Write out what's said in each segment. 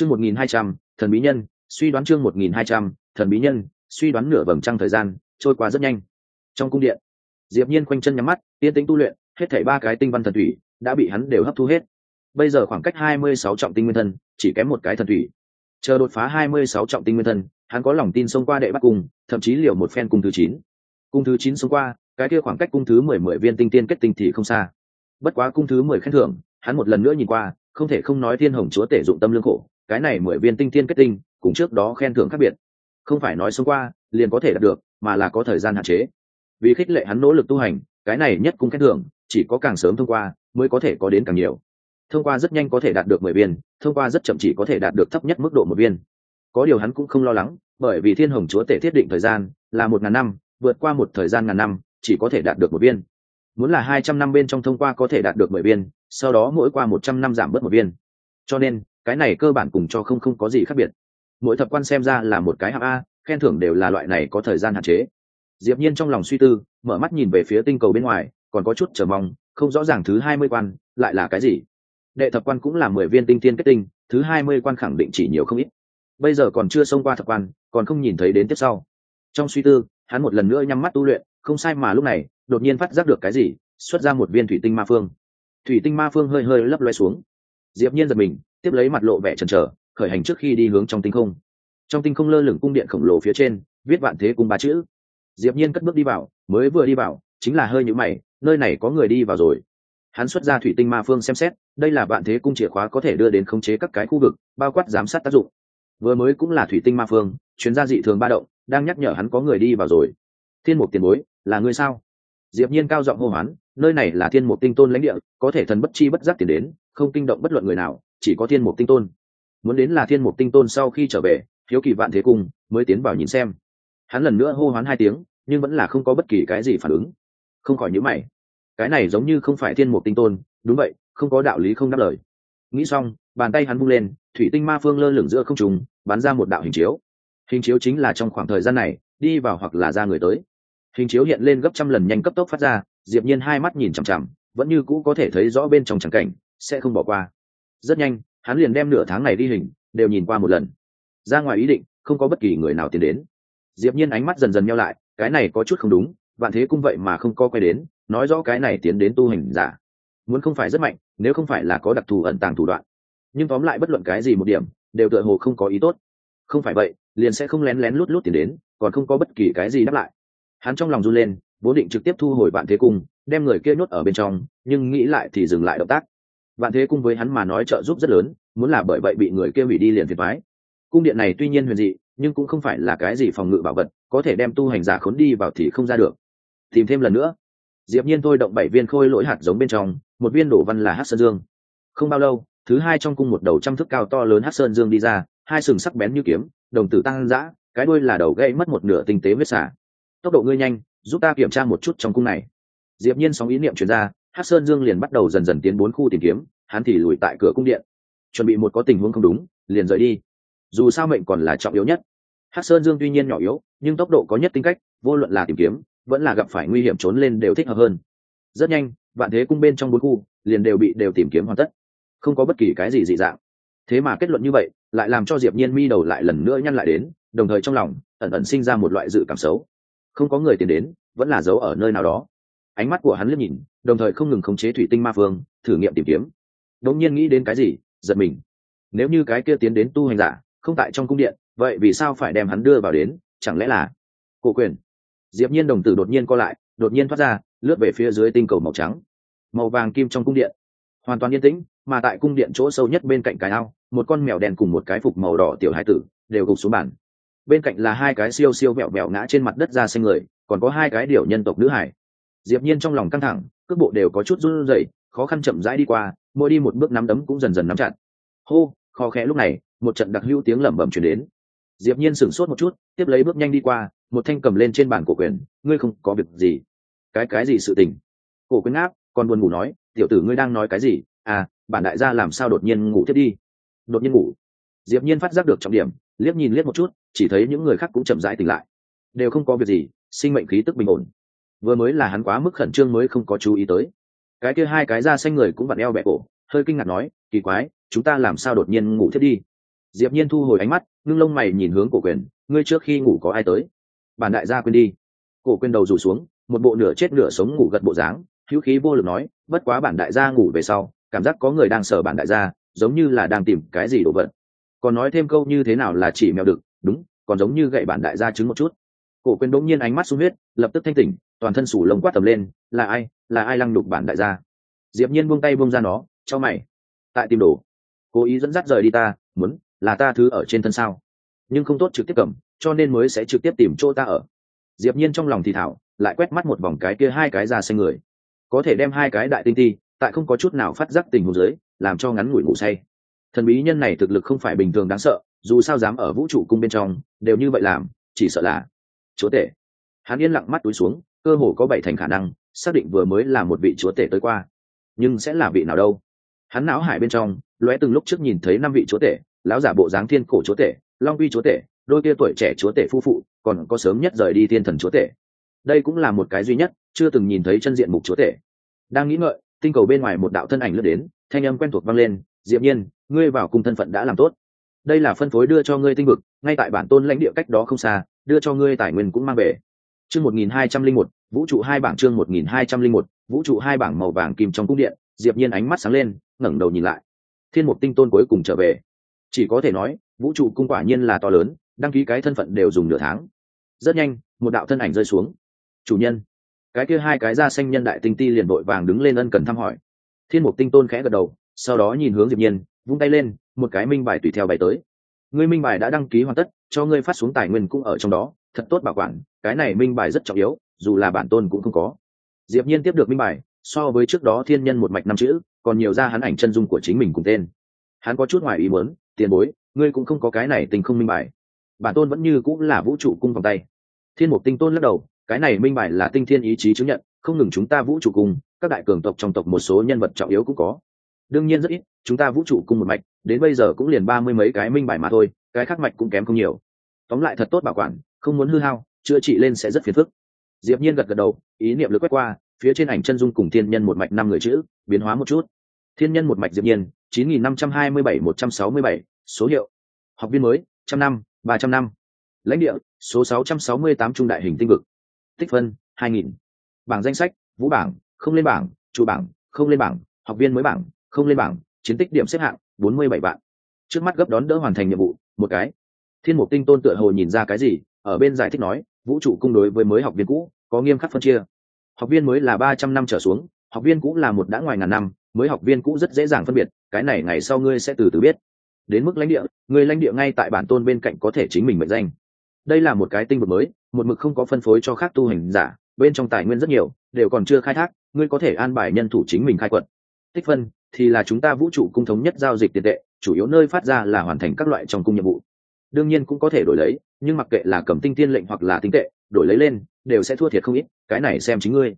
chương một nghìn hai trăm, thần bí nhân, suy đoán chương một nghìn hai trăm, thần bí nhân, suy đoán nửa vầng trăng thời gian, trôi qua rất nhanh. Trong cung điện, diệp nhiên quanh chân nhắm mắt, yên tĩnh tu luyện, hết thảy ba cái tinh văn thần thủy đã bị hắn đều hấp thu hết. Bây giờ khoảng cách hai mươi sáu trọng tinh nguyên thân, chỉ kém một cái thần thủy. Chờ đột phá hai mươi sáu trọng tinh nguyên thân, hắn có lòng tin xông qua đệ bắt cung, thậm chí liều một phen cung thứ chín. Cung thứ chín xông qua, cái kia khoảng cách cung thứ mười mười viên tinh tiên kết tinh thì không xa. Bất quá cung thứ mười khen thưởng, hắn một lần nữa nhìn qua, không thể không nói thiên hồng chúa tể dụng tâm lương khổ cái này mười viên tinh tiên kết tinh, cùng trước đó khen thưởng khác biệt. Không phải nói xông qua, liền có thể đạt được, mà là có thời gian hạn chế. Vì khích lệ hắn nỗ lực tu hành, cái này nhất cung khen thưởng, chỉ có càng sớm thông qua, mới có thể có đến càng nhiều. Thông qua rất nhanh có thể đạt được mười viên, thông qua rất chậm chỉ có thể đạt được thấp nhất mức độ một viên. Có điều hắn cũng không lo lắng, bởi vì thiên hồng chúa tể thiết định thời gian là một ngàn năm, vượt qua một thời gian ngàn năm, chỉ có thể đạt được một viên. Muốn là hai trăm năm bên trong thông qua có thể đạt được mười viên, sau đó mỗi qua một trăm năm giảm bớt một viên. Cho nên cái này cơ bản cùng cho không không có gì khác biệt. Mỗi thập quan xem ra là một cái hạng a, khen thưởng đều là loại này có thời gian hạn chế. Diệp nhiên trong lòng suy tư, mở mắt nhìn về phía tinh cầu bên ngoài, còn có chút chờ mong, không rõ ràng thứ hai mươi quan lại là cái gì. Đệ thập quan cũng là mười viên tinh tiên kết tinh, thứ hai mươi quan khẳng định chỉ nhiều không ít. Bây giờ còn chưa xông qua thập quan, còn không nhìn thấy đến tiếp sau. Trong suy tư, hắn một lần nữa nhắm mắt tu luyện, không sai mà lúc này, đột nhiên phát giác được cái gì, xuất ra một viên thủy tinh ma phương. Thủy tinh ma phương hơi hơi lấp loe xuống diệp nhiên giật mình, tiếp lấy mặt lộ vẻ chần chờ, khởi hành trước khi đi hướng trong tinh không. Trong tinh không lơ lửng cung điện khổng lồ phía trên, viết vạn thế cung ba chữ. Diệp nhiên cất bước đi vào, mới vừa đi vào, chính là hơi nhũ mày, nơi này có người đi vào rồi. Hắn xuất ra thủy tinh ma phương xem xét, đây là vạn thế cung chìa khóa có thể đưa đến khống chế các cái khu vực, bao quát giám sát tác dụng. Vừa mới cũng là thủy tinh ma phương, chuyến gia dị thường ba động, đang nhắc nhở hắn có người đi vào rồi. Thiên mục tiền bối, là người sao? Diệp nhiên cao giọng hô hoán, nơi này là thiên mục tinh tôn lãnh địa, có thể thần bất chi bất giác tiền đến không kinh động bất luận người nào, chỉ có thiên mục tinh tôn. Muốn đến là thiên mục tinh tôn sau khi trở về, hiếu kỳ vạn thế cung mới tiến vào nhìn xem. Hắn lần nữa hô hoán hai tiếng, nhưng vẫn là không có bất kỳ cái gì phản ứng. Không khỏi nhữ mày. Cái này giống như không phải thiên mục tinh tôn, đúng vậy, không có đạo lý không đáp lời. Nghĩ xong, bàn tay hắn bung lên, thủy tinh ma phương lơ lửng giữa không trùng bắn ra một đạo hình chiếu. Hình chiếu chính là trong khoảng thời gian này, đi vào hoặc là ra người tới. Hình chiếu hiện lên gấp trăm lần nhanh cấp tốc phát ra, diệp nhiên hai mắt nhìn chằm chằm, vẫn như cũ có thể thấy rõ bên trong chẳng cảnh sẽ không bỏ qua. Rất nhanh, hắn liền đem nửa tháng này đi hình đều nhìn qua một lần. Ra ngoài ý định, không có bất kỳ người nào tiến đến. Diệp nhiên ánh mắt dần dần nhau lại, cái này có chút không đúng, vạn thế cung vậy mà không có quay đến, nói rõ cái này tiến đến tu hành giả. Muốn không phải rất mạnh, nếu không phải là có đặc thù ẩn tàng thủ đoạn. Nhưng tóm lại bất luận cái gì một điểm, đều tựa hồ không có ý tốt. Không phải vậy, liền sẽ không lén lén lút lút tiến đến, còn không có bất kỳ cái gì đáp lại. Hắn trong lòng run lên, vốn định trực tiếp thu hồi vạn thế cung, đem người kia nhốt ở bên trong, nhưng nghĩ lại thì dừng lại động tác vạn thế cung với hắn mà nói trợ giúp rất lớn, muốn là bởi vậy bị người kia hủy đi liền thiệt mái cung điện này tuy nhiên huyền dị, nhưng cũng không phải là cái gì phòng ngự bảo vật, có thể đem tu hành giả khốn đi vào thì không ra được. Tìm thêm lần nữa. Diệp nhiên thôi động bảy viên khôi lỗi hạt giống bên trong, một viên đổ văn là hắc sơn dương. Không bao lâu, thứ hai trong cung một đầu trăm thước cao to lớn hắc sơn dương đi ra, hai sừng sắc bén như kiếm, đồng tử tăng dã, cái đuôi là đầu gãy mất một nửa tinh tế huyết xả. Tốc độ ngươi nhanh, giúp ta kiểm tra một chút trong cung này. Diệp nhiên sóng ý niệm truyền ra hắc sơn dương liền bắt đầu dần dần tiến bốn khu tìm kiếm, hắn thì lùi tại cửa cung điện. Chuẩn bị một có tình huống không đúng, liền rời đi. Dù sao mệnh còn là trọng yếu nhất. Hắc sơn dương tuy nhiên nhỏ yếu, nhưng tốc độ có nhất tính cách, vô luận là tìm kiếm, vẫn là gặp phải nguy hiểm trốn lên đều thích hợp hơn. Rất nhanh, vạn thế cung bên trong bốn khu, liền đều bị đều tìm kiếm hoàn tất. Không có bất kỳ cái gì dị dạng. Thế mà kết luận như vậy, lại làm cho diệp nhiên mi đầu lại lần nữa nhăn lại đến, đồng thời trong lòng, ẩn ẩn sinh ra một loại dự cảm xấu. Không có người tìm đến, vẫn là giấu ở nơi nào đó ánh mắt của hắn liếc nhìn, đồng thời không ngừng khống chế thủy tinh ma phương thử nghiệm tìm kiếm. Đống nhiên nghĩ đến cái gì, giật mình. Nếu như cái kia tiến đến tu hành giả, không tại trong cung điện, vậy vì sao phải đem hắn đưa vào đến, chẳng lẽ là cổ quyền? Diệp nhiên đồng tử đột nhiên co lại, đột nhiên thoát ra, lướt về phía dưới tinh cầu màu trắng. Màu vàng kim trong cung điện. Hoàn toàn yên tĩnh, mà tại cung điện chỗ sâu nhất bên cạnh cái ao, một con mèo đen cùng một cái phục màu đỏ tiểu hải tử đều gục xuống bàn. Bên cạnh là hai cái siêu siêu mẹo mẹo ngã trên mặt đất ra xanh người, còn có hai cái điều nhân tộc nữ hải diệp nhiên trong lòng căng thẳng, cước bộ đều có chút run rẩy, khó khăn chậm rãi đi qua, mỗi đi một bước nắm đấm cũng dần dần nắm chặt. Hô khó khẽ lúc này, một trận đặc hữu tiếng lẩm bẩm truyền đến. Diệp nhiên sửng sốt một chút, tiếp lấy bước nhanh đi qua, một thanh cầm lên trên bàn cổ quyền, ngươi không có việc gì. Cái cái gì sự tình? Cổ quyền áp còn buồn ngủ nói, tiểu tử ngươi đang nói cái gì? À bản đại gia làm sao đột nhiên ngủ thiết đi? Đột nhiên ngủ. Diệp nhiên phát giác được trọng điểm, liếc nhìn liếc một chút, chỉ thấy những người khác cũng chậm rãi tỉnh lại. Đều không có việc gì, sinh mệnh khí tức bình ổn vừa mới là hắn quá mức khẩn trương mới không có chú ý tới. Cái kia hai cái da xanh người cũng vặn eo bẹ cổ, hơi kinh ngạc nói, kỳ quái, chúng ta làm sao đột nhiên ngủ thiết đi? Diệp nhiên thu hồi ánh mắt, ngưng lông mày nhìn hướng cổ quyền, ngươi trước khi ngủ có ai tới? Bản đại gia quên đi. Cổ quyền đầu rủ xuống, một bộ nửa chết nửa sống ngủ gật bộ dáng, hữu khí vô lực nói, bất quá bản đại gia ngủ về sau, cảm giác có người đang sờ bản đại gia, giống như là đang tìm cái gì đồ vật. Còn nói thêm câu như thế nào là chỉ mèo được đúng, còn giống như gậy bản đại gia chứng một chút cổ quyền đống nhiên ánh mắt sung huyết, lập tức thanh tỉnh, toàn thân sủ lông quát tầm lên, là ai? Là ai lăng đục bản đại gia? Diệp nhiên buông tay buông ra nó, cho mày. Tại tìm đồ. Cố ý dẫn dắt rời đi ta, muốn, là ta thứ ở trên thân sao? Nhưng không tốt trực tiếp cầm, cho nên mới sẽ trực tiếp tìm chỗ ta ở. Diệp nhiên trong lòng thì thảo, lại quét mắt một vòng cái kia hai cái da xanh người. Có thể đem hai cái đại tinh ti, tại không có chút nào phát giác tình huống dưới, làm cho ngắn ngủi ngủ say. Thần bí nhân này thực lực không phải bình thường đáng sợ, dù sao dám ở vũ trụ cung bên trong, đều như vậy làm, chỉ sợ là chúa tể. Hắn yên lặng mắt túi xuống, cơ hồ có bảy thành khả năng, xác định vừa mới là một vị chúa tể tới qua. Nhưng sẽ là vị nào đâu? Hắn não hải bên trong, lóe từng lúc trước nhìn thấy năm vị chúa tể, lão giả bộ dáng thiên cổ chúa tể, long vi chúa tể, đôi kia tuổi trẻ chúa tể phu phụ, còn có sớm nhất rời đi thiên thần chúa tể. Đây cũng là một cái duy nhất, chưa từng nhìn thấy chân diện mục chúa tể. Đang nghĩ ngợi, tinh cầu bên ngoài một đạo thân ảnh lướt đến, thanh âm quen thuộc vang lên, diệp nhiên, ngươi vào cùng thân phận đã làm tốt đây là phân phối đưa cho ngươi tinh vực, ngay tại bản tôn lãnh địa cách đó không xa, đưa cho ngươi tài nguyên cũng mang về. Chương 1201 vũ trụ hai bảng chương 1201 vũ trụ hai bảng màu vàng kim trong cung điện, diệp nhiên ánh mắt sáng lên, ngẩng đầu nhìn lại. Thiên mục tinh tôn cuối cùng trở về. Chỉ có thể nói, vũ trụ cung quả nhiên là to lớn, đăng ký cái thân phận đều dùng nửa tháng. Rất nhanh, một đạo thân ảnh rơi xuống. Chủ nhân. Cái kia hai cái da xanh nhân đại tinh ti liền vội vàng đứng lên ân cần thăm hỏi. Thiên mục tinh tôn khẽ gật đầu, sau đó nhìn hướng diệp nhiên vung tay lên, một cái minh bài tùy theo bài tới. Ngươi minh bài đã đăng ký hoàn tất, cho ngươi phát xuống tài nguyên cũng ở trong đó, thật tốt bảo quản, cái này minh bài rất trọng yếu, dù là bản tôn cũng không có. Diệp nhiên tiếp được minh bài, so với trước đó thiên nhân một mạch năm chữ, còn nhiều ra hắn ảnh chân dung của chính mình cùng tên. Hắn có chút ngoài ý muốn, tiền bối, ngươi cũng không có cái này tình không minh bài. Bản tôn vẫn như cũng là vũ trụ cung vòng tay. Thiên mục tinh tôn lắc đầu, cái này minh bài là tinh thiên ý chí chứng nhận, không ngừng chúng ta vũ trụ cung, các đại cường tộc trong tộc một số nhân vật trọng yếu cũng có đương nhiên rất ít, chúng ta vũ trụ cùng một mạch, đến bây giờ cũng liền ba mươi mấy cái minh bài mà thôi, cái khác mạch cũng kém không nhiều. Tóm lại thật tốt bảo quản, không muốn hư hao, chữa trị lên sẽ rất phiền phức. Diệp nhiên gật gật đầu, ý niệm lướt quét qua, phía trên ảnh chân dung cùng thiên nhân một mạch năm người chữ, biến hóa một chút. Thiên nhân một mạch diệp nhiên, chín nghìn năm trăm hai mươi bảy một trăm sáu mươi bảy, số hiệu. Học viên mới, trăm năm, ba trăm năm. Lãnh địa, số sáu trăm sáu mươi tám trung đại hình tinh vực. Tích phân, hai nghìn. Bảng danh sách, vũ bảng, không lên bảng trụ bảng, không lên bảng, học viên mới bảng không lên bảng, chiến tích điểm xếp hạng, bốn mươi bảy vạn. Trước mắt gấp đón đỡ hoàn thành nhiệm vụ, một cái. Thiên mục tinh tôn tựa hồ nhìn ra cái gì, ở bên giải thích nói, vũ trụ cung đối với mới học viên cũ, có nghiêm khắc phân chia. Học viên mới là ba trăm năm trở xuống, học viên cũ là một đã ngoài ngàn năm, mới học viên cũ rất dễ dàng phân biệt, cái này ngày sau ngươi sẽ từ từ biết. Đến mức lãnh địa, người lãnh địa ngay tại bản tôn bên cạnh có thể chính mình mệnh danh. Đây là một cái tinh vực mới, một mực không có phân phối cho khác tu hành giả, bên trong tài nguyên rất nhiều, đều còn chưa khai thác, ngươi có thể an bài nhân thủ chính mình khai quật. Tích phân thì là chúng ta vũ trụ cung thống nhất giao dịch tiền tệ, chủ yếu nơi phát ra là hoàn thành các loại trong cung nhiệm vụ. Đương nhiên cũng có thể đổi lấy, nhưng mặc kệ là cầm tinh tiên lệnh hoặc là tinh tệ, đổi lấy lên, đều sẽ thua thiệt không ít, cái này xem chính ngươi.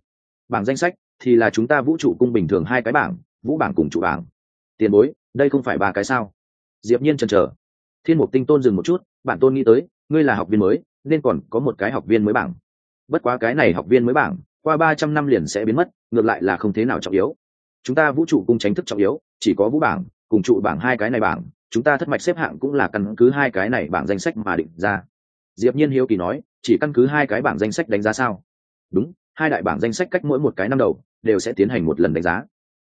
Bảng danh sách thì là chúng ta vũ trụ cung bình thường hai cái bảng, vũ bảng cùng trụ bảng. Tiền bối, đây không phải ba cái sao? Diệp nhiên chần chờ. Thiên mục tinh tôn dừng một chút bản tôn nghĩ tới, ngươi là học viên mới, nên còn có một cái học viên mới bảng. Bất quá cái này học viên mới bảng, qua ba trăm năm liền sẽ biến mất, ngược lại là không thế nào trọng yếu chúng ta vũ trụ cung tránh thức trọng yếu, chỉ có vũ bảng, cùng trụ bảng hai cái này bảng, chúng ta thất mạch xếp hạng cũng là căn cứ hai cái này bảng danh sách mà định ra. Diệp nhiên hiếu kỳ nói, chỉ căn cứ hai cái bảng danh sách đánh giá sao? Đúng, hai đại bảng danh sách cách mỗi một cái năm đầu, đều sẽ tiến hành một lần đánh giá.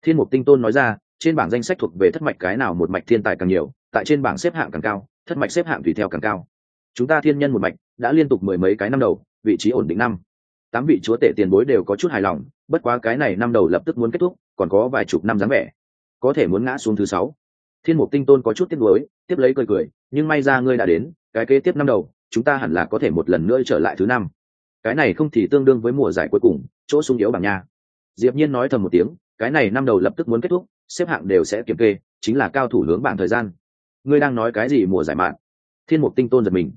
Thiên mục tinh tôn nói ra, trên bảng danh sách thuộc về thất mạch cái nào một mạch thiên tài càng nhiều, tại trên bảng xếp hạng càng cao, thất mạch xếp hạng tùy theo càng cao. Chúng ta thiên nhân một mạch, đã liên tục mười mấy cái năm đầu, vị trí ổn định năm. Tám vị chúa tể tiền bối đều có chút hài lòng, bất quá cái này năm đầu lập tức muốn kết thúc còn có vài chục năm dáng vẻ. Có thể muốn ngã xuống thứ sáu. Thiên mục tinh tôn có chút tiếc nuối, tiếp lấy cười cười, nhưng may ra ngươi đã đến, cái kế tiếp năm đầu, chúng ta hẳn là có thể một lần nữa trở lại thứ năm. Cái này không thì tương đương với mùa giải cuối cùng, chỗ sung yếu bằng nha. Diệp nhiên nói thầm một tiếng, cái này năm đầu lập tức muốn kết thúc, xếp hạng đều sẽ kiểm kê, chính là cao thủ hướng bảng thời gian. Ngươi đang nói cái gì mùa giải mạng? Thiên mục tinh tôn giật mình.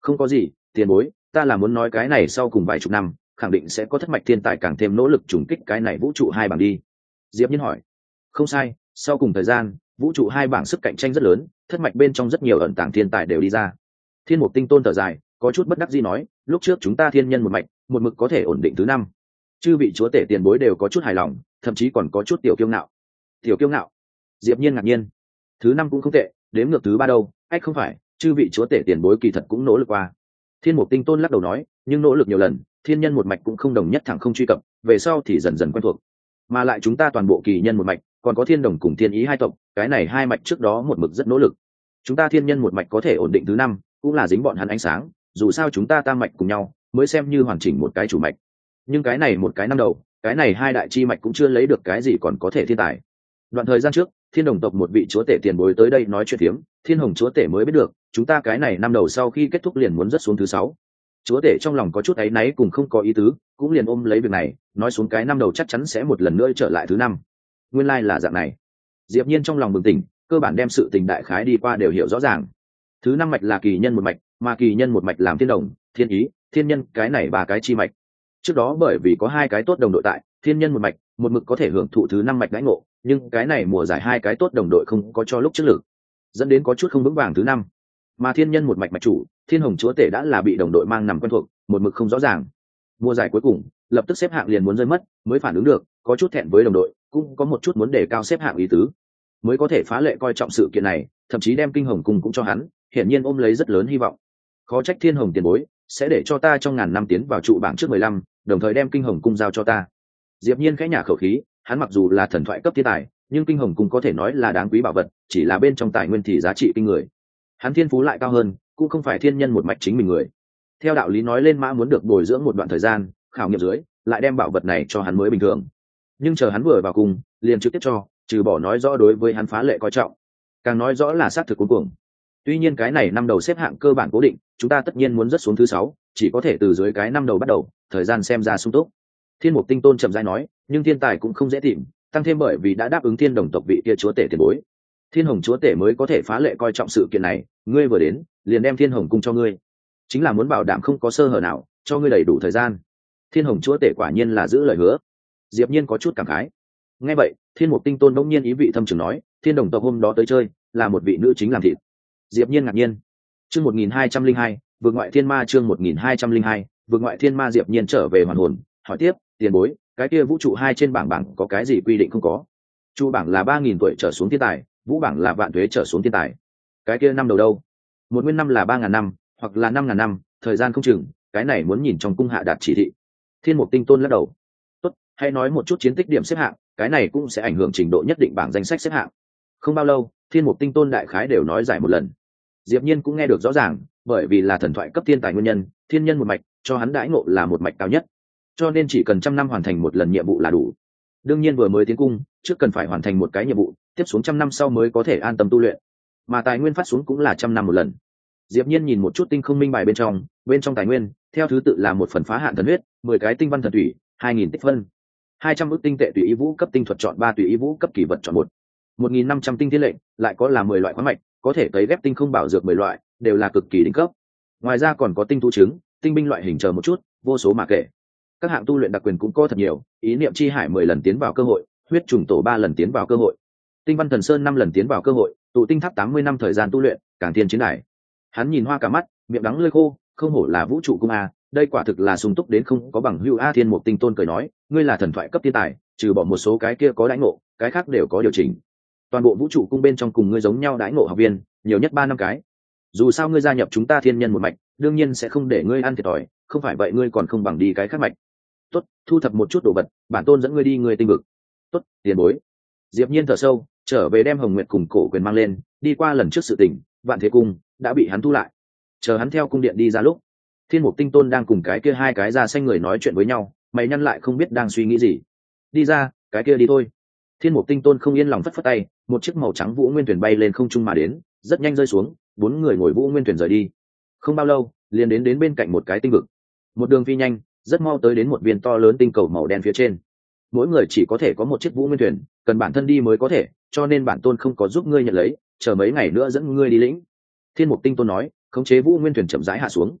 Không có gì, tiền bối, ta là muốn nói cái này sau cùng vài chục năm, khẳng định sẽ có thất mạch thiên tài càng thêm nỗ lực trùng kích cái này vũ trụ hai bảng đi diệp nhiên hỏi. Không sai, sau cùng thời gian, vũ trụ hai bảng sức cạnh tranh rất lớn, thất mạch bên trong rất nhiều ẩn tàng thiên tài đều đi ra. Thiên mục tinh tôn thở dài, có chút bất đắc dĩ nói, lúc trước chúng ta thiên nhân một mạch, một mực có thể ổn định thứ năm. Chư vị chúa tể tiền bối đều có chút hài lòng, thậm chí còn có chút tiểu kiêu ngạo. Tiểu kiêu ngạo? Diệp nhiên ngạc nhiên. Thứ năm cũng không tệ, đếm ngược thứ ba đâu, ách không phải, chư vị chúa tể tiền bối kỳ thật cũng nỗ lực qua. Thiên mục tinh tôn lắc đầu nói, nhưng nỗ lực nhiều lần, thiên nhân một mạch cũng không đồng nhất thẳng không truy cập, về sau thì dần dần quen thuộc mà lại chúng ta toàn bộ kỳ nhân một mạch, còn có thiên đồng cùng thiên ý hai tộc, cái này hai mạch trước đó một mực rất nỗ lực. Chúng ta thiên nhân một mạch có thể ổn định thứ năm, cũng là dính bọn hắn ánh sáng, dù sao chúng ta tam mạch cùng nhau, mới xem như hoàn chỉnh một cái chủ mạch. Nhưng cái này một cái năm đầu, cái này hai đại chi mạch cũng chưa lấy được cái gì còn có thể thiên tài. Đoạn thời gian trước, thiên đồng tộc một vị chúa tể tiền bối tới đây nói chuyện phiếm, thiên hồng chúa tể mới biết được, chúng ta cái này năm đầu sau khi kết thúc liền muốn rất xuống thứ sáu chúa tể trong lòng có chút áy náy cùng không có ý tứ, cũng liền ôm lấy việc này, nói xuống cái năm đầu chắc chắn sẽ một lần nữa trở lại thứ năm. Nguyên lai、like、là dạng này. Diệp nhiên trong lòng bừng tỉnh, cơ bản đem sự tình đại khái đi qua đều hiểu rõ ràng. Thứ năm mạch là kỳ nhân một mạch, mà kỳ nhân một mạch làm thiên đồng, thiên ý, thiên nhân, cái này ba cái chi mạch. Trước đó bởi vì có hai cái tốt đồng đội tại, thiên nhân một mạch, một mực có thể hưởng thụ thứ năm mạch đãi ngộ, nhưng cái này mùa giải hai cái tốt đồng đội không có cho lúc trước lực, dẫn đến có chút không vững vàng thứ năm mà thiên nhân một mạch mạch chủ, thiên hồng chúa tể đã là bị đồng đội mang nằm quen thuộc, một mực không rõ ràng. Mùa giải cuối cùng, lập tức xếp hạng liền muốn rơi mất, mới phản ứng được, có chút thẹn với đồng đội, cũng có một chút muốn đề cao xếp hạng ý tứ. Mới có thể phá lệ coi trọng sự kiện này, thậm chí đem kinh hồng cùng cũng cho hắn, hiển nhiên ôm lấy rất lớn hy vọng. Khó trách thiên hồng tiền bối, sẽ để cho ta trong ngàn năm tiến vào trụ bảng trước mười lăm, đồng thời đem kinh hồng cung giao cho ta. Diệp nhiên khẽ nhả khẩu khí, hắn mặc dù là thần thoại cấp thiên tài, nhưng kinh hồng cung có thể nói là đáng quý bảo vật, chỉ là bên trong tài nguyên thì giá trị kinh người hắn thiên phú lại cao hơn, cũng không phải thiên nhân một mạch chính mình người. Theo đạo lý nói lên mã muốn được bồi dưỡng một đoạn thời gian, khảo nghiệm dưới, lại đem bảo vật này cho hắn mới bình thường. Nhưng chờ hắn vừa vào cùng, liền trực tiếp cho, trừ bỏ nói rõ đối với hắn phá lệ coi trọng. Càng nói rõ là xác thực cuối cùng tuy nhiên cái này năm đầu xếp hạng cơ bản cố định, chúng ta tất nhiên muốn rất xuống thứ sáu, chỉ có thể từ dưới cái năm đầu bắt đầu, thời gian xem ra sung túc. Thiên mục tinh tôn chậm dai nói, nhưng thiên tài cũng không dễ tìm, tăng thêm bởi vì đã đáp ứng thiên đồng tộc vị kia chúa tể tiền bối thiên hồng chúa tể mới có thể phá lệ coi trọng sự kiện này, ngươi vừa đến, liền đem thiên hồng cung cho ngươi. Chính là muốn bảo đảm không có sơ hở nào, cho ngươi đầy đủ thời gian. Thiên hồng chúa tể quả nhiên là giữ lời hứa. Diệp nhiên có chút cảm khái. Nghe vậy, thiên mục tinh tôn đống nhiên ý vị thâm trường nói, thiên đồng tộc hôm đó tới chơi, là một vị nữ chính làm thịt. Diệp nhiên ngạc nhiên. Chương một nghìn hai trăm linh hai, vượt ngoại thiên ma chương một nghìn hai trăm linh hai, vượt ngoại thiên ma diệp nhiên trở về hoàn hồn, hỏi tiếp, tiền bối, cái kia vũ trụ hai trên bảng bảng có cái gì quy định không có? Chu bảng là ba nghìn tuổi trở xuống thiên tài vũ bảng là vạn thuế trở xuống thiên tài. Cái kia năm đầu đâu? Một nguyên năm là ba ngàn năm, hoặc là năm ngàn năm, thời gian không chừng, cái này muốn nhìn trong cung hạ đạt chỉ thị. Thiên mục tinh tôn lắc đầu. Tốt, hãy nói một chút chiến tích điểm xếp hạng, cái này cũng sẽ ảnh hưởng trình độ nhất định bảng danh sách xếp hạng. Không bao lâu, thiên mục tinh tôn đại khái đều nói giải một lần. Diệp nhiên cũng nghe được rõ ràng, bởi vì là thần thoại cấp thiên tài nguyên nhân, thiên nhân một mạch, cho hắn đãi ngộ là một mạch cao nhất. Cho nên chỉ cần trăm năm hoàn thành một lần nhiệm vụ là đủ đương nhiên vừa mới tiến cung, trước cần phải hoàn thành một cái nhiệm vụ, tiếp xuống trăm năm sau mới có thể an tâm tu luyện. Mà tài nguyên phát xuống cũng là trăm năm một lần. Diệp nhiên nhìn một chút tinh không minh bài bên trong bên trong tài nguyên, theo thứ tự là một phần phá hạn thần huyết, mười cái tinh văn thần thủy, hai nghìn tích phân. Hai trăm ước tinh tệ tùy ý vũ cấp tinh thuật chọn ba tùy ý vũ cấp kỳ vật chọn một. Một nghìn năm trăm tinh thiên lệnh, lại có là mười loại khoáng mạch, có thể cấy ghép tinh không bảo dược mười loại, đều là cực kỳ đỉnh cấp. Ngoài ra còn có tinh thu trứng, tinh binh loại hình chờ một chút, vô số mà kể các hạng tu luyện đặc quyền cũng có thật nhiều, ý niệm chi hải mười lần tiến vào cơ hội, huyết trùng tổ ba lần tiến vào cơ hội. Tinh văn thần sơn năm lần tiến vào cơ hội, tụ tinh tháp tám mươi năm thời gian tu luyện, càng thiên chiến đài hắn nhìn hoa cả mắt, miệng đắng lơi khô, không hổ là vũ trụ cung a, đây quả thực là sung túc đến không có bằng hưu a thiên một tinh tôn cười nói, ngươi là thần thoại cấp thiên tài, trừ bỏ một số cái kia có đãi ngộ, cái khác đều có điều chỉnh. Toàn bộ vũ trụ cung bên trong cùng ngươi giống nhau đãi ngộ học viên, nhiều nhất ba năm cái. Dù sao ngươi gia nhập chúng ta thiên nhân một mạch, đương nhiên sẽ không để ngươi ăn thiệt thòi, không phải vậy ngươi còn không bằng đi cái khác mạch tốt, thu thập một chút đồ vật, bản tôn dẫn ngươi đi người tinh vực. Tốt, tiền bối. Diệp nhiên thở sâu, trở về đem hồng nguyệt cùng cổ quyền mang lên, đi qua lần trước sự tình, vạn thế cung đã bị hắn thu lại. Chờ hắn theo cung điện đi ra lúc, thiên mục tinh tôn đang cùng cái kia hai cái da xanh người nói chuyện với nhau, mày nhăn lại không biết đang suy nghĩ gì. Đi ra, cái kia đi thôi. Thiên mục tinh tôn không yên lòng phất phất tay, một chiếc màu trắng vũ nguyên thuyền bay lên không trung mà đến, rất nhanh rơi xuống, bốn người ngồi vũ nguyên thuyền rời đi. Không bao lâu, liền đến đến bên cạnh một cái tinh vực. Một đường phi nhanh rất mau tới đến một viên to lớn tinh cầu màu đen phía trên. Mỗi người chỉ có thể có một chiếc vũ nguyên thuyền, cần bản thân đi mới có thể, cho nên bản tôn không có giúp ngươi nhận lấy, chờ mấy ngày nữa dẫn ngươi đi lĩnh. Thiên mục tinh tôn nói, khống chế vũ nguyên thuyền chậm rãi hạ xuống.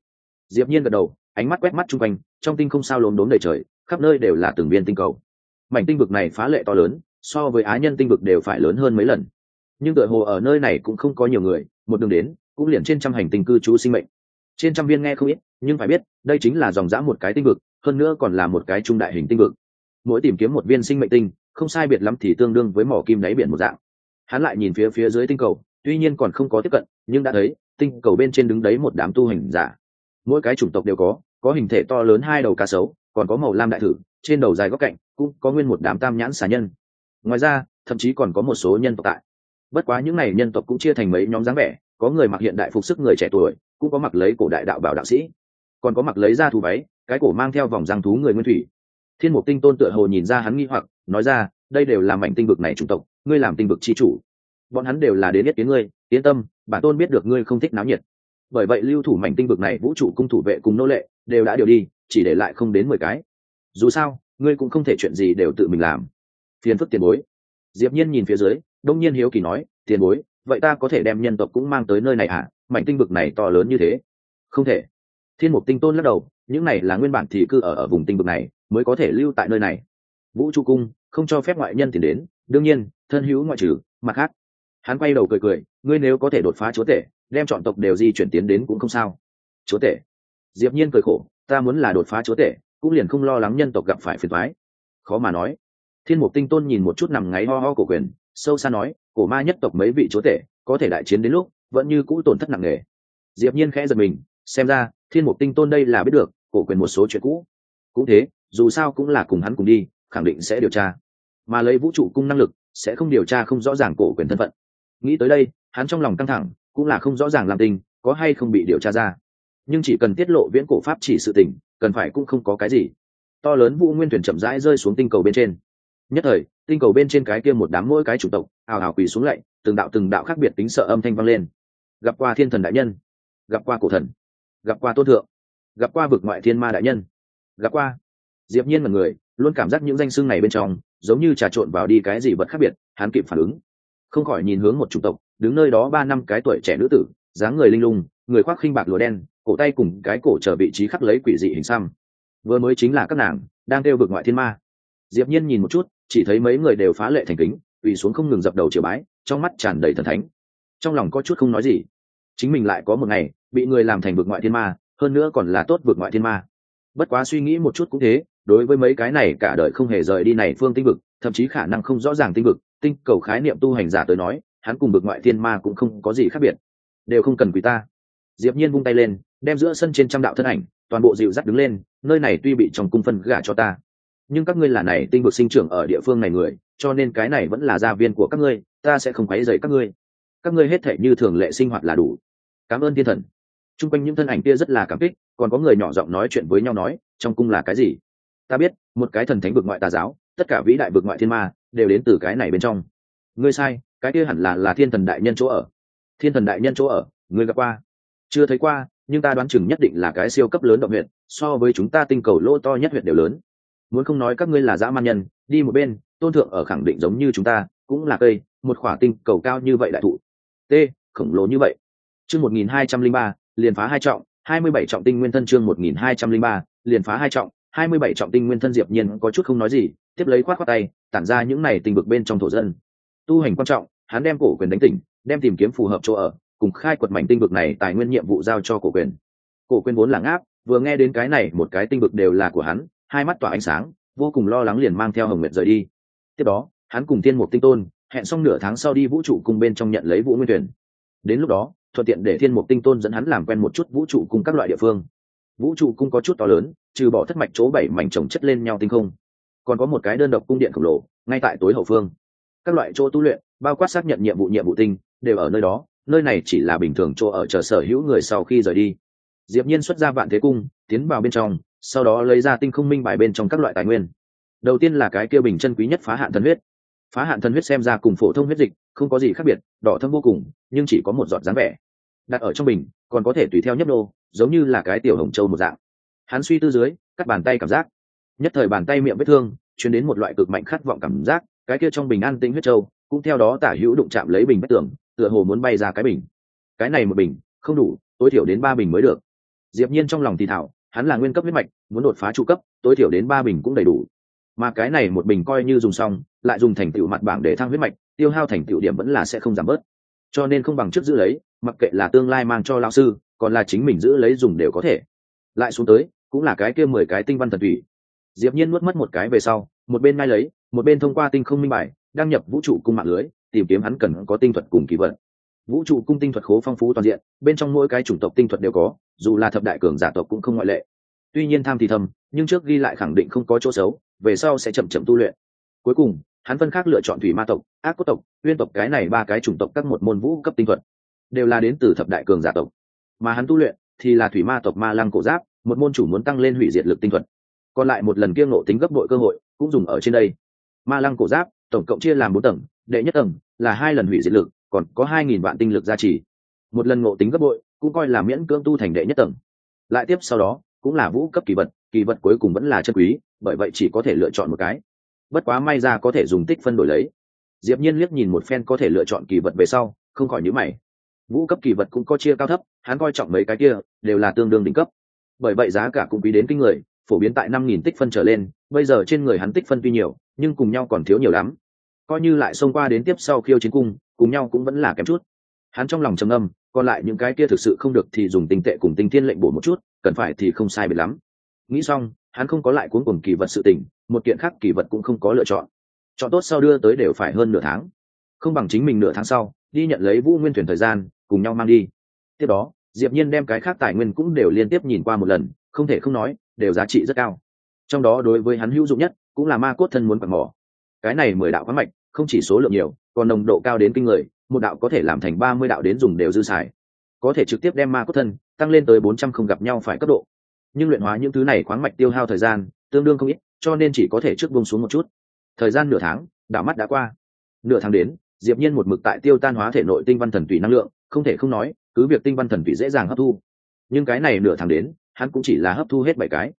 Diệp nhiên gật đầu, ánh mắt quét mắt chung quanh, trong tinh không sao lốm đốm đầy trời, khắp nơi đều là từng viên tinh cầu. Mảnh tinh vực này phá lệ to lớn, so với á nhân tinh vực đều phải lớn hơn mấy lần. Nhưng tựa hồ ở nơi này cũng không có nhiều người, một đường đến, cũng liền trên trăm hành tinh cư trú sinh mệnh trên trăm viên nghe không ít, nhưng phải biết, đây chính là dòng dã một cái tinh vực, hơn nữa còn là một cái trung đại hình tinh vực. Mỗi tìm kiếm một viên sinh mệnh tinh, không sai biệt lắm thì tương đương với mỏ kim đáy biển một dạng. Hắn lại nhìn phía phía dưới tinh cầu, tuy nhiên còn không có tiếp cận, nhưng đã thấy, tinh cầu bên trên đứng đấy một đám tu hành giả. Mỗi cái chủng tộc đều có có hình thể to lớn hai đầu cá sấu, còn có màu lam đại thử, trên đầu dài góc cạnh cũng có nguyên một đám tam nhãn xà nhân. Ngoài ra, thậm chí còn có một số nhân tộc tại. Bất quá những n à y nhân tộc cũng chia thành mấy nhóm dáng vẻ có người mặc hiện đại phục sức người trẻ tuổi, cũng có mặc lấy cổ đại đạo bảo đạo sĩ. Còn có mặc lấy da thú váy, cái cổ mang theo vòng răng thú người nguyên thủy. Thiên mục tinh tôn tựa hồ nhìn ra hắn nghi hoặc, nói ra, đây đều là mảnh tinh vực này chủng tộc, ngươi làm tinh vực c h i chủ. Bọn hắn đều là đến nhất kiến ngươi, yên tâm, bản tôn biết được ngươi không thích náo nhiệt. Bởi vậy lưu thủ mảnh tinh vực này vũ trụ cung thủ vệ cùng nô lệ đều đã điều đi, chỉ để lại không đến mười cái. Dù sao, ngươi cũng không thể chuyện gì đều tự mình làm. Phiền phức tiền bối. Diệp nhiên nhìn phía dưới, đông nhiên hiếu kỳ nói, tiền bối vậy ta có thể đem nhân tộc cũng mang tới nơi này à mảnh tinh vực này to lớn như thế. Không thể. Thiên mục tinh tôn lắc đầu, những này là nguyên bản thì cư ở ở vùng tinh vực này, mới có thể lưu tại nơi này. Vũ trụ cung, không cho phép ngoại nhân tìm đến. Đương nhiên, thân hữu ngoại trừ, mặt khác. Hắn quay đầu cười cười, ngươi nếu có thể đột phá chúa tể, đem chọn tộc đều di chuyển tiến đến cũng không sao. Chúa tể. Diệp nhiên cười khổ, ta muốn là đột phá chúa tể, cũng liền không lo lắng nhân tộc gặp phải phiền toái. Khó mà nói. Thiên mục tinh tôn nhìn một chút nằm ngáy ho ho cổ quyền sâu xa nói, cổ ma nhất tộc mấy vị chúa tể, có thể đại chiến đến lúc, vẫn như cũ tổn thất nặng nề. Diệp nhiên khẽ giật mình, xem ra, thiên mục tinh tôn đây là biết được, cổ quyền một số chuyện cũ. Cũng thế, dù sao cũng là cùng hắn cùng đi, khẳng định sẽ điều tra. Mà lấy vũ trụ cung năng lực, sẽ không điều tra không rõ ràng cổ quyền thân phận. Nghĩ tới đây, hắn trong lòng căng thẳng, cũng là không rõ ràng làm tình, có hay không bị điều tra ra. Nhưng chỉ cần tiết lộ viễn cổ pháp chỉ sự tình, cần phải cũng không có cái gì. To lớn vũ nguyên thuyền chậm rãi rơi xuống tinh cầu bên trên. Nhất thời tinh cầu bên trên cái kia một đám mỗi cái chủ tộc ào ào quỳ xuống lạy từng đạo từng đạo khác biệt tính sợ âm thanh vang lên. Gặp qua thiên thần đại nhân, gặp qua cổ thần, gặp qua tôn thượng, gặp qua vực ngoại thiên ma đại nhân, gặp qua. Diệp nhiên là người, luôn cảm giác những danh xưng này bên trong, giống như trà trộn vào đi cái gì vật khác biệt, hắn kịp phản ứng. Không khỏi nhìn hướng một chủng tộc, đứng nơi đó ba năm cái tuổi trẻ nữ tử, dáng người linh lung, người khoác khinh bạc lụa đen, cổ tay cùng cái cổ trở vị trí khắc lấy quỷ dị hình xăm. Vừa mới chính là các nàng, đang kêu vực ngoại thiên ma diệp nhiên nhìn một chút, chỉ thấy mấy người đều phá lệ thành kính, quỳ xuống không ngừng dập đầu triều bái, trong mắt tràn đầy thần thánh. Trong lòng có chút không nói gì. Chính mình lại có một ngày, bị người làm thành vực ngoại thiên ma, hơn nữa còn là tốt vực ngoại thiên ma. Bất quá suy nghĩ một chút cũng thế, đối với mấy cái này cả đời không hề rời đi này phương tinh vực, thậm chí khả năng không rõ ràng tinh vực, tinh cầu khái niệm tu hành giả tới nói, hắn cùng bực ngoại thiên ma cũng không có gì khác biệt. Đều không cần quý ta. Diệp nhiên vung tay lên, đem giữa sân trên trăm đạo thân ảnh, toàn bộ dịu dắt đứng lên, nơi này tuy bị trong cung phân gả cho ta nhưng các ngươi là này tinh vực sinh trưởng ở địa phương này người, cho nên cái này vẫn là gia viên của các ngươi, ta sẽ không quấy rầy các ngươi. Các ngươi hết thể như thường lệ sinh hoạt là đủ. Cảm ơn thiên thần. Trung quanh những thân ảnh kia rất là cảm kích, còn có người nhỏ giọng nói chuyện với nhau nói, trong cung là cái gì? Ta biết, một cái thần thánh vực ngoại tà giáo, tất cả vĩ đại vực ngoại thiên ma, đều đến từ cái này bên trong. Ngươi sai, cái kia hẳn là là thiên thần đại nhân chỗ ở. Thiên thần đại nhân chỗ ở, ngươi gặp qua? Chưa thấy qua, nhưng ta đoán chừng nhất định là cái siêu cấp lớn động huyện, so với chúng ta tinh cầu lô to nhất huyện đều lớn muốn không nói các ngươi là dã man nhân, đi một bên, tôn thượng ở khẳng định giống như chúng ta, cũng là cây, một khỏa tinh cầu cao như vậy đại thụ. T, khổng lồ như vậy. Chương một nghìn hai trăm linh ba, liền phá hai trọng, hai mươi bảy trọng tinh nguyên thân chương một nghìn hai trăm linh ba, liền phá hai trọng, hai mươi bảy trọng tinh nguyên thân diệp nhiên có chút không nói gì, tiếp lấy khoát khoát tay, tản ra những này tình vực bên trong thổ dân. Tu hành quan trọng, hắn đem cổ quyền đánh tỉnh, đem tìm kiếm phù hợp chỗ ở, cùng khai quật mảnh tinh vực này tài nguyên nhiệm vụ giao cho cổ quyền. Cổ quyền vốn là ngáp, vừa nghe đến cái này, một cái tinh vực đều là của hắn hai mắt tỏa ánh sáng, vô cùng lo lắng liền mang theo hồng nguyệt rời đi. Tiếp đó, hắn cùng tiên mục tinh tôn, hẹn xong nửa tháng sau đi vũ trụ cùng bên trong nhận lấy vũ nguyên tuyển. Đến lúc đó, thuận tiện để thiên mục tinh tôn dẫn hắn làm quen một chút vũ trụ cùng các loại địa phương. Vũ trụ cung có chút to lớn, trừ bỏ thất mạch chỗ bảy mảnh trồng chất lên nhau tinh không, còn có một cái đơn độc cung điện khổng lồ, ngay tại tối hậu phương. Các loại chỗ tu luyện, bao quát xác nhận nhiệm vụ nhiệm vụ tinh, đều ở nơi đó, nơi này chỉ là bình thường chỗ ở chờ sở hữu người sau khi rời đi. Diệp nhiên xuất ra vạn thế cung, tiến vào bên trong sau đó lấy ra tinh không minh bài bên trong các loại tài nguyên. Đầu tiên là cái kia bình chân quý nhất phá hạn thần huyết. Phá hạn thần huyết xem ra cùng phổ thông huyết dịch không có gì khác biệt, đỏ thâm vô cùng, nhưng chỉ có một giọt dáng vẻ. Đặt ở trong bình, còn có thể tùy theo nhấp nô, giống như là cái tiểu hồng châu một dạng. Hắn suy tư dưới, cắt bàn tay cảm giác. Nhất thời bàn tay miệng vết thương, chuyển đến một loại cực mạnh khát vọng cảm giác, cái kia trong bình an tĩnh huyết châu cũng theo đó tả hữu đụng chạm lấy bình bất tường, tựa hồ muốn bay ra cái bình. Cái này một bình, không đủ, tối thiểu đến ba bình mới được. Diệp nhiên trong lòng thì thảo hắn là nguyên cấp huyết mạch, muốn đột phá trụ cấp, tối thiểu đến ba bình cũng đầy đủ. Mà cái này một bình coi như dùng xong, lại dùng thành tựu mặt bảng để thăng huyết mạch, tiêu hao thành tựu điểm vẫn là sẽ không giảm bớt. Cho nên không bằng trước giữ lấy, mặc kệ là tương lai mang cho lão sư, còn là chính mình giữ lấy dùng đều có thể. Lại xuống tới, cũng là cái kia mười cái tinh văn thần thủy diệp nhiên nuốt mất một cái về sau, một bên ngay lấy, một bên thông qua tinh không minh bài, đăng nhập vũ trụ cung mạng lưới, tìm kiếm hắn cần có tinh thuật cùng kỳ vật vũ trụ cung tinh thuật khố phong phú toàn diện, bên trong mỗi cái chủng tộc tinh thuật đều có, dù là thập đại cường giả tộc cũng không ngoại lệ. Tuy nhiên tham thì thầm, nhưng trước ghi lại khẳng định không có chỗ xấu, về sau sẽ chậm chậm tu luyện. Cuối cùng, hắn phân khác lựa chọn thủy ma tộc, ác cốt tộc uyên tộc cái này ba cái chủng tộc các một môn vũ cấp tinh thuật, đều là đến từ thập đại cường giả tộc. Mà hắn tu luyện thì là thủy ma tộc ma lăng cổ giáp, một môn chủ muốn tăng lên hủy diệt lực tinh thuật. Còn lại một lần kiêng nộ tính gấp bội cơ hội, cũng dùng ở trên đây. Ma lăng cổ giáp, tổng cộng chia làm bốn tầng, đệ nhất tầng là hai lần hủy diệt lực còn có hai nghìn vạn tinh lực gia trì. Một lần ngộ tính gấp bội, cũng coi là miễn cưỡng tu thành đệ nhất tầng. Lại tiếp sau đó, cũng là vũ cấp kỳ vật kỳ vật cuối cùng vẫn là chân quý, bởi vậy chỉ có thể lựa chọn một cái. Bất quá may ra có thể dùng tích phân đổi lấy. Diệp nhiên liếc nhìn một phen có thể lựa chọn kỳ vật về sau, không khỏi nhíu mày. Vũ cấp kỳ vật cũng có chia cao thấp, hắn coi trọng mấy cái kia, đều là tương đương đỉnh cấp. Bởi vậy giá cả cũng quý đến kinh người, phổ biến tại năm nghìn tích phân trở lên, bây giờ trên người hắn tích phân tuy nhiều, nhưng cùng nhau còn thiếu nhiều lắm. Coi như lại xông qua đến tiếp sau khiêu chiến cung cùng nhau cũng vẫn là kém chút. Hắn trong lòng trầm âm còn lại những cái kia thực sự không được thì dùng tinh tệ cùng tinh thiên lệnh bổ một chút, cần phải thì không sai biệt lắm. Nghĩ xong, hắn không có lại cuốn cùng kỳ vật sự tình, một kiện khác kỳ vật cũng không có lựa chọn. Chọn tốt sau đưa tới đều phải hơn nửa tháng. Không bằng chính mình nửa tháng sau, đi nhận lấy vũ nguyên thuyền thời gian, cùng nhau mang đi. Tiếp đó, diệp nhiên đem cái khác tài nguyên cũng đều liên tiếp nhìn qua một lần, không thể không nói, đều giá trị rất cao. Trong đó đối với hắn hữu dụng nhất, cũng là ma cốt thân muốn bằng mỏ. Cái này mười đạo khoáng mạch, không chỉ số lượng nhiều còn nồng độ cao đến kinh người, một đạo có thể làm thành ba mươi đạo đến dùng đều dư xài. Có thể trực tiếp đem ma cốt thân tăng lên tới bốn trăm không gặp nhau phải cấp độ. Nhưng luyện hóa những thứ này khoáng mạch tiêu hao thời gian tương đương không ít, cho nên chỉ có thể trước bông xuống một chút. Thời gian nửa tháng, đạo mắt đã qua. Nửa tháng đến, diệp nhiên một mực tại tiêu tan hóa thể nội tinh văn thần tùy năng lượng, không thể không nói, cứ việc tinh văn thần tùy dễ dàng hấp thu. Nhưng cái này nửa tháng đến, hắn cũng chỉ là hấp thu hết bảy cái.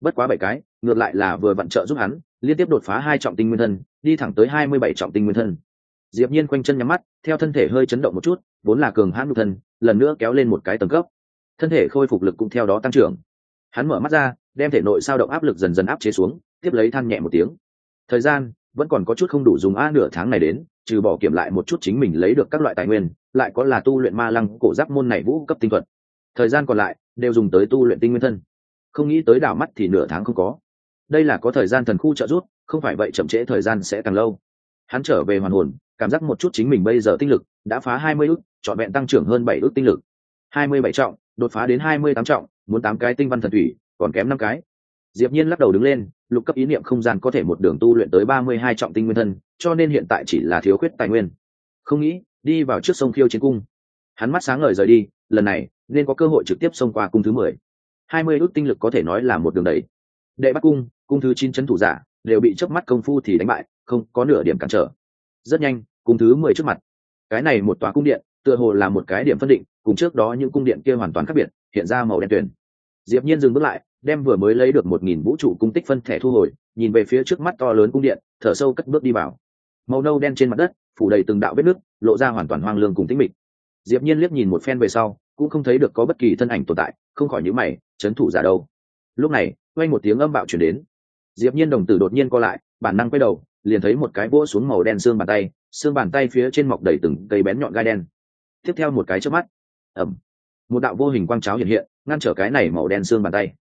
Bất quá bảy cái, ngược lại là vừa vận trợ giúp hắn, liên tiếp đột phá hai trọng tinh nguyên thân, đi thẳng tới hai mươi bảy trọng tinh nguyên thân diệp nhiên quanh chân nhắm mắt, theo thân thể hơi chấn động một chút, vốn là cường hãn nhục thân, lần nữa kéo lên một cái tầng cấp. Thân thể khôi phục lực cũng theo đó tăng trưởng. Hắn mở mắt ra, đem thể nội sao động áp lực dần dần áp chế xuống, tiếp lấy than nhẹ một tiếng. Thời gian vẫn còn có chút không đủ dùng a nửa tháng này đến, trừ bỏ kiểm lại một chút chính mình lấy được các loại tài nguyên, lại có là tu luyện ma lăng cổ giáp môn này vũ cấp tinh thuật. Thời gian còn lại đều dùng tới tu luyện tinh nguyên thân. Không nghĩ tới đảo mắt thì nửa tháng không có. Đây là có thời gian thần khu trợ giúp, không phải vậy chậm trễ thời gian sẽ càng lâu. Hắn trở về hoàn hồn cảm giác một chút chính mình bây giờ tinh lực đã phá hai mươi ước, trọn vẹn tăng trưởng hơn bảy ước tinh lực. hai mươi bảy trọng, đột phá đến hai mươi tám trọng, muốn tám cái tinh văn thần thủy, còn kém năm cái. Diệp nhiên lắc đầu đứng lên, lục cấp ý niệm không gian có thể một đường tu luyện tới ba mươi hai trọng tinh nguyên thân, cho nên hiện tại chỉ là thiếu khuyết tài nguyên. Không nghĩ, đi vào trước sông khiêu chiến cung. Hắn mắt sáng ngời rời đi, lần này, nên có cơ hội trực tiếp xông qua cung thứ mười. hai mươi ước tinh lực có thể nói là một đường đầy. Đệ bắc cung cung thứ chín chấn thủ giả, đều bị chớp mắt công phu thì đánh bại, không có nửa điểm cản trở rất nhanh cung thứ mười trước mặt. Cái này một tòa cung điện, tựa hồ là một cái điểm phân định, cùng trước đó những cung điện kia hoàn toàn khác biệt, hiện ra màu đen tuyển diệp nhiên dừng bước lại, đem vừa mới lấy được một nghìn vũ trụ cung tích phân thẻ thu hồi, nhìn về phía trước mắt to lớn cung điện, thở sâu cất bước đi vào. Màu nâu đen trên mặt đất, phủ đầy từng đạo vết nước, lộ ra hoàn toàn hoang lương cùng tĩnh mịch. Diệp nhiên liếc nhìn một phen về sau, cũng không thấy được có bất kỳ thân ảnh tồn tại, không khỏi nhíu mày, chấn thủ giả đâu. Lúc này quanh một tiếng âm bạo truyền đến. Diệp nhiên đồng tử đột nhiên co lại, bản năng quay đầu liền thấy một cái vỗ xuống màu đen xương bàn tay, xương bàn tay phía trên mọc đầy từng cây bén nhọn gai đen. Tiếp theo một cái chớp mắt ẩm một đạo vô hình quang cháo hiện hiện, ngăn trở cái này màu đen xương bàn tay.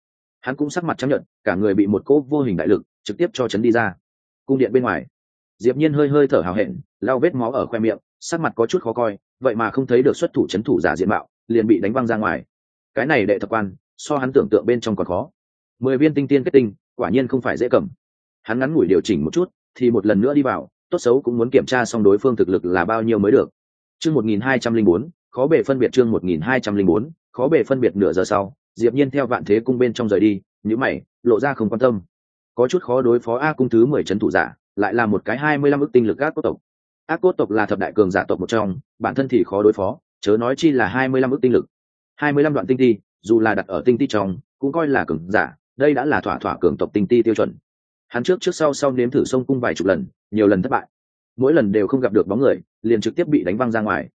Hắn cũng sắc mặt chấp nhận cả người bị một cỗ vô hình đại lực trực tiếp cho chấn đi ra. Cung điện bên ngoài, diệp nhiên hơi hơi thở hào hẹn, lau vết máu ở khoe miệng, sắc mặt có chút khó coi, vậy mà không thấy được xuất thủ chấn thủ giả diện mạo, liền bị đánh văng ra ngoài. Cái này đệ thập quan, so hắn tưởng tượng bên trong còn khó. Mười viên tinh tiên kết tinh, quả nhiên không phải dễ cầm. Hắn ngắn ngủi điều chỉnh một chút thì một lần nữa đi vào, tốt xấu cũng muốn kiểm tra xong đối phương thực lực là bao nhiêu mới được. Chương một nghìn hai trăm linh bốn, khó bề phân biệt chương một nghìn hai trăm linh bốn, khó bề phân biệt nửa giờ sau, diệp nhiên theo vạn thế cung bên trong rời đi, nhíu mày, lộ ra không quan tâm. Có chút khó đối phó a cung thứ mười trấn thủ giả, lại là một cái hai mươi lăm ức tinh lực ác cốt tộc. Ác cốt tộc là thập đại cường giả tộc một trong, bản thân thì khó đối phó, chớ nói chi là hai mươi lăm ức tinh lực. hai mươi lăm đoạn tinh ti, dù là đặt ở tinh ti trong, cũng coi là cường giả, đây đã là thỏa thỏa cường tộc tinh ti tiêu chuẩn hắn trước trước sau sau nếm thử sông cung vài chục lần, nhiều lần thất bại. Mỗi lần đều không gặp được bóng người, liền trực tiếp bị đánh văng ra ngoài.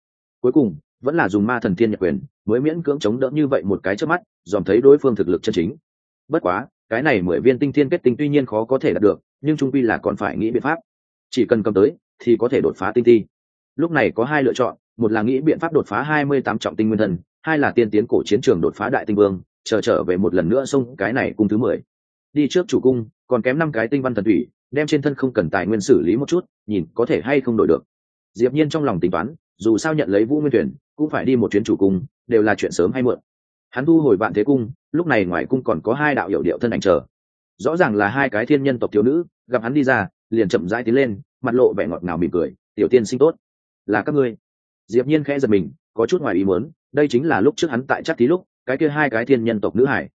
Cuối cùng, vẫn là dùng ma thần thiên nhật quyền, mới miễn cưỡng chống đỡ như vậy một cái trước mắt, dòm thấy đối phương thực lực chân chính. Bất quá, cái này mười viên tinh thiên kết tinh tuy nhiên khó có thể đạt được, nhưng trung quy là còn phải nghĩ biện pháp. Chỉ cần cầm tới, thì có thể đột phá tinh thi. lúc này có hai lựa chọn, một là nghĩ biện pháp đột phá hai mươi tám trọng tinh nguyên thần, hai là tiên tiến cổ chiến trường đột phá đại tinh vương, chờ trở về một lần nữa xông cái này cung thứ mười. Đi trước chủ cung còn kém năm cái tinh văn thần thủy, đem trên thân không cần tài nguyên xử lý một chút, nhìn có thể hay không đổi được. Diệp nhiên trong lòng tính toán, dù sao nhận lấy vũ nguyên tuyển cũng phải đi một chuyến chủ cung, đều là chuyện sớm hay muộn. Hắn thu hồi vạn thế cung, lúc này ngoài cung còn có hai đạo hiệu điệu thân ảnh chờ. Rõ ràng là hai cái thiên nhân tộc thiếu nữ, gặp hắn đi ra, liền chậm rãi tiến lên, mặt lộ vẻ ngọt ngào mỉm cười, tiểu tiên sinh tốt. Là các ngươi. Diệp nhiên khẽ giật mình, có chút ngoài ý muốn, đây chính là lúc trước hắn tại chắc tí lúc, cái kia hai cái thiên nhân tộc nữ hải.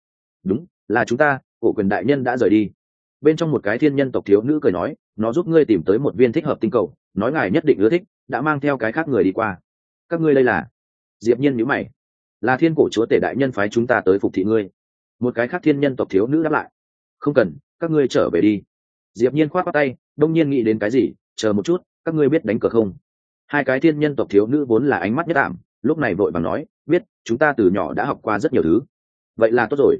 Đúng, là chúng ta, cổ quyền đại nhân đã rời đi bên trong một cái thiên nhân tộc thiếu nữ cười nói, nó giúp ngươi tìm tới một viên thích hợp tinh cầu, nói ngài nhất định ưa thích, đã mang theo cái khác người đi qua. Các ngươi đây là? Diệp nhiên nhíu mày. Là thiên cổ chúa tể đại nhân phái chúng ta tới phục thị ngươi. Một cái khác thiên nhân tộc thiếu nữ đáp lại. Không cần, các ngươi trở về đi. Diệp nhiên khoát qua tay, đông nhiên nghĩ đến cái gì, chờ một chút, các ngươi biết đánh cờ không? Hai cái thiên nhân tộc thiếu nữ vốn là ánh mắt nhất ảm, lúc này vội vàng nói, biết, chúng ta từ nhỏ đã học qua rất nhiều thứ. Vậy là tốt rồi.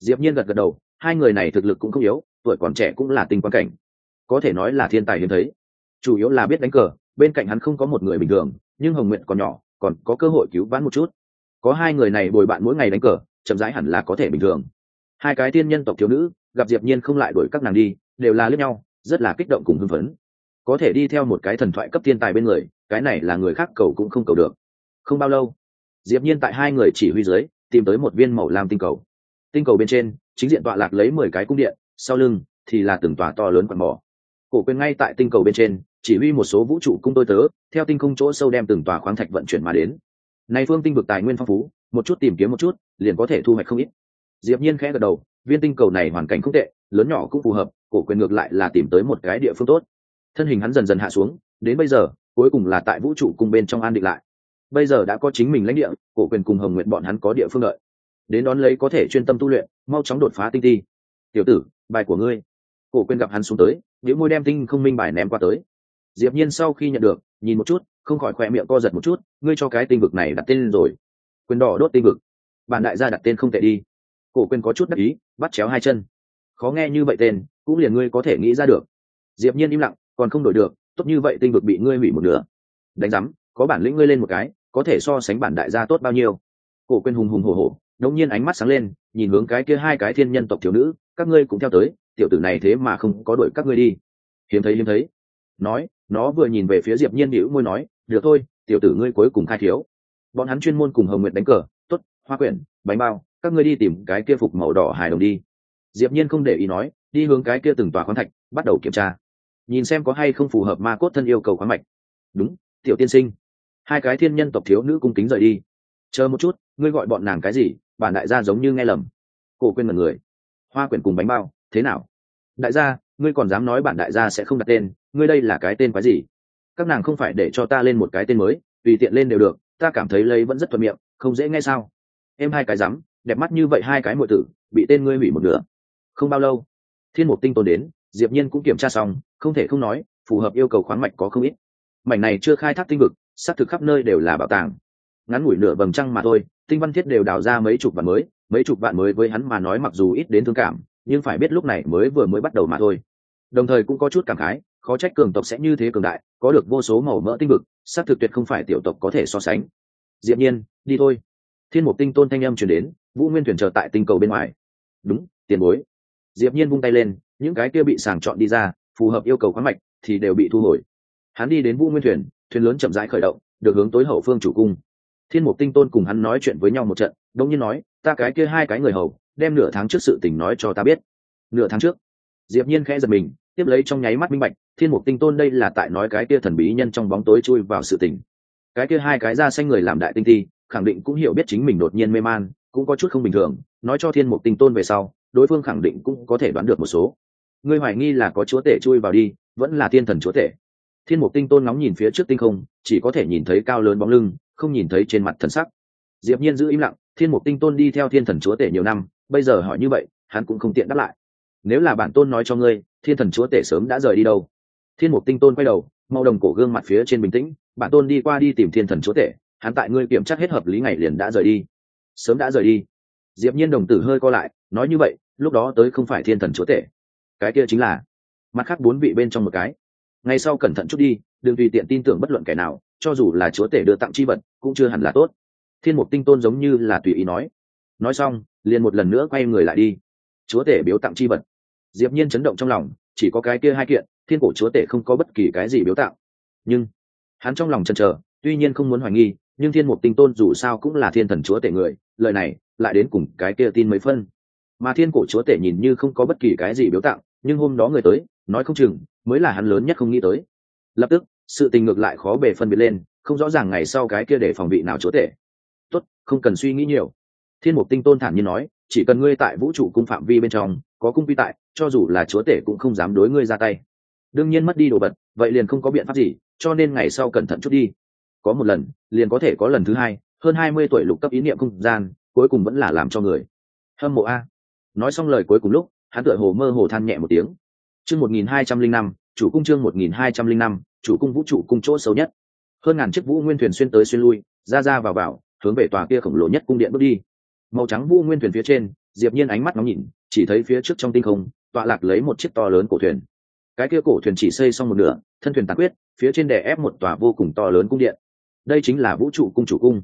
Diệp nhiên gật gật đầu, hai người này thực lực cũng không yếu tuổi còn trẻ cũng là tình quan cảnh. Có thể nói là thiên tài hiếm thấy. Chủ yếu là biết đánh cờ, bên cạnh hắn không có một người bình thường, nhưng hồng nguyện còn nhỏ, còn có cơ hội cứu vãn một chút. Có hai người này bồi bạn mỗi ngày đánh cờ, chậm rãi hẳn là có thể bình thường. Hai cái tiên nhân tộc thiếu nữ, gặp diệp nhiên không lại đuổi các nàng đi, đều là lướt nhau, rất là kích động cùng hưng phấn. Có thể đi theo một cái thần thoại cấp thiên tài bên người, cái này là người khác cầu cũng không cầu được. Không bao lâu, diệp nhiên tại hai người chỉ huy dưới, tìm tới một viên màu lam tinh cầu. Tinh cầu bên trên, chính diện tọa lạc lấy mười cái cung điện sau lưng thì là từng tòa to lớn quặng mỏ. Cổ quyền ngay tại tinh cầu bên trên, chỉ huy một số vũ trụ cung tôi tớ, theo tinh không chỗ sâu đem từng tòa khoáng thạch vận chuyển mà đến. Này phương tinh vực tài nguyên phong phú, một chút tìm kiếm một chút, liền có thể thu hoạch không ít. Diệp nhiên khẽ gật đầu, viên tinh cầu này hoàn cảnh không tệ, lớn nhỏ cũng phù hợp, cổ quyền ngược lại là tìm tới một cái địa phương tốt. Thân hình hắn dần dần hạ xuống, đến bây giờ, cuối cùng là tại vũ trụ cung bên trong an định lại. Bây giờ đã có chính mình lãnh địa, cổ quyền cùng hồng nguyện bọn hắn có địa phương đợi. Đến đón lấy có thể chuyên tâm tu luyện, mau chóng đột phá tinh ti. Tiểu tử bài của ngươi. Cổ quên gặp hắn xuống tới nếu môi đem tinh không minh bài ném qua tới. Diệp nhiên sau khi nhận được, nhìn một chút, không khỏi khoe miệng co giật một chút, ngươi cho cái tinh vực này đặt tên rồi. Quyền đỏ đốt tinh vực. Bản đại gia đặt tên không tệ đi. Cổ quên có chút đắc ý, bắt chéo hai chân. Khó nghe như vậy tên, cũng liền ngươi có thể nghĩ ra được. Diệp nhiên im lặng, còn không đổi được, tốt như vậy tinh vực bị ngươi hủy một nửa. Đánh giám, có bản lĩnh ngươi lên một cái, có thể so sánh bản đại gia tốt bao nhiêu. Cổ quên hùng hùng hổ hổ đột nhiên ánh mắt sáng lên, nhìn hướng cái kia hai cái thiên nhân tộc thiếu nữ, các ngươi cũng theo tới, tiểu tử này thế mà không có đuổi các ngươi đi. Hiếm thấy hiếm thấy. Nói, nó vừa nhìn về phía diệp nhiên nhíu môi nói, được thôi, tiểu tử ngươi cuối cùng khai thiếu. Bọn hắn chuyên môn cùng hồng nguyệt đánh cờ, tốt, hoa quyển, bánh bao, các ngươi đi tìm cái kia phục màu đỏ hài đồng đi. Diệp nhiên không để ý nói, đi hướng cái kia từng tòa khoáng thạch, bắt đầu kiểm tra. Nhìn xem có hay không phù hợp ma cốt thân yêu cầu khoáng mạch. Đúng, tiểu tiên sinh. Hai cái thiên nhân tộc thiếu nữ cung kính rời đi. Chờ một chút, ngươi gọi bọn nàng cái gì? Bản đại gia giống như nghe lầm. Cổ quên mật người. Hoa quyển cùng bánh bao, thế nào? Đại gia, ngươi còn dám nói bản đại gia sẽ không đặt tên, ngươi đây là cái tên quái gì? Các nàng không phải để cho ta lên một cái tên mới, tùy tiện lên đều được, ta cảm thấy lấy vẫn rất thuận miệng, không dễ nghe sao? Em hai cái rắm, đẹp mắt như vậy hai cái muội tử, bị tên ngươi hủy một nửa. Không bao lâu, thiên mục tinh tôn đến, diệp nhiên cũng kiểm tra xong, không thể không nói, phù hợp yêu cầu khoáng mạch có không ít. Mảnh này chưa khai thác tinh vực, xác thực khắp nơi đều là bảo tàng ngắn ngủi nửa vầng trăng mà thôi, tinh văn thiết đều đào ra mấy chục vạn mới, mấy chục vạn mới với hắn mà nói mặc dù ít đến thương cảm, nhưng phải biết lúc này mới vừa mới bắt đầu mà thôi. Đồng thời cũng có chút cảm khái, khó trách cường tộc sẽ như thế cường đại, có được vô số màu mỡ tinh vực, xác thực tuyệt không phải tiểu tộc có thể so sánh. Diệp nhiên, đi thôi. Thiên mục tinh tôn thanh âm truyền đến, vũ nguyên thuyền chờ tại tinh cầu bên ngoài. Đúng, tiền bối. Diệp nhiên vung tay lên, những cái kia bị sàng chọn đi ra, phù hợp yêu cầu khoáng mạch, thì đều bị thu hồi. Hắn đi đến vũ nguyên thuyền thuyền lớn chậm rãi khởi động, được hướng tối hậu phương chủ cung thiên mục tinh tôn cùng hắn nói chuyện với nhau một trận đông nhiên nói, ta cái kia hai cái người hầu, đem nửa tháng trước sự tình nói cho ta biết. Nửa tháng trước, diệp nhiên khẽ giật mình, tiếp lấy trong nháy mắt minh bạch, thiên mục tinh tôn đây là tại nói cái kia thần bí nhân trong bóng tối chui vào sự tình. Cái kia hai cái da xanh người làm đại tinh thi, khẳng định cũng hiểu biết chính mình đột nhiên mê man, cũng có chút không bình thường, nói cho thiên mục tinh tôn về sau, đối phương khẳng định cũng có thể đoán được một số. Ngươi hoài nghi là có chúa tể chui vào đi, vẫn là thiên thần chúa tể. Thiên mục tinh tôn ngóng nhìn phía trước tinh không, chỉ có thể nhìn thấy cao lớn bóng lưng không nhìn thấy trên mặt thần sắc. Diệp nhiên giữ im lặng, thiên mục tinh tôn đi theo thiên thần chúa tể nhiều năm, bây giờ hỏi như vậy, hắn cũng không tiện đáp lại. Nếu là bản tôn nói cho ngươi, thiên thần chúa tể sớm đã rời đi đâu? Thiên mục tinh tôn quay đầu, màu đồng cổ gương mặt phía trên bình tĩnh, bản tôn đi qua đi tìm thiên thần chúa tể, hắn tại ngươi kiểm tra hết hợp lý ngày liền đã rời đi. Sớm đã rời đi. Diệp nhiên đồng tử hơi co lại, nói như vậy, lúc đó tới không phải thiên thần chúa tể. Cái kia chính là, mặt khác bốn vị bên trong một cái. Ngay sau cẩn thận chút đi, đừng tùy tiện tin tưởng bất luận kẻ nào cho dù là chúa tể đưa tặng chi vật, cũng chưa hẳn là tốt. Thiên mục tinh tôn giống như là tùy ý nói. Nói xong, liền một lần nữa quay người lại đi. Chúa tể biếu tặng chi vật. Diệp nhiên chấn động trong lòng, chỉ có cái kia hai kiện, thiên cổ chúa tể không có bất kỳ cái gì biếu tặng. Nhưng, hắn trong lòng chần chờ, tuy nhiên không muốn hoài nghi, nhưng thiên mục tinh tôn dù sao cũng là thiên thần chúa tể người, lời này lại đến cùng cái kia tin mấy phân. Mà thiên cổ chúa tể nhìn như không có bất kỳ cái gì biếu tặng, nhưng hôm đó người tới, nói không chừng, mới là hắn lớn nhất không nghĩ tới. Lập tức sự tình ngược lại khó bề phân biệt lên, không rõ ràng ngày sau cái kia để phòng vị nào chúa tể. Tốt, không cần suy nghĩ nhiều. Thiên mục tinh tôn thản nhiên nói, chỉ cần ngươi tại vũ trụ cung phạm vi bên trong, có cung vi tại, cho dù là chúa tể cũng không dám đối ngươi ra tay. Đương nhiên mất đi đồ vật, vậy liền không có biện pháp gì, cho nên ngày sau cẩn thận chút đi. Có một lần, liền có thể có lần thứ hai, hơn hai mươi tuổi lục cấp ý niệm không gian, cuối cùng vẫn là làm cho người. Hâm mộ a. Nói xong lời cuối cùng lúc, hắn tựa hồ mơ hồ than nhẹ một tiếng. Chương một nghìn hai trăm linh năm, chủ cung chương một nghìn hai trăm linh năm chủ cung vũ trụ cung chỗ xấu nhất. Hơn ngàn chiếc vũ nguyên thuyền xuyên tới xuyên lui, ra ra vào vào, hướng về tòa kia khổng lồ nhất cung điện bước đi. Màu trắng vũ nguyên thuyền phía trên, diệp nhiên ánh mắt nóng nhìn, chỉ thấy phía trước trong tinh không, tọa lạc lấy một chiếc to lớn cổ thuyền. Cái kia cổ thuyền chỉ xây xong một nửa, thân thuyền tàn quyết phía trên đè ép một tòa vô cùng to lớn cung điện. Đây chính là vũ trụ cung chủ cung.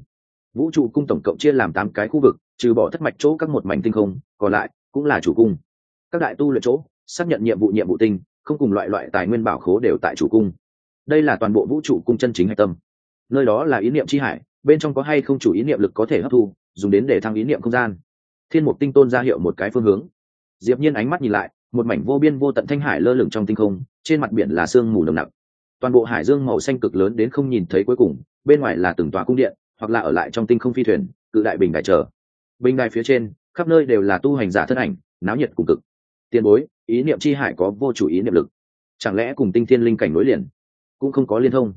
Vũ trụ cung tổng cộng chia làm tám cái khu vực, trừ bỏ thất mạch chỗ các một mảnh tinh không, còn lại cũng là chủ cung. Các đại tu luyện chỗ, xác nhận nhiệm vụ nhiệm vụ tinh, không cùng loại loại tài nguyên bảo khố đều tại chủ cung đây là toàn bộ vũ trụ cung chân chính hạch tâm. Nơi đó là ý niệm chi hải, bên trong có hay không chủ ý niệm lực có thể hấp thu, dùng đến để thăng ý niệm không gian. Thiên mục tinh tôn ra hiệu một cái phương hướng. Diệp nhiên ánh mắt nhìn lại, một mảnh vô biên vô tận thanh hải lơ lửng trong tinh không, trên mặt biển là sương mù nồng nặc. Toàn bộ hải dương màu xanh cực lớn đến không nhìn thấy cuối cùng, bên ngoài là từng tòa cung điện, hoặc là ở lại trong tinh không phi thuyền, cự đại bình đại chờ. Bình đài phía trên, khắp nơi đều là tu hành giả thân ảnh, náo nhiệt cùng cực. Tiền bối, ý niệm chi hải có vô chủ ý niệm lực. Chẳng lẽ cùng tinh thiên linh cảnh nối liền? Cũng không có liên thông.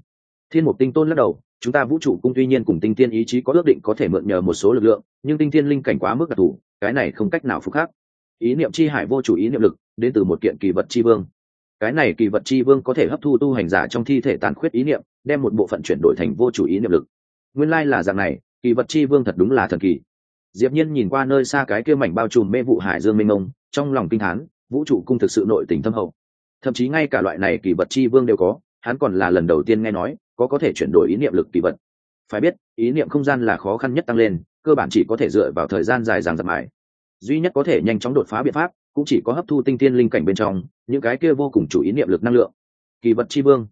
Thiên mục tinh tôn lắc đầu, chúng ta vũ trụ cung tuy nhiên cùng tinh thiên ý chí có ước định có thể mượn nhờ một số lực lượng, nhưng tinh thiên linh cảnh quá mức đặc thù, cái này không cách nào phục khác ý niệm chi hải vô chủ ý niệm lực, đến từ một kiện kỳ vật chi vương. Cái này kỳ vật chi vương có thể hấp thu tu hành giả trong thi thể tàn khuyết ý niệm, đem một bộ phận chuyển đổi thành vô chủ ý niệm lực. Nguyên lai là dạng này, kỳ vật chi vương thật đúng là thần kỳ. Diệp nhiên nhìn qua nơi xa cái kia mảnh bao trùm mê vụ hải dương mênh mông, trong lòng kinh thán, vũ trụ cung thực sự nội tình thâm hậu. Thậm chí ngay cả loại này kỳ vật chi vương đều có hắn còn là lần đầu tiên nghe nói, có có thể chuyển đổi ý niệm lực kỳ vật. Phải biết, ý niệm không gian là khó khăn nhất tăng lên, cơ bản chỉ có thể dựa vào thời gian dài dằng dặc mãi. Duy nhất có thể nhanh chóng đột phá biện pháp, cũng chỉ có hấp thu tinh tiên linh cảnh bên trong, những cái kia vô cùng chủ ý niệm lực năng lượng. Kỳ vật chi vương.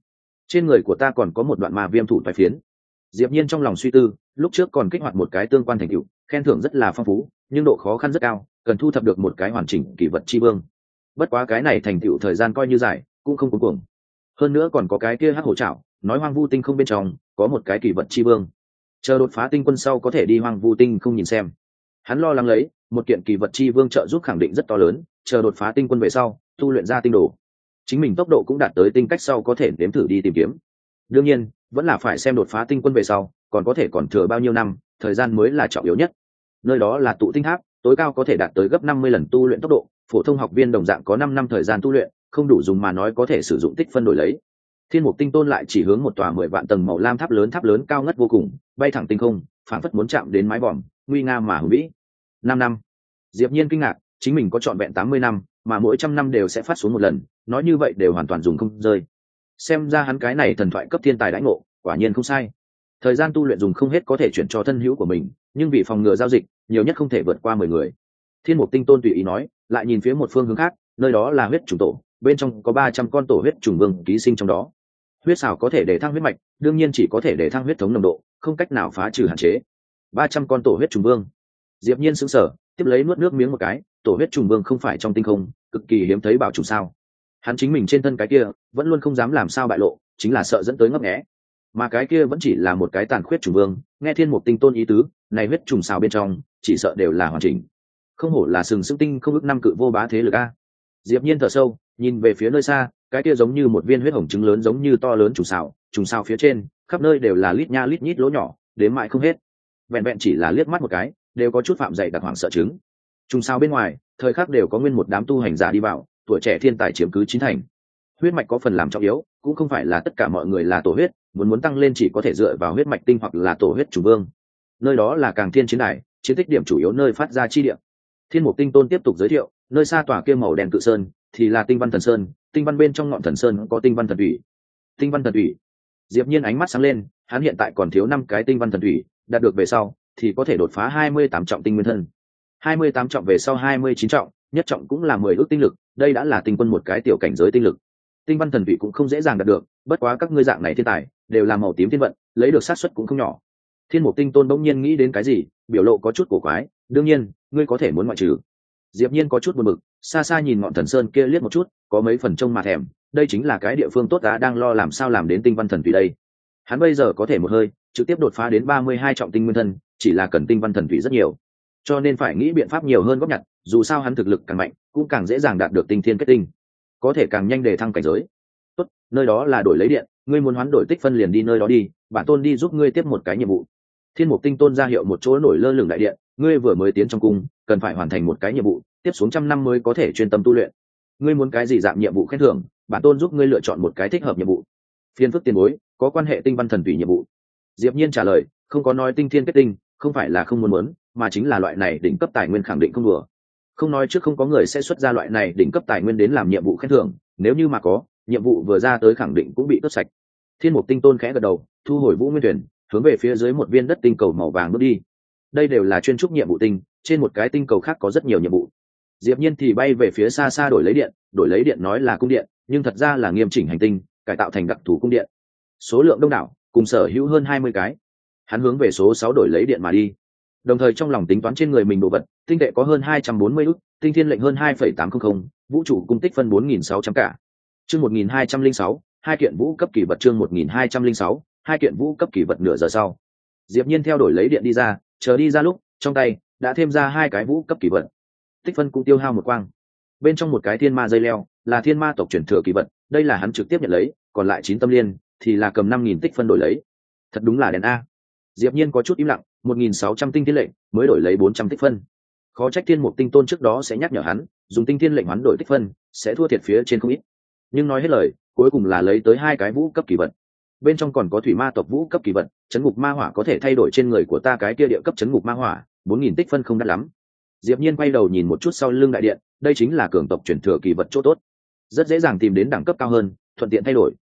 Trên người của ta còn có một đoạn ma viêm thủ toái phiến. Diệp nhiên trong lòng suy tư, lúc trước còn kích hoạt một cái tương quan thành tựu, khen thưởng rất là phong phú, nhưng độ khó khăn rất cao, cần thu thập được một cái hoàn chỉnh kỳ vật chi vương. Bất quá cái này thành tựu thời gian coi như dài, cũng không cuối cùng hơn nữa còn có cái kia hắc hổ trảo nói hoang vu tinh không bên trong, có một cái kỳ vật chi vương. Chờ đột phá tinh quân sau có thể đi hoang vu tinh không nhìn xem. Hắn lo lắng lấy, một kiện kỳ vật chi vương trợ giúp khẳng định rất to lớn, chờ đột phá tinh quân về sau, tu luyện ra tinh đồ. Chính mình tốc độ cũng đạt tới tinh cách sau có thể nếm thử đi tìm kiếm. Đương nhiên, vẫn là phải xem đột phá tinh quân về sau, còn có thể còn thừa bao nhiêu năm, thời gian mới là trọng yếu nhất. Nơi đó là tụ tinh tháp, tối cao có thể đạt tới gấp năm mươi lần tu luyện tốc độ, phổ thông học viên đồng dạng có năm năm thời gian tu luyện không đủ dùng mà nói có thể sử dụng tích phân đổi lấy. Thiên mục tinh tôn lại chỉ hướng một tòa mười vạn tầng màu lam tháp lớn tháp lớn cao ngất vô cùng, bay thẳng tinh không phản phất muốn chạm đến mái vòm, nguy nga mà hùng vĩ. Năm năm. Diệp nhiên kinh ngạc, chính mình có trọn vẹn tám mươi năm, mà mỗi trăm năm đều sẽ phát xuống một lần, nói như vậy đều hoàn toàn dùng không rơi. Xem ra hắn cái này thần thoại cấp thiên tài đãi ngộ, quả nhiên không sai. Thời gian tu luyện dùng không hết có thể chuyển cho thân hữu của mình, nhưng vì phòng ngừa giao dịch, nhiều nhất không thể vượt qua mười người. Thiên mục tinh tôn tùy ý nói, lại nhìn phía một phương hướng khác, nơi đó là huyết trùng tổ bên trong có ba trăm con tổ huyết trùng vương ký sinh trong đó. Huyết xào có thể để thăng huyết mạch, đương nhiên chỉ có thể để thăng huyết thống nồng độ, không cách nào phá trừ hạn chế. Ba trăm con tổ huyết trùng vương. Diệp nhiên sững sờ, tiếp lấy nuốt nước miếng một cái, tổ huyết trùng vương không phải trong tinh không, cực kỳ hiếm thấy bảo trùng sao. Hắn chính mình trên thân cái kia, vẫn luôn không dám làm sao bại lộ, chính là sợ dẫn tới ngấp nghé. Mà cái kia vẫn chỉ là một cái tàn khuyết trùng vương, nghe thiên mục tinh tôn ý tứ, này huyết trùng xào bên trong, chỉ sợ đều là hoàn chỉnh. Không hổ là sừng sững tinh không ước năm cự vô bá thế lực a diệp nhiên thở sâu, nhìn về phía nơi xa, cái kia giống như một viên huyết hồng trứng lớn giống như to lớn trùng xào trùng xào phía trên, khắp nơi đều là lít nha lít nhít lỗ nhỏ, đến mãi không hết. Vẹn vẹn chỉ là liếc mắt một cái, đều có chút phạm dậy đặc hoàng sợ trứng. Trùng xào bên ngoài, thời khắc đều có nguyên một đám tu hành giả đi vào, tuổi trẻ thiên tài chiếm cứ chín thành. Huyết mạch có phần làm trọng yếu, cũng không phải là tất cả mọi người là tổ huyết, muốn muốn tăng lên chỉ có thể dựa vào huyết mạch tinh hoặc là tổ huyết chủ vương. Nơi đó là càng thiên chiến đài, chiến tích điểm chủ yếu nơi phát ra chi điểm thiên mục tinh tôn tiếp tục giới thiệu, nơi xa tòa kia màu đèn cự sơn thì là tinh văn thần sơn, tinh văn bên trong ngọn thần sơn có tinh văn thần thủy. Tinh văn thần thủy. Diệp nhiên ánh mắt sáng lên, hắn hiện tại còn thiếu năm cái tinh văn thần thủy, đạt được về sau thì có thể đột phá hai mươi tám trọng tinh nguyên thân. hai mươi tám trọng về sau hai mươi chín trọng, nhất trọng cũng là mười ước tinh lực, đây đã là tinh quân một cái tiểu cảnh giới tinh lực. Tinh văn thần thủy cũng không dễ dàng đạt được, bất quá các ngươi dạng này thiên tài đều là màu tím thiên vận, lấy được sát suất cũng không nhỏ. Thiên mục tinh tôn bỗng nhiên nghĩ đến cái gì, biểu lộ có chút cổ quái, đương nhiên ngươi có thể muốn ngoại trừ. Diệp nhiên có chút buồn bực, xa xa nhìn ngọn thần sơn kia liếc một chút, có mấy phần trông mà thèm, đây chính là cái địa phương tốt đã đang lo làm sao làm đến tinh văn thần tùy đây. Hắn bây giờ có thể một hơi, trực tiếp đột phá đến ba mươi hai trọng tinh nguyên thân, chỉ là cần tinh văn thần thủy rất nhiều. Cho nên phải nghĩ biện pháp nhiều hơn góp nhặt, dù sao hắn thực lực càng mạnh, cũng càng dễ dàng đạt được tinh thiên kết tinh. Có thể càng nhanh để thăng cảnh giới. Tốt, nơi đó là đổi lấy điện, ngươi muốn hoán đổi tích phân liền đi nơi đó đi, bản tôn đi giúp ngươi tiếp một cái nhiệm vụ. Thiên mục tinh tôn ra hiệu một chỗ nổi lơ lửng đại điện ngươi vừa mới tiến trong cung, cần phải hoàn thành một cái nhiệm vụ, tiếp xuống trăm năm mới có thể chuyên tâm tu luyện. Ngươi muốn cái gì dạng nhiệm vụ khen thưởng, bản tôn giúp ngươi lựa chọn một cái thích hợp nhiệm vụ. Phiên phức tiền bối, có quan hệ tinh văn thần tùy nhiệm vụ. Diệp nhiên trả lời, không có nói tinh thiên kết tinh, không phải là không muốn muốn, mà chính là loại này đỉnh cấp tài nguyên khẳng định không đùa. Không nói trước không có người sẽ xuất ra loại này đỉnh cấp tài nguyên đến làm nhiệm vụ khen thưởng, nếu như mà có, nhiệm vụ vừa ra tới khẳng định cũng bị tước sạch. Thiên mục tinh tôn khẽ gật đầu, thu hồi vũ nguyên tuyển, hướng về phía dưới một viên đất tinh cầu màu vàng bước đi đây đều là chuyên trúc nhiệm vụ tinh, trên một cái tinh cầu khác có rất nhiều nhiệm vụ. Diệp nhiên thì bay về phía xa xa đổi lấy điện, đổi lấy điện nói là cung điện, nhưng thật ra là nghiêm chỉnh hành tinh, cải tạo thành đặc thù cung điện. Số lượng đông đảo, cùng sở hữu hơn hai mươi cái. Hắn hướng về số sáu đổi lấy điện mà đi. Đồng thời trong lòng tính toán trên người mình đồ vật, tinh tệ có hơn hai trăm bốn mươi ức, tinh thiên lệnh hơn hai phẩy tám trăm linh vũ trụ cung tích phân bốn nghìn sáu trăm cả. Chương một nghìn hai trăm linh sáu, hai kiện vũ cấp kỳ vật chương một nghìn hai trăm linh sáu, hai kiện vũ cấp kỳ vật nửa giờ sau. Diệp nhiên theo đổi lấy điện đi ra chờ đi ra lúc, trong tay đã thêm ra hai cái vũ cấp kỳ vật. Tích phân cũng tiêu hao một quang. Bên trong một cái thiên ma dây leo, là thiên ma tộc truyền thừa kỳ vật, đây là hắn trực tiếp nhận lấy, còn lại chín tâm liên thì là cầm năm nghìn tích phân đổi lấy. Thật đúng là đèn a. Diệp nhiên có chút im lặng, một nghìn sáu trăm tinh thiên lệnh mới đổi lấy bốn trăm tích phân. Khó trách thiên mục tinh tôn trước đó sẽ nhắc nhở hắn, dùng tinh thiên lệnh hoán đổi tích phân sẽ thua thiệt phía trên không ít. Nhưng nói hết lời, cuối cùng là lấy tới hai cái vũ cấp kỳ vật bên trong còn có thủy ma tộc vũ cấp kỳ vật, chấn ngục ma hỏa có thể thay đổi trên người của ta cái kia địa cấp chấn ngục ma hỏa, bốn nghìn tích phân không đắt lắm. Diệp nhiên quay đầu nhìn một chút sau lưng đại điện, đây chính là cường tộc truyền thừa kỳ vật chỗ tốt. Rất dễ dàng tìm đến đẳng cấp cao hơn, thuận tiện thay đổi.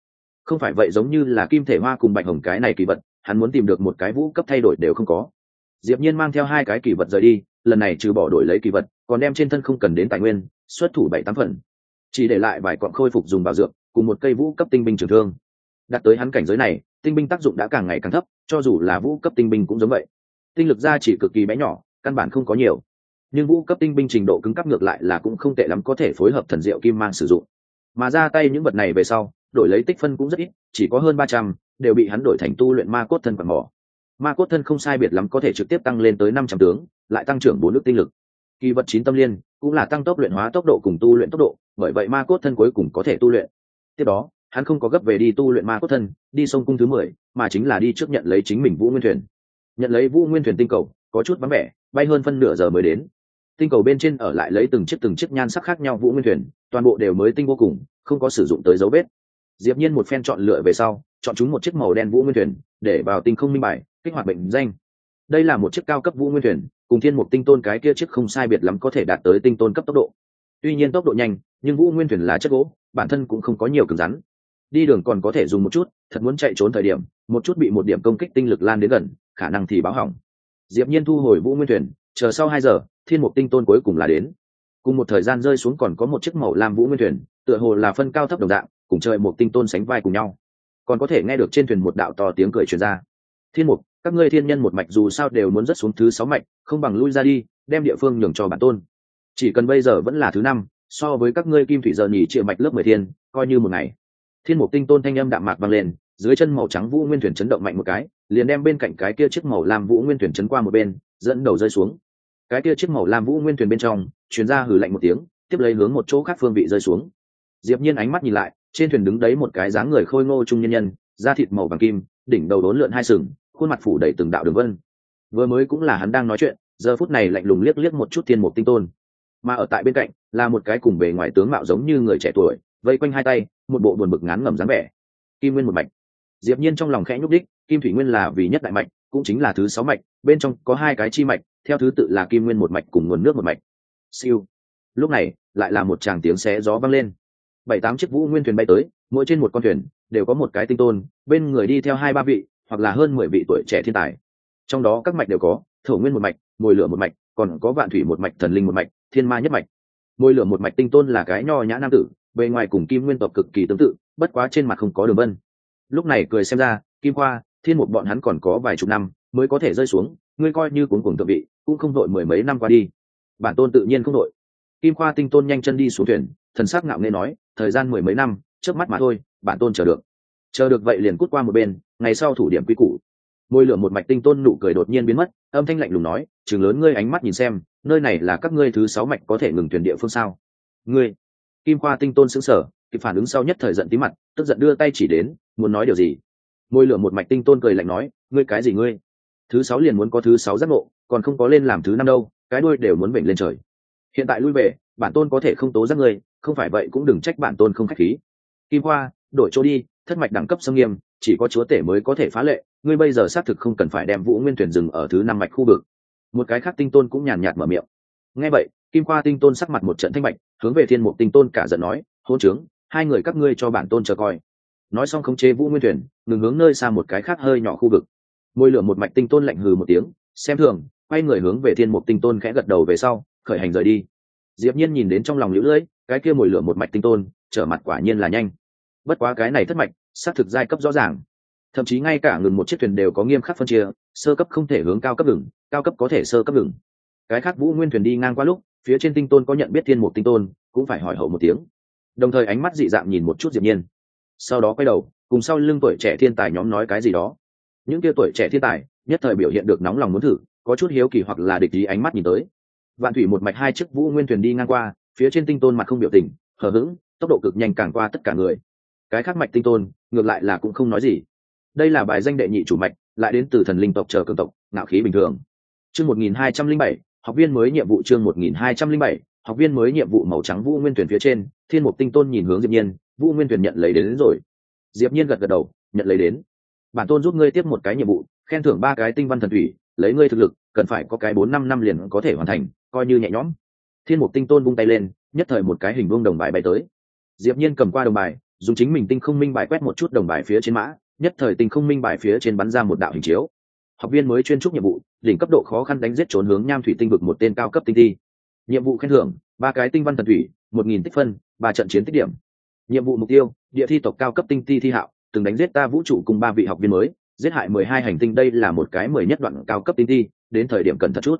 Không phải vậy giống như là kim thể hoa cùng bạch hồng cái này kỳ vật, hắn muốn tìm được một cái vũ cấp thay đổi đều không có. Diệp nhiên mang theo hai cái kỳ vật rời đi, lần này trừ bỏ đổi lấy kỳ vật, còn đem trên thân không cần đến tài nguyên, xuất thủ bảy tám phần. Chỉ để lại vài quặng khôi phục dùng bảo dược, cùng một cây vũ cấp tinh binh trường thương đạt tới hắn cảnh giới này, tinh binh tác dụng đã càng ngày càng thấp, cho dù là vũ cấp tinh binh cũng giống vậy. Tinh lực ra chỉ cực kỳ bé nhỏ, căn bản không có nhiều. Nhưng vũ cấp tinh binh trình độ cứng cấp ngược lại là cũng không tệ lắm có thể phối hợp thần diệu kim mang sử dụng. Mà ra tay những vật này về sau, đổi lấy tích phân cũng rất ít, chỉ có hơn ba trăm, đều bị hắn đổi thành tu luyện ma cốt thân quạt mỏ. Ma cốt thân không sai biệt lắm có thể trực tiếp tăng lên tới năm trăm tướng, lại tăng trưởng bốn nước tinh lực. Kỳ vật chín tâm liên, cũng là tăng tốc luyện hóa tốc độ cùng tu luyện tốc độ, bởi vậy ma cốt thân cuối cùng có thể tu luyện. Tiếp đó hắn không có gấp về đi tu luyện ma cốt thân, đi sông cung thứ mười, mà chính là đi trước nhận lấy chính mình vũ nguyên thuyền. Nhận lấy vũ nguyên thuyền tinh cầu, có chút vắng vẻ, bay hơn phân nửa giờ mới đến. Tinh cầu bên trên ở lại lấy từng chiếc từng chiếc nhan sắc khác nhau vũ nguyên thuyền, toàn bộ đều mới tinh vô cùng, không có sử dụng tới dấu vết. Diệp nhiên một phen chọn lựa về sau, chọn chúng một chiếc màu đen vũ nguyên thuyền, để vào tinh không minh bài, kích hoạt bệnh danh. Đây là một chiếc cao cấp vũ nguyên thuyền, cùng thiên mục tinh tôn cái kia chiếc không sai biệt lắm có thể đạt tới tinh tôn cấp tốc độ. Tuy nhiên tốc độ nhanh, nhưng vũ nguyên thuyền là chất gỗ, bản thân cũng không có nhiều cứng rắn đi đường còn có thể dùng một chút, thật muốn chạy trốn thời điểm, một chút bị một điểm công kích tinh lực lan đến gần, khả năng thì báo hỏng. Diệp nhiên thu hồi vũ nguyên thuyền, chờ sau hai giờ, thiên mục tinh tôn cuối cùng là đến. Cùng một thời gian rơi xuống còn có một chiếc màu lam vũ nguyên thuyền, tựa hồ là phân cao thấp đồng dạng, cùng trời một tinh tôn sánh vai cùng nhau. Còn có thể nghe được trên thuyền một đạo to tiếng cười truyền ra. Thiên mục, các ngươi thiên nhân một mạch dù sao đều muốn rất xuống thứ sáu mạch, không bằng lui ra đi, đem địa phương nhường cho bản tôn. Chỉ cần bây giờ vẫn là thứ năm, so với các ngươi kim thủy giờ nhỉ triệu mạch lớp mười thiên, coi như một ngày thiên mục tinh tôn thanh âm đạm mạc vang lên, dưới chân màu trắng vũ nguyên thuyền chấn động mạnh một cái, liền đem bên cạnh cái kia chiếc màu lam vũ nguyên thuyền chấn qua một bên, dẫn đầu rơi xuống. Cái kia chiếc màu lam vũ nguyên thuyền bên trong chuyến ra hử lạnh một tiếng, tiếp lấy hướng một chỗ khác phương vị rơi xuống. Diệp nhiên ánh mắt nhìn lại, trên thuyền đứng đấy một cái dáng người khôi ngô trung nhân nhân, da thịt màu vàng kim, đỉnh đầu đốn lượn hai sừng, khuôn mặt phủ đầy từng đạo đường vân. Vừa mới cũng là hắn đang nói chuyện, giờ phút này lạnh lùng liếc liếc một chút thiên mục tinh tôn. Mà ở tại bên cạnh, là một cái cùng bề ngoài tướng mạo giống như người trẻ tuổi, vây quanh hai tay một bộ buồn bực ngán ngẩm dáng vẻ. Kim nguyên một mạch. Diệp nhiên trong lòng khẽ nhúc đích kim thủy nguyên là vì nhất đại mạch, cũng chính là thứ sáu mạch, bên trong có hai cái chi mạch, theo thứ tự là kim nguyên một mạch cùng nguồn nước một mạch. Siêu. Lúc này, lại là một tràng tiếng xé gió vang lên. Bảy tám chiếc vũ nguyên thuyền bay tới, mỗi trên một con thuyền, đều có một cái tinh tôn, bên người đi theo hai ba vị, hoặc là hơn mười vị tuổi trẻ thiên tài. Trong đó các mạch đều có, thổ nguyên một mạch, mồi lửa một mạch, còn có vạn thủy một mạch, thần linh một mạch, thiên ma nhất mạch. Mồi lửa một mạch tinh tôn là cái nho nhã nam tử bề ngoài cùng kim nguyên tộc cực kỳ tương tự, bất quá trên mặt không có đường vân. Lúc này cười xem ra, kim khoa, thiên một bọn hắn còn có vài chục năm mới có thể rơi xuống, ngươi coi như cuốn cuồng thượng vị, cũng không đội mười mấy năm qua đi. Bản tôn tự nhiên không đội. Kim khoa tinh tôn nhanh chân đi xuống thuyền, thần sắc ngạo nghễ nói, thời gian mười mấy năm, trước mắt mà thôi, bản tôn chờ được. Chờ được vậy liền cút qua một bên, ngày sau thủ điểm quy củ. Môi lửa một mạch tinh tôn nụ cười đột nhiên biến mất, âm thanh lạnh lùng nói chừng lớn ngươi ánh mắt nhìn xem, nơi này là các ngươi thứ sáu mạch có thể ngừng thuyền địa phương sao? Ngươi kim khoa tinh tôn xứng sở, kịp phản ứng sau nhất thời giận tí mặt, tức giận đưa tay chỉ đến, muốn nói điều gì? Môi lửa một mạch tinh tôn cười lạnh nói, ngươi cái gì ngươi? Thứ sáu liền muốn có thứ sáu giác ngộ, còn không có lên làm thứ năm đâu, cái đuôi đều muốn bệnh lên trời. Hiện tại lui về, bản tôn có thể không tố giác ngươi, không phải vậy cũng đừng trách bản tôn không khách khí. Kim khoa, đổi chỗ đi, thất mạch đẳng cấp xâm nghiêm, chỉ có chúa tể mới có thể phá lệ, ngươi bây giờ xác thực không cần phải đem vũ nguyên tuyển dừng ở thứ năm mạch khu vực. Một cái khác tinh tôn cũng nhàn nhạt mở miệng. Nghe vậy kim khoa tinh tôn sắc mặt một trận thanh bạch hướng về thiên mục tinh tôn cả giận nói hôn trướng hai người các ngươi cho bản tôn chờ coi. Nói xong khống chế vũ nguyên thuyền, ngừng hướng nơi xa một cái khác hơi nhỏ khu vực. Môi lửa một mạch tinh tôn lạnh hừ một tiếng xem thường quay người hướng về thiên mục tinh tôn khẽ gật đầu về sau khởi hành rời đi. Diệp nhiên nhìn đến trong lòng lưỡi lưỡi cái kia môi lửa một mạch tinh tôn trở mặt quả nhiên là nhanh. Bất quá cái này thất mạch xác thực giai cấp rõ ràng. Thậm chí ngay cả ngừng một chiếc thuyền đều có nghiêm khắc phân chia sơ cấp không thể hướng cao cấp ngừng cao cấp có thể sơ cấp ngừng. Cái khác vũ nguyên thuyền đi ngang qua lúc phía trên tinh tôn có nhận biết thiên một tinh tôn, cũng phải hỏi hậu một tiếng. Đồng thời ánh mắt dị dạng nhìn một chút diệp nhiên. Sau đó quay đầu, cùng sau lưng tuổi trẻ thiên tài nhóm nói cái gì đó. Những kia tuổi trẻ thiên tài, nhất thời biểu hiện được nóng lòng muốn thử, có chút hiếu kỳ hoặc là địch ý ánh mắt nhìn tới. Vạn thủy một mạch hai chiếc vũ nguyên thuyền đi ngang qua, phía trên tinh tôn mặt không biểu tình, hờ hững, tốc độ cực nhanh càng qua tất cả người. Cái khác mạch tinh tôn, ngược lại là cũng không nói gì. Đây là bài danh đệ nhị chủ mạch, lại đến từ thần linh tộc chờ cường tộc, ngạo khí bình thường. Chương một nghìn hai trăm linh bảy học viên mới nhiệm vụ chương một nghìn hai trăm linh bảy học viên mới nhiệm vụ màu trắng vũ nguyên tuyển phía trên thiên mục tinh tôn nhìn hướng diệp nhiên vũ nguyên tuyển nhận lấy đến, đến rồi. Diệp nhiên gật gật đầu nhận lấy đến. Bản tôn giúp ngươi tiếp một cái nhiệm vụ khen thưởng ba cái tinh văn thần thủy lấy ngươi thực lực cần phải có cái bốn năm năm liền có thể hoàn thành coi như nhẹ nhõm. Thiên mục tinh tôn vung tay lên nhất thời một cái hình vuông đồng bài bay tới. Diệp nhiên cầm qua đồng bài dùng chính mình tinh không minh bài quét một chút đồng bài phía trên mã nhất thời tinh không minh bài phía trên bắn ra một đạo hình chiếu học viên mới chuyên trúc nhiệm vụ, đỉnh cấp độ khó khăn đánh giết trốn hướng nham thủy tinh vực một tên cao cấp tinh thi. Nhiệm vụ khen thưởng, ba cái tinh văn thần thủy một nghìn tích phân, ba trận chiến tích điểm. Nhiệm vụ mục tiêu, địa thi tộc cao cấp tinh thi thi hạo, từng đánh giết ta vũ trụ cùng ba vị học viên mới, giết hại mười hai hành tinh, đây là một cái mười nhất đoạn cao cấp tinh thi, đến thời điểm cần thật chút.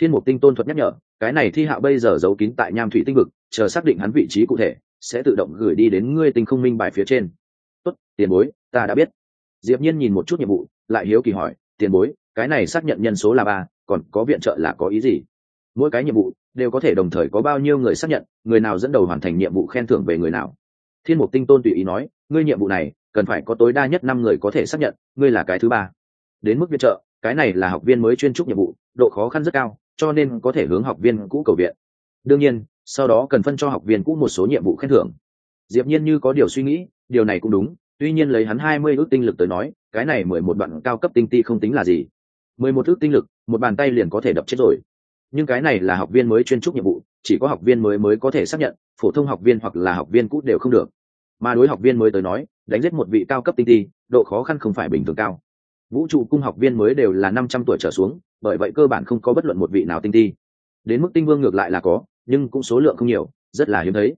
Thiên mục tinh tôn thuật nhắc nhở, cái này thi hạo bây giờ giấu kín tại nham thủy tinh vực, chờ xác định hắn vị trí cụ thể, sẽ tự động gửi đi đến ngươi tinh không minh bài phía trên. Tốt, tiền bối, ta đã biết. Diệp nhiên nhìn một chút nhiệm vụ, lại hiếu kỳ hỏi tiền bối, cái này xác nhận nhân số là ba, còn có viện trợ là có ý gì? Mỗi cái nhiệm vụ đều có thể đồng thời có bao nhiêu người xác nhận, người nào dẫn đầu hoàn thành nhiệm vụ khen thưởng về người nào. Thiên mục tinh tôn tùy ý nói, ngươi nhiệm vụ này, cần phải có tối đa nhất năm người có thể xác nhận, ngươi là cái thứ ba. Đến mức viện trợ, cái này là học viên mới chuyên trúc nhiệm vụ, độ khó khăn rất cao, cho nên có thể hướng học viên cũ cầu viện. Đương nhiên, sau đó cần phân cho học viên cũ một số nhiệm vụ khen thưởng. Diệp nhiên như có điều suy nghĩ, điều này cũng đúng, tuy nhiên lấy hắn hai mươi ước tinh lực tới nói cái này mười một đoạn cao cấp tinh ti không tính là gì. Mười một thước tinh lực, một bàn tay liền có thể đập chết rồi. Nhưng cái này là học viên mới chuyên trúc nhiệm vụ, chỉ có học viên mới mới có thể xác nhận, phổ thông học viên hoặc là học viên cũ đều không được. Mà đối học viên mới tới nói, đánh giết một vị cao cấp tinh ti, độ khó khăn không phải bình thường cao. Vũ trụ cung học viên mới đều là năm trăm tuổi trở xuống, bởi vậy cơ bản không có bất luận một vị nào tinh ti. Đến mức tinh vương ngược lại là có, nhưng cũng số lượng không nhiều, rất là hiếm thấy.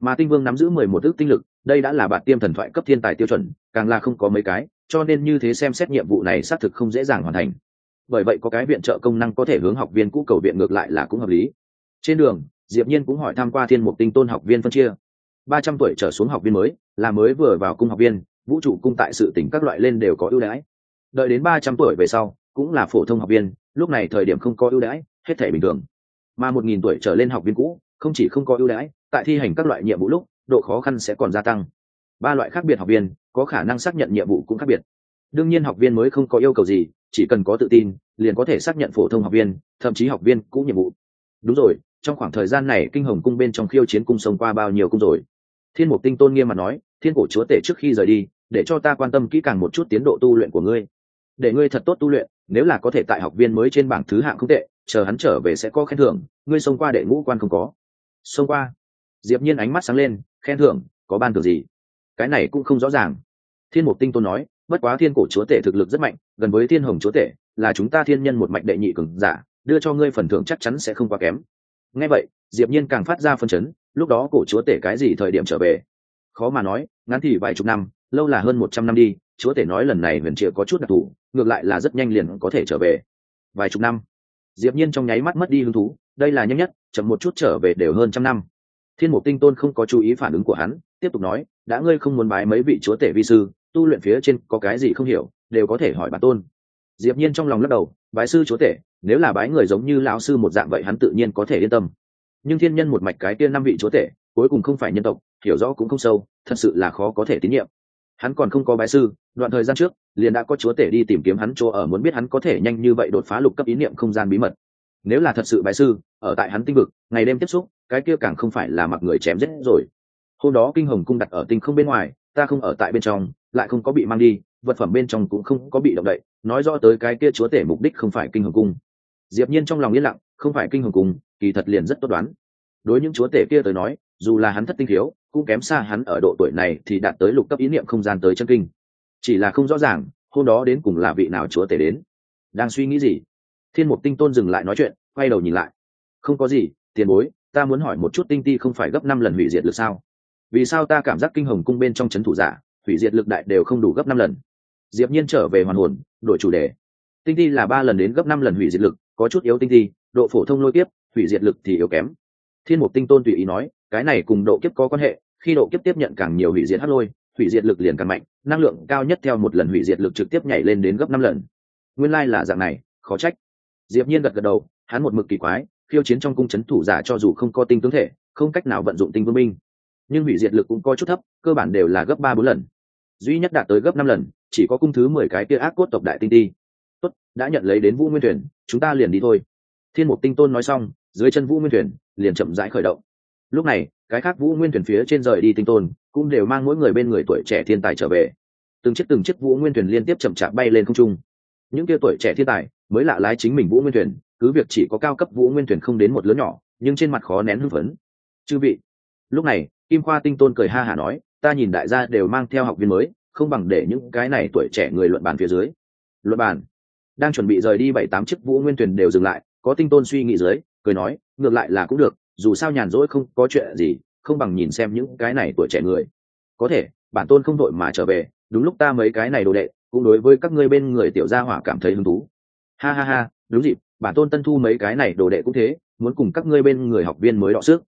Mà tinh vương nắm giữ mười một ước tinh lực, đây đã là bản tiêm thần thoại cấp thiên tài tiêu chuẩn, càng là không có mấy cái cho nên như thế xem xét nhiệm vụ này xác thực không dễ dàng hoàn thành. Bởi vậy có cái viện trợ công năng có thể hướng học viên cũ cầu viện ngược lại là cũng hợp lý. Trên đường, diệp nhiên cũng hỏi tham q u a thiên mục tinh tôn học viên phân chia. Ba trăm tuổi trở xuống học viên mới, là mới vừa vào cung học viên, vũ trụ cung tại sự tỉnh các loại lên đều có ưu đãi. Đợi đến ba trăm tuổi về sau, cũng là phổ thông học viên, lúc này thời điểm không có ưu đãi, hết thể bình thường. Mà một nghìn tuổi trở lên học viên cũ, không chỉ không có ưu đãi, tại thi hành các loại nhiệm vụ lúc, độ khó khăn sẽ còn gia tăng. Ba loại khác biệt học viên có khả năng xác nhận nhiệm vụ cũng khác biệt. Đương nhiên học viên mới không có yêu cầu gì, chỉ cần có tự tin, liền có thể xác nhận phổ thông học viên, thậm chí học viên cũng nhiệm vụ. Đúng rồi, trong khoảng thời gian này kinh hồng cung bên trong khiêu chiến cung sông qua bao nhiêu cung rồi? Thiên mục tinh tôn nghiêm mà nói, thiên cổ chúa tể trước khi rời đi, để cho ta quan tâm kỹ càng một chút tiến độ tu luyện của ngươi. Để ngươi thật tốt tu luyện, nếu là có thể tại học viên mới trên bảng thứ hạng không tệ, chờ hắn trở về sẽ có khen thưởng, ngươi xông qua đệ ngũ quan không có. Xông qua? Diệp nhiên ánh mắt sáng lên, khen thưởng, có ban thưởng gì? Cái này cũng không rõ ràng. Thiên mục tinh tôn nói, bất quá thiên cổ chúa tể thực lực rất mạnh, gần với thiên hồng chúa tể, là chúng ta thiên nhân một mạch đệ nhị cường giả, đưa cho ngươi phần thưởng chắc chắn sẽ không quá kém. Nghe vậy, diệp nhiên càng phát ra phân chấn, lúc đó cổ chúa tể cái gì thời điểm trở về? Khó mà nói, ngắn thì vài chục năm, lâu là hơn một trăm năm đi, chúa tể nói lần này huyền triệu có chút đặc thù, ngược lại là rất nhanh liền có thể trở về. Vài chục năm. Diệp nhiên trong nháy mắt mất đi hứng thú, đây là nhanh nhất, chậm một chút trở về đều hơn trăm năm. Thiên mục tinh tôn không có chú ý phản ứng của hắn tiếp tục nói, đã ngươi không muốn bái mấy vị chúa tể vi sư, tu luyện phía trên có cái gì không hiểu, đều có thể hỏi bản tôn. Diệp nhiên trong lòng lắc đầu, bái sư chúa tể, nếu là bái người giống như lão sư một dạng vậy hắn tự nhiên có thể yên tâm. Nhưng thiên nhân một mạch cái kia năm vị chúa tể, cuối cùng không phải nhân tộc, hiểu rõ cũng không sâu, thật sự là khó có thể tín nhiệm. Hắn còn không có bái sư, đoạn thời gian trước, liền đã có chúa tể đi tìm kiếm hắn chỗ ở muốn biết hắn có thể nhanh như vậy đột phá lục cấp ý niệm không gian bí mật. Nếu là thật sự bái sư, ở tại hắn tinh vực, ngày đêm tiếp xúc, cái kia càng không phải là mặc người chém giết rồi hôm đó kinh hồng cung đặt ở tinh không bên ngoài, ta không ở tại bên trong, lại không có bị mang đi, vật phẩm bên trong cũng không có bị động đậy, nói rõ tới cái kia chúa tể mục đích không phải kinh hồng cung. Diệp nhiên trong lòng yên lặng, không phải kinh hồng cung, kỳ thật liền rất tốt đoán. Đối những chúa tể kia tới nói, dù là hắn thất tinh thiếu, cũng kém xa hắn ở độ tuổi này thì đạt tới lục cấp ý niệm không gian tới chân kinh. Chỉ là không rõ ràng, hôm đó đến cùng là vị nào chúa tể đến. Đang suy nghĩ gì? Thiên mục tinh tôn dừng lại nói chuyện, quay đầu nhìn lại. Không có gì, tiền bối, ta muốn hỏi một chút tinh ti không phải gấp năm lần hủy diệt được sao? Vì sao ta cảm giác kinh hồng cung bên trong c h ấ n thủ giả hủy diệt lực đại đều không đủ gấp năm lần. Diệp nhiên trở về hoàn hồn đổi chủ đề. Tinh thi là ba lần đến gấp năm lần hủy diệt lực có chút yếu tinh thi, độ phổ thông lôi kiếp hủy diệt lực thì yếu kém. Thiên mục tinh tôn tùy ý nói cái này cùng độ kiếp có quan hệ khi độ kiếp tiếp nhận càng nhiều hủy diệt hát lôi hủy diệt lực liền càng mạnh năng lượng cao nhất theo một lần hủy diệt lực trực tiếp nhảy lên đến gấp năm lần. Nguyên lai là dạng này khó trách. Diệp nhiên gật gật đầu hắn một mực kỳ quái khiêu chiến trong cung chấn thủ giả cho dù không có tinh tướng thể không cách nào vận dụng tinh vương minh nhưng hủy diệt lực cũng có chút thấp, cơ bản đều là gấp ba bốn lần. Duy nhất đạt tới gấp năm lần, chỉ có cung thứ mười cái kia ác cốt tộc đại tinh ti. Tốt, đã nhận lấy đến vũ nguyên thuyền, chúng ta liền đi thôi. Thiên mục tinh tôn nói xong, dưới chân vũ nguyên thuyền liền chậm rãi khởi động. Lúc này, cái khác vũ nguyên thuyền phía trên rời đi tinh tôn, cũng đều mang mỗi người bên người tuổi trẻ thiên tài trở về. Từng chiếc từng chiếc vũ nguyên thuyền liên tiếp chậm chạp bay lên không trung. Những kia tuổi trẻ thiên tài mới lạ lái chính mình vũ nguyên thuyền, cứ việc chỉ có cao cấp vũ nguyên thuyền không đến một lớn nhỏ, nhưng trên mặt khó nén hưng phấn. Chư vị, lúc này kim khoa tinh tôn cười ha hả nói, ta nhìn đại gia đều mang theo học viên mới, không bằng để những cái này tuổi trẻ người luận bàn phía dưới. Luận bàn. Đang chuẩn bị rời đi bảy tám chiếc vũ nguyên tuyển đều dừng lại, có tinh tôn suy nghĩ dưới, cười nói, ngược lại là cũng được, dù sao nhàn rỗi không có chuyện gì, không bằng nhìn xem những cái này tuổi trẻ người. Có thể, bản tôn không đội mà trở về, đúng lúc ta mấy cái này đồ đệ, cũng đối với các ngươi bên người tiểu gia hỏa cảm thấy hứng thú. Ha ha ha, đúng dịp, bản tôn tân thu mấy cái này đồ đệ cũng thế, muốn cùng các ngươi bên người học viên mới đọ sức.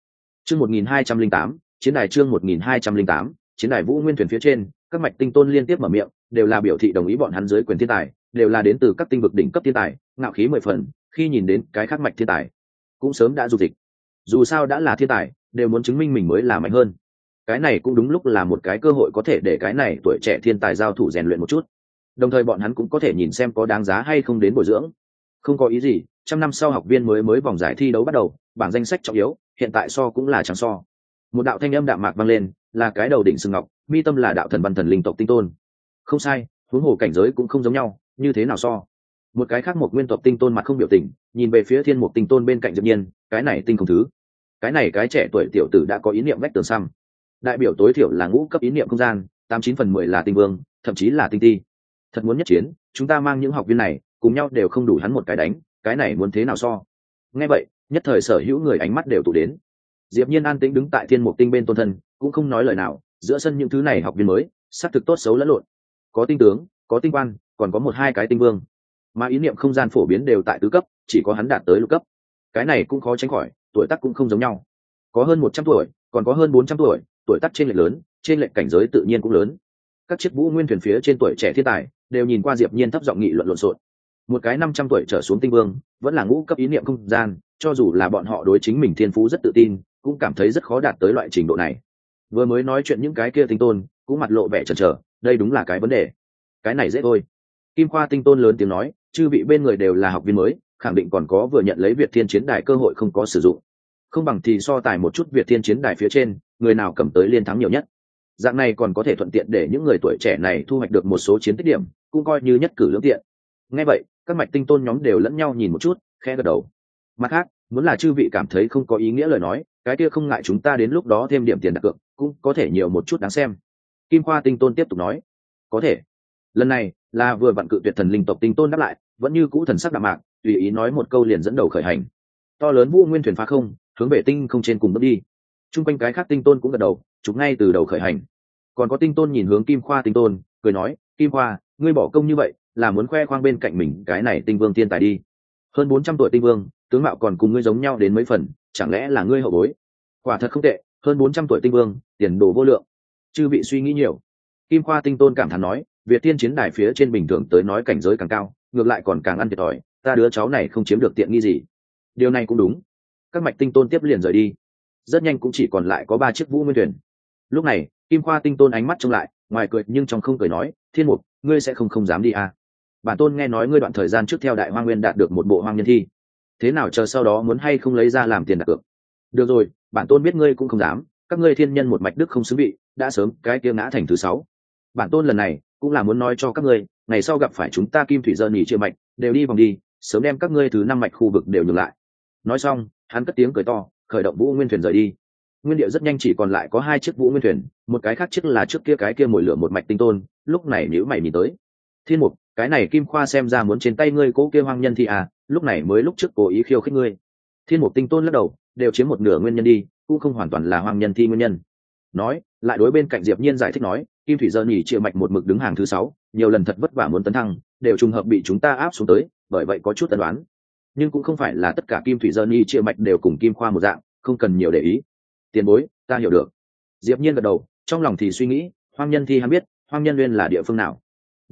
Chương một nghìn hai trăm linh tám chiến đài chương một nghìn hai trăm linh tám, chiến đài vũ nguyên thuyền phía trên, các mạch tinh tôn liên tiếp mở miệng, đều là biểu thị đồng ý bọn hắn dưới quyền thiên tài, đều là đến từ các tinh vực đỉnh cấp thiên tài, ngạo khí mười phần, khi nhìn đến cái khác mạch thiên tài, cũng sớm đã dục dịch. Dù sao đã là thiên tài, đều muốn chứng minh mình mới là mạnh hơn. Cái này cũng đúng lúc là một cái cơ hội có thể để cái này tuổi trẻ thiên tài giao thủ rèn luyện một chút. Đồng thời bọn hắn cũng có thể nhìn xem có đáng giá hay không đến bồi dưỡng. Không có ý gì, trăm năm sau học viên mới mới vòng giải thi đấu bắt đầu, bảng danh sách trọng yếu, hiện tại so cũng là chẳng so một đạo thanh âm đạm mạc vang lên, là cái đầu đỉnh sừng ngọc, mi tâm là đạo thần văn thần linh tộc tinh tôn. Không sai, huống hồ cảnh giới cũng không giống nhau, như thế nào so? Một cái khác một nguyên tộc tinh tôn mặt không biểu tình, nhìn về phía thiên một tinh tôn bên cạnh diệp nhiên, cái này tinh không thứ. Cái này cái trẻ tuổi tiểu tử đã có ý niệm vách tường xăm. Đại biểu tối thiểu là ngũ cấp ý niệm không gian, tám chín phần mười là tinh vương, thậm chí là tinh ti. Thật muốn nhất chiến, chúng ta mang những học viên này, cùng nhau đều không đủ hắn một cái đánh, cái này muốn thế nào so? Nghe vậy, nhất thời sở hữu người ánh mắt đều tụ đến diệp nhiên an tĩnh đứng tại thiên mục tinh bên tôn thân, cũng không nói lời nào, giữa sân những thứ này học viên mới, xác thực tốt xấu lẫn lộn. Có tinh tướng, có tinh quan, còn có một hai cái tinh vương. Mà ý niệm không gian phổ biến đều tại tứ cấp, chỉ có hắn đạt tới lục cấp. Cái này cũng khó tránh khỏi, tuổi tác cũng không giống nhau. Có hơn một trăm tuổi, còn có hơn bốn trăm tuổi tuổi tác trên lệch lớn, trên lệch cảnh giới tự nhiên cũng lớn. Các chiếc vũ nguyên thuyền phía trên tuổi trẻ thiên tài, đều nhìn qua diệp nhiên thấp giọng nghị luận lộn xộn. Một cái năm trăm tuổi trở xuống tinh vương, vẫn là ngũ cấp ý niệm không gian cho dù là bọn họ đối chính mình thiên phú rất tự tin, cũng cảm thấy rất khó đạt tới loại trình độ này. Vừa mới nói chuyện những cái kia tinh tôn, cũng mặt lộ vẻ chần chờ, đây đúng là cái vấn đề. Cái này dễ thôi. Kim khoa tinh tôn lớn tiếng nói, chư vị bên người đều là học viên mới, khẳng định còn có vừa nhận lấy việt thiên chiến đài cơ hội không có sử dụng. Không bằng thì so tài một chút việt thiên chiến đài phía trên, người nào cầm tới liên thắng nhiều nhất. Dạng này còn có thể thuận tiện để những người tuổi trẻ này thu hoạch được một số chiến tích điểm, cũng coi như nhất cử lương tiện. Ngay vậy, các mạch tinh tôn nhóm đều lẫn nhau nhìn một chút khe gật đầu mặt khác, muốn là chư vị cảm thấy không có ý nghĩa lời nói, cái kia không ngại chúng ta đến lúc đó thêm điểm tiền đặt cược, cũng có thể nhiều một chút đáng xem. Kim khoa tinh tôn tiếp tục nói. Có thể. Lần này, là vừa vặn cự tuyệt thần linh tộc tinh tôn đáp lại, vẫn như cũ thần sắc đạm mạc, tùy ý nói một câu liền dẫn đầu khởi hành. To lớn vũ nguyên thuyền phá không, hướng về tinh không trên cùng bước đi. T r u n g quanh cái khác tinh tôn cũng gật đầu chúng ngay từ đầu khởi hành. Còn có tinh tôn nhìn hướng kim khoa tinh tôn, cười nói, kim khoa, ngươi bỏ công như vậy, là muốn khoe khoang bên cạnh mình cái này tinh vương thiên tài đi hơn bốn trăm tuổi tinh vương, tướng mạo còn cùng ngươi giống nhau đến mấy phần, chẳng lẽ là ngươi hậu bối? Quả thật không tệ, hơn bốn trăm tuổi tinh vương, tiền đồ vô lượng. Chư vị suy nghĩ nhiều. Kim khoa tinh tôn cảm thán nói, việt tiên chiến đài phía trên bình thường tới nói cảnh giới càng cao, ngược lại còn càng ăn thiệt thòi, ta đứa cháu này không chiếm được tiện nghi gì. Điều này cũng đúng. Các mạch tinh tôn tiếp liền rời đi. Rất nhanh cũng chỉ còn lại có ba chiếc vũ nguyên thuyền. Lúc này, kim khoa tinh tôn ánh mắt trông lại, ngoài cười nhưng trong không cười nói, thiên mục, ngươi sẽ không không dám đi à bản tôn nghe nói ngươi đoạn thời gian trước theo đại hoa nguyên đạt được một bộ hoang nhân thi. Thế nào chờ sau đó muốn hay không lấy ra làm tiền đặt cược? Được rồi, bản tôn biết ngươi cũng không dám. Các ngươi thiên nhân một mạch đức không xứng vị đã sớm, cái kia ngã thành thứ sáu. Bản tôn lần này cũng là muốn nói cho các ngươi, ngày sau gặp phải chúng ta kim thủy dơ nỉ chia mạch, đều đi vòng đi, sớm đem các ngươi thứ năm mạch khu vực đều nhường lại. Nói xong, hắn cất tiếng cười to, khởi động vũ nguyên thuyền rời đi. Nguyên điệu rất nhanh chỉ còn lại có hai chiếc vũ nguyên thuyền, một cái khác chiếc là trước kia cái kia mồi lửa một mạch tinh tôn, lúc này nếu mày nhìn tới. Thiên mục cái này kim khoa xem ra muốn trên tay ngươi cố kia hoang nhân thì à lúc này mới lúc trước cố ý khiêu khích ngươi. Thiên mục tinh tôn lắc đầu, đều chiếm một nửa nguyên nhân đi, cũng không hoàn toàn là hoang nhân thi nguyên nhân. Nói, lại đối bên cạnh diệp nhiên giải thích nói, kim thủy dơ nhỉ triệu mạch một mực đứng hàng thứ sáu, nhiều lần thật vất vả muốn tấn thăng, đều trùng hợp bị chúng ta áp xuống tới, bởi vậy có chút tần đoán nhưng cũng không phải là tất cả kim thủy dơ nhỉ triệu mạch đều cùng kim khoa một dạng, không cần nhiều để ý. Tiền bối, ta hiểu được. Diệp nhiên gật đầu, trong lòng thì suy nghĩ, hoang nhân thi hắn biết, hoang nhân nguyên là địa phương nào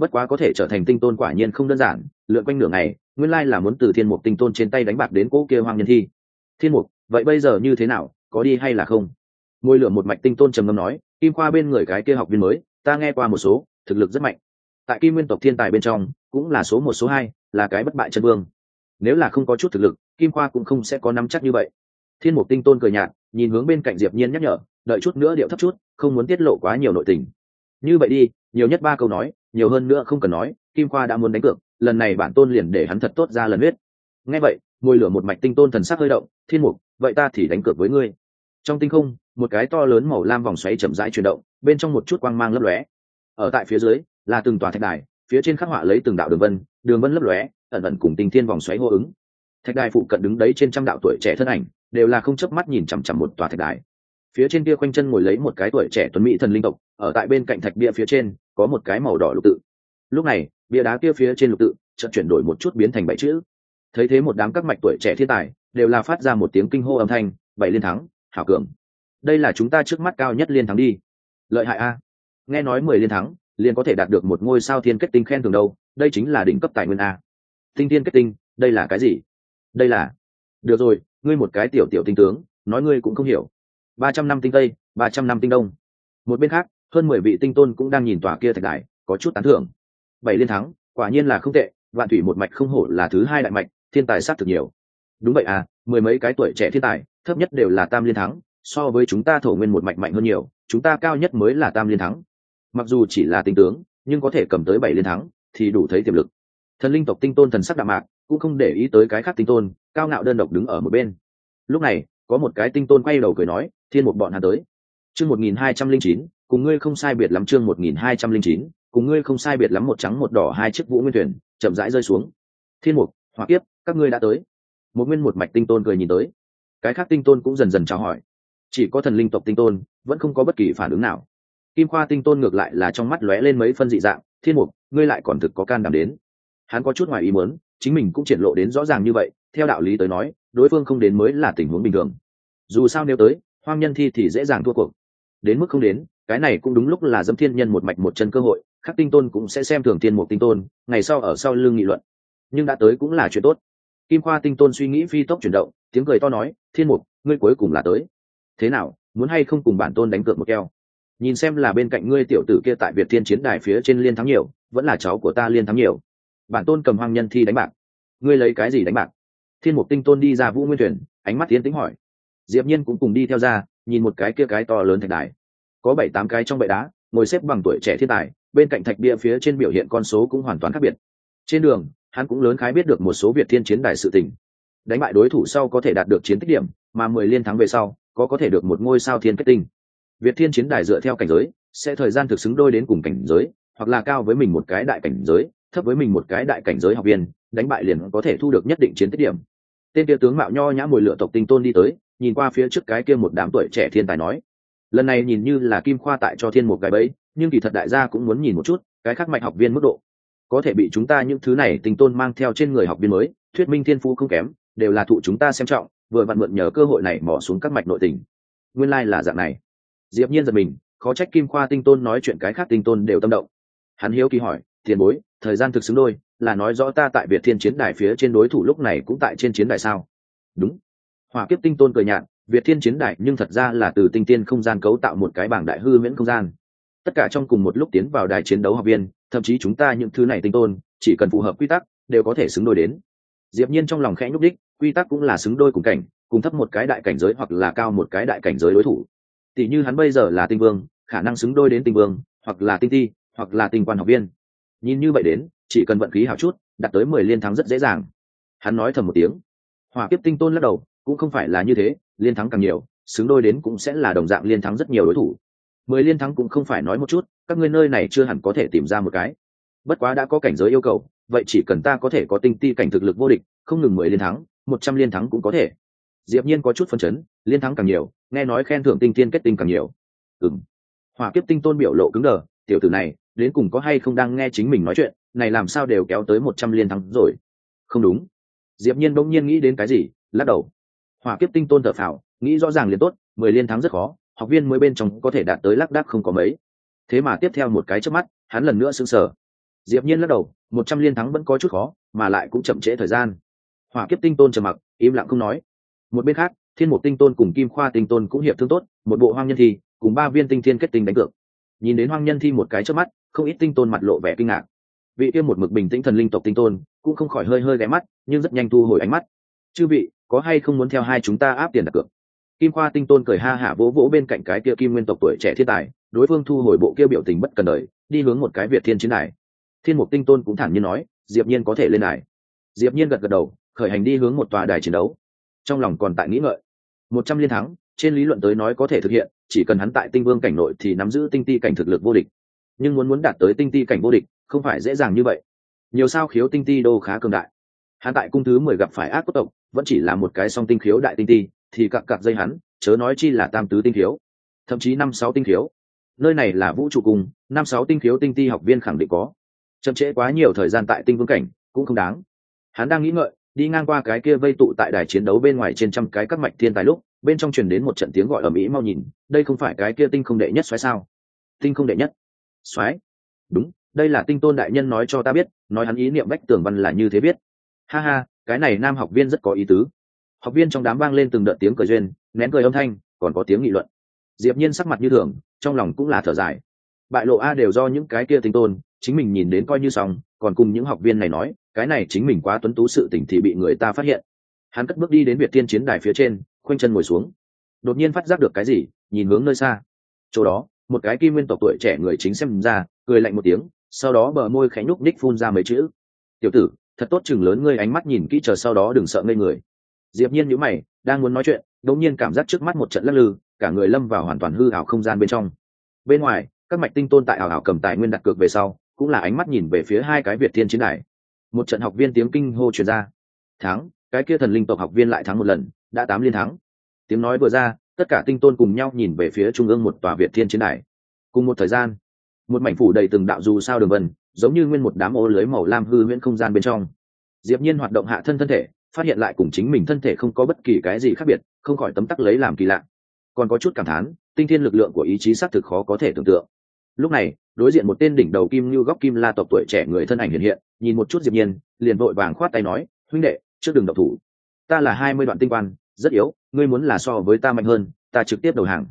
bất quá có thể trở thành tinh tôn quả nhiên không đơn giản, lượn quanh nửa ngày, nguyên lai là muốn từ thiên mục tinh tôn trên tay đánh bạc đến cỗ kia hoang nhân thi. Thiên mục, vậy bây giờ như thế nào, có đi hay là không? Ngôi lửa một mạch tinh tôn trầm ngâm nói kim khoa bên người cái kia học viên mới, ta nghe qua một số, thực lực rất mạnh. Tại kim nguyên tộc thiên tài bên trong, cũng là số một, số hai, là cái bất bại chân vương. Nếu là không có chút thực lực, kim khoa cũng không sẽ có nắm chắc như vậy. Thiên mục tinh tôn cười nhạt, nhìn hướng bên cạnh diệp nhiên nhắc nhở, đợi chút nữa điệu thấp chút, không muốn tiết lộ quá nhiều nội tình. Như vậy đi, nhiều nhất ba câu nói nhiều hơn nữa không cần nói, kim khoa đã muốn đánh cược, lần này bản tôn liền để hắn thật tốt ra lần huyết. Nghe vậy ngôi lửa một mạch tinh tôn thần sắc hơi động, thiên mục, vậy ta thì đánh cược với ngươi. Trong tinh không, một cái to lớn màu lam vòng xoáy chậm rãi chuyển động, bên trong một chút quang mang lấp lóe. Ở tại phía dưới, là từng tòa thạch đài, phía trên khắc họa lấy từng đạo đường vân đường vân lấp lóe, ẩn ẩn cùng tinh thiên vòng xoáy hô ứng. Thạch đài phụ cận đứng đấy trên trăm đạo tuổi trẻ thân ảnh, đều là không chớp mắt nhìn chằm chằm một tòa thạch đài. Phía trên kia quanh chân ngồi lấy một cái tuổi trẻ tuấn mỹ thần linh tộc, ở tại bên cạnh thạch bia phía trên có một cái màu đỏ lục tự. Lúc này, bia đá kia phía trên lục tự chợt chuyển đổi một chút biến thành bảy chữ. Thấy thế một đám các mạch tuổi trẻ thiên tài đều là phát ra một tiếng kinh hô âm thanh, bảy liên thắng, hảo cường. Đây là chúng ta trước mắt cao nhất liên thắng đi. Lợi hại a. Nghe nói mười liên thắng, liền có thể đạt được một ngôi sao thiên kết tinh khen thường đâu, đây chính là đỉnh cấp tài nguyên a. Tinh thiên kết tinh, đây là cái gì? Đây là được rồi, ngươi một cái tiểu tiểu tinh tướng, nói ngươi cũng không hiểu. Ba trăm năm tinh tây, ba trăm năm tinh đông. Một bên khác hơn mười vị tinh tôn cũng đang nhìn tòa kia thạch đài, có chút tán thưởng. Bảy liên thắng, quả nhiên là không tệ, vạn thủy một mạch không hổ là thứ hai đại mạch, thiên tài sát thực nhiều. Đúng vậy à mười mấy cái tuổi trẻ thiên tài, thấp nhất đều là tam liên thắng, so với chúng ta thổ nguyên một mạch mạnh hơn nhiều, chúng ta cao nhất mới là tam liên thắng. Mặc dù chỉ là tinh tướng, nhưng có thể cầm tới bảy liên thắng, thì đủ thấy tiềm lực. Thần linh tộc tinh tôn thần sắc đạm mạc, cũng không để ý tới cái khác tinh tôn, cao ngạo đơn độc đứng ở một bên. Lúc này, có một cái tinh tôn quay đầu cười nói, thiên một bọn hắn tới. Chương một nghìn hai trăm linh chín cùng ngươi không sai biệt lắm chương một nghìn hai trăm linh chín, cùng ngươi không sai biệt lắm một trắng một đỏ hai chiếc vũ nguyên thuyền, chậm rãi rơi xuống. Thiên mục hoặc kiếp, các ngươi đã tới. Một nguyên một mạch tinh tôn cười nhìn tới. Cái khác tinh tôn cũng dần dần chào hỏi. Chỉ có thần linh tộc tinh tôn, vẫn không có bất kỳ phản ứng nào. Kim khoa tinh tôn ngược lại là trong mắt lóe lên mấy phân dị dạng, thiên mục, ngươi lại còn thực có can đảm đến. Hắn có chút ngoài ý muốn, chính mình cũng triển lộ đến rõ ràng như vậy, theo đạo lý tới nói, đối phương không đến mới là tình huống bình thường. Dù sao nếu tới, hoang nhân thi thì dễ dàng thua cuộc. Đến mức không đến cái này cũng đúng lúc là dâm thiên nhân một mạch một chân cơ hội, khắc tinh tôn cũng sẽ xem thường thiên mục tinh tôn, ngày sau ở sau lưng nghị luận. Nhưng đã tới cũng là chuyện tốt. Kim khoa tinh tôn suy nghĩ phi tốc chuyển động, tiếng cười to nói, thiên mục, ngươi cuối cùng là tới. Thế nào, muốn hay không cùng bản tôn đánh cược một keo? Nhìn xem là bên cạnh ngươi tiểu tử kia tại việt thiên chiến đài phía trên liên thắng nhiều, vẫn là cháu của ta liên thắng nhiều. Bản tôn cầm hoang nhân thi đánh bạc. Ngươi lấy cái gì đánh bạc? Thiên mục tinh tôn đi ra vũ nguyên thuyền, ánh mắt tiến tính hỏi. Diệp nhiên cũng cùng đi theo ra, nhìn một cái kia cái to lớn thạch đài có bảy tám cái trong bệ đá, ngồi xếp bằng tuổi trẻ thiên tài, bên cạnh thạch bia phía trên biểu hiện con số cũng hoàn toàn khác biệt. Trên đường, hắn cũng lớn khái biết được một số việt thiên chiến đài sự tình. Đánh bại đối thủ sau có thể đạt được chiến tích điểm, mà mười liên thắng về sau, có có thể được một ngôi sao thiên kết tinh. Việt thiên chiến đài dựa theo cảnh giới, sẽ thời gian thực xứng đôi đến cùng cảnh giới, hoặc là cao với mình một cái đại cảnh giới, thấp với mình một cái đại cảnh giới học viên, đánh bại liền có thể thu được nhất định chiến tích điểm. Tên kia tướng mạo nho nhã mùi lửa tộc tinh tôn đi tới, nhìn qua phía trước cái kia một đám tuổi trẻ thiên tài nói lần này nhìn như là kim khoa tại cho thiên một cái bẫy, nhưng kỳ thật đại gia cũng muốn nhìn một chút, cái khác mạnh học viên mức độ. Có thể bị chúng ta những thứ này tinh tôn mang theo trên người học viên mới, thuyết minh thiên phú không kém, đều là thụ chúng ta xem trọng, vừa vặn mượn nhờ cơ hội này mỏ xuống các mạch nội tình. Nguyên lai、like、là dạng này. Diệp nhiên giật mình, khó trách kim khoa tinh tôn nói chuyện cái khác tinh tôn đều tâm động. Hắn hiếu kỳ hỏi, tiền bối, thời gian thực xứng đôi, là nói rõ ta tại việt thiên chiến đài phía trên đối thủ lúc này cũng tại trên chiến đài sao? Đúng. Hỏa kiếp tinh tôn cười nhạt việt thiên chiến Đại nhưng thật ra là từ tinh tiên không gian cấu tạo một cái bảng đại hư miễn không gian. Tất cả trong cùng một lúc tiến vào đài chiến đấu học viên thậm chí chúng ta những thứ này tinh tôn chỉ cần phù hợp quy tắc đều có thể xứng đôi đến. Diệp nhiên trong lòng khẽ nhúc đích quy tắc cũng là xứng đôi cùng cảnh cùng thấp một cái đại cảnh giới hoặc là cao một cái đại cảnh giới đối thủ. Tỷ như hắn bây giờ là tinh vương khả năng xứng đôi đến tinh vương hoặc là tinh thi, hoặc là tinh quan học viên. Nhìn như vậy đến chỉ cần vận khí hảo chút đạt tới mười liên thắng rất dễ dàng. Hắn nói thầm một tiếng. Hỏa kiếp tinh tôn lắc đầu cũng không phải là như thế liên thắng càng nhiều, xứng đôi đến cũng sẽ là đồng dạng liên thắng rất nhiều đối thủ. Mười liên thắng cũng không phải nói một chút, các ngươi nơi này chưa hẳn có thể tìm ra một cái. Bất quá đã có cảnh giới yêu cầu, vậy chỉ cần ta có thể có tinh ti cảnh thực lực vô địch, không ngừng mười liên thắng, một trăm liên thắng cũng có thể. Diệp nhiên có chút phân chấn, liên thắng càng nhiều, nghe nói khen thưởng tinh tiên kết tinh càng nhiều. Ừm. Hỏa kiếp tinh tôn biểu lộ cứng đờ, tiểu tử này, đến cùng có hay không đang nghe chính mình nói chuyện, này làm sao đều kéo tới một trăm liên thắng rồi. Không đúng. Diệp nhiên bỗng nhiên nghĩ đến cái gì, lắc đầu hỏa kiếp tinh tôn thở phào, nghĩ rõ ràng liền tốt, mười liên thắng rất khó, học viên mới bên trong có thể đạt tới lắc đắc không có mấy. Thế mà tiếp theo một cái trước mắt, hắn lần nữa sững sờ. Diệp nhiên lắc đầu, một trăm liên thắng vẫn có chút khó, mà lại cũng chậm trễ thời gian. Hỏa kiếp tinh tôn trầm mặc, im lặng không nói. Một bên khác, thiên một tinh tôn cùng kim khoa tinh tôn cũng hiệp thương tốt, một bộ hoang nhân thi, cùng ba viên tinh thiên kết tinh đánh cược. Nhìn đến hoang nhân thi một cái trước mắt, không ít tinh tôn mặt lộ vẻ kinh ngạc. Vị kia một mực bình tĩnh thần linh tộc tinh tôn, cũng không khỏi hơi hơi ghé mắt, nhưng rất nhanh thu hồi ánh mắt. Chư vị có hay không muốn theo hai chúng ta áp tiền đặt cược? Kim khoa tinh tôn cười ha hả vỗ vỗ bên cạnh cái kia kim nguyên tộc tuổi trẻ thiên tài, đối phương thu hồi bộ kia biểu tình bất cần đời, đi hướng một cái việt thiên chiến đài. Thiên mục tinh tôn cũng thản nhiên nói, diệp nhiên có thể lên đài. Diệp nhiên gật gật đầu, khởi hành đi hướng một tòa đài chiến đấu. Trong lòng còn tại nghĩ ngợi. Một trăm liên thắng, trên lý luận tới nói có thể thực hiện, chỉ cần hắn tại tinh vương cảnh nội thì nắm giữ tinh ti cảnh thực lực vô địch. Nhưng muốn muốn đạt tới tinh ti cảnh vô địch, không phải dễ dàng như vậy. Nhiều sao khiếu tinh ti đô khá cường đại hắn tại cung thứ mười gặp phải ác cốt tộc, vẫn chỉ là một cái song tinh khiếu đại tinh ti, thì cặp cặp dây hắn, chớ nói chi là tam tứ tinh khiếu. Thậm chí năm sáu tinh khiếu. Nơi này là vũ trụ cung năm sáu tinh khiếu tinh ti học viên khẳng định có. Chậm trễ quá nhiều thời gian tại tinh vương cảnh, cũng không đáng. Hắn đang nghĩ ngợi, đi ngang qua cái kia vây tụ tại đài chiến đấu bên ngoài trên trăm cái các mạch thiên tài lúc, bên trong truyền đến một trận tiếng gọi ở mỹ mau nhìn, đây không phải cái kia tinh không đệ nhất xoáy sao? Tinh không đệ nhất. Xoáy. Đúng, đây là tinh tôn đại nhân nói cho ta biết, nói hắn ý niệm bách tường văn là như thế biết ha ha, cái này nam học viên rất có ý tứ. Học viên trong đám vang lên từng đợt tiếng cười duyên, nén cười âm thanh, còn có tiếng nghị luận. Diệp nhiên sắc mặt như thường, trong lòng cũng là thở dài. Bại lộ a đều do những cái kia tinh tôn, chính mình nhìn đến coi như xong, còn cùng những học viên này nói, cái này chính mình quá tuấn tú sự tình thì bị người ta phát hiện. Hắn cất bước đi đến việt tiên chiến đài phía trên, khoanh chân ngồi xuống. Đột nhiên phát giác được cái gì, nhìn hướng nơi xa. Chỗ đó, một cái kim nguyên tộc tuổi trẻ người chính xem ra, cười lạnh một tiếng, sau đó bờ môi khẽ nhúc ních phun ra mấy chữ. Tiểu tử thật tốt chừng lớn ngươi ánh mắt nhìn kỹ chờ sau đó đừng sợ ngây người. Diệp nhiên nhíu mày, đang muốn nói chuyện, đột nhiên cảm giác trước mắt một trận lắc lư, cả người lâm vào hoàn toàn hư ảo không gian bên trong. Bên ngoài, các mạch tinh tôn tại ảo ảo cầm tài nguyên đặt cược về sau, cũng là ánh mắt nhìn về phía hai cái việt thiên chiến đài. Một trận học viên tiếng kinh hô truyền ra. Thắng, cái kia thần linh tộc học viên lại thắng một lần, đã tám liên thắng. Tiếng nói vừa ra, tất cả tinh tôn cùng nhau nhìn về phía trung ương một tòa việt thiên chiến đài. Cùng một thời gian, một mảnh phủ đầy từng đạo dù sao đường vân giống như nguyên một đám ô lưới màu lam hư huyễn không gian bên trong. Diệp nhiên hoạt động hạ thân thân thể, phát hiện lại cùng chính mình thân thể không có bất kỳ cái gì khác biệt, không khỏi tấm tắc lấy làm kỳ lạ. Còn có chút cảm thán, tinh thiên lực lượng của ý chí xác thực khó có thể tưởng tượng. Lúc này, đối diện một tên đỉnh đầu kim như góc kim la tộc tuổi trẻ người thân ảnh hiện hiện, nhìn một chút diệp nhiên, liền vội vàng khoát tay nói, huynh đệ, trước đừng động thủ. Ta là hai mươi đoạn tinh quan, rất yếu, ngươi muốn là so với ta mạnh hơn, ta trực tiếp đầu hàng.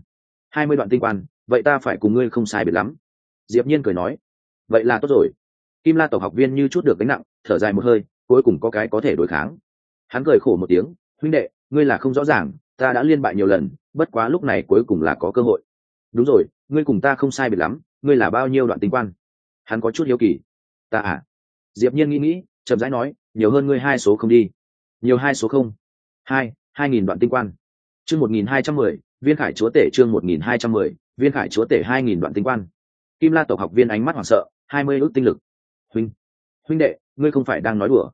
Hai mươi đoạn tinh quan, vậy ta phải cùng ngươi không sai biệt lắm. Diệp nhiên cười nói vậy là tốt rồi. Kim la tộc học viên như chút được gánh nặng, thở dài một hơi, cuối cùng có cái có thể đối kháng. Hắn cười khổ một tiếng, huynh đệ, ngươi là không rõ ràng, ta đã liên bại nhiều lần, bất quá lúc này cuối cùng là có cơ hội. Đúng rồi, ngươi cùng ta không sai biệt lắm, ngươi là bao nhiêu đoạn tinh quan? Hắn có chút hiếu kỳ. Ta à? Diệp nhiên nghĩ nghĩ, chậm rãi nói, nhiều hơn ngươi hai số không đi. Nhiều hai số không? Hai hai nghìn đoạn tinh quan. Chương một nghìn hai trăm mười, viên khải chúa tể chương một nghìn hai trăm mười, viên khải chúa tể hai nghìn đoạn tinh quan. Kim la tộc học viên ánh mắt hoảng sợ hai mươi ước tinh lực. Huynh huynh đệ, ngươi không phải đang nói đùa.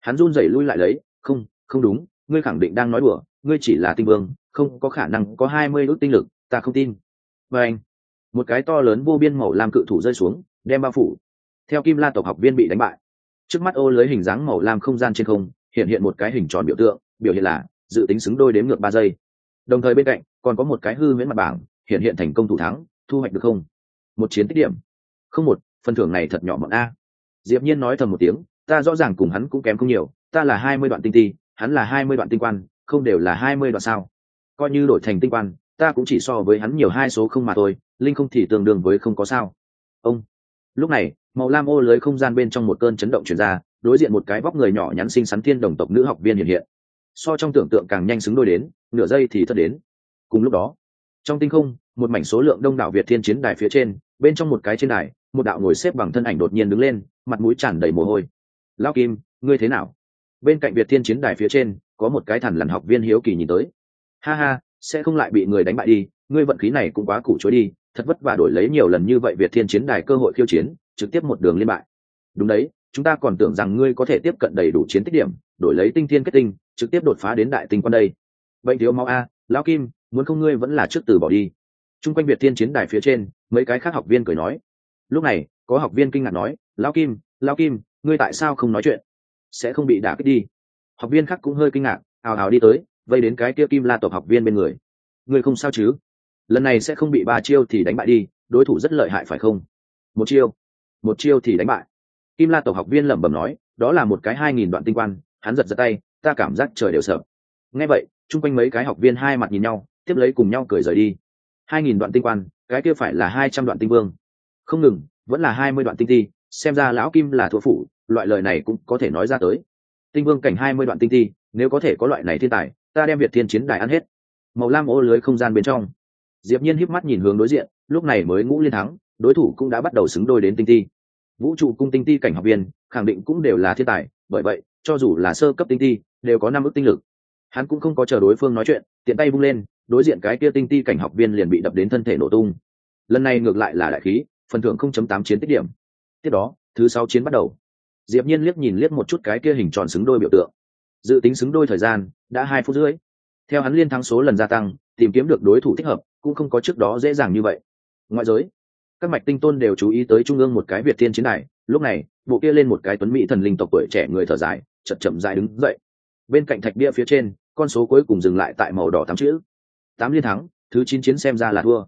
Hắn run rẩy lui lại lấy, không không đúng, ngươi khẳng định đang nói đùa, ngươi chỉ là tinh vương, không có khả năng có hai mươi ước tinh lực, ta không tin. Và anh, một cái to lớn vô biên màu lam cự thủ rơi xuống, đem bao phủ. Theo kim la tộc học viên bị đánh bại. Trước mắt ô lưới hình dáng màu lam không gian trên không, hiện hiện một cái hình tròn biểu tượng, biểu hiện là dự tính xứng đôi đếm ngược ba giây. Đồng thời bên cạnh, còn có một cái hư miễn mặt bảng, hiện hiện thành công thủ thắng, thu hoạch được không? Một chiến tích điểm. Không một phần thưởng này thật nhỏ mọn a. Diệp nhiên nói thầm một tiếng, ta rõ ràng cùng hắn cũng kém không nhiều, ta là hai mươi đoạn tinh ti, hắn là hai mươi đoạn tinh quan, không đều là hai mươi đoạn sao. Coi như đổi thành tinh quan, ta cũng chỉ so với hắn nhiều hai số không mà thôi, linh không thì tương đương với không có sao. Ông. Lúc này, màu lam ô lưới không gian bên trong một cơn chấn động chuyển ra, đối diện một cái vóc người nhỏ nhắn xinh xắn thiên đồng tộc nữ học viên hiện hiện. So trong tưởng tượng càng nhanh xứng đôi đến, nửa giây thì thất đến. Cùng lúc đó, trong tinh không, một mảnh số lượng đông đảo việt thiên chiến đài phía trên, bên trong một cái trên đài một đạo ngồi xếp bằng thân ảnh đột nhiên đứng lên, mặt mũi tràn đầy mồ hôi. Lao kim, ngươi thế nào? Bên cạnh việt thiên chiến đài phía trên, có một cái thằn lằn học viên hiếu kỳ nhìn tới. Ha ha, sẽ không lại bị người đánh bại đi, ngươi vận khí này cũng quá củ chối đi, thật vất vả đổi lấy nhiều lần như vậy việt thiên chiến đài cơ hội khiêu chiến, trực tiếp một đường liên bại. Đúng đấy, chúng ta còn tưởng rằng ngươi có thể tiếp cận đầy đủ chiến tích điểm, đổi lấy tinh thiên kết tinh, trực tiếp đột phá đến đại tinh quan đây. Bệnh thiếu máu a, lão kim, muốn không ngươi vẫn là trước từ bỏ đi. Chung quanh việt thiên chiến đài phía trên, mấy cái khác học viên cười nói lúc này, có học viên kinh ngạc nói, lão kim lão kim, ngươi tại sao không nói chuyện? Sẽ không bị đả kích đi. Học viên khác cũng hơi kinh ngạc hào hào đi tới, vây đến cái kia kim la tộc học viên bên người. Ngươi không sao chứ? Lần này sẽ không bị ba chiêu thì đánh bại đi, đối thủ rất lợi hại phải không? Một chiêu một chiêu thì đánh bại. Kim la tộc học viên lẩm bẩm nói, đó là một cái hai nghìn đoạn tinh quan. Hắn giật giật tay, ta cảm giác trời đều sợ. Nghe vậy, chung quanh mấy cái học viên hai mặt nhìn nhau, tiếp lấy cùng nhau cười rời đi. Hai nghìn đoạn tinh quan, cái kia phải là hai trăm đoạn tinh vương không ngừng, vẫn là hai mươi đoạn tinh ti xem ra lão kim là thua phủ, loại lời này cũng có thể nói ra tới. Tinh vương cảnh hai mươi đoạn tinh ti nếu có thể có loại này thiên tài, ta đem việt thiên chiến đài ăn hết. Màu lam ô lưới không gian bên trong. Diệp nhiên híp mắt nhìn hướng đối diện, lúc này mới ngũ liên thắng, đối thủ cũng đã bắt đầu xứng đôi đến tinh ti vũ trụ cung tinh ti cảnh học viên, khẳng định cũng đều là thiên tài, bởi vậy, cho dù là sơ cấp tinh ti đều có năm ước tinh lực. Hắn cũng không có chờ đối phương nói chuyện, tiện tay bung lên, đối diện cái kia tinh ti cảnh học viên liền bị đập đến thân thể nổ tung. Lần này ngược lại là đại khí phần thưởng không chấm tám chiến tích điểm. Tiếp đó, thứ sáu chiến bắt đầu. Diệp nhiên liếc nhìn liếc một chút cái kia hình tròn xứng đôi biểu tượng. Dự tính xứng đôi thời gian đã hai phút rưỡi. Theo hắn liên thắng số lần gia tăng, tìm kiếm được đối thủ thích hợp, cũng không có trước đó dễ dàng như vậy. Ngoại giới, các mạch tinh tôn đều chú ý tới trung ương một cái việt tiên chiến này lúc này, bộ kia lên một cái tuấn mỹ thần linh tộc tuổi trẻ người thở dài, chậm chậm dài đứng dậy. Bên cạnh thạch bia phía trên, con số cuối cùng dừng lại tại màu đỏ tám chữ. Tám liên thắng, thứ chín chiến xem ra là thua.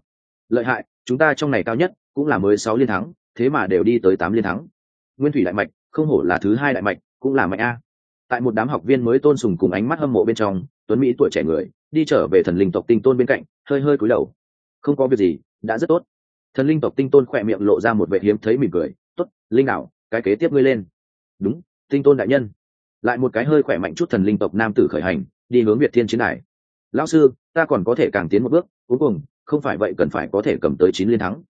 Lợi hại, chúng ta trong này cao nhất cũng là mới sáu liên thắng thế mà đều đi tới tám liên thắng. Nguyên thủy đại mạch không hổ là thứ hai đại mạch cũng là mạnh a. Tại một đám học viên mới tôn sùng cùng ánh mắt hâm mộ bên trong tuấn mỹ tuổi trẻ người đi trở về thần linh tộc tinh tôn bên cạnh hơi hơi cúi đầu. Không có việc gì đã rất tốt. Thần linh tộc tinh tôn khỏe miệng lộ ra một vệ hiếm thấy mỉm cười tốt, linh đạo cái kế tiếp ngươi lên. Đúng tinh tôn đại nhân. Lại một cái hơi khỏe mạnh chút thần linh tộc nam tử khởi hành đi hướng việt thiên chiến đài. Lão sư ta còn có thể càng tiến một bước cuối cùng không phải vậy cần phải có thể cầm tới chín liên thắng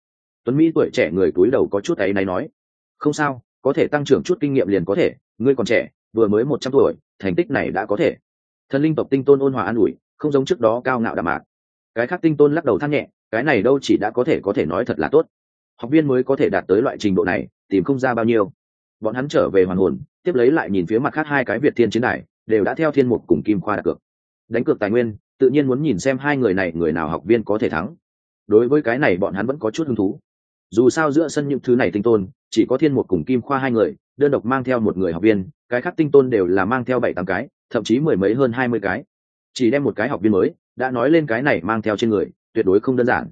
tuấn mỹ tuổi trẻ người cúi đầu có chút ấy này nói, không sao, có thể tăng trưởng chút kinh nghiệm liền có thể, ngươi còn trẻ, vừa mới một trăm tuổi, thành tích này đã có thể. Thần linh tộc tinh tôn ôn hòa an ủi, không giống trước đó cao ngạo đạm mạc. Cái khác tinh tôn lắc đầu than nhẹ, cái này đâu chỉ đã có thể có thể nói thật là tốt. Học viên mới có thể đạt tới loại trình độ này, tìm không ra bao nhiêu. Bọn hắn trở về hoàn hồn, tiếp lấy lại nhìn phía mặt khác hai cái việt thiên chiến đài, đều đã theo thiên mục cùng kim khoa đặt cược. Đánh cược tài nguyên, tự nhiên muốn nhìn xem hai người này người nào học viên có thể thắng. Đối với cái này bọn hắn vẫn có chút hứng thú dù sao giữa sân những thứ này tinh tôn, chỉ có thiên một cùng kim khoa hai người, đơn độc mang theo một người học viên, cái khác tinh tôn đều là mang theo bảy, tám cái, thậm chí mười mấy hơn hai mươi cái. Chỉ đem một cái học viên mới, đã nói lên cái này mang theo trên người, tuyệt đối không đơn giản.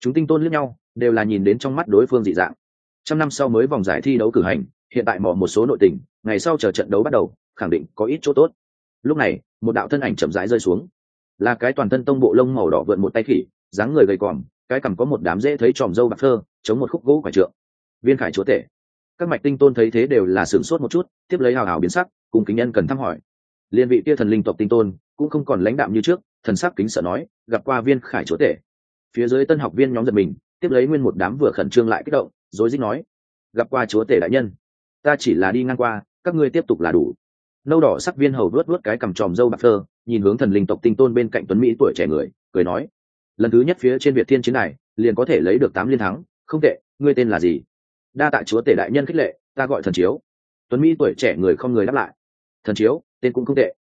Chúng tinh tôn lẫn nhau, đều là nhìn đến trong mắt đối phương dị dạng. Trăm năm sau mới vòng giải thi đấu cử hành, hiện tại mỏ một số nội tình, ngày sau chờ trận đấu bắt đầu, khẳng định có ít chỗ tốt. Lúc này, một đạo thân ảnh chậm rãi rơi xuống. Là cái toàn thân tông bộ lông màu đỏ vượn một tay khỉ, dáng người gầy còm cái cằm có một đám dễ thấy tròm dâu bạc thơ, chống một khúc gỗ quả trượng. Viên khải chúa tể. Các mạch tinh tôn thấy thế đều là sửng sốt một chút, tiếp lấy hào hào biến sắc, cùng kính nhân cần thăm hỏi. Liên vị kia thần linh tộc tinh tôn, cũng không còn lãnh đạm như trước, thần sắc kính sợ nói, gặp qua viên khải chúa tể. Phía dưới tân học viên nhóm giật mình, tiếp lấy nguyên một đám vừa khẩn trương lại kích động, rối rít nói, gặp qua chúa tể đại nhân, ta chỉ là đi ngang qua, các ngươi tiếp tục là đủ. Nâu đỏ sắc viên hầu vớt vớt cái cằm tròm dâu bạc phơ nhìn hướng thần linh tộc tinh tôn bên cạnh tuấn mỹ tuổi trẻ người, cười nói lần thứ nhất phía trên việt thiên chiến này, liền có thể lấy được tám liên thắng. Không tệ, ngươi tên là gì? Đa tạ chúa tể đại nhân khích lệ, ta gọi thần chiếu. Tuấn mỹ tuổi trẻ người không người đáp lại. Thần chiếu, tên cũng không tệ.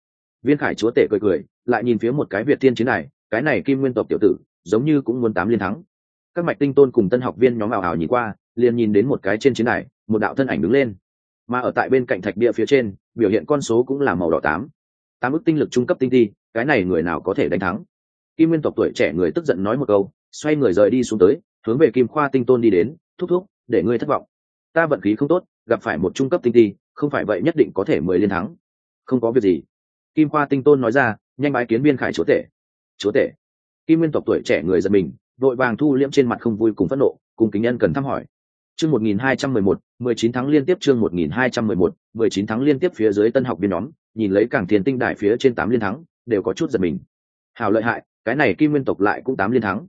Viên khải chúa tể cười cười, lại nhìn phía một cái việt tiên chiến này, cái này kim nguyên tộc tiểu tử, giống như cũng muốn tám liên thắng. Các mạch tinh tôn cùng tân học viên nhóm ảo ảo nhìn qua, liền nhìn đến một cái trên chiến này, một đạo thân ảnh đứng lên. Mà ở tại bên cạnh thạch địa phía trên, biểu hiện con số cũng là màu đỏ tám. Tám ước tinh lực trung cấp tinh thi cái này người nào có thể đánh thắng? Kim nguyên tộc tuổi trẻ người tức giận nói một câu, xoay người rời đi xuống tới, hướng về kim khoa tinh tôn đi đến, thúc thúc, để ngươi thất vọng. Ta vận khí không tốt, gặp phải một trung cấp tinh thi không phải vậy nhất định có thể mười liên thắng. Không có việc gì. Kim khoa tinh tôn nói ra, nhanh bái kiến biên khải chúa tể. Chúa tể? Kim nguyên tộc tuổi trẻ người giật mình, vội vàng thu liễm trên mặt không vui cùng phẫn nộ, cùng kính nhân cần thăm hỏi. Chương một nghìn hai trăm mười một, mười chín tháng liên tiếp chương một nghìn hai trăm mười một, mười chín tháng liên tiếp phía dưới tân học viên nhóm, nhìn lấy cảng thiền tinh đài phía trên tám liên thắng, đều có chút giật mình. Hào lợi hại cái này kim nguyên tộc lại cũng tám liên thắng.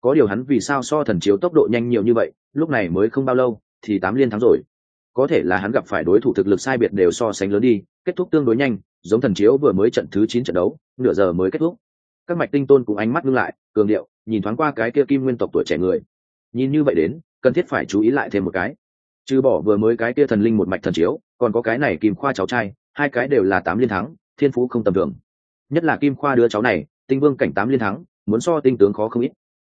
Có điều hắn vì sao so thần chiếu tốc độ nhanh nhiều như vậy, lúc này mới không bao lâu, thì tám liên thắng rồi. Có thể là hắn gặp phải đối thủ thực lực sai biệt đều so sánh lớn đi, kết thúc tương đối nhanh, giống thần chiếu vừa mới trận thứ chín trận đấu, nửa giờ mới kết thúc. Các mạch tinh tôn cũng ánh mắt ngưng lại, cường điệu, nhìn thoáng qua cái kia kim nguyên tộc tuổi trẻ người. Nhìn như vậy đến, cần thiết phải chú ý lại thêm một cái. Trừ bỏ vừa mới cái kia thần linh một mạch thần chiếu, còn có cái này kim khoa cháu trai, hai cái đều là tám liên thắng, thiên phú không tầm thường. Nhất là kim khoa đứa cháu này tinh vương cảnh tám liên thắng, muốn so tinh tướng khó không ít.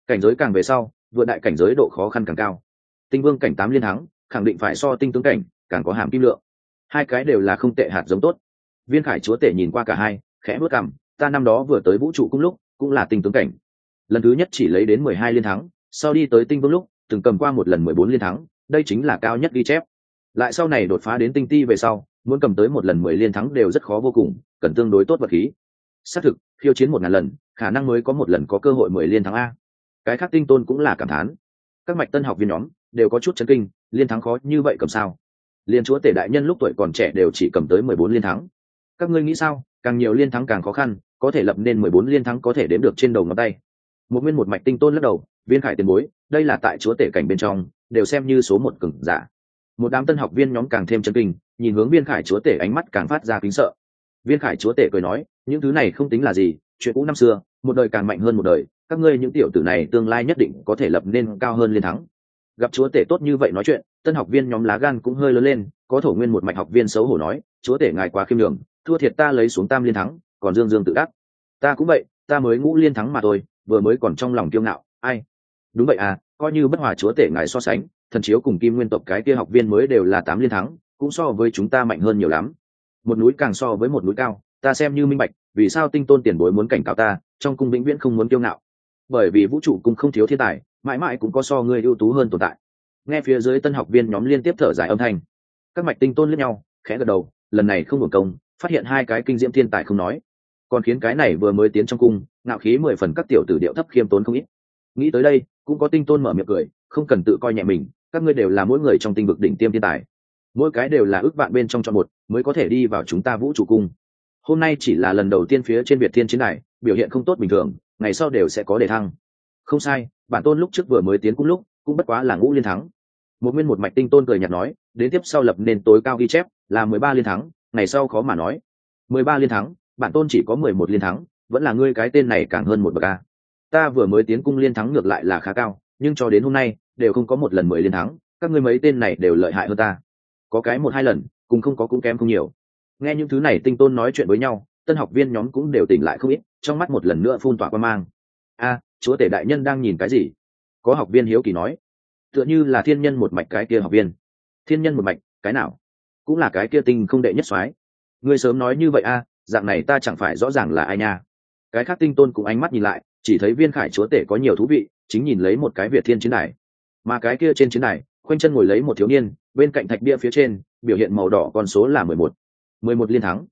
Cảnh giới càng về sau, vượt đại cảnh giới độ khó khăn càng cao. Tinh vương cảnh tám liên thắng, khẳng định phải so tinh tướng cảnh, càng có hàm kim lượng. Hai cái đều là không tệ hạt giống tốt. Viên khải chúa tể nhìn qua cả hai, khẽ bước cằm, ta năm đó vừa tới vũ trụ cung lúc, cũng là tinh tướng cảnh. Lần thứ nhất chỉ lấy đến mười hai liên thắng, sau đi tới tinh vương lúc, từng cầm qua một lần mười bốn liên thắng, đây chính là cao nhất ghi chép. Lại sau này đột phá đến tinh ti về sau, muốn cầm tới một lần mười liên thắng đều rất khó vô cùng, cần tương đối tốt vật khí xác thực, khiêu chiến một ngàn lần, khả năng mới có một lần có cơ hội mười liên thắng a. Cái khác tinh tôn cũng là cảm thán. Các mạch tân học viên nhóm đều có chút chấn kinh, liên thắng khó như vậy cầm sao? Liên chúa tể đại nhân lúc tuổi còn trẻ đều chỉ cầm tới mười bốn liên thắng. Các ngươi nghĩ sao? Càng nhiều liên thắng càng khó khăn, có thể lập nên mười bốn liên thắng có thể đếm được trên đầu ngón tay. Một nguyên một mạch tinh tôn lắc đầu, viên khải tiền bối, đây là tại chúa tể cảnh bên trong, đều xem như số một cừng giả. Một đám tân học viên nhóm càng thêm chân kinh, nhìn hướng viên khải chúa tể ánh mắt càng phát ra kính sợ viên khải chúa tể cười nói, những thứ này không tính là gì, chuyện cũ năm xưa, một đời càng mạnh hơn một đời, các ngươi những tiểu tử này tương lai nhất định có thể lập nên cao hơn liên thắng. Gặp chúa tể tốt như vậy nói chuyện, tân học viên nhóm lá gan cũng hơi lớn lên, có thổ nguyên một mạch học viên xấu hổ nói, chúa tể ngài quá khiêm đường thua thiệt ta lấy xuống tam liên thắng, còn dương dương tự đắc. Ta cũng vậy, ta mới ngũ liên thắng mà thôi, vừa mới còn trong lòng kiêu ngạo, ai? Đúng vậy à coi như bất hòa chúa tể ngài so sánh, thần chiếu cùng kim nguyên tộc cái kia học viên mới đều là tám liên thắng, cũng so với chúng ta mạnh hơn nhiều lắm một núi càng so với một núi cao, ta xem như minh bạch, vì sao tinh tôn tiền bối muốn cảnh cáo ta, trong cung vĩnh viễn không muốn kiêu ngạo. Bởi vì vũ trụ cũng không thiếu thiên tài, mãi mãi cũng có so người ưu tú hơn tồn tại. Nghe phía dưới tân học viên nhóm liên tiếp thở dài âm thanh, các mạch tinh tôn lẫn nhau, khẽ gật đầu, lần này không hưởng công, phát hiện hai cái kinh diễm thiên tài không nói. Còn khiến cái này vừa mới tiến trong cung, ngạo khí mười phần các tiểu tử điệu thấp khiêm tốn không ít. Nghĩ tới đây, cũng có tinh tôn mở miệng cười, không cần tự coi nhẹ mình, các ngươi đều là mỗi người trong tinh vực đỉnh tiêm thiên tài mỗi cái đều là ước vạn bên trong chọn một, mới có thể đi vào chúng ta vũ trụ cung. Hôm nay chỉ là lần đầu tiên phía trên việt thiên chiến này biểu hiện không tốt bình thường, ngày sau đều sẽ có đề thăng. Không sai, bản tôn lúc trước vừa mới tiến cung lúc, cũng bất quá là ngũ liên thắng. Một nguyên một mạch tinh tôn cười nhạt nói, đến tiếp sau lập nền tối cao ghi chép, là mười ba liên thắng, ngày sau khó mà nói. Mười ba liên thắng, bản tôn chỉ có mười một liên thắng, vẫn là ngươi cái tên này càng hơn một bậc ca ta vừa mới tiến cung liên thắng ngược lại là khá cao, nhưng cho đến hôm nay, đều không có một lần mười liên thắng, các ngươi mấy tên này đều lợi hại hơn ta có cái một hai lần, cùng không có cũng kém không nhiều. Nghe những thứ này tinh tôn nói chuyện với nhau, tân học viên nhóm cũng đều tỉnh lại không ít, trong mắt một lần nữa phun tỏa quan mang. A, chúa tể đại nhân đang nhìn cái gì? Có học viên hiếu kỳ nói. Tựa như là thiên nhân một mạch cái kia học viên. Thiên nhân một mạch, cái nào? Cũng là cái kia tinh không đệ nhất soái. Ngươi sớm nói như vậy a, dạng này ta chẳng phải rõ ràng là ai nha. Cái khác tinh tôn cũng ánh mắt nhìn lại, chỉ thấy viên khải chúa tể có nhiều thú vị, chính nhìn lấy một cái việt thiên chiến đài. Mà cái kia trên chiến đài khoanh chân ngồi lấy một thiếu niên, bên cạnh thạch bia phía trên, biểu hiện màu đỏ con số là mười một. mười một liên thắng.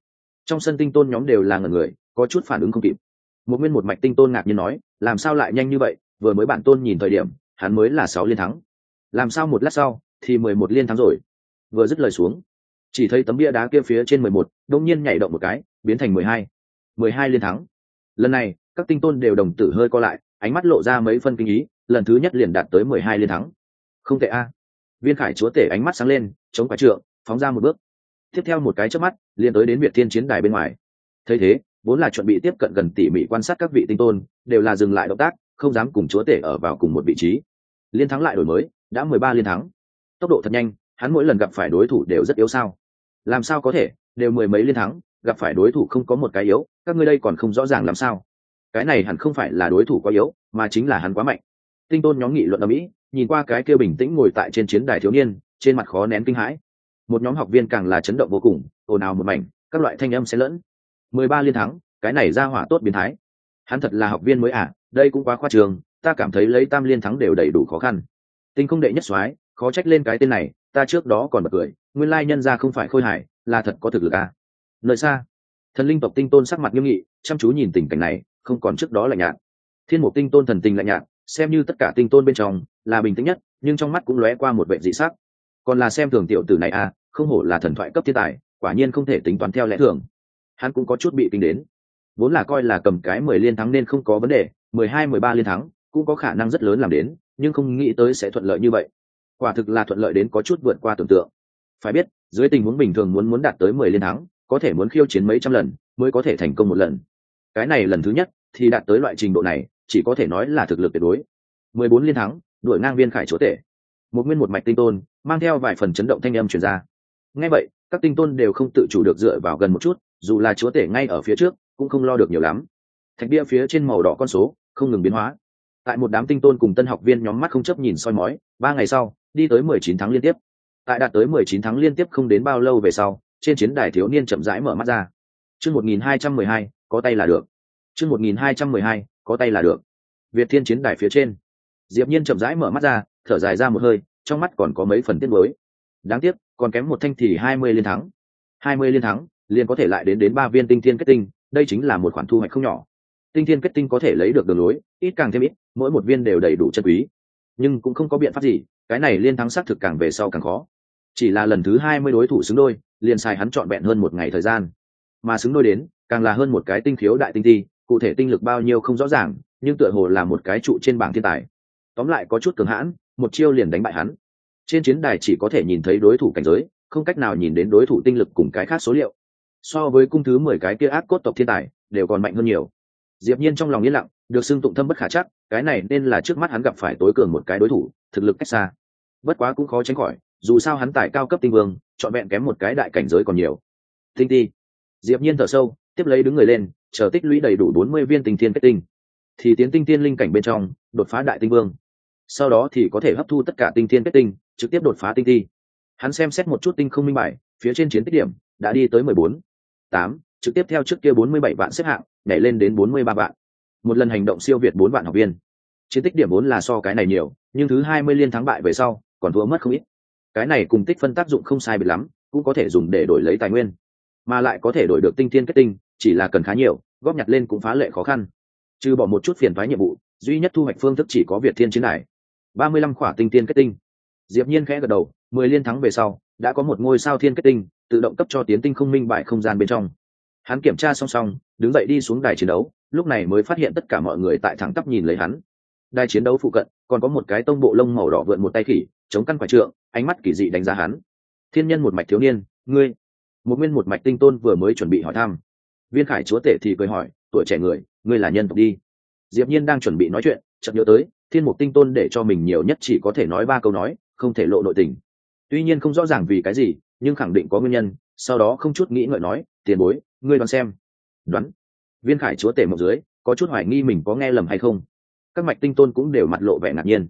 Trong sân tinh tôn nhóm đều là ngần người, có chút phản ứng không kịp. Một nguyên một mạch tinh tôn ngạc nhiên nói, làm sao lại nhanh như vậy? Vừa mới bản tôn nhìn thời điểm, hắn mới là sáu liên thắng. Làm sao một lát sau, thì mười một liên thắng rồi? Vừa dứt lời xuống, chỉ thấy tấm bia đá kia phía trên mười một, đông nhiên nhảy động một cái, biến thành mười hai. mười hai liên thắng. Lần này, các tinh tôn đều đồng tử hơi co lại, ánh mắt lộ ra mấy phân kinh ý, lần thứ nhất liền đạt tới mười hai liên thắng. Không tệ a viên khải chúa tể ánh mắt sáng lên, chống quả trượng, phóng ra một bước. Tiếp theo một cái trước mắt, liền tới đến việt thiên chiến đài bên ngoài. Thấy thế, vốn là chuẩn bị tiếp cận gần tỉ mỉ quan sát các vị tinh tôn, đều là dừng lại động tác, không dám cùng chúa tể ở vào cùng một vị trí. Liên thắng lại đổi mới, đã mười ba liên thắng. Tốc độ thật nhanh, hắn mỗi lần gặp phải đối thủ đều rất yếu sao? Làm sao có thể, đều mười mấy liên thắng, gặp phải đối thủ không có một cái yếu, các ngươi đây còn không rõ ràng làm sao? Cái này hẳn không phải là đối thủ quá yếu, mà chính là hắn quá mạnh. Tinh tôn nhóm nghị luận ở mỹ nhìn qua cái kia bình tĩnh ngồi tại trên chiến đài thiếu niên, trên mặt khó nén kinh hãi. Một nhóm học viên càng là chấn động vô cùng, ồn ào một mảnh, các loại thanh âm xen lẫn. Mười ba liên thắng, cái này ra hỏa tốt biến thái. Hắn thật là học viên mới à đây cũng quá khoa trường, ta cảm thấy lấy tam liên thắng đều đầy đủ khó khăn. Tinh không đệ nhất soái, khó trách lên cái tên này, ta trước đó còn bật cười, nguyên lai nhân ra không phải khôi hài, là thật có thực lực à. nơi xa, thần linh tộc tinh tôn sắc mặt nghiêm nghị, chăm chú nhìn tình cảnh này, không còn trước đó lạnh nhạt. Thiên mục tinh tôn thần tình lạnh nhạt, xem như tất cả tinh tôn bên trong là bình tĩnh nhất, nhưng trong mắt cũng lóe qua một vệ dị sắc. Còn là xem thường tiểu tử này à không hổ là thần thoại cấp thiên tài, quả nhiên không thể tính toán theo lẽ thường. Hắn cũng có chút bị kinh đến. Vốn là coi là cầm cái mười liên thắng nên không có vấn đề, mười hai, mười ba liên thắng cũng có khả năng rất lớn làm đến, nhưng không nghĩ tới sẽ thuận lợi như vậy. Quả thực là thuận lợi đến có chút vượt qua tưởng tượng. Phải biết, dưới tình huống bình thường muốn muốn đạt tới mười liên thắng, có thể muốn khiêu chiến mấy trăm lần mới có thể thành công một lần. Cái này lần thứ nhất thì đạt tới loại trình độ này, chỉ có thể nói là thực lực tuyệt đối. Mười bốn liên thắng đuổi ngang viên khải chúa tể. Một nguyên một mạch tinh tôn, mang theo vài phần chấn động thanh âm truyền ra. Ngay vậy, các tinh tôn đều không tự chủ được dựa vào gần một chút, dù là chúa tể ngay ở phía trước, cũng không lo được nhiều lắm. Thạch bia phía trên màu đỏ con số, không ngừng biến hóa. Tại một đám tinh tôn cùng tân học viên nhóm mắt không chấp nhìn soi mói, ba ngày sau, đi tới mười chín tháng liên tiếp. Tại đạt tới mười chín tháng liên tiếp không đến bao lâu về sau, trên chiến đài thiếu niên chậm rãi mở mắt ra. Chương một nghìn hai trăm mười hai, có tay là được. Chương một nghìn hai trăm mười hai, có tay là được. Việt thiên chiến đài phía trên diệp nhiên chậm rãi mở mắt ra thở dài ra một hơi trong mắt còn có mấy phần tiếc nuối. Đáng tiếc còn kém một thanh thì hai mươi liên thắng. Hai mươi liên thắng liền có thể lại đến đến ba viên tinh thiên kết tinh đây chính là một khoản thu hoạch không nhỏ. Tinh thiên kết tinh có thể lấy được đường lối ít càng thêm ít mỗi một viên đều đầy đủ chân quý. Nhưng cũng không có biện pháp gì cái này liên thắng xác thực càng về sau càng khó. Chỉ là lần thứ hai mươi đối thủ xứng đôi liền xài hắn trọn vẹn hơn một ngày thời gian. Mà xứng đôi đến càng là hơn một cái tinh khiếu đại tinh thi, cụ thể tinh lực bao nhiêu không rõ ràng nhưng tựa hồ là một cái trụ trên bảng thiên tài tóm lại có chút cường hãn, một chiêu liền đánh bại hắn. Trên chiến đài chỉ có thể nhìn thấy đối thủ cảnh giới, không cách nào nhìn đến đối thủ tinh lực cùng cái khác số liệu. So với cung thứ mười cái kia ác cốt tộc thiên tài, đều còn mạnh hơn nhiều. Diệp nhiên trong lòng yên lặng, được xưng tụng thâm bất khả chắc, cái này nên là trước mắt hắn gặp phải tối cường một cái đối thủ, thực lực cách xa. Bất quá cũng khó tránh khỏi, dù sao hắn tại cao cấp tinh vương chọn vẹn kém một cái đại cảnh giới còn nhiều. Tinh ti. Diệp nhiên thở sâu, tiếp lấy đứng người lên, chờ tích lũy đầy đủ bốn mươi viên tinh thiên kết tinh. Thì tiến tinh tiên linh cảnh bên trong, đột phá đại tinh vương sau đó thì có thể hấp thu tất cả tinh thiên kết tinh, trực tiếp đột phá tinh thi. hắn xem xét một chút tinh không minh bài, phía trên chiến tích điểm đã đi tới mười bốn. Tám, trực tiếp theo trước kia bốn mươi bảy vạn xếp hạng, nhảy lên đến bốn mươi ba vạn. Một lần hành động siêu việt bốn vạn học viên. Chiến tích điểm bốn là so cái này nhiều, nhưng thứ hai mươi liên thắng bại về sau, còn thua mất không ít. Cái này cùng tích phân tác dụng không sai biệt lắm, cũng có thể dùng để đổi lấy tài nguyên. Mà lại có thể đổi được tinh thiên kết tinh, chỉ là cần khá nhiều, góp nhặt lên cũng phá lệ khó khăn. Trừ bỏ một chút phiền thoái nhiệm vụ, duy nhất thu hoạch phương thức chỉ có việt thiên chiến này ba mươi lăm khỏa tinh tiên kết tinh. Diệp nhiên khẽ gật đầu, mười liên thắng về sau, đã có một ngôi sao thiên kết tinh, tự động cấp cho tiến tinh không minh bại không gian bên trong. Hắn kiểm tra song song, đứng dậy đi xuống đài chiến đấu, lúc này mới phát hiện tất cả mọi người tại thẳng tắp nhìn lấy hắn. Đài chiến đấu phụ cận, còn có một cái tông bộ lông màu đỏ vượn một tay khỉ, chống căn quả trượng, ánh mắt kỳ dị đánh giá hắn. Thiên nhân một mạch thiếu niên, ngươi. Một nguyên một mạch tinh tôn vừa mới chuẩn bị hỏi thăm. Viên khải chúa tể thì cười hỏi, tuổi trẻ người, ngươi là nhân tộc đi. Diệp nhiên đang chuẩn bị nói chuyện chợt nhớ tới, thiên mục tinh tôn để cho mình nhiều nhất chỉ có thể nói ba câu nói, không thể lộ nội tình. Tuy nhiên không rõ ràng vì cái gì, nhưng khẳng định có nguyên nhân, sau đó không chút nghĩ ngợi nói, tiền bối, ngươi đoán xem. Đoán. Viên khải chúa tể một dưới, có chút hoài nghi mình có nghe lầm hay không. Các mạch tinh tôn cũng đều mặt lộ vẻ ngạc nhiên.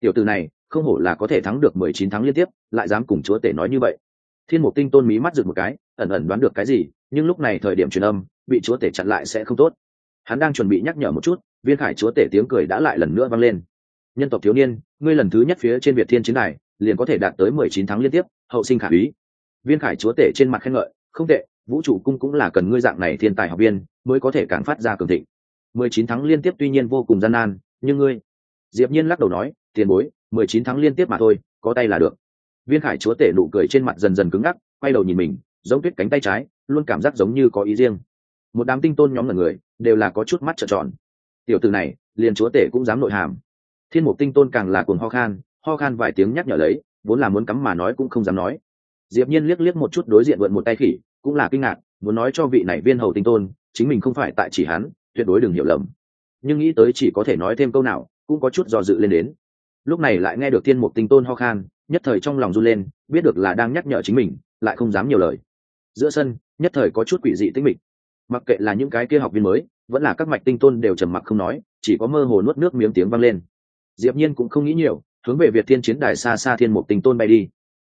Tiểu từ này, không hổ là có thể thắng được mười chín tháng liên tiếp, lại dám cùng chúa tể nói như vậy. Thiên mục tinh tôn mí mắt rực một cái, ẩn ẩn đoán được cái gì, nhưng lúc này thời điểm truyền âm, bị chúa tể chặn lại sẽ không tốt. Hắn đang chuẩn bị nhắc nhở một chút viên khải chúa tể tiếng cười đã lại lần nữa vang lên. Nhân tộc thiếu niên, ngươi lần thứ nhất phía trên việt thiên chiến này liền có thể đạt tới mười chín tháng liên tiếp, hậu sinh khả úy. Viên khải chúa tể trên mặt khen ngợi, không tệ, vũ trụ cung cũng là cần ngươi dạng này thiên tài học viên, mới có thể càng phát ra cường thịnh. mười chín tháng liên tiếp tuy nhiên vô cùng gian nan, nhưng ngươi diệp nhiên lắc đầu nói, tiền bối, mười chín tháng liên tiếp mà thôi, có tay là được. Viên khải chúa tể nụ cười trên mặt dần dần cứng ngắc, quay đầu nhìn mình, giống tuyết cánh tay trái, luôn cảm giác giống như có ý riêng. Một đám tinh tôn nhóm là người, đều là có chút mắt trợn tròn tiểu từ này, liền chúa tể cũng dám nội hàm. Thiên mục tinh tôn càng là cuồng ho khan ho khan vài tiếng nhắc nhở lấy, vốn là muốn cắm mà nói cũng không dám nói. Diệp nhiên liếc liếc một chút đối diện vượn một tay khỉ, cũng là kinh ngạc, muốn nói cho vị này viên hầu tinh tôn, chính mình không phải tại chỉ hắn, tuyệt đối đừng hiểu lầm. Nhưng nghĩ tới chỉ có thể nói thêm câu nào, cũng có chút do dự lên đến. Lúc này lại nghe được thiên mục tinh tôn ho khan, nhất thời trong lòng run lên, biết được là đang nhắc nhở chính mình, lại không dám nhiều lời. Giữa sân, nhất thời có chút quỷ dị tĩnh mịch mặc kệ là những cái kia học viên mới, vẫn là các mạch tinh tôn đều trầm mặc không nói, chỉ có mơ hồ nuốt nước miếng tiếng vang lên. Diệp nhiên cũng không nghĩ nhiều, hướng về việt thiên chiến đài xa xa thiên mục tinh tôn bay đi.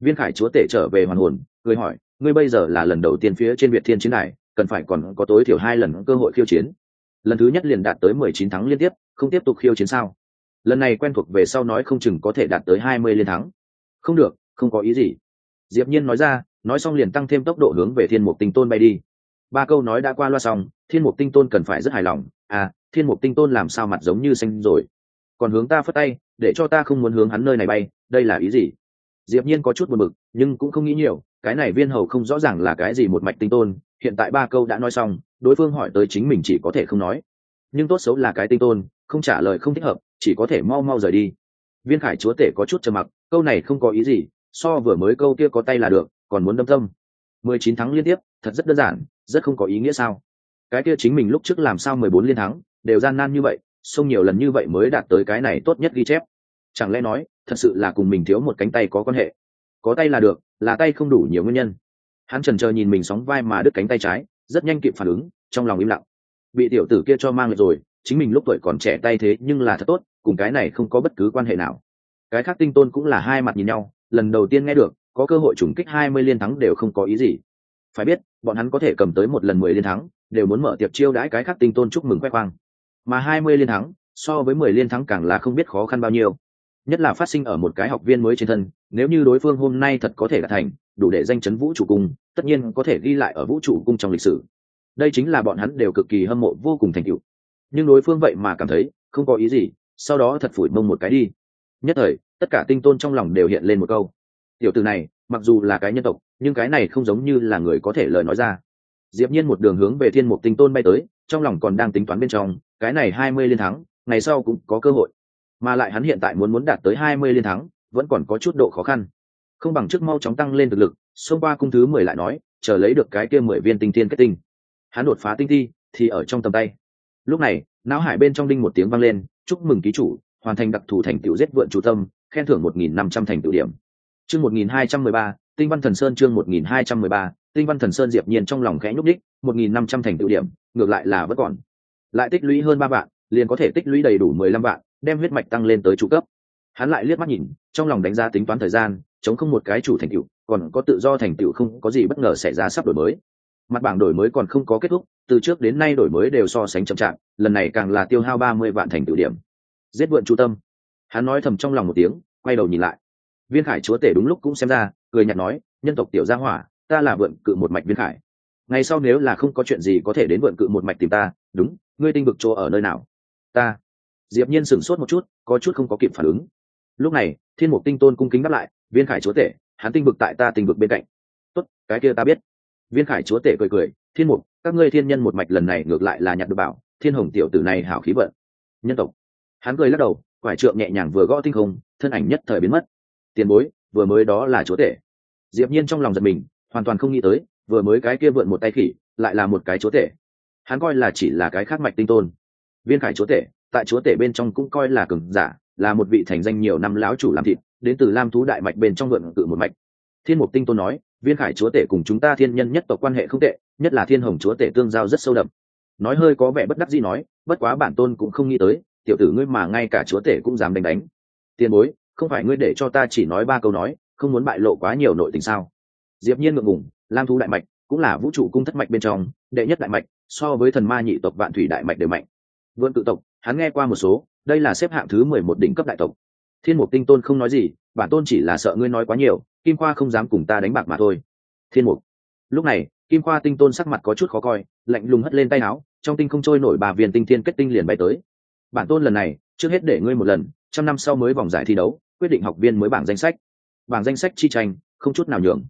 Viên khải chúa tể trở về hoàn hồn, cười hỏi, ngươi bây giờ là lần đầu tiên phía trên việt thiên chiến đài, cần phải còn có tối thiểu hai lần cơ hội khiêu chiến. Lần thứ nhất liền đạt tới mười chín thắng liên tiếp, không tiếp tục khiêu chiến sao? Lần này quen thuộc về sau nói không chừng có thể đạt tới hai mươi liên thắng. Không được, không có ý gì. Diệp nhiên nói ra, nói xong liền tăng thêm tốc độ hướng về thiên mục tinh tôn bay đi ba câu nói đã qua loa xong, thiên mục tinh tôn cần phải rất hài lòng. À thiên mục tinh tôn làm sao mặt giống như xanh rồi? Còn hướng ta phất tay, để cho ta không muốn hướng hắn nơi này bay, đây là ý gì? Diệp nhiên có chút buồn bực, nhưng cũng không nghĩ nhiều, cái này viên hầu không rõ ràng là cái gì một mạch tinh tôn, hiện tại ba câu đã nói xong, đối phương hỏi tới chính mình chỉ có thể không nói. Nhưng tốt xấu là cái tinh tôn, không trả lời không thích hợp, chỉ có thể mau mau rời đi. Viên khải chúa tể có chút trầm mặc, câu này không có ý gì, so vừa mới câu kia có tay là được, còn muốn đâm tâm. Mười chín thắng liên tiếp, thật rất đơn giản rất không có ý nghĩa sao? Cái kia chính mình lúc trước làm sao mười bốn liên thắng, đều gian nan như vậy sông nhiều lần như vậy mới đạt tới cái này tốt nhất ghi chép. Chẳng lẽ nói, thật sự là cùng mình thiếu một cánh tay có quan hệ? Có tay là được, là tay không đủ nhiều nguyên nhân. Hắn trần chờ nhìn mình sóng vai mà đứt cánh tay trái, rất nhanh kịp phản ứng, trong lòng im lặng. Bị tiểu tử kia cho mang lại rồi, chính mình lúc tuổi còn trẻ tay thế nhưng là thật tốt, cùng cái này không có bất cứ quan hệ nào. Cái khác tinh tôn cũng là hai mặt nhìn nhau, lần đầu tiên nghe được, có cơ hội trùng kích hai mươi liên thắng đều không có ý gì. Phải biết bọn hắn có thể cầm tới một lần mười liên thắng, đều muốn mở tiệc chiêu đãi cái khác tinh tôn chúc mừng khoe khoang. Mà hai mươi liên thắng, so với mười liên thắng càng là không biết khó khăn bao nhiêu. Nhất là phát sinh ở một cái học viên mới trên thân, nếu như đối phương hôm nay thật có thể đạt thành, đủ để danh chấn vũ trụ cung, tất nhiên có thể ghi lại ở vũ trụ cung trong lịch sử. Đây chính là bọn hắn đều cực kỳ hâm mộ, vô cùng thành tựu. Nhưng đối phương vậy mà cảm thấy, không có ý gì, sau đó thật phủi mông một cái đi. Nhất thời, tất cả tinh tôn trong lòng đều hiện lên một câu. Tiểu từ này, mặc dù là cái nhân tộc nhưng cái này không giống như là người có thể lời nói ra. Diệp nhiên một đường hướng về thiên mục tinh tôn bay tới, trong lòng còn đang tính toán bên trong, cái này hai mươi liên thắng, ngày sau cũng có cơ hội. Mà lại hắn hiện tại muốn muốn đạt tới hai mươi liên thắng, vẫn còn có chút độ khó khăn. Không bằng trước mau chóng tăng lên thực lực, xông qua cung thứ mười lại nói, chờ lấy được cái kia mười viên tinh thiên kết tinh. Hắn đột phá tinh thi, thì ở trong tầm tay. Lúc này, não hải bên trong đinh một tiếng vang lên, chúc mừng ký chủ, hoàn thành đặc thù thành tựu giết vượn chủ tâm, khen thưởng một nghìn năm trăm thành tựu điểm. Chương một nghìn hai trăm mười ba tinh văn thần sơn chương một nghìn hai trăm mười ba, tinh văn thần sơn diệp nhiên trong lòng khẽ nhúc đích một nghìn năm trăm thành tựu điểm, ngược lại là vẫn còn. Lại tích lũy hơn ba vạn, liền có thể tích lũy đầy đủ mười lăm vạn, đem huyết mạch tăng lên tới chủ cấp. Hắn lại liếc mắt nhìn, trong lòng đánh giá tính toán thời gian, chống không một cái chủ thành tựu, còn có tự do thành tựu không có gì bất ngờ xảy ra sắp đổi mới. Mặt bảng đổi mới còn không có kết thúc, từ trước đến nay đổi mới đều so sánh chậm chạp, lần này càng là tiêu hao ba mươi vạn thành tựu điểm. Giết vượn chu tâm. Hắn nói thầm trong lòng một tiếng, quay đầu nhìn lại. Viên khải chúa tể đúng lúc cũng xem ra cười nhạt nói, nhân tộc tiểu gia hỏa, ta là vượn cự một mạch viên khải. Ngày sau nếu là không có chuyện gì có thể đến vượn cự một mạch tìm ta, đúng, ngươi tinh vực chỗ ở nơi nào? Ta. Diệp nhiên sửng sốt một chút, có chút không có kịp phản ứng. Lúc này, thiên mục tinh tôn cung kính đáp lại, viên khải chúa tể, hắn tinh vực tại ta tinh vực bên cạnh. Tốt, cái kia ta biết. Viên khải chúa tể cười cười, thiên mục, các ngươi thiên nhân một mạch lần này ngược lại là nhặt được bảo, thiên hồng tiểu tử này hảo khí vận. Nhân tộc. Hắn cười lắc đầu, quải trượng nhẹ nhàng vừa gõ tinh không, thân ảnh nhất thời biến mất. Tiền bối vừa mới đó là chúa tể. Diệp nhiên trong lòng giật mình, hoàn toàn không nghĩ tới, vừa mới cái kia vượn một tay khỉ, lại là một cái chúa tể. Hắn coi là chỉ là cái khác mạch tinh tôn. Viên khải chúa tể, tại chúa tể bên trong cũng coi là cường giả, là một vị thành danh nhiều năm lão chủ làm thịt, đến từ lam thú đại mạch bên trong vượn tự một mạch. Thiên mục tinh tôn nói, viên khải chúa tể cùng chúng ta thiên nhân nhất tộc quan hệ không tệ, nhất là thiên hồng chúa tể tương giao rất sâu đậm. Nói hơi có vẻ bất đắc dĩ nói, bất quá bản tôn cũng không nghĩ tới, tiểu tử ngươi mà ngay cả chúa tể cũng dám đánh đánh. Tiền bối không phải ngươi để cho ta chỉ nói ba câu nói, không muốn bại lộ quá nhiều nội tình sao? Diệp nhiên ngượng ngùng, lam thú đại mạch, cũng là vũ trụ cung thất mạch bên trong, đệ nhất đại mạch, so với thần ma nhị tộc vạn thủy đại mạch đều mạnh. Vượn tự tộc, hắn nghe qua một số, đây là xếp hạng thứ mười một đỉnh cấp đại tộc. Thiên mục tinh tôn không nói gì, bản tôn chỉ là sợ ngươi nói quá nhiều, kim khoa không dám cùng ta đánh bạc mà thôi. Thiên mục. Lúc này, kim khoa tinh tôn sắc mặt có chút khó coi, lạnh lùng hất lên tay áo, trong tinh không trôi nổi bà viên tinh thiên kết tinh liền bay tới. Bản tôn lần này trước hết để ngươi một lần, trăm năm sau mới vòng giải thi đấu, quyết định học viên mới bảng danh sách. Bảng danh sách chi tranh, không chút nào nhường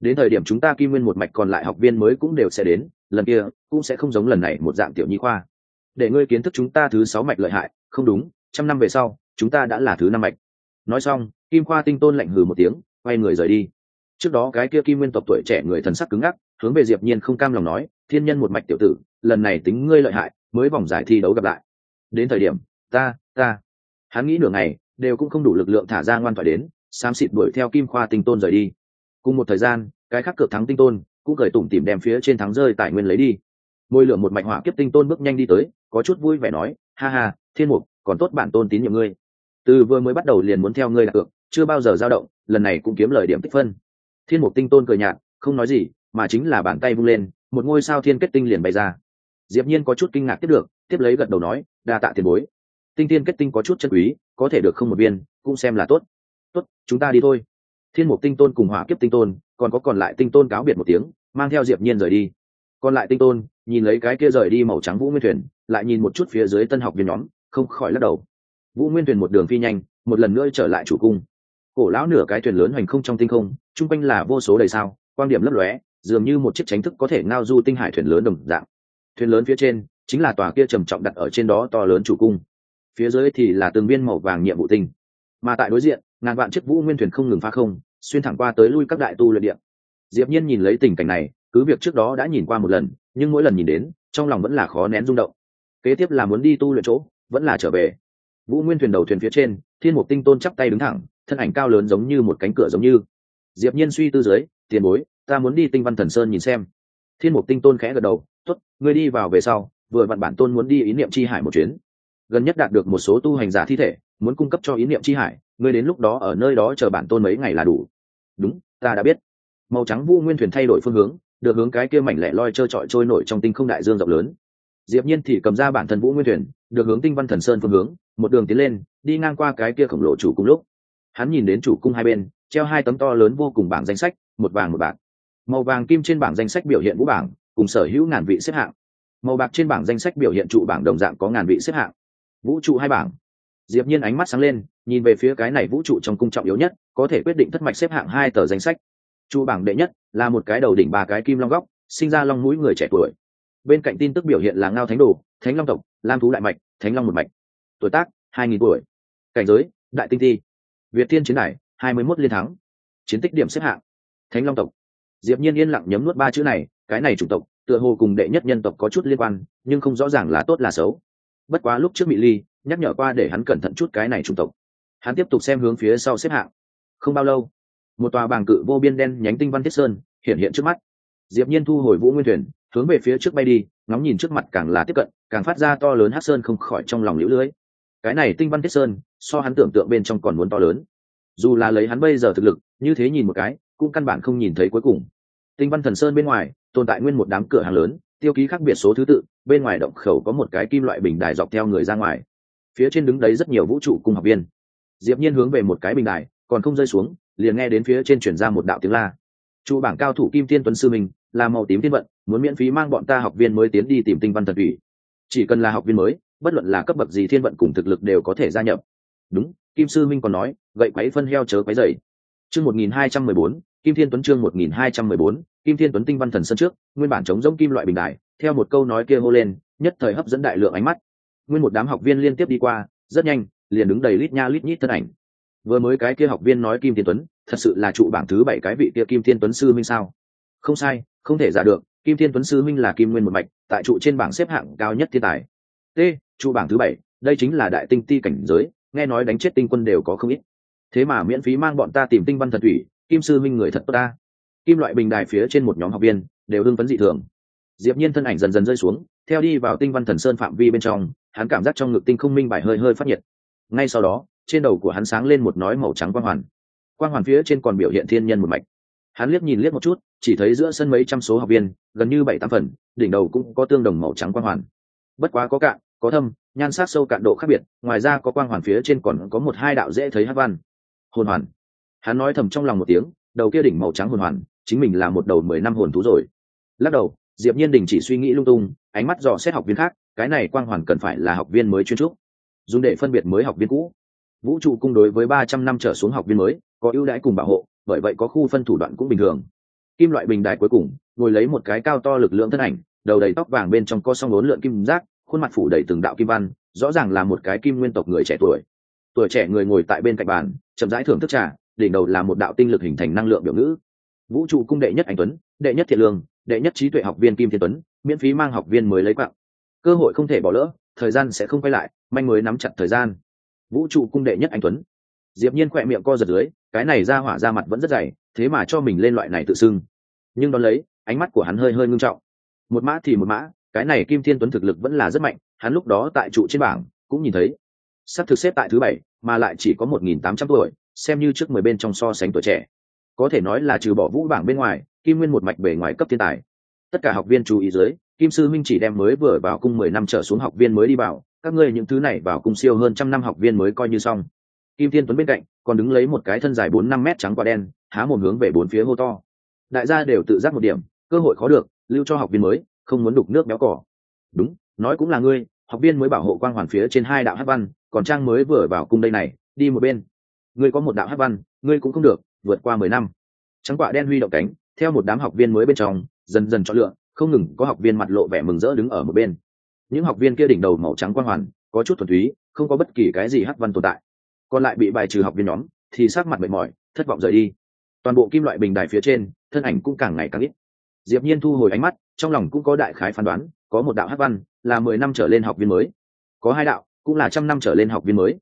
đến thời điểm chúng ta kim nguyên một mạch còn lại học viên mới cũng đều sẽ đến, lần kia cũng sẽ không giống lần này một dạng tiểu nhi khoa. Để ngươi kiến thức chúng ta thứ sáu mạch lợi hại, không đúng, trăm năm về sau, chúng ta đã là thứ năm mạch. Nói xong, kim khoa tinh tôn lạnh hừ một tiếng, quay người rời đi. Trước đó cái kia kim nguyên tộc tuổi trẻ người thần sắc cứng ngắc, hướng về diệp nhiên không cam lòng nói, thiên nhân một mạch tiểu tử, lần này tính ngươi lợi hại, mới vòng giải thi đấu gặp lại. Đến thời điểm, ta ta. Hắn nghĩ nửa ngày, đều cũng không đủ lực lượng thả ra ngoan thoại đến, xám xịt đuổi theo kim khoa tinh tôn rời đi. Cùng một thời gian, cái khác cược thắng tinh tôn cũng cởi tủm tìm đem phía trên thắng rơi tài nguyên lấy đi. Môi lượng một mạch hỏa kiếp tinh tôn bước nhanh đi tới, có chút vui vẻ nói, ha ha, thiên mục, còn tốt bản tôn tín nhiệm ngươi. Từ vừa mới bắt đầu liền muốn theo ngươi đặt cược, chưa bao giờ dao động, lần này cũng kiếm lời điểm tích phân. Thiên mục tinh tôn cười nhạt, không nói gì, mà chính là bàn tay vung lên, một ngôi sao thiên kết tinh liền bày ra. Diệp nhiên có chút kinh ngạc tiếp được, tiếp lấy gật đầu nói, đa tạ tiền bối tinh thiên kết tinh có chút chân quý, có thể được không một viên, cũng xem là tốt. Tốt, chúng ta đi thôi. Thiên mục tinh tôn cùng hỏa kiếp tinh tôn, còn có còn lại tinh tôn cáo biệt một tiếng, mang theo diệp nhiên rời đi. Còn lại tinh tôn, nhìn lấy cái kia rời đi màu trắng vũ nguyên thuyền, lại nhìn một chút phía dưới tân học viên nhóm, không khỏi lắc đầu. Vũ nguyên thuyền một đường phi nhanh, một lần nữa trở lại chủ cung. Cổ lão nửa cái thuyền lớn hoành không trong tinh không, chung quanh là vô số đầy sao quan điểm lấp lóe, dường như một chiếc tránh thức có thể ngao du tinh hải thuyền lớn đồng dạng. Thuyền lớn phía trên, chính là tòa kia trầm trọng đặt ở trên đó to lớn chủ cung phía dưới thì là từng viên màu vàng nhiệm vụ tinh. Mà tại đối diện, ngàn vạn chiếc vũ nguyên thuyền không ngừng phá không, xuyên thẳng qua tới lui các đại tu luyện điện diệp nhiên nhìn lấy tình cảnh này, cứ việc trước đó đã nhìn qua một lần, nhưng mỗi lần nhìn đến, trong lòng vẫn là khó nén rung động. Kế tiếp là muốn đi tu luyện chỗ, vẫn là trở về. Vũ nguyên thuyền đầu thuyền phía trên, thiên mục tinh tôn chắp tay đứng thẳng, thân ảnh cao lớn giống như một cánh cửa giống như. Diệp nhiên suy tư dưới, tiền bối, ta muốn đi tinh văn thần sơn nhìn xem. Thiên mục tinh tôn khẽ gật đầu, tốt, ngươi đi vào về sau, vừa vặn bản tôn muốn đi ý niệm chi hải một chuyến gần nhất đạt được một số tu hành giả thi thể, muốn cung cấp cho ý niệm chi hải, ngươi đến lúc đó ở nơi đó chờ bản tôn mấy ngày là đủ. Đúng, ta đã biết. Màu trắng vu nguyên thuyền thay đổi phương hướng, được hướng cái kia mảnh lẻ loi trơ trọi trôi nổi trong tinh không đại dương rộng lớn. Diệp nhiên thì cầm ra bản thân vũ nguyên thuyền, được hướng tinh văn thần sơn phương hướng, một đường tiến lên, đi ngang qua cái kia khổng lồ chủ cung lúc. Hắn nhìn đến chủ cung hai bên, treo hai tấm to lớn vô cùng bảng danh sách, một vàng một bạc. Màu vàng kim trên bảng danh sách biểu hiện vũ bảng, cùng sở hữu ngàn vị xếp hạng. Màu bạc trên bảng danh sách biểu hiện trụ bảng đồng dạng có ngàn vị xếp hạng vũ trụ hai bảng. Diệp nhiên ánh mắt sáng lên, nhìn về phía cái này vũ trụ trong cung trọng yếu nhất, có thể quyết định thất mạch xếp hạng hai tờ danh sách. Trụ bảng đệ nhất là một cái đầu đỉnh ba cái kim long góc, sinh ra long mũi người trẻ tuổi. Bên cạnh tin tức biểu hiện là ngao thánh đồ, thánh long tộc, lam thú đại mạch, thánh long một mạch. Tuổi tác, hai nghìn tuổi. Cảnh giới, đại tinh thi việt thiên chiến đài hai mươi 21 liên thắng. Chiến tích điểm xếp hạng, thánh long tộc. Diệp nhiên yên lặng nhấm nuốt ba chữ này, cái này chủng tộc, tựa hồ cùng đệ nhất nhân tộc có chút liên quan, nhưng không rõ ràng là tốt là xấu bất quá lúc trước mỹ ly nhắc nhở qua để hắn cẩn thận chút cái này trung tộc. Hắn tiếp tục xem hướng phía sau xếp hạng. Không bao lâu, một tòa bàng cự vô biên đen nhánh tinh văn thiết sơn hiện hiện trước mắt. Diệp nhiên thu hồi vũ nguyên thuyền, hướng về phía trước bay đi, ngóng nhìn trước mặt càng là tiếp cận, càng phát ra to lớn hát sơn không khỏi trong lòng liễu lưới. Cái này tinh văn thiết sơn, so hắn tưởng tượng bên trong còn muốn to lớn. Dù là lấy hắn bây giờ thực lực, như thế nhìn một cái, cũng căn bản không nhìn thấy cuối cùng. Tinh văn thần sơn bên ngoài, tồn tại nguyên một đám cửa hàng lớn, tiêu ký khác biệt số thứ tự bên ngoài động khẩu có một cái kim loại bình đài dọc theo người ra ngoài. Phía trên đứng đấy rất nhiều vũ trụ cung học viên. Diệp nhiên hướng về một cái bình đài, còn không rơi xuống, liền nghe đến phía trên chuyển ra một đạo tiếng la. Trụ bảng cao thủ kim tiên tuấn sư minh, là màu tím thiên vận, muốn miễn phí mang bọn ta học viên mới tiến đi tìm tinh văn thần thủy. Chỉ cần là học viên mới, bất luận là cấp bậc gì thiên vận cùng thực lực đều có thể gia nhập. Đúng, kim sư minh còn nói, gậy quấy phân heo chớ quấy dày chương một nghìn hai trăm mười bốn, kim thiên tuấn chương một nghìn hai trăm mười bốn, kim thiên tuấn tinh văn thần sân trước, nguyên bản chống giống kim loại bình đài theo một câu nói kia hô lên, nhất thời hấp dẫn đại lượng ánh mắt. Nguyên một đám học viên liên tiếp đi qua, rất nhanh, liền đứng đầy lít nha lít nhít thân ảnh. Vừa mới cái kia học viên nói kim thiên tuấn, thật sự là trụ bảng thứ bảy cái vị kia kim thiên tuấn sư minh sao? Không sai, không thể giả được, kim thiên tuấn sư minh là kim nguyên một mạch, tại trụ trên bảng xếp hạng cao nhất thiên tài. T, trụ bảng thứ bảy, đây chính là đại tinh ti cảnh giới, nghe nói đánh chết tinh quân đều có không ít. Thế mà miễn phí mang bọn ta tìm tinh văn thật thủy, kim sư minh người thật tốt ta. Kim loại bình đài phía trên một nhóm học viên, đều hưng phấn dị thường diệp nhiên thân ảnh dần dần rơi xuống, theo đi vào tinh văn thần sơn phạm vi bên trong, hắn cảm giác trong ngực tinh không minh bài hơi hơi phát nhiệt. Ngay sau đó, trên đầu của hắn sáng lên một nói màu trắng quang hoàn. Quang hoàn phía trên còn biểu hiện thiên nhân một mạch. Hắn liếc nhìn liếc một chút, chỉ thấy giữa sân mấy trăm số học viên, gần như bảy tám phần, đỉnh đầu cũng có tương đồng màu trắng quang hoàn. Bất quá có cạn, có thâm, nhan sắc sâu cạn độ khác biệt, ngoài ra có quang hoàn phía trên còn có một hai đạo dễ thấy hát văn. Hồn hoàn. Hắn nói thầm trong lòng một tiếng, đầu kia đỉnh màu trắng hồn hoàn, chính mình là một đầu mười năm hồn thú rồi. Lắc đầu diệp nhiên đình chỉ suy nghĩ lung tung, ánh mắt dò xét học viên khác, cái này quang hoàn cần phải là học viên mới chuyên trúc. Dùng để phân biệt mới học viên cũ. Vũ trụ cung đối với ba trăm năm trở xuống học viên mới, có ưu đãi cùng bảo hộ, bởi vậy có khu phân thủ đoạn cũng bình thường. Kim loại bình đài cuối cùng, ngồi lấy một cái cao to lực lượng thân ảnh, đầu đầy tóc vàng bên trong có song lốn lượn kim giác, khuôn mặt phủ đầy từng đạo kim văn, rõ ràng là một cái kim nguyên tộc người trẻ tuổi. Tuổi trẻ người ngồi tại bên cạnh bàn, chậm rãi thưởng thức trà, đỉnh đầu là một đạo tinh lực hình thành năng lượng biểu ngữ. Vũ trụ cung đệ nhất anh tuấn, đệ nhất thiện lương đệ nhất trí tuệ học viên kim thiên tuấn, miễn phí mang học viên mới lấy quạng. Cơ hội không thể bỏ lỡ, thời gian sẽ không quay lại, manh mới nắm chặt thời gian. Vũ trụ cung đệ nhất anh tuấn. Diệp nhiên khỏe miệng co giật dưới, cái này ra hỏa ra mặt vẫn rất dày, thế mà cho mình lên loại này tự xưng. Nhưng đón lấy, ánh mắt của hắn hơi hơi ngưng trọng. Một mã thì một mã, cái này kim thiên tuấn thực lực vẫn là rất mạnh, hắn lúc đó tại trụ trên bảng, cũng nhìn thấy. Sắp thực xếp tại thứ bảy, mà lại chỉ có một nghìn tám trăm tuổi, xem như trước mười bên trong so sánh tuổi trẻ có thể nói là trừ bỏ vũ bảng bên ngoài, kim nguyên một mạch bề ngoài cấp thiên tài. Tất cả học viên chú ý dưới, kim sư minh chỉ đem mới vừa vào cung mười năm trở xuống học viên mới đi vào, các ngươi những thứ này vào cung siêu hơn trăm năm học viên mới coi như xong. Kim thiên tuấn bên cạnh, còn đứng lấy một cái thân dài bốn năm mét trắng quả đen, há một hướng về bốn phía hô to. Đại gia đều tự giác một điểm, cơ hội khó được, lưu cho học viên mới, không muốn đục nước béo cỏ. Đúng, nói cũng là ngươi, học viên mới bảo hộ quang hoàn phía trên hai đạo hát văn, còn trang mới vừa vào cung đây này, đi một bên. Ngươi có một đạo hát văn, ngươi cũng không được vượt qua mười năm. Trắng quạ đen huy động cánh, theo một đám học viên mới bên trong, dần dần chọn lựa, không ngừng có học viên mặt lộ vẻ mừng rỡ đứng ở một bên. Những học viên kia đỉnh đầu màu trắng quang hoàn, có chút thuần túy, không có bất kỳ cái gì hắc văn tồn tại. Còn lại bị bài trừ học viên nhóm, thì sát mặt mệt mỏi, thất vọng rời đi. Toàn bộ kim loại bình đài phía trên, thân ảnh cũng càng ngày càng ít. Diệp nhiên thu hồi ánh mắt, trong lòng cũng có đại khái phán đoán, có một đạo hắc văn, là mười năm trở lên học viên mới. Có hai đạo, cũng là trăm năm trở lên học viên mới.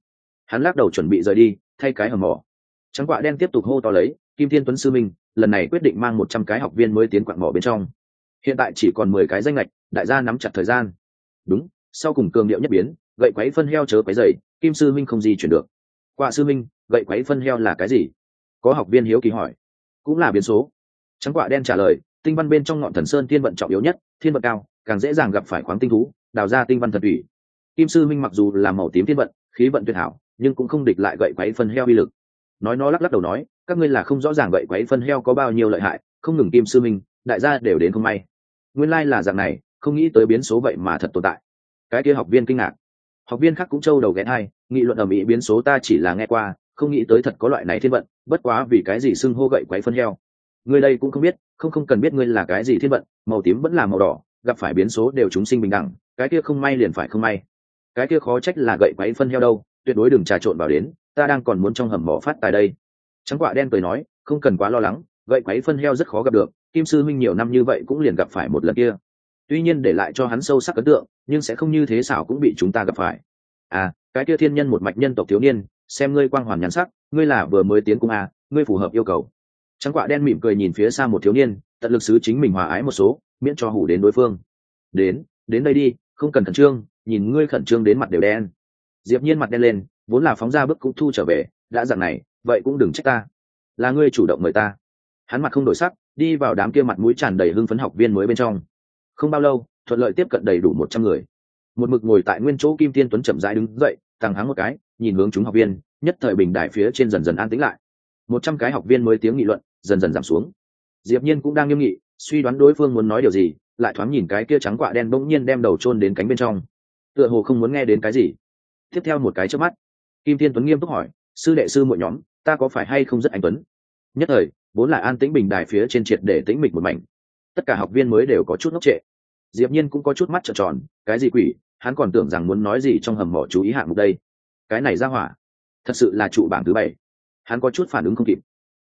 Hắn lắc đầu chuẩn bị rời đi, thay cái hầm mỏ trắng quạ đen tiếp tục hô to lấy, kim thiên tuấn sư minh, lần này quyết định mang một trăm cái học viên mới tiến quạng mỏ bên trong. Hiện tại chỉ còn mười cái danh lệch đại gia nắm chặt thời gian. Đúng, sau cùng cường điệu nhất biến, gậy quấy phân heo chớ quấy dày kim sư minh không di chuyển được. Quạ sư minh, gậy quấy phân heo là cái gì? Có học viên hiếu kỳ hỏi. Cũng là biến số. Trắng quạ đen trả lời, tinh văn bên trong ngọn thần sơn thiên vận trọng yếu nhất, thiên vận cao, càng dễ dàng gặp phải khoáng tinh thú, đào ra tinh văn thần thủy. Kim sư minh mặc dù là màu tím thiên vận, khí vận tuyệt hảo, nhưng cũng không địch lại gậy quấy phân heo uy lực nói nó lắc lắc đầu nói, các ngươi là không rõ ràng vậy quấy phân heo có bao nhiêu lợi hại, không ngừng kim sư minh, đại gia đều đến không may. Nguyên lai là dạng này, không nghĩ tới biến số vậy mà thật tồn tại. Cái kia học viên kinh ngạc. Học viên khác cũng trâu đầu ghé hai, nghị luận ở mỹ biến số ta chỉ là nghe qua, không nghĩ tới thật có loại này thiên vận, bất quá vì cái gì xưng hô gậy quấy phân heo. Người đây cũng không biết, không không cần biết ngươi là cái gì thiên vận, màu tím vẫn là màu đỏ, gặp phải biến số đều chúng sinh bình đẳng, cái kia không may liền phải không may. Cái kia khó trách là gậy quấy phân heo đâu, tuyệt đối đừng trà trộn vào đến ta đang còn muốn trong hầm mỏ phát tài đây. Trắng quạ đen cười nói không cần quá lo lắng gậy quấy phân heo rất khó gặp được kim sư minh nhiều năm như vậy cũng liền gặp phải một lần kia. Tuy nhiên để lại cho hắn sâu sắc ấn tượng nhưng sẽ không như thế xảo cũng bị chúng ta gặp phải. À cái kia thiên nhân một mạch nhân tộc thiếu niên xem ngươi quang hoàn nhắn sắc ngươi là vừa mới tiến cung à, ngươi phù hợp yêu cầu. Trắng quạ đen mỉm cười nhìn phía xa một thiếu niên tận lực xứ chính mình hòa ái một số miễn cho hủ đến đối phương. Đến đến đây đi không cần khẩn trương nhìn ngươi khẩn trương đến mặt đều đen. Diệp nhiên mặt đen lên vốn là phóng ra bước cũng thu trở về, đã dặn này, vậy cũng đừng trách ta. Là ngươi chủ động mời ta. Hắn mặt không đổi sắc, đi vào đám kia mặt mũi tràn đầy hưng phấn học viên mới bên trong. Không bao lâu, thuận lợi tiếp cận đầy đủ một trăm người. Một mực ngồi tại nguyên chỗ kim tiên tuấn chậm rãi đứng dậy tăng hắng một cái, nhìn hướng chúng học viên, nhất thời bình đại phía trên dần dần an tĩnh lại. Một trăm cái học viên mới tiếng nghị luận, dần dần giảm xuống. Diệp nhiên cũng đang nghiêm nghị, suy đoán đối phương muốn nói điều gì, lại thoáng nhìn cái kia trắng quạ đen bỗng nhiên đem đầu chôn đến cánh bên trong. Tựa hồ không muốn nghe đến cái gì. Tiếp theo một cái trước mắt kim thiên tuấn nghiêm túc hỏi, sư đệ sư mỗi nhóm, ta có phải hay không rất anh tuấn? Nhất thời, vốn là an tĩnh bình đài phía trên triệt để tĩnh mịch một mảnh. Tất cả học viên mới đều có chút ngốc trệ. Diệp nhiên cũng có chút mắt trợn tròn, cái gì quỷ, hắn còn tưởng rằng muốn nói gì trong hầm mỏ chú ý hạng mục đây. Cái này ra hỏa, thật sự là trụ bảng thứ bảy. Hắn có chút phản ứng không kịp,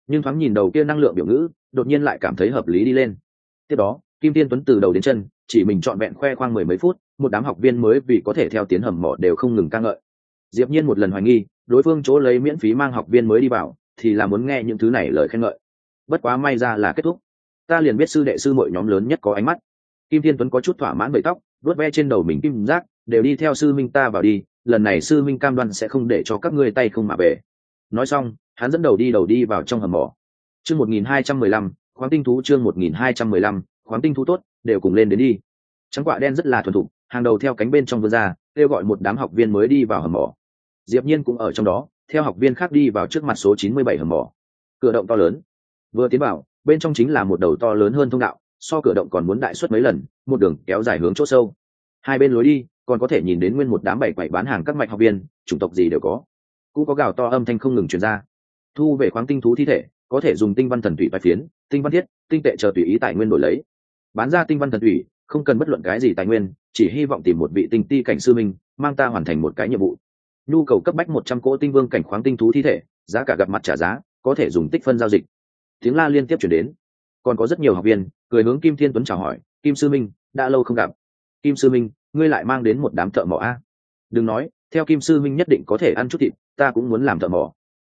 nhưng thoáng nhìn đầu kia năng lượng biểu ngữ, đột nhiên lại cảm thấy hợp lý đi lên. Tiếp đó, kim tiên tuấn từ đầu đến chân, chỉ mình chọn vẹn khoe khoang mười mấy phút, một đám học viên mới vì có thể theo tiến hầm mỏ đều không ngừng ca ngợi diệp nhiên một lần hoài nghi, đối phương chỗ lấy miễn phí mang học viên mới đi vào, thì là muốn nghe những thứ này lời khen ngợi. Bất quá may ra là kết thúc. Ta liền biết sư đệ sư mọi nhóm lớn nhất có ánh mắt. Kim thiên tuấn có chút thỏa mãn bậy tóc, vuốt ve trên đầu mình kim giác, đều đi theo sư minh ta vào đi, lần này sư minh cam đoan sẽ không để cho các ngươi tay không mà về. Nói xong, hắn dẫn đầu đi đầu đi vào trong hầm mỏ. Chương một nghìn hai trăm mười lăm, khoáng tinh thú chương một nghìn hai trăm mười lăm, khoáng tinh thú tốt, đều cùng lên đến đi. Trắng quạ đen rất là thuần thục, hàng đầu theo cánh bên trong vươn ra, kêu gọi một đám học viên mới đi vào hầm mỏ diệp nhiên cũng ở trong đó, theo học viên khác đi vào trước mặt số chín mươi bảy hầm mỏ. Cửa động to lớn. Vừa tiến vào, bên trong chính là một đầu to lớn hơn thông đạo, so cửa động còn muốn đại suất mấy lần, một đường kéo dài hướng chỗ sâu. Hai bên lối đi, còn có thể nhìn đến nguyên một đám bảy quậy bán hàng các mạch học viên, chủng tộc gì đều có. Cũng có gào to âm thanh không ngừng truyền ra. Thu về khoáng tinh thú thi thể, có thể dùng tinh văn thần thủy bài phiến, tinh văn thiết, tinh tệ chờ tùy ý tài nguyên đổi lấy. Bán ra tinh văn thần thủy, không cần bất luận cái gì tài nguyên, chỉ hy vọng tìm một vị tinh ti cảnh sư minh, mang ta hoàn thành một cái nhiệm vụ nhu cầu cấp bách một trăm cỗ tinh vương cảnh khoáng tinh thú thi thể, giá cả gặp mặt trả giá, có thể dùng tích phân giao dịch. Tiếng la liên tiếp chuyển đến. Còn có rất nhiều học viên, cười hướng kim thiên tuấn chào hỏi, kim sư minh, đã lâu không gặp. Kim sư minh, ngươi lại mang đến một đám thợ mỏ a? Đừng nói, theo kim sư minh nhất định có thể ăn chút thịt, ta cũng muốn làm thợ mỏ.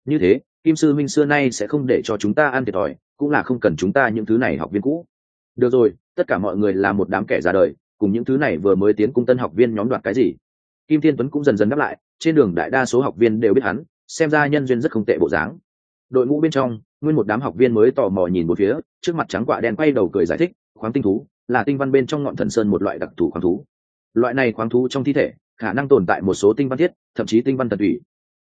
Như thế, kim sư minh xưa nay sẽ không để cho chúng ta ăn thiệt thòi, cũng là không cần chúng ta những thứ này học viên cũ. Được rồi, tất cả mọi người là một đám kẻ ra đời, cùng những thứ này vừa mới tiến cung tân học viên nhóm đoạt cái gì? Kim thiên tuấn cũng dần dần đáp lại, trên đường đại đa số học viên đều biết hắn, xem ra nhân duyên rất không tệ bộ dáng. Đội ngũ bên trong, nguyên một đám học viên mới tò mò nhìn một phía, trước mặt trắng quạ đen quay đầu cười giải thích, khoáng tinh thú là tinh văn bên trong ngọn thần sơn một loại đặc thù khoáng thú. Loại này khoáng thú trong thi thể, khả năng tồn tại một số tinh văn thiết, thậm chí tinh văn tật thủy.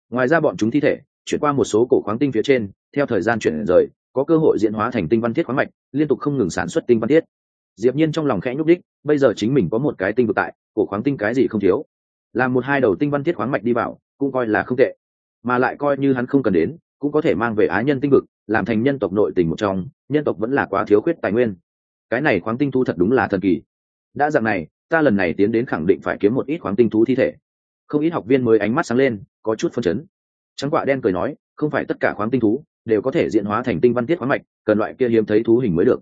Ngoài ra bọn chúng thi thể, chuyển qua một số cổ khoáng tinh phía trên, theo thời gian chuyển rời, có cơ hội diễn hóa thành tinh văn thiết khoáng mạch, liên tục không ngừng sản xuất tinh văn thiết. Diệp nhiên trong lòng khẽ nhúc đích bây giờ chính mình có một cái tinh vực tại, cổ khoáng tinh cái gì không thiếu làm một hai đầu tinh văn thiết khoáng mạch đi vào, cũng coi là không tệ. Mà lại coi như hắn không cần đến, cũng có thể mang về á nhân tinh vực, làm thành nhân tộc nội tình một trong, nhân tộc vẫn là quá thiếu khuyết tài nguyên. Cái này khoáng tinh thu thật đúng là thần kỳ. Đã dạng này, ta lần này tiến đến khẳng định phải kiếm một ít khoáng tinh thú thi thể. Không ít học viên mới ánh mắt sáng lên, có chút phân chấn. Trắng quả đen cười nói, không phải tất cả khoáng tinh thú đều có thể diện hóa thành tinh văn tiết khoáng mạch, cần loại kia hiếm thấy thú hình mới được.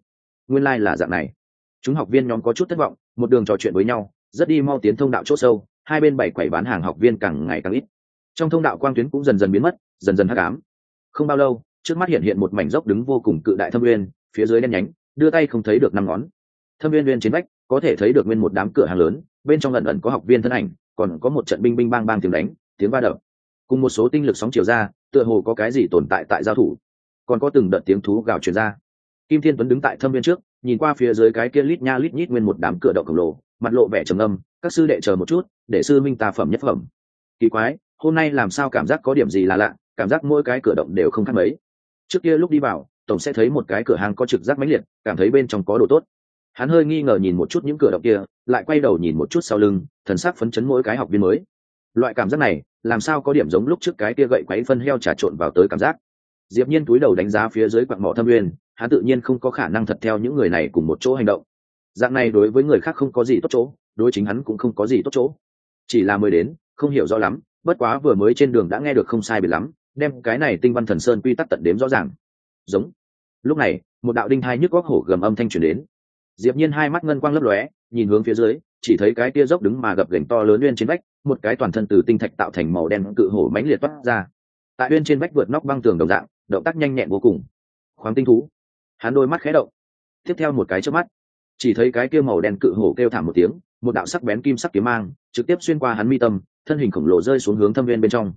Nguyên lai、like、là dạng này. Chúng học viên nhóm có chút thất vọng, một đường trò chuyện với nhau, rất đi mau tiến thông đạo c h ỗ sâu hai bên bảy quầy bán hàng học viên càng ngày càng ít. Trong thông đạo quang tuyến cũng dần dần biến mất, dần dần hắc ám. Không bao lâu, trước mắt hiện hiện một mảnh dốc đứng vô cùng cự đại thâm uyên, phía dưới đen nhánh, đưa tay không thấy được năm ngón. Thâm uyên uyên trên vách có thể thấy được nguyên một đám cửa hàng lớn, bên trong ẩn ẩn có học viên thân ảnh, còn có một trận binh binh bang bang tiếng đánh, tiếng va đập. Cùng một số tinh lực sóng chiều ra, tựa hồ có cái gì tồn tại tại giao thủ. Còn có từng đợt tiếng thú gào truyền ra. Kim thiên tuấn đứng tại thâm viên trước, nhìn qua phía dưới cái kia lít nha lít nhít nguyên một đám cửa động khổng lồ, mặt lộ vẻ trầm âm các sư đệ chờ một chút để sư minh tà phẩm nhất phẩm. Kỳ quái, hôm nay làm sao cảm giác có điểm gì là lạ, cảm giác mỗi cái cửa động đều không khác mấy. Trước kia lúc đi vào, tổng sẽ thấy một cái cửa hàng có trực giác mãnh liệt, cảm thấy bên trong có đồ tốt. Hắn hơi nghi ngờ nhìn một chút những cửa động kia, lại quay đầu nhìn một chút sau lưng, thần sắc phấn chấn mỗi cái học viên mới. Loại cảm giác này, làm sao có điểm giống lúc trước cái kia gậy quấy phân heo trà trộn vào tới cảm giác. Diệp nhiên túi đầu đánh giá phía dưới quặng mỏ thâm nguyên, hắn tự nhiên không có khả năng thật theo những người này cùng một chỗ hành động. Dạng này đối với người khác không có gì tốt chỗ, đối chính hắn cũng không có gì tốt chỗ chỉ là mới đến, không hiểu rõ lắm, bất quá vừa mới trên đường đã nghe được không sai biệt lắm, đem cái này tinh văn thần sơn quy tắc tận đếm rõ ràng. Giống. Lúc này, một đạo đinh hai nhức góc hổ gầm âm thanh truyền đến. Diệp nhiên hai mắt ngân quang lấp lóe, nhìn hướng phía dưới, chỉ thấy cái kia dốc đứng mà gập gành to lớn uyên trên vách, một cái toàn thân từ tinh thạch tạo thành màu đen cự hổ mãnh liệt toát ra. Tại uyên trên vách vượt nóc băng tường đồng dạng, động tác nhanh nhẹn vô cùng. Khoáng tinh thú. Hắn đôi mắt khẽ động. Tiếp theo một cái chớp mắt chỉ thấy cái kia màu đen cự hổ kêu thảm một tiếng, một đạo sắc bén kim sắc kiếm mang, trực tiếp xuyên qua hắn mi tâm, thân hình khổng lồ rơi xuống hướng thâm viên bên trong.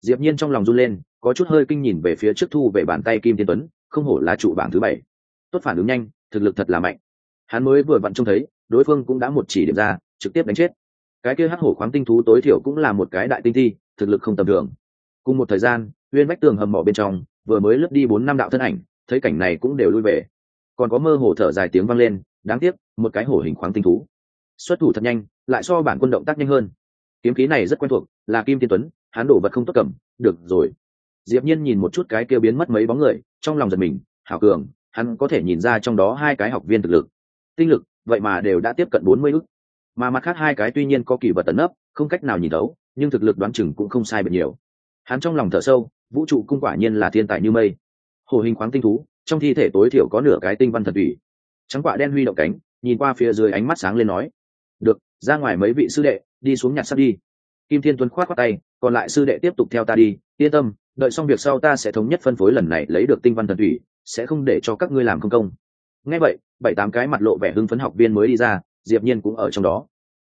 Diệp nhiên trong lòng run lên, có chút hơi kinh nhìn về phía trước thu về bàn tay kim thiên tuấn, không hổ là trụ bảng thứ bảy. Tốt phản ứng nhanh, thực lực thật là mạnh. Hắn mới vừa vặn trông thấy, đối phương cũng đã một chỉ điểm ra, trực tiếp đánh chết. Cái kia hắc hổ khoáng tinh thú tối thiểu cũng là một cái đại tinh thi, thực lực không tầm thường. Cùng một thời gian uyên vách tường hầm mỏ bên trong, vừa mới lướt đi bốn năm đạo thân ảnh, thấy cảnh này cũng đều lui về. Còn có mơ hồ thở dài tiếng vang lên đáng tiếc, một cái hổ hình khoáng tinh thú. Xuất thủ thật nhanh, lại so bản quân động tác nhanh hơn. Kiếm khí này rất quen thuộc, là kim tiên tuấn, hắn đổ vật không tốt cầm, được rồi. Diệp nhiên nhìn một chút cái kia biến mất mấy bóng người, trong lòng giật mình, hảo cường, hắn có thể nhìn ra trong đó hai cái học viên thực lực. Tinh lực, vậy mà đều đã tiếp cận bốn mươi ức. Mà mặt khác hai cái tuy nhiên có kỳ vật tấn ấp không cách nào nhìn đấu nhưng thực lực đoán chừng cũng không sai biệt nhiều. Hắn trong lòng thở sâu, vũ trụ cung quả nhiên là thiên tài như mây. Hồ hình khoáng tinh thú, trong thi thể tối thiểu có nửa cái tinh văn thần thủy trắng quạ đen huy động cánh, nhìn qua phía dưới ánh mắt sáng lên nói, được, ra ngoài mấy vị sư đệ, đi xuống nhặt sắt đi. Kim thiên tuấn khoát khoát tay, còn lại sư đệ tiếp tục theo ta đi, yên tâm, đợi xong việc sau ta sẽ thống nhất phân phối lần này lấy được tinh văn thần thủy, sẽ không để cho các ngươi làm không công. Nghe vậy, bảy tám cái mặt lộ vẻ hưng phấn học viên mới đi ra, diệp nhiên cũng ở trong đó.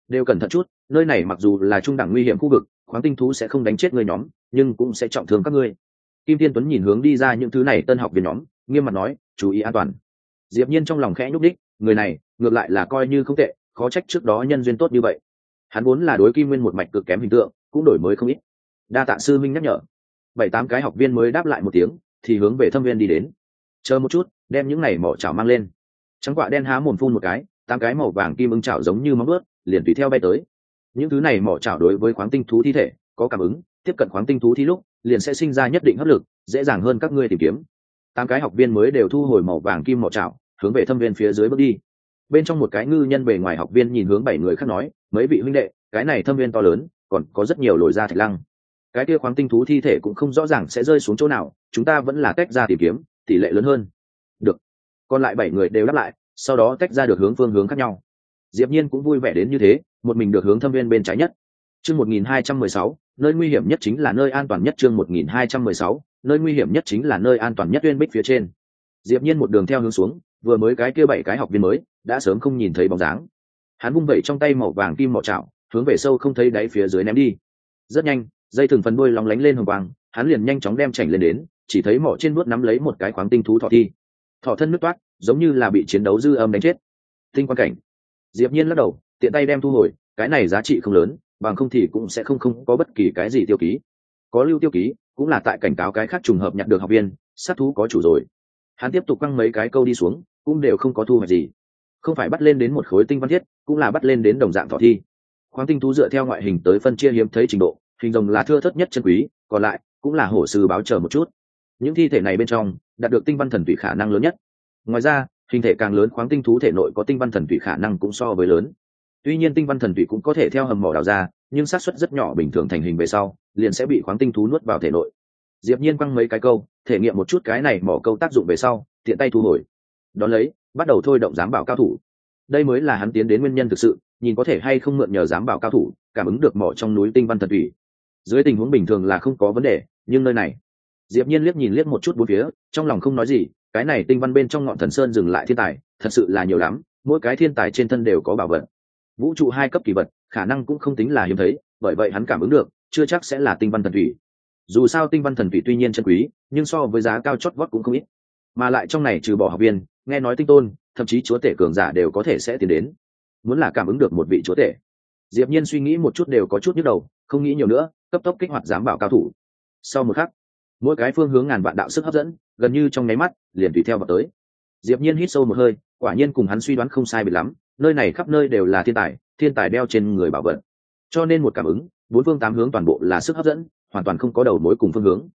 Đều cẩn thận chút, nơi này mặc dù là trung đẳng nguy hiểm khu vực, khoáng tinh thú sẽ không đánh chết người nhóm, nhưng cũng sẽ trọng thương các ngươi. Kim Thiên tuấn nhìn hướng đi ra những thứ này tân học viên nhóm, nghiêm mặt nói, chú ý an toàn diệp nhiên trong lòng khẽ nhúc đích người này, ngược lại là coi như không tệ, khó trách trước đó nhân duyên tốt như vậy. Hắn vốn là đối kim nguyên một mạch cực kém hình tượng, cũng đổi mới không ít. Đa tạ sư minh nhắc nhở. Bảy tám cái học viên mới đáp lại một tiếng, thì hướng về thâm viên đi đến. Chờ một chút, đem những này mỏ chảo mang lên. Trắng quạ đen há mồm phun một cái, tám cái màu vàng kim ưng chảo giống như móng ướt, liền tùy theo bay tới. Những thứ này mỏ chảo đối với khoáng tinh thú thi thể, có cảm ứng, tiếp cận khoáng tinh thú thi lúc, liền sẽ sinh ra nhất định hấp lực, dễ dàng hơn các ngươi tìm kiếm. Tám cái học viên mới đều thu hồi màu vàng kim mỏ chảo hướng về thâm viên phía dưới bước đi. Bên trong một cái ngư nhân bề ngoài học viên nhìn hướng bảy người khác nói mấy vị huynh đệ cái này thâm viên to lớn còn có rất nhiều lồi ra thạch lăng. Cái kia khoáng tinh thú thi thể cũng không rõ ràng sẽ rơi xuống chỗ nào chúng ta vẫn là cách ra tìm kiếm tỷ lệ lớn hơn. Được. Còn lại bảy người đều đáp lại sau đó tách ra được hướng phương hướng khác nhau. Diệp nhiên cũng vui vẻ đến như thế một mình được hướng thâm viên bên trái nhất. Chương 1216, nơi nguy hiểm nhất chính là nơi an toàn nhất chương 1216, nơi nguy hiểm nhất chính là nơi an toàn nhất uyên bích phía trên. Diệp nhiên một đường theo hướng xuống vừa mới cái kia bảy cái học viên mới, đã sớm không nhìn thấy bóng dáng. Hắn vung vẩy trong tay màu vàng kim mỏ chảo, hướng về sâu không thấy đáy phía dưới ném đi. Rất nhanh, dây thừng phần đuôi lóng lánh lên hồng quang, hắn liền nhanh chóng đem chảnh lên đến, chỉ thấy mỏ trên nuốt nắm lấy một cái khoáng tinh thú thọ thi. Thọ thân nước toát, giống như là bị chiến đấu dư âm đánh chết. Tinh quan cảnh. Diệp nhiên lắc đầu, tiện tay đem thu hồi, cái này giá trị không lớn, bằng không thì cũng sẽ không không có bất kỳ cái gì tiêu ký. Có lưu tiêu ký, cũng là tại cảnh cáo cái khác trùng hợp nhặt được học viên, sát thú có chủ rồi. Hắn tiếp tục quăng mấy cái câu đi xuống cũng đều không có thu hoạch gì. Không phải bắt lên đến một khối tinh văn thiết, cũng là bắt lên đến đồng dạng thọ thi. Khoáng tinh thú dựa theo ngoại hình tới phân chia hiếm thấy trình độ, hình rồng là thưa thất nhất chân quý, còn lại cũng là hổ sư báo chờ một chút. Những thi thể này bên trong, đạt được tinh văn thần thủy khả năng lớn nhất. Ngoài ra, hình thể càng lớn khoáng tinh thú thể nội có tinh văn thần thủy khả năng cũng so với lớn. Tuy nhiên tinh văn thần thủy cũng có thể theo hầm mỏ đào ra, nhưng xác suất rất nhỏ bình thường thành hình về sau, liền sẽ bị khoáng tinh thú nuốt vào thể nội. Diệp nhiên quăng mấy cái câu, thể nghiệm một chút cái này mỏ câu tác dụng về sau, tiện tay thu hồi đón lấy, bắt đầu thôi động giám bảo cao thủ. Đây mới là hắn tiến đến nguyên nhân thực sự, nhìn có thể hay không mượn nhờ giám bảo cao thủ, cảm ứng được mỏ trong núi tinh văn thần thủy. Dưới tình huống bình thường là không có vấn đề, nhưng nơi này, diệp nhiên liếc nhìn liếc một chút bốn phía, trong lòng không nói gì, cái này tinh văn bên trong ngọn thần sơn dừng lại thiên tài, thật sự là nhiều lắm, mỗi cái thiên tài trên thân đều có bảo vật. Vũ trụ hai cấp kỳ vật, khả năng cũng không tính là hiếm thấy, bởi vậy hắn cảm ứng được, chưa chắc sẽ là tinh văn thần thủy. Dù sao tinh văn thần thủy tuy nhiên chân quý, nhưng so với giá cao chót vót cũng không ít. Mà lại trong này trừ bỏ học viên nghe nói tinh tôn, thậm chí chúa tể cường giả đều có thể sẽ tiến đến. Muốn là cảm ứng được một vị chúa tể. Diệp nhiên suy nghĩ một chút đều có chút nhức đầu, không nghĩ nhiều nữa, cấp tốc kích hoạt giám bảo cao thủ. Sau một khắc, mỗi cái phương hướng ngàn vạn đạo sức hấp dẫn, gần như trong nháy mắt, liền tùy theo vào tới. Diệp nhiên hít sâu một hơi, quả nhiên cùng hắn suy đoán không sai biệt lắm, nơi này khắp nơi đều là thiên tài thiên tài đeo trên người bảo vật. Cho nên một cảm ứng, bốn phương tám hướng toàn bộ là sức hấp dẫn, hoàn toàn không có đầu mối cùng phương hướng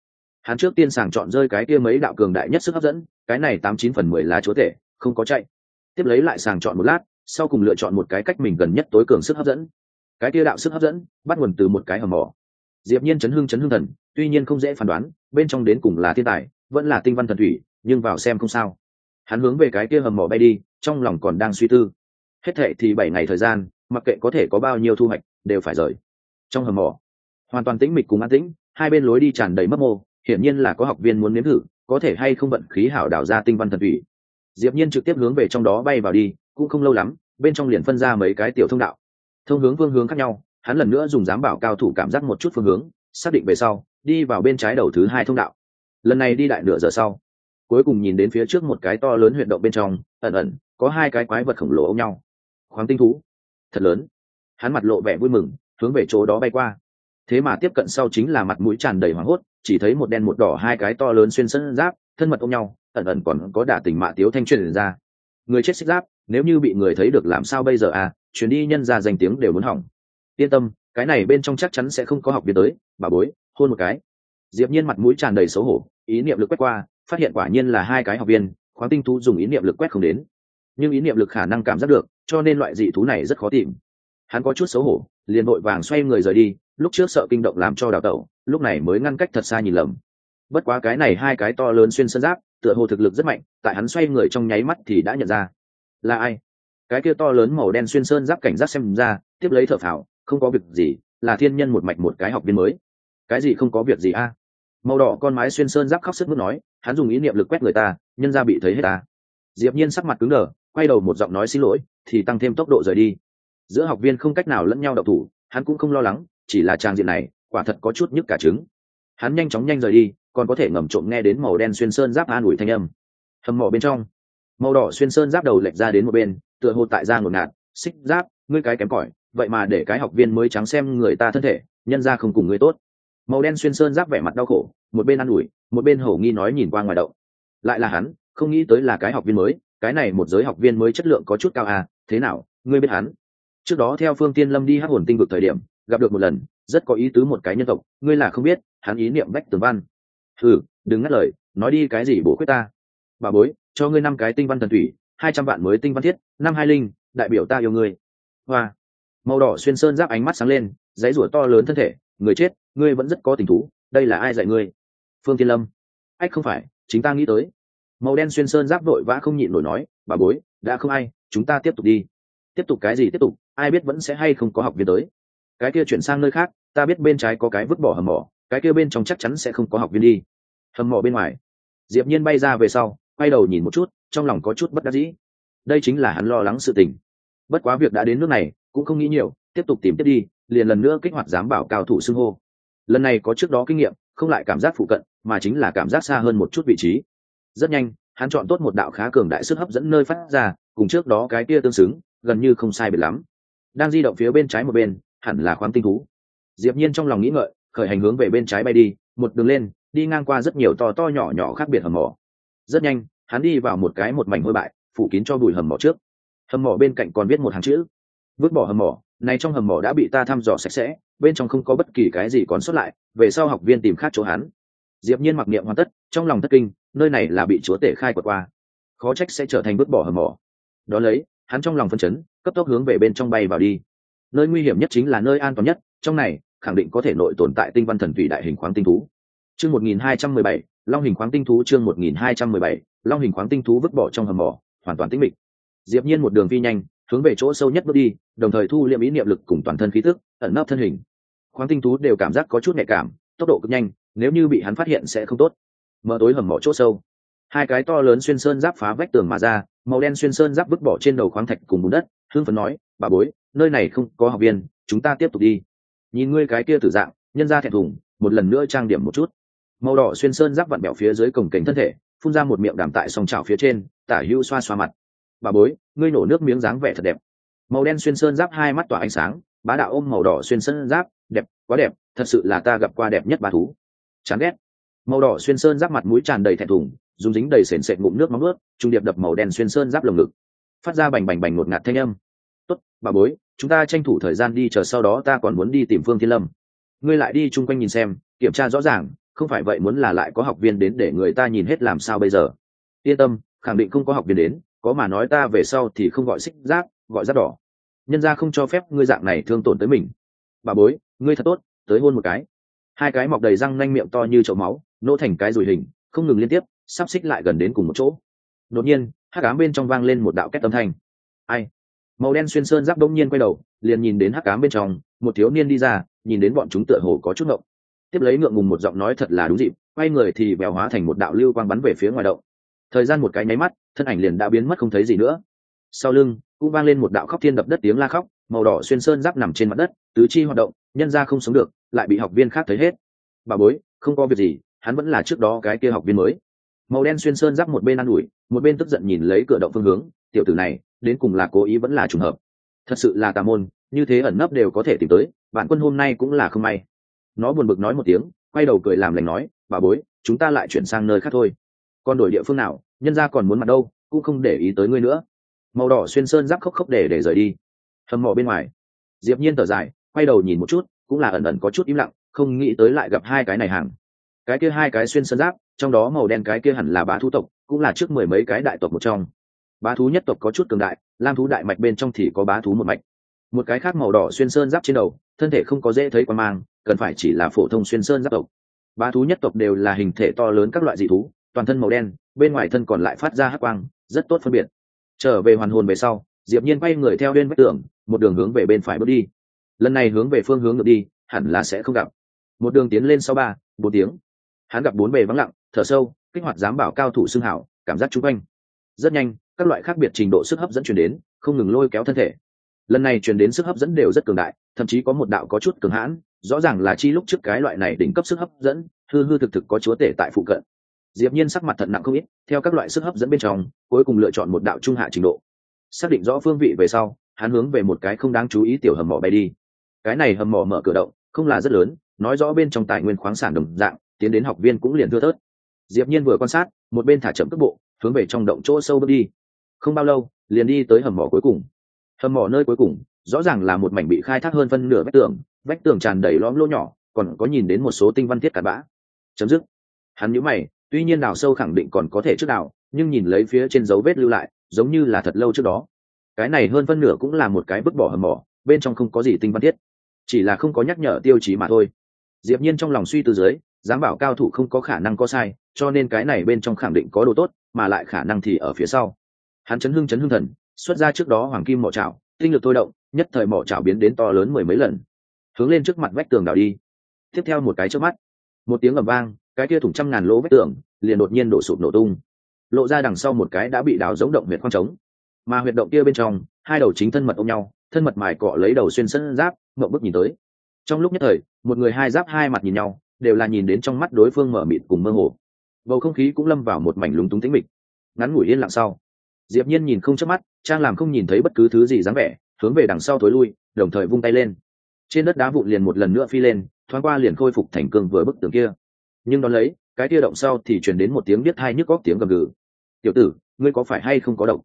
hắn trước tiên sàng chọn rơi cái kia mấy đạo cường đại nhất sức hấp dẫn, cái này tám chín phần mười là chúa tể, không có chạy. Tiếp lấy lại sàng chọn một lát, sau cùng lựa chọn một cái cách mình gần nhất tối cường sức hấp dẫn. Cái kia đạo sức hấp dẫn, bắt nguồn từ một cái hầm mỏ. Diệp nhiên chấn hương chấn hương thần, tuy nhiên không dễ phán đoán, bên trong đến cùng là thiên tài, vẫn là tinh văn thần thủy, nhưng vào xem không sao. Hắn hướng về cái kia hầm mỏ bay đi, trong lòng còn đang suy tư. Hết thệ thì bảy ngày thời gian, mặc kệ có thể có bao nhiêu thu hoạch, đều phải rời. Trong hầm mỏ, hoàn toàn tĩnh mịch cùng an tĩnh, hai bên lối đi tràn đầy mấp mô hiển nhiên là có học viên muốn nếm thử, có thể hay không vận khí hảo đảo ra tinh văn thần thủy. Diệp nhiên trực tiếp hướng về trong đó bay vào đi, cũng không lâu lắm, bên trong liền phân ra mấy cái tiểu thông đạo. Thông hướng phương hướng khác nhau, hắn lần nữa dùng giám bảo cao thủ cảm giác một chút phương hướng, xác định về sau, đi vào bên trái đầu thứ hai thông đạo. Lần này đi đại nửa giờ sau, cuối cùng nhìn đến phía trước một cái to lớn huyệt động bên trong, ẩn ẩn, có hai cái quái vật khổng lồ ôm nhau. Khoáng tinh thú, thật lớn. Hắn mặt lộ vẻ vui mừng, hướng về chỗ đó bay qua thế mà tiếp cận sau chính là mặt mũi tràn đầy hoảng hốt, chỉ thấy một đen một đỏ hai cái to lớn xuyên sân giáp, thân mật ôm nhau, ẩn ẩn còn có đả tình mạ tiếu thanh truyền ra. Người chết xích giáp, nếu như bị người thấy được làm sao bây giờ à? Chuyến đi nhân ra danh tiếng đều muốn hỏng. Yên tâm, cái này bên trong chắc chắn sẽ không có học viên tới, bà bối, hôn một cái. Diệp nhiên mặt mũi tràn đầy xấu hổ, ý niệm lực quét qua, phát hiện quả nhiên là hai cái học viên, khoáng tinh thú dùng ý niệm lực quét không đến. Nhưng ý niệm lực khả năng cảm giác được, cho nên loại dị thú này rất khó tìm hắn có chút xấu hổ, liền vội vàng xoay người rời đi, lúc trước sợ kinh động làm cho đào tẩu, lúc này mới ngăn cách thật xa nhìn lầm. Bất quá cái này hai cái to lớn xuyên sân giáp, tựa hồ thực lực rất mạnh, tại hắn xoay người trong nháy mắt thì đã nhận ra. Là ai? Cái kia to lớn màu đen xuyên sơn giáp cảnh giác xem ra, tiếp lấy thở phào, không có việc gì, là thiên nhân một mạch một cái học viên mới. Cái gì không có việc gì a? Màu đỏ con mái xuyên sơn giáp khóc sức mức nói, hắn dùng ý niệm lực quét người ta, nhân ra bị thấy hết ta. Diệp nhiên sắc mặt cứng đờ, quay đầu một giọng nói xin lỗi, thì tăng thêm tốc độ rời đi giữa học viên không cách nào lẫn nhau đậu thủ, hắn cũng không lo lắng, chỉ là trang diện này, quả thật có chút nhức cả trứng. Hắn nhanh chóng nhanh rời đi, còn có thể ngầm trộm nghe đến màu đen xuyên sơn giáp an ủi thanh âm. Hầm mỏ bên trong. Màu đỏ xuyên sơn giáp đầu lệch ra đến một bên, tựa hồ tại ra ngột ngạt. Xích giáp, ngươi cái kém cỏi, vậy mà để cái học viên mới trắng xem người ta thân thể, nhân ra không cùng ngươi tốt. Màu đen xuyên sơn giáp vẻ mặt đau khổ, một bên ă n ủi, một bên hổ nghi nói nhìn qua ngoài đậu lại là hắn, không nghĩ tới là cái học viên mới, cái này một giới học viên mới chất lượng có chút cao à thế nào, ngươi biết hắn? Trước đó theo phương tiên lâm đi hát hồn tinh vực thời điểm, gặp được một lần, rất có ý tứ một cái nhân tộc, ngươi là không biết, hắn ý niệm bách tường văn. Ừ đừng ngắt lời, nói đi cái gì bổ khuyết ta? Bà bối, cho ngươi năm cái tinh văn thần thủy, hai trăm vạn mới tinh văn thiết, năm hai linh, đại biểu ta yêu ngươi. Hoa. Màu đỏ xuyên sơn giáp ánh mắt sáng lên giấy rủa to lớn thân thể, người chết, ngươi vẫn rất có tình thú, đây là ai dạy ngươi? Phương tiên lâm. Ách, không phải, chính ta nghĩ tới. Màu đen xuyên sơn giáp vội vã không nhịn nổi nói, bà bối, đã không ai, chúng ta tiếp tục đi. Tiếp tục cái gì tiếp tục? Ai biết vẫn sẽ hay không có học viên tới. Cái kia chuyển sang nơi khác, ta biết bên trái có cái vứt bỏ hầm mỏ, cái kia bên trong chắc chắn sẽ không có học viên đi. Hầm mỏ bên ngoài. Diệp nhiên bay ra về sau, quay đầu nhìn một chút, trong lòng có chút bất đắc dĩ. Đây chính là hắn lo lắng sự tình. Bất quá việc đã đến nước này, cũng không nghĩ nhiều, tiếp tục tìm tiếp đi, liền lần nữa kích hoạt giám bảo cao thủ xưng hô. Lần này có trước đó kinh nghiệm, không lại cảm giác phụ cận, mà chính là cảm giác xa hơn một chút vị trí. Rất nhanh, hắn chọn tốt một đạo khá cường đại sức hấp dẫn nơi phát ra, cùng trước đó cái kia tương xứng, gần như không sai biệt lắm đang di động phía bên trái một bên, hẳn là khoáng tinh thú. Diệp nhiên trong lòng nghĩ ngợi, khởi hành hướng về bên trái bay đi, một đường lên, đi ngang qua rất nhiều to to nhỏ nhỏ khác biệt hầm mỏ. Rất nhanh, hắn đi vào một cái một mảnh hôi bại, phủ kín cho bụi hầm mỏ trước. Hầm mỏ bên cạnh còn viết một hàng chữ. Vứt bỏ hầm mỏ, này trong hầm mỏ đã bị ta thăm dò sạch sẽ, bên trong không có bất kỳ cái gì còn sót lại, về sau học viên tìm khác chỗ hắn. Diệp nhiên mặc niệm hoàn tất, trong lòng thất kinh, nơi này là bị chúa tể khai quật qua. Khó trách sẽ trở thành vứt bỏ hầm mỏ. Đó lấy, hắn trong lòng phân chấn cấp tốc hướng về bên trong bay vào đi. Nơi nguy hiểm nhất chính là nơi an toàn nhất trong này khẳng định có thể nội tồn tại tinh văn thần thủy đại hình khoáng tinh thú. Chương 1217, long hình khoáng tinh thú chương 1217, long hình khoáng tinh thú vứt bỏ trong hầm mỏ hoàn toàn tĩnh mịch. Diệp nhiên một đường phi nhanh hướng về chỗ sâu nhất bước đi đồng thời thu liệm ý niệm lực cùng toàn thân khí tức ẩn nấp thân hình. Khoáng tinh thú đều cảm giác có chút nhạy cảm tốc độ cực nhanh nếu như bị hắn phát hiện sẽ không tốt. Mở tối hầm mỏ chỗ sâu. Hai cái to lớn xuyên sơn giáp phá vách tường mà ra màu đen xuyên sơn giáp vứt bỏ trên đầu khoáng thạch cùng bùn đất hương phấn nói, bà bối, nơi này không có học viên, chúng ta tiếp tục đi. Nhìn ngươi cái kia tử dạng, nhân ra thẹn thùng, một lần nữa trang điểm một chút. Màu đỏ xuyên sơn giáp vặn bẹo phía dưới cổng cánh thân thể, phun ra một miệng đàm tại sòng trào phía trên, tả hữu xoa xoa mặt. Bà bối, ngươi nổ nước miếng dáng vẻ thật đẹp. Màu đen xuyên sơn giáp hai mắt tỏa ánh sáng, bá đạo ôm màu đỏ xuyên sơn giáp, đẹp, quá đẹp, thật sự là ta gặp qua đẹp nhất bà thú. Chán ghét. Màu đỏ xuyên sơn giáp mặt mũi tràn đầy thẹn thùng, dùng dính đầy sền sệt ngụm nước móng ướt trung điệp đập màu đen xuyên sơn giáp lồng ngực. Phát ra bành bành bành ngột ngạt thanh âm tốt bà bối chúng ta tranh thủ thời gian đi chờ sau đó ta còn muốn đi tìm phương thiên lâm. Ngươi lại đi chung quanh nhìn xem kiểm tra rõ ràng không phải vậy muốn là lại có học viên đến để người ta nhìn hết làm sao bây giờ. Yên tâm khẳng định không có học viên đến có mà nói ta về sau thì không gọi xích giáp, gọi rác đỏ. Nhân ra không cho phép ngươi dạng này thương tổn tới mình. Bà bối ngươi thật tốt tới hôn một cái. Hai cái mọc đầy răng nanh miệng to như chậu máu nỗ thành cái rùi hình không ngừng liên tiếp sắp xích lại gần đến cùng một chỗ. Đột nhiên hát cám bên trong vang lên một đạo két âm thanh. Ai? Màu đen xuyên sơn giáp đông nhiên quay đầu, liền nhìn đến hắc cám bên trong, một thiếu niên đi ra, nhìn đến bọn chúng tựa hồ có chút ngộng. Tiếp lấy ngượng ngùng một giọng nói thật là đúng dịp, quay người thì bèo hóa thành một đạo lưu quang bắn về phía ngoài động. Thời gian một cái nháy mắt, thân ảnh liền đã biến mất không thấy gì nữa. Sau lưng, cũng vang lên một đạo khóc thiên đập đất tiếng la khóc, màu đỏ xuyên sơn giáp nằm trên mặt đất, tứ chi hoạt động, nhân ra không sống được, lại bị học viên khác thấy hết. Bà bối, không có việc gì, hắn vẫn là trước đó cái kia học viên mới. Màu đen xuyên sơn giáp một bên ă n ủi, một bên tức giận nhìn lấy cửa động phương hướng, tiểu tử này đến cùng là cố ý vẫn là trùng hợp. Thật sự là tà môn, như thế ẩn nấp đều có thể tìm tới bạn quân hôm nay cũng là không may. Nó buồn bực nói một tiếng, quay đầu cười làm lành nói, bà bối, chúng ta lại chuyển sang nơi khác thôi. Còn đổi địa phương nào, nhân ra còn muốn mặt đâu, cũng không để ý tới ngươi nữa. Màu đỏ xuyên sơn giáp khóc khóc để để rời đi. Hầm mỏ bên ngoài. Diệp nhiên thở dài, quay đầu nhìn một chút, cũng là ẩn ẩn có chút im lặng, không nghĩ tới lại gặp hai cái này hàng. Cái kia hai cái xuyên sơn giáp, trong đó màu đen cái kia hẳn là bá thú tộc, cũng là trước mười mấy cái đại tộc một trong bá thú nhất tộc có chút cường đại, lam thú đại mạch bên trong thì có bá thú một mạch. Một cái khác màu đỏ xuyên sơn giáp trên đầu, thân thể không có dễ thấy quan mang, cần phải chỉ là phổ thông xuyên sơn giáp tộc. Bá thú nhất tộc đều là hình thể to lớn các loại dị thú, toàn thân màu đen, bên ngoài thân còn lại phát ra hắc quang, rất tốt phân biệt. Trở về hoàn hồn về sau, diệp nhiên quay người theo bên vách tường, một đường hướng về bên phải bước đi. Lần này hướng về phương hướng ngược đi, hẳn là sẽ không gặp. Một đường tiến lên sau ba, bốn tiếng. Hắn gặp bốn bề vắng lặng, thở sâu, kích hoạt giám bảo cao thủ xương hảo, cảm giác chung quanh. Rất nhanh các loại khác biệt trình độ sức hấp dẫn truyền đến, không ngừng lôi kéo thân thể. Lần này truyền đến sức hấp dẫn đều rất cường đại, thậm chí có một đạo có chút cường hãn, rõ ràng là chi lúc trước cái loại này đỉnh cấp sức hấp dẫn, hư hư thực thực có chúa tể tại phụ cận. Diệp nhiên sắc mặt thận nặng không ít, theo các loại sức hấp dẫn bên trong, cuối cùng lựa chọn một đạo trung hạ trình độ. Xác định rõ phương vị về sau, hắn hướng về một cái không đáng chú ý tiểu hầm mỏ bay đi. Cái này hầm mỏ mở cửa động, không là rất lớn, nói rõ bên trong tài nguyên khoáng sản đồng dạng, tiến đến học viên cũng liền thưa thớt. Diệp nhiên vừa quan sát, một bên thả chậm cước bộ hướng về trong động chỗ sâu bước đi không bao lâu, liền đi tới hầm mỏ cuối cùng. Hầm mỏ nơi cuối cùng, rõ ràng là một mảnh bị khai thác hơn phân nửa vách tường vách tường tràn đầy lõm lỗ nhỏ, còn có nhìn đến một số tinh văn thiết cặn bã. Chấm dứt. Hắn nhíu mày, tuy nhiên đào sâu khẳng định còn có thể trước đào, nhưng nhìn lấy phía trên dấu vết lưu lại, giống như là thật lâu trước đó. Cái này hơn phân nửa cũng là một cái bức bỏ hầm mỏ, bên trong không có gì tinh văn thiết. Chỉ là không có nhắc nhở tiêu chí mà thôi. Diệp nhiên trong lòng suy tư dưới, dám bảo cao thủ không có khả năng có sai, cho nên cái này bên trong khẳng định có đồ tốt, mà lại khả năng thì ở phía sau hắn chấn hưng chấn hưng thần, xuất ra trước đó hoàng kim mỏ chảo, tinh lực thôi động, nhất thời mỏ chảo biến đến to lớn mười mấy lần. Hướng lên trước mặt vách tường đào đi. Tiếp theo một cái trước mắt, một tiếng ầm vang, cái kia thủng trăm ngàn lỗ vách tường liền đột nhiên đổ sụp nổ tung. Lộ ra đằng sau một cái đã bị đào giống động huyệt khoang trống. Mà huyệt động kia bên trong, hai đầu chính thân mật ôm nhau, thân mật mài cọ lấy đầu xuyên sân giáp mậu bức nhìn tới. Trong lúc nhất thời, một người hai giáp hai mặt nhìn nhau, đều là nhìn đến trong mắt đối phương mở mịt cùng mơ hồ. Bầu không khí cũng lâm vào một mảnh lúng túng tĩnh mịch. Ngắn ngủi yên lặng sau diệp nhiên nhìn không chớp mắt, trang làm không nhìn thấy bất cứ thứ gì dáng vẻ, hướng về đằng sau thối lui, đồng thời vung tay lên. Trên đất đá vụn liền một lần nữa phi lên, thoáng qua liền khôi phục thành cương vừa bức tường kia. Nhưng đón lấy, cái kia động sau thì truyền đến một tiếng biết hai nhức góc tiếng gầm gừ. Tiểu tử, ngươi có phải hay không có động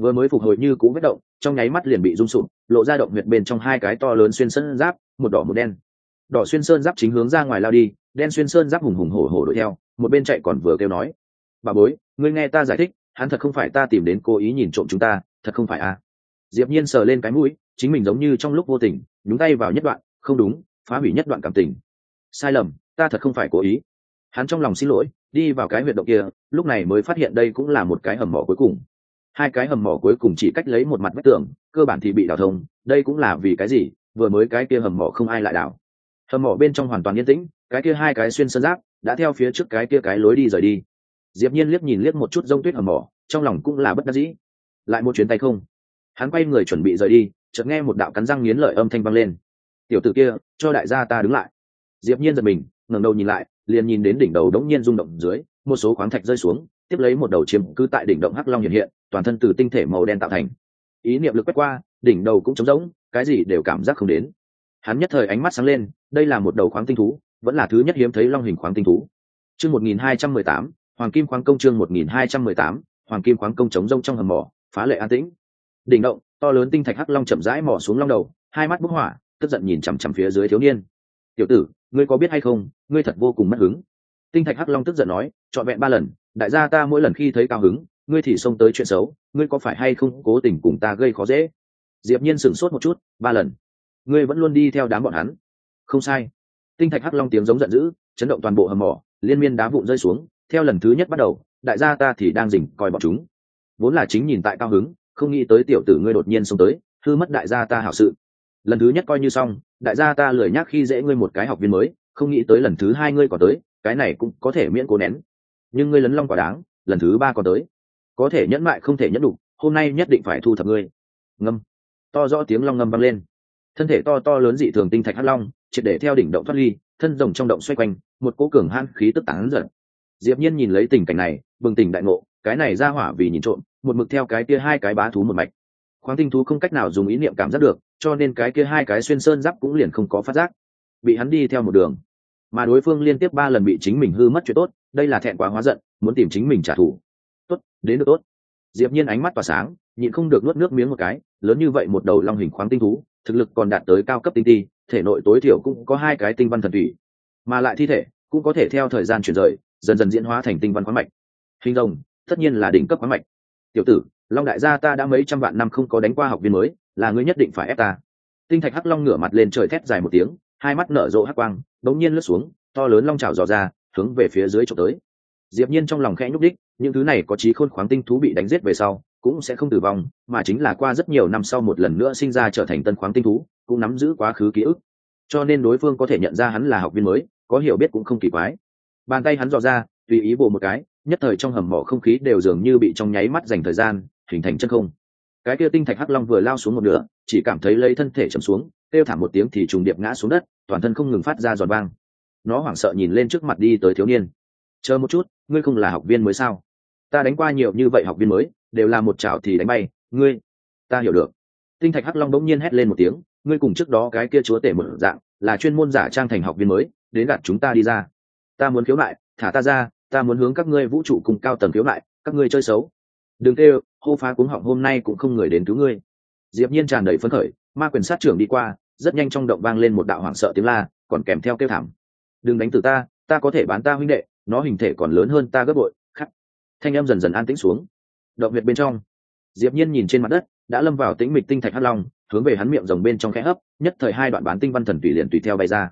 vừa mới phục hồi như cũ vết động, trong nháy mắt liền bị rung sụp, lộ ra động huyệt bên trong hai cái to lớn xuyên sơn giáp, một đỏ một đen. Đỏ xuyên sơn giáp chính hướng ra ngoài lao đi, đen xuyên sơn giáp hùng hùng hổ hổ đuổi theo, một bên chạy còn vừa kêu nói, bà bối, ngươi nghe ta giải thích hắn thật không phải ta tìm đến cố ý nhìn trộm chúng ta, thật không phải à? Diệp nhiên sờ lên cái mũi, chính mình giống như trong lúc vô tình, nhúng tay vào nhất đoạn, không đúng, phá hủy nhất đoạn cảm tình. Sai lầm, ta thật không phải cố ý. Hắn trong lòng xin lỗi, đi vào cái huyệt động kia, lúc này mới phát hiện đây cũng là một cái hầm mỏ cuối cùng. Hai cái hầm mỏ cuối cùng chỉ cách lấy một mặt vách tường, cơ bản thì bị đào thông, đây cũng là vì cái gì, vừa mới cái kia hầm mỏ không ai lại đào. Hầm mỏ bên trong hoàn toàn yên tĩnh, cái kia hai cái xuyên sơn giáp, đã theo phía trước cái kia cái lối đi rời đi diệp nhiên liếc nhìn liếc một chút rông tuyết hầm mỏ trong lòng cũng là bất đắc dĩ. Lại một chuyến tay không? Hắn quay người chuẩn bị rời đi chợt nghe một đạo cắn răng nghiến lợi âm thanh vang lên. Tiểu tử kia cho đại gia ta đứng lại. Diệp nhiên giật mình ngẩng đầu nhìn lại liền nhìn đến đỉnh đầu đống nhiên rung động dưới một số khoáng thạch rơi xuống tiếp lấy một đầu chiếm cứ tại đỉnh động hắc long hiện hiện toàn thân từ tinh thể màu đen tạo thành. Ý niệm lực quét qua đỉnh đầu cũng trống rỗng cái gì đều cảm giác không đến. Hắn nhất thời ánh mắt sáng lên đây là một đầu khoáng tinh thú vẫn là thứ nhất hiếm thấy long hình khoáng tinh thú. Chương 1218, hoàng kim khoáng công chương 1218, hoàng kim khoáng công chống rông trong hầm mỏ phá lệ an tĩnh. Đỉnh động to lớn tinh thạch hắc long chậm rãi mỏ xuống long đầu hai mắt bốc hỏa tức giận nhìn chằm chằm phía dưới thiếu niên. Tiểu tử ngươi có biết hay không ngươi thật vô cùng mất hứng. Tinh thạch hắc long tức giận nói trọn vẹn ba lần đại gia ta mỗi lần khi thấy cao hứng ngươi thì xông tới chuyện xấu ngươi có phải hay không cố tình cùng ta gây khó dễ? Diệp nhiên sửng sốt một chút ba lần ngươi vẫn luôn đi theo đám bọn hắn. Không sai. Tinh thạch hắc long tiếng giống giận dữ chấn động toàn bộ hầm mỏ liên miên đá vụn rơi xuống theo lần thứ nhất bắt đầu, đại gia ta thì đang dình coi bọn chúng. Vốn là chính nhìn tại cao hứng, không nghĩ tới tiểu tử ngươi đột nhiên xông tới, hư mất đại gia ta hảo sự. Lần thứ nhất coi như xong, đại gia ta lười nhắc khi dễ ngươi một cái học viên mới, không nghĩ tới lần thứ hai ngươi còn tới, cái này cũng có thể miễn cố nén. Nhưng ngươi lấn long quả đáng, lần thứ ba còn tới. Có thể nhẫn mại không thể nhẫn đủ, hôm nay nhất định phải thu thập ngươi. Ngâm. To rõ tiếng long ngâm vang lên. Thân thể to to lớn dị thường tinh thạch hắc long, triệt để theo đỉnh động thoát ly, thân rồng trong động xoay quanh, một cỗ cường han khí tức tán giật diệp nhiên nhìn lấy tình cảnh này, bừng tỉnh đại ngộ, cái này ra hỏa vì nhìn trộm, một mực theo cái kia hai cái bá thú một mạch. Khoáng tinh thú không cách nào dùng ý niệm cảm giác được, cho nên cái kia hai cái xuyên sơn giáp cũng liền không có phát giác. Bị hắn đi theo một đường. Mà đối phương liên tiếp ba lần bị chính mình hư mất chuyện tốt, đây là thẹn quá hóa giận, muốn tìm chính mình trả thù. Tốt, đến được tốt. Diệp nhiên ánh mắt tỏa sáng, nhịn không được nuốt nước miếng một cái, lớn như vậy một đầu long hình khoáng tinh thú, thực lực còn đạt tới cao cấp tinh ti, thể nội tối thiểu cũng có hai cái tinh văn thần thủy. Mà lại thi thể cũng có thể theo thời gian chuyển rời dần dần diễn hóa thành tinh văn khoáng mạch. Hình rồng, tất nhiên là đỉnh cấp khoáng mạch. Tiểu tử, long đại gia ta đã mấy trăm vạn năm không có đánh qua học viên mới, là ngươi nhất định phải ép ta. Tinh thạch hắc long ngửa mặt lên trời thét dài một tiếng, hai mắt nở rộ hắc quang bỗng nhiên lướt xuống, to lớn long trào dò ra, hướng về phía dưới trộm tới. Diệp nhiên trong lòng khẽ nhúc đích những thứ này có trí khôn khoáng tinh thú bị đánh giết về sau, cũng sẽ không tử vong, mà chính là qua rất nhiều năm sau một lần nữa sinh ra trở thành tân khoáng tinh thú, cũng nắm giữ quá khứ ký ức. Cho nên đối phương có thể nhận ra hắn là học viên mới, có hiểu biết cũng không kỳ quái bàn tay hắn dò ra, tùy ý bộ một cái, nhất thời trong hầm mỏ không khí đều dường như bị trong nháy mắt dành thời gian, hình thành chân không. Cái kia tinh thạch hắc long vừa lao xuống một nửa, chỉ cảm thấy lấy thân thể chầm xuống, kêu thảm một tiếng thì trùng điệp ngã xuống đất, toàn thân không ngừng phát ra giòn vang. Nó hoảng sợ nhìn lên trước mặt đi tới thiếu niên. Chờ một chút, ngươi không là học viên mới sao? Ta đánh qua nhiều như vậy học viên mới, đều là một chảo thì đánh bay, ngươi, ta hiểu được. Tinh thạch hắc long bỗng nhiên hét lên một tiếng, ngươi cùng trước đó cái kia chúa tể một dạng, là chuyên môn giả trang thành học viên mới, đến gạt chúng ta đi ra ta muốn khiếu lại thả ta ra, ta muốn hướng các ngươi vũ trụ cùng cao tầng khiếu lại các ngươi chơi xấu. Đừng kêu, hô phá cuống họng, hôm nay cũng không người đến cứu ngươi. Diệp nhiên tràn đầy phấn khởi, ma quyền sát trưởng đi qua, rất nhanh trong động vang lên một đạo hoảng sợ tiếng la, còn kèm theo kêu thảm. Đừng đánh từ ta ta có thể bán ta huynh đệ, nó hình thể còn lớn hơn ta gấp bội, khắc. Thanh em dần dần an tĩnh xuống. Động huyệt bên trong, diệp nhiên nhìn trên mặt đất, đã lâm vào tĩnh mịch tinh thạch hắc long, hướng về hắn miệng rồng bên trong khẽ hấp, nhất thời hai đoạn bán tinh văn thần tùy liền tùy theo bay ra.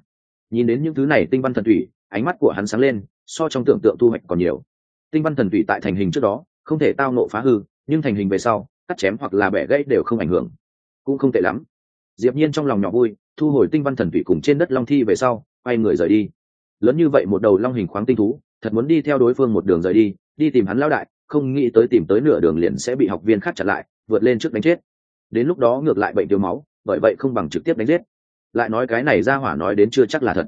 Nhìn đến những thứ này tinh văn thần thủy ánh mắt của hắn sáng lên, so trong tưởng tượng thu hoạch còn nhiều. Tinh văn thần tùy tại thành hình trước đó, không thể tao nộ phá hư, nhưng thành hình về sau, cắt chém hoặc là bẻ gãy đều không ảnh hưởng. Cũng không tệ lắm. Diệp nhiên trong lòng nhỏ vui, thu hồi tinh văn thần tùy cùng trên đất long thi về sau, quay người rời đi. Lớn như vậy một đầu long hình khoáng tinh thú, thật muốn đi theo đối phương một đường rời đi đi tìm hắn lao đại, không nghĩ tới tìm tới nửa đường liền sẽ bị học viên khác chặn lại, vượt lên trước đánh chết. Đến lúc đó ngược lại bệnh tiêu máu, bởi vậy không bằng trực tiếp đánh giết. Lại nói cái này ra hỏa nói đến chưa chắc là thật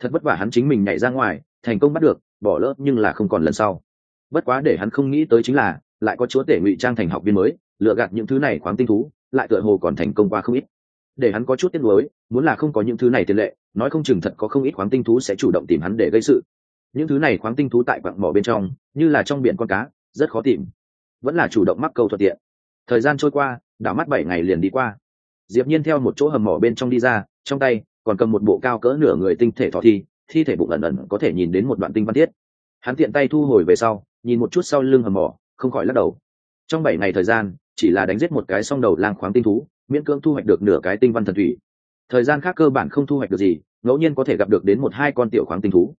thật vất vả hắn chính mình nhảy ra ngoài, thành công bắt được, bỏ lỡ, nhưng là không còn lần sau. Bất quá để hắn không nghĩ tới chính là, lại có chúa tể ngụy trang thành học viên mới lựa gạt những thứ này khoáng tinh thú, lại tựa hồ còn thành công qua không ít. Để hắn có chút tiếc nuối, muốn là không có những thứ này tiền lệ, nói không chừng thật có không ít khoáng tinh thú sẽ chủ động tìm hắn để gây sự. Những thứ này khoáng tinh thú tại quặng mỏ bên trong, như là trong biển con cá, rất khó tìm. Vẫn là chủ động mắc câu thuận tiện. Thời gian trôi qua, đảo mắt bảy ngày liền đi qua. Diệp nhiên theo một chỗ hầm mỏ bên trong đi ra, trong tay còn cầm một bộ cao cỡ nửa người tinh thể thọ thi thi thể bụng ẩn ẩn có thể nhìn đến một đoạn tinh văn thiết. Hắn tiện tay thu hồi về sau, nhìn một chút sau lưng hầm mỏ, không khỏi lắc đầu. Trong bảy ngày thời gian, chỉ là đánh giết một cái song đầu lang khoáng tinh thú, miễn cưỡng thu hoạch được nửa cái tinh văn thần thủy. Thời gian khác cơ bản không thu hoạch được gì, ngẫu nhiên có thể gặp được đến một hai con tiểu khoáng tinh thú.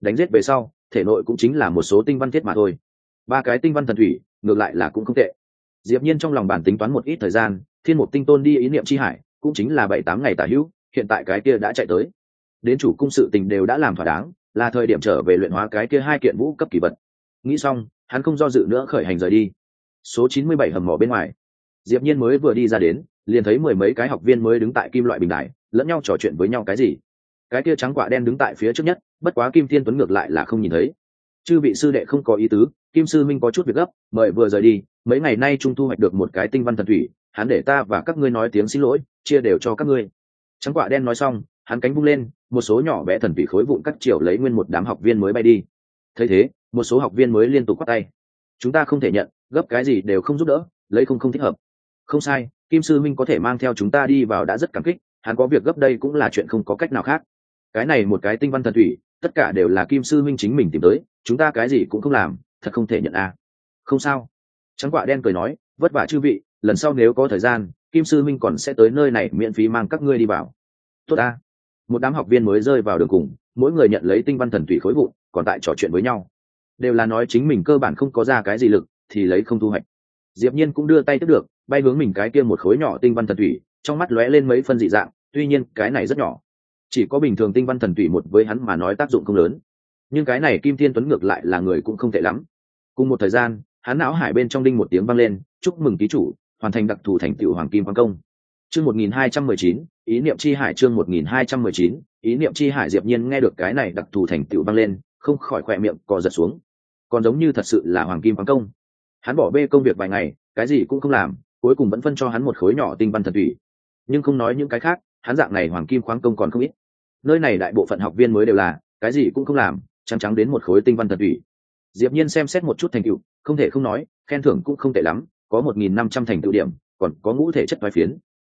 Đánh giết về sau, thể nội cũng chính là một số tinh văn thiết mà thôi. Ba cái tinh văn thần thủy, ngược lại là cũng không tệ. Diệp nhiên trong lòng bản tính toán một ít thời gian, thiên mục tinh tôn đi ý niệm chi hải, cũng chính là bảy tám ngày tả hữu hiện tại cái kia đã chạy tới. Đến chủ cung sự tình đều đã làm thỏa đáng, là thời điểm trở về luyện hóa cái kia hai kiện vũ cấp kỳ vật. Nghĩ xong, hắn không do dự nữa khởi hành rời đi. Số chín mươi bảy hầm mỏ bên ngoài. Diệp nhiên mới vừa đi ra đến, liền thấy mười mấy cái học viên mới đứng tại kim loại bình đài, lẫn nhau trò chuyện với nhau cái gì. Cái kia trắng quả đen đứng tại phía trước nhất, bất quá kim thiên tuấn ngược lại là không nhìn thấy. Chư vị sư đệ không có ý tứ, kim sư minh có chút việc gấp, mời vừa rời đi, mấy ngày nay trung thu hoạch được một cái tinh văn thần thủy, hắn để ta và các ngươi nói tiếng xin lỗi, chia đều cho các ngươi trắng quạ đen nói xong, hắn cánh bung lên, một số nhỏ bé thần vị khối vụn cắt chiều lấy nguyên một đám học viên mới bay đi. Thấy thế, một số học viên mới liên tục quát tay. Chúng ta không thể nhận, gấp cái gì đều không giúp đỡ, lấy không không thích hợp. Không sai, kim sư minh có thể mang theo chúng ta đi vào đã rất cảm kích, hắn có việc gấp đây cũng là chuyện không có cách nào khác. Cái này một cái tinh văn thần thủy, tất cả đều là kim sư minh chính mình tìm tới, chúng ta cái gì cũng không làm, thật không thể nhận a không sao. Trắng quạ đen cười nói, vất vả chư vị, lần sau nếu có thời gian kim sư minh còn sẽ tới nơi này miễn phí mang các ngươi đi vào. Tốt ta, một đám học viên mới rơi vào đường cùng mỗi người nhận lấy tinh văn thần thủy khối vụ còn tại trò chuyện với nhau. Đều là nói chính mình cơ bản không có ra cái gì lực thì lấy không thu hoạch. Diệp nhiên cũng đưa tay tiếp được bay hướng mình cái kia một khối nhỏ tinh văn thần thủy trong mắt lóe lên mấy phân dị dạng tuy nhiên cái này rất nhỏ. Chỉ có bình thường tinh văn thần thủy một với hắn mà nói tác dụng không lớn. Nhưng cái này kim thiên tuấn ngược lại là người cũng không tệ lắm. Cùng một thời gian hắn não hải bên trong đinh một tiếng vang lên chúc mừng ký chủ hoàn thành đặc thù thành tựu hoàng kim quan công. Chương một nghìn hai trăm mười chín, ý niệm chi hải chương một nghìn hai trăm mười chín, ý niệm chi hải diệp nhiên nghe được cái này đặc thù thành tựu vang lên, không khỏi khỏe miệng cò giật xuống. Còn giống như thật sự là hoàng kim quan công. Hắn bỏ bê công việc vài ngày, cái gì cũng không làm, cuối cùng vẫn phân cho hắn một khối nhỏ tinh văn thần thủy. Nhưng không nói những cái khác, hắn dạng này hoàng kim khoáng công còn không ít. Nơi này đại bộ phận học viên mới đều là, cái gì cũng không làm trắng trắng đến một khối tinh văn thần thủy. Diệp nhiên xem xét một chút thành tựu, không thể không nói, khen thưởng cũng không tệ lắm có một nghìn năm trăm thành tựu điểm, còn có ngũ thể chất vai phiến.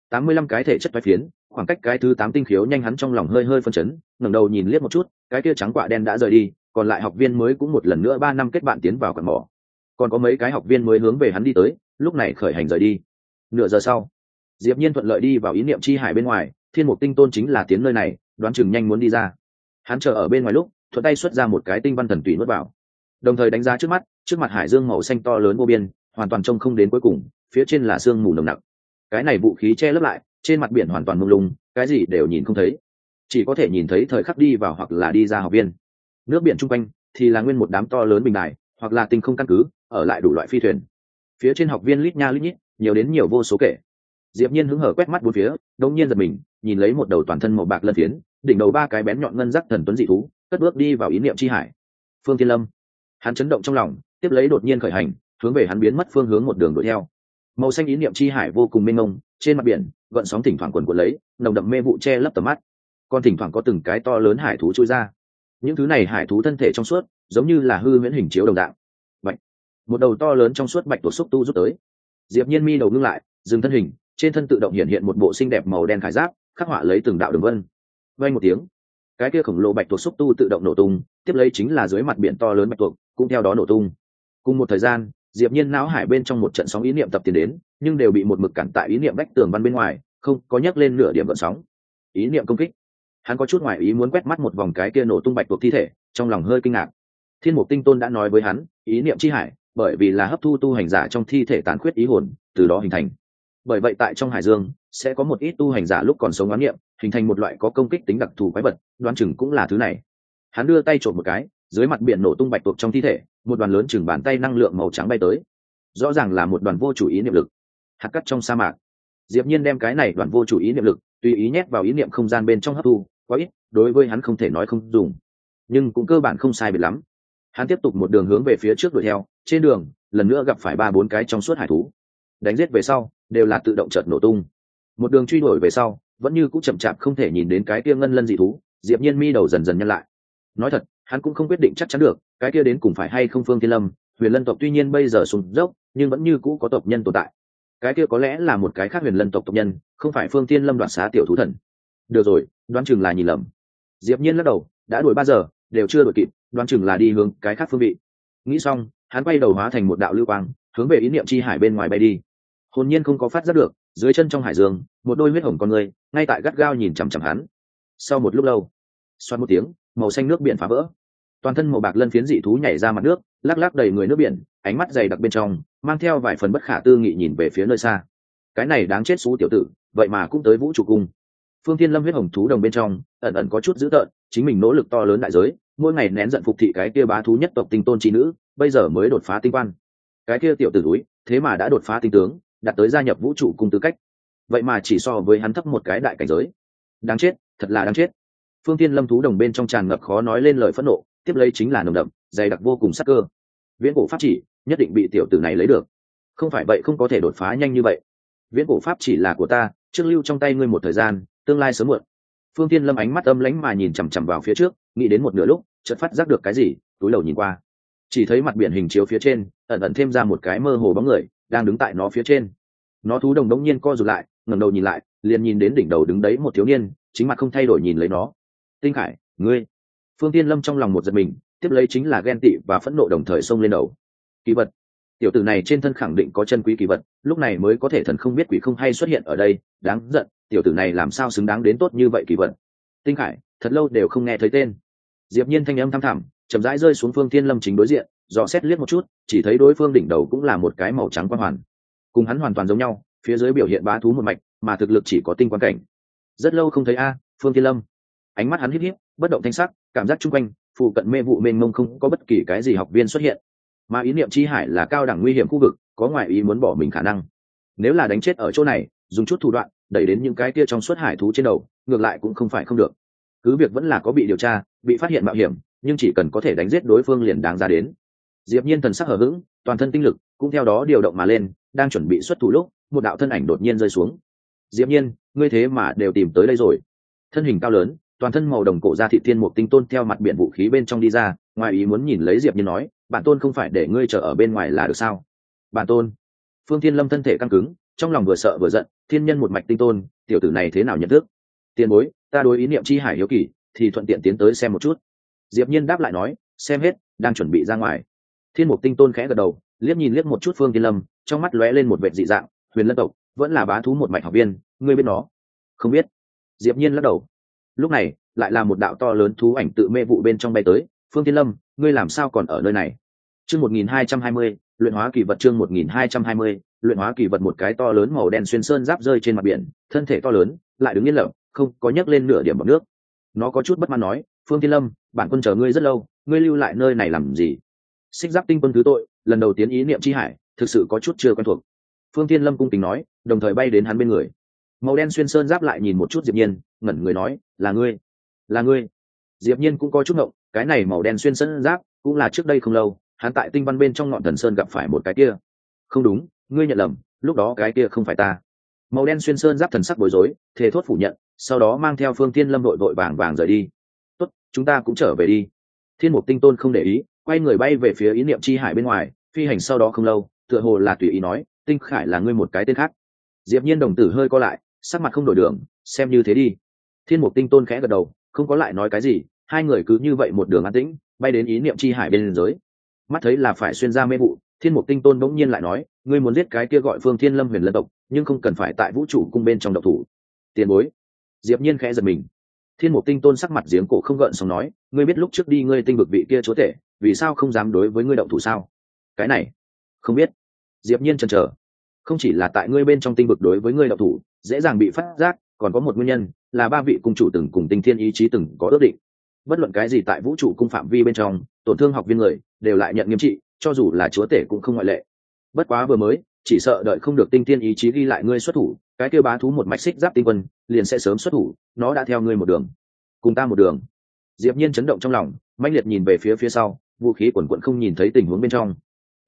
Tám mươi lăm cái thể chất vai phiến, khoảng cách cái thứ tám tinh khiếu nhanh hắn trong lòng hơi hơi phân chấn, ngẩng đầu nhìn liếc một chút, cái kia trắng quạ đen đã rời đi, còn lại học viên mới cũng một lần nữa ba năm kết bạn tiến vào quần mỏ. Còn có mấy cái học viên mới hướng về hắn đi tới, lúc này khởi hành rời đi. Nửa giờ sau, diệp nhiên thuận lợi đi vào ý niệm chi hải bên ngoài, thiên mục tinh tôn chính là tiến nơi này, đoán chừng nhanh muốn đi ra. Hắn chờ ở bên ngoài lúc, thuận tay xuất ra một cái tinh văn thần tùy nuốt vào. Đồng thời đánh giá trước mắt, trước mặt hải dương màu xanh to lớn vô biên hoàn toàn trông không đến cuối cùng, phía trên là sương mù nồng nặc. Cái này vũ khí che lấp lại, trên mặt biển hoàn toàn mông lung, cái gì đều nhìn không thấy. Chỉ có thể nhìn thấy thời khắc đi vào hoặc là đi ra học viên. Nước biển chung quanh thì là nguyên một đám to lớn bình đài, hoặc là tinh không căn cứ, ở lại đủ loại phi thuyền. Phía trên học viên lít nha lít nhít, nhiều đến nhiều vô số kể. Diệp nhiên hứng hở quét mắt bốn phía đống nhiên giật mình, nhìn lấy một đầu toàn thân màu bạc lân phiến, đỉnh đầu ba cái bén nhọn ngân rắc thần tuấn dị thú, cất bước đi vào ý niệm chi hải. Phương thiên lâm. Hắn chấn động trong lòng, tiếp lấy đột nhiên khởi hành hướng về hắn biến mất phương hướng một đường đuổi theo. Màu xanh ý niệm chi hải vô cùng mênh mông, trên mặt biển, gợn sóng thỉnh thoảng quần quần lấy, nồng đậm mê vụ che lấp tầm mắt. Còn thỉnh thoảng có từng cái to lớn hải thú trôi ra. Những thứ này hải thú thân thể trong suốt, giống như là hư huyễn hình chiếu đồng dạng. Bạch. Một đầu to lớn trong suốt bạch tổ xúc tu rút tới. Diệp nhiên mi đầu ngưng lại, dừng thân hình, trên thân tự động hiện hiện một bộ xinh đẹp màu đen khải giáp, khắc họa lấy từng đạo đường vân. Vang một tiếng, cái kia khổng lồ bạch tuộc xúc tu tự động nổ tung, tiếp lấy chính là dưới mặt biển to lớn bạch tuộc, cũng theo đó nổ tung. Cùng một thời gian diệp nhiên não hải bên trong một trận sóng ý niệm tập tiền đến, nhưng đều bị một mực cản tại ý niệm bách tường văn bên ngoài, không, có nhắc lên nửa điểm gợn sóng. Ý niệm công kích. Hắn có chút ngoài ý muốn quét mắt một vòng cái kia nổ tung bạch tuộc thi thể, trong lòng hơi kinh ngạc. Thiên mục tinh tôn đã nói với hắn, ý niệm chi hải, bởi vì là hấp thu tu hành giả trong thi thể tán khuyết ý hồn, từ đó hình thành. Bởi vậy tại trong hải dương, sẽ có một ít tu hành giả lúc còn sống oán niệm, hình thành một loại có công kích tính đặc thù quái vật, đoán chừng cũng là thứ này. Hắn đưa tay trộm một cái dưới mặt biển nổ tung bạch tuộc trong thi thể, một đoàn lớn chừng bàn tay năng lượng màu trắng bay tới. Rõ ràng là một đoàn vô chủ ý niệm lực. Hạt cắt trong sa mạc. Diệp nhiên đem cái này đoàn vô chủ ý niệm lực, tùy ý nhét vào ý niệm không gian bên trong hấp thu, quá ít, đối với hắn không thể nói không dùng. Nhưng cũng cơ bản không sai biệt lắm. Hắn tiếp tục một đường hướng về phía trước đuổi theo, trên đường, lần nữa gặp phải ba bốn cái trong suốt hải thú. Đánh giết về sau, đều là tự động chợt nổ tung. Một đường truy đuổi về sau, vẫn như cũng chậm chạp không thể nhìn đến cái kia ngân lân dị thú, diệp nhiên mi đầu dần dần nhân lại. Nói thật hắn cũng không quyết định chắc chắn được, cái kia đến cùng phải hay không phương thiên lâm, huyền lân tộc tuy nhiên bây giờ sụn dốc, nhưng vẫn như cũ có tộc nhân tồn tại. Cái kia có lẽ là một cái khác huyền lân tộc tộc nhân, không phải phương thiên lâm đoạt xá tiểu thú thần. Được rồi, đoán chừng là nhìn lầm. Diệp nhiên lắc đầu, đã đuổi ba giờ, đều chưa đuổi kịp, đoán chừng là đi hướng cái khác phương vị. Nghĩ xong, hắn quay đầu hóa thành một đạo lưu quang, hướng về ý niệm chi hải bên ngoài bay đi. Hồn nhiên không có phát giác được, dưới chân trong hải dương, một đôi huyết hồng con người, ngay tại gắt gao nhìn chằm chằm hắn. Sau một lúc lâu xoan một tiếng màu xanh nước biển phá vỡ. Toàn thân màu bạc lân phiến dị thú nhảy ra mặt nước, lắc lắc đầy người nước biển, ánh mắt dày đặc bên trong, mang theo vài phần bất khả tư nghị nhìn về phía nơi xa. Cái này đáng chết xú tiểu tử, vậy mà cũng tới vũ trụ cung. Phương thiên lâm huyết hồng thú đồng bên trong, ẩn ẩn có chút dữ tợn, chính mình nỗ lực to lớn đại giới, mỗi ngày nén giận phục thị cái kia bá thú nhất tộc tinh tôn trí nữ, bây giờ mới đột phá tinh quan. Cái kia tiểu tử núi thế mà đã đột phá tinh tướng, đạt tới gia nhập vũ trụ cung tư cách. Vậy mà chỉ so với hắn thấp một cái đại cảnh giới. Đáng chết, thật là đáng chết phương tiên lâm thú đồng bên trong tràn ngập khó nói lên lời phẫn nộ, tiếp lấy chính là nồng đậm, dày đặc vô cùng sắc cơ. Viễn cổ pháp chỉ, nhất định bị tiểu tử này lấy được. Không phải vậy không có thể đột phá nhanh như vậy. Viễn cổ pháp chỉ là của ta, trước lưu trong tay ngươi một thời gian, tương lai sớm muộn. Phương tiên lâm ánh mắt âm lánh mà nhìn chằm chằm vào phía trước, nghĩ đến một nửa lúc, chợt phát giác được cái gì, túi đầu nhìn qua. Chỉ thấy mặt biển hình chiếu phía trên, ẩn ẩn thêm ra một cái mơ hồ bóng người, đang đứng tại nó phía trên. Nó thú đồng đống nhiên co rụt lại, ngẩng đầu nhìn lại, liền nhìn đến đỉnh đầu đứng đấy một thiếu niên, chính mặt không thay đổi nhìn lấy nó tinh khải, ngươi. Phương tiên lâm trong lòng một giật mình, tiếp lấy chính là ghen tị và phẫn nộ đồng thời xông lên đầu. Kỳ vật. Tiểu tử này trên thân khẳng định có chân quý kỳ vật, lúc này mới có thể thần không biết quỷ không hay xuất hiện ở đây, đáng giận, tiểu tử này làm sao xứng đáng đến tốt như vậy kỳ vật. Tinh khải, thật lâu đều không nghe thấy tên. Diệp nhiên thanh âm thăm thẳm, chậm rãi rơi xuống phương tiên lâm chính đối diện, dò xét liếc một chút, chỉ thấy đối phương đỉnh đầu cũng là một cái màu trắng quang hoàn. Cùng hắn hoàn toàn giống nhau, phía dưới biểu hiện bá thú một mạch, mà thực lực chỉ có tinh quan cảnh. Rất lâu không thấy a, phương tiên lâm ánh mắt hắn hít hít bất động thanh sắc, cảm giác chung quanh, phụ cận mê vụ mênh mông không có bất kỳ cái gì học viên xuất hiện. Mà ý niệm chi hải là cao đẳng nguy hiểm khu vực, có ngoại ý muốn bỏ mình khả năng. Nếu là đánh chết ở chỗ này, dùng chút thủ đoạn, đẩy đến những cái kia trong suốt hải thú trên đầu, ngược lại cũng không phải không được. Cứ việc vẫn là có bị điều tra, bị phát hiện mạo hiểm, nhưng chỉ cần có thể đánh giết đối phương liền đáng ra đến. Diệp nhiên thần sắc hở hững, toàn thân tinh lực cũng theo đó điều động mà lên, đang chuẩn bị xuất thủ lúc, một đạo thân ảnh đột nhiên rơi xuống. Diệp nhiên, ngươi thế mà đều tìm tới đây rồi. Thân hình cao lớn toàn thân màu đồng cổ ra thị thiên một tinh tôn theo mặt biển vũ khí bên trong đi ra, ngoài ý muốn nhìn lấy diệp như nói, bản tôn không phải để ngươi chờ ở bên ngoài là được sao? Bản tôn. Phương thiên lâm thân thể căng cứng, trong lòng vừa sợ vừa giận, thiên nhân một mạch tinh tôn, tiểu tử này thế nào nhận thức? Tiền bối, ta đối ý niệm chi hải hiếu kỳ, thì thuận tiện tiến tới xem một chút. Diệp nhiên đáp lại nói, xem hết, đang chuẩn bị ra ngoài. Thiên mục tinh tôn khẽ gật đầu, liếc nhìn liếc một chút phương thiên lâm, trong mắt lóe lên một vệ dị dạng, huyền lân tộc, vẫn là bá thú một mạch học viên, ngươi biết nó? Không biết. Diệp nhiên lắc đầu lúc này lại là một đạo to lớn thú ảnh tự mê vụ bên trong bay tới. Phương thiên lâm ngươi làm sao còn ở nơi này? Chương 1220, luyện hóa kỳ vật chương 1220, luyện hóa kỳ vật một cái to lớn màu đen xuyên sơn giáp rơi trên mặt biển thân thể to lớn lại đứng yên lặng không có nhấc lên nửa điểm bọc nước. Nó có chút bất mãn nói phương thiên lâm bản quân chờ ngươi rất lâu ngươi lưu lại nơi này làm gì? Xích giáp tinh quân thứ tội lần đầu tiến ý niệm chi hải thực sự có chút chưa quen thuộc. Phương thiên lâm cung tình nói đồng thời bay đến hắn bên người. Màu đen xuyên sơn giáp lại nhìn một chút diệp nhiên ngẩn người nói, là ngươi là ngươi. Diệp nhiên cũng có chút ngộng, cái này màu đen xuyên sơn giáp cũng là trước đây không lâu, hắn tại tinh văn bên trong ngọn thần sơn gặp phải một cái kia. Không đúng, ngươi nhận lầm, lúc đó cái kia không phải ta. Màu đen xuyên sơn giáp thần sắc bối rối, thề thốt phủ nhận, sau đó mang theo phương thiên lâm đội vội vàng vàng rời đi. Tốt, chúng ta cũng trở về đi. Thiên mục tinh tôn không để ý, quay người bay về phía ý niệm chi hải bên ngoài, phi hành sau đó không lâu, tựa hồ là tùy ý nói, tinh khải là ngươi một cái tên khác. Diệp nhiên đồng tử hơi co lại, sắc mặt không đổi đường, xem như thế đi thiên mục tinh tôn khẽ gật đầu, không có lại nói cái gì, hai người cứ như vậy một đường an tĩnh, bay đến ý niệm chi hải bên giới. Mắt thấy là phải xuyên ra mê vụ, thiên mục tinh tôn bỗng nhiên lại nói, ngươi muốn giết cái kia gọi phương thiên lâm huyền lân tộc, nhưng không cần phải tại vũ trụ cung bên trong độc thủ. Tiền bối. Diệp nhiên khẽ giật mình. Thiên mục tinh tôn sắc mặt giếng cổ không gợn xong nói, ngươi biết lúc trước đi ngươi tinh vực vị kia chúa tể, vì sao không dám đối với ngươi động thủ sao? Cái này, không biết. Diệp nhiên chần chờ. Không chỉ là tại ngươi bên trong tinh vực đối với ngươi động thủ, dễ dàng bị phát giác, còn có một nguyên nhân là ba vị cung chủ từng cùng tinh thiên ý chí từng có ước định. Bất luận cái gì tại vũ trụ cung phạm vi bên trong, tổn thương học viên người, đều lại nhận nghiêm trị, cho dù là chúa tể cũng không ngoại lệ. Bất quá vừa mới, chỉ sợ đợi không được tinh thiên ý chí ghi lại ngươi xuất thủ, cái kêu bá thú một mạch xích giáp tinh quân, liền sẽ sớm xuất thủ, nó đã theo ngươi một đường. Cùng ta một đường. Diệp nhiên chấn động trong lòng, mãnh liệt nhìn về phía phía sau, vũ khí quần quận không nhìn thấy tình huống bên trong.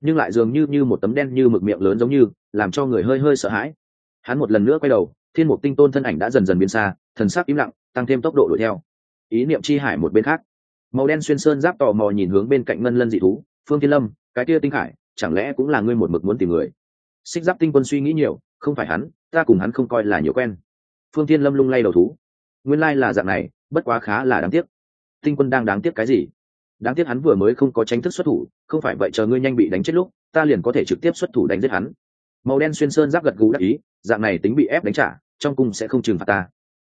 Nhưng lại dường như như một tấm đen như mực miệng lớn giống như, làm cho người hơi hơi sợ hãi. Hắn một lần nữa quay đầu, thiên mục tinh tôn thân ảnh đã dần dần biến xa thần sắc im lặng, tăng thêm tốc độ đuổi theo. Ý niệm chi hải một bên khác. Màu đen xuyên sơn giáp tò mò nhìn hướng bên cạnh ngân lân dị thú, phương thiên lâm, cái kia tinh hải, chẳng lẽ cũng là ngươi một mực muốn tìm người? Xích giáp tinh quân suy nghĩ nhiều, không phải hắn, ta cùng hắn không coi là nhiều quen. Phương thiên lâm lung lay đầu thú. Nguyên lai là dạng này, bất quá khá là đáng tiếc. Tinh quân đang đáng tiếc cái gì? Đáng tiếc hắn vừa mới không có tránh thức xuất thủ, không phải vậy chờ ngươi nhanh bị đánh chết lúc, ta liền có thể trực tiếp xuất thủ đánh giết hắn. Màu đen xuyên sơn giáp gật gù đắc ý, dạng này tính bị ép đánh trả, trong cung sẽ không trừng phạt ta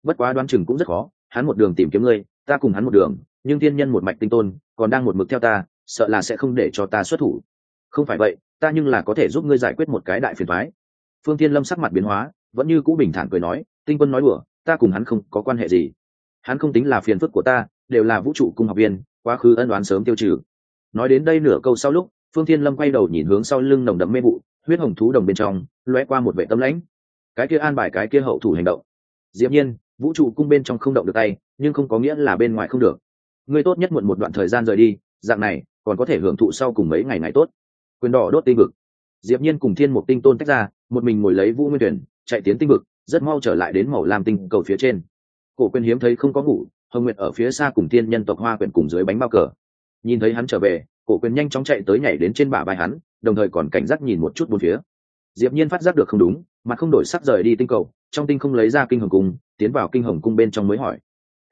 bất quá đoán chừng cũng rất khó, hắn một đường tìm kiếm ngươi, ta cùng hắn một đường, nhưng thiên nhân một mạch tinh tôn, còn đang một mực theo ta, sợ là sẽ không để cho ta xuất thủ. Không phải vậy, ta nhưng là có thể giúp ngươi giải quyết một cái đại phiền thoái phương thiên lâm sắc mặt biến hóa, vẫn như cũ bình thản cười nói, tinh quân nói đùa, ta cùng hắn không có quan hệ gì. Hắn không tính là phiền phức của ta, đều là vũ trụ cung học viên, quá khứ ân đoán sớm tiêu trừ. Nói đến đây nửa câu sau lúc, phương thiên lâm quay đầu nhìn hướng sau lưng nồng đậm mê vụ, huyết hồng thú đồng bên trong, lóe qua một vệ tâm lãnh. Cái kia an bài cái kia hậu thủ hành động. Diễm nhiên vũ trụ cung bên trong không động được tay, nhưng không có nghĩa là bên ngoài không được. Ngươi tốt nhất muộn một đoạn thời gian rời đi, dạng này, còn có thể hưởng thụ sau cùng mấy ngày ngày tốt. Quyền đỏ đốt tinh vực. Diệp nhiên cùng thiên mục tinh tôn tách ra, một mình ngồi lấy vũ nguyên tuyển, chạy tiến tinh vực, rất mau trở lại đến màu lam tinh cầu phía trên. Cổ quyền hiếm thấy không có ngủ, hồng nguyệt ở phía xa cùng thiên nhân tộc hoa quyển cùng dưới bánh bao cờ. Nhìn thấy hắn trở về, cổ quyền nhanh chóng chạy tới nhảy đến trên bả vai hắn, đồng thời còn cảnh giác nhìn một chút bốn phía. Diệp nhiên phát giác được không đúng, mà không đổi sắc rời đi tinh cầu trong tinh không lấy ra kinh hồng cung, tiến vào kinh hồng cung bên trong mới hỏi.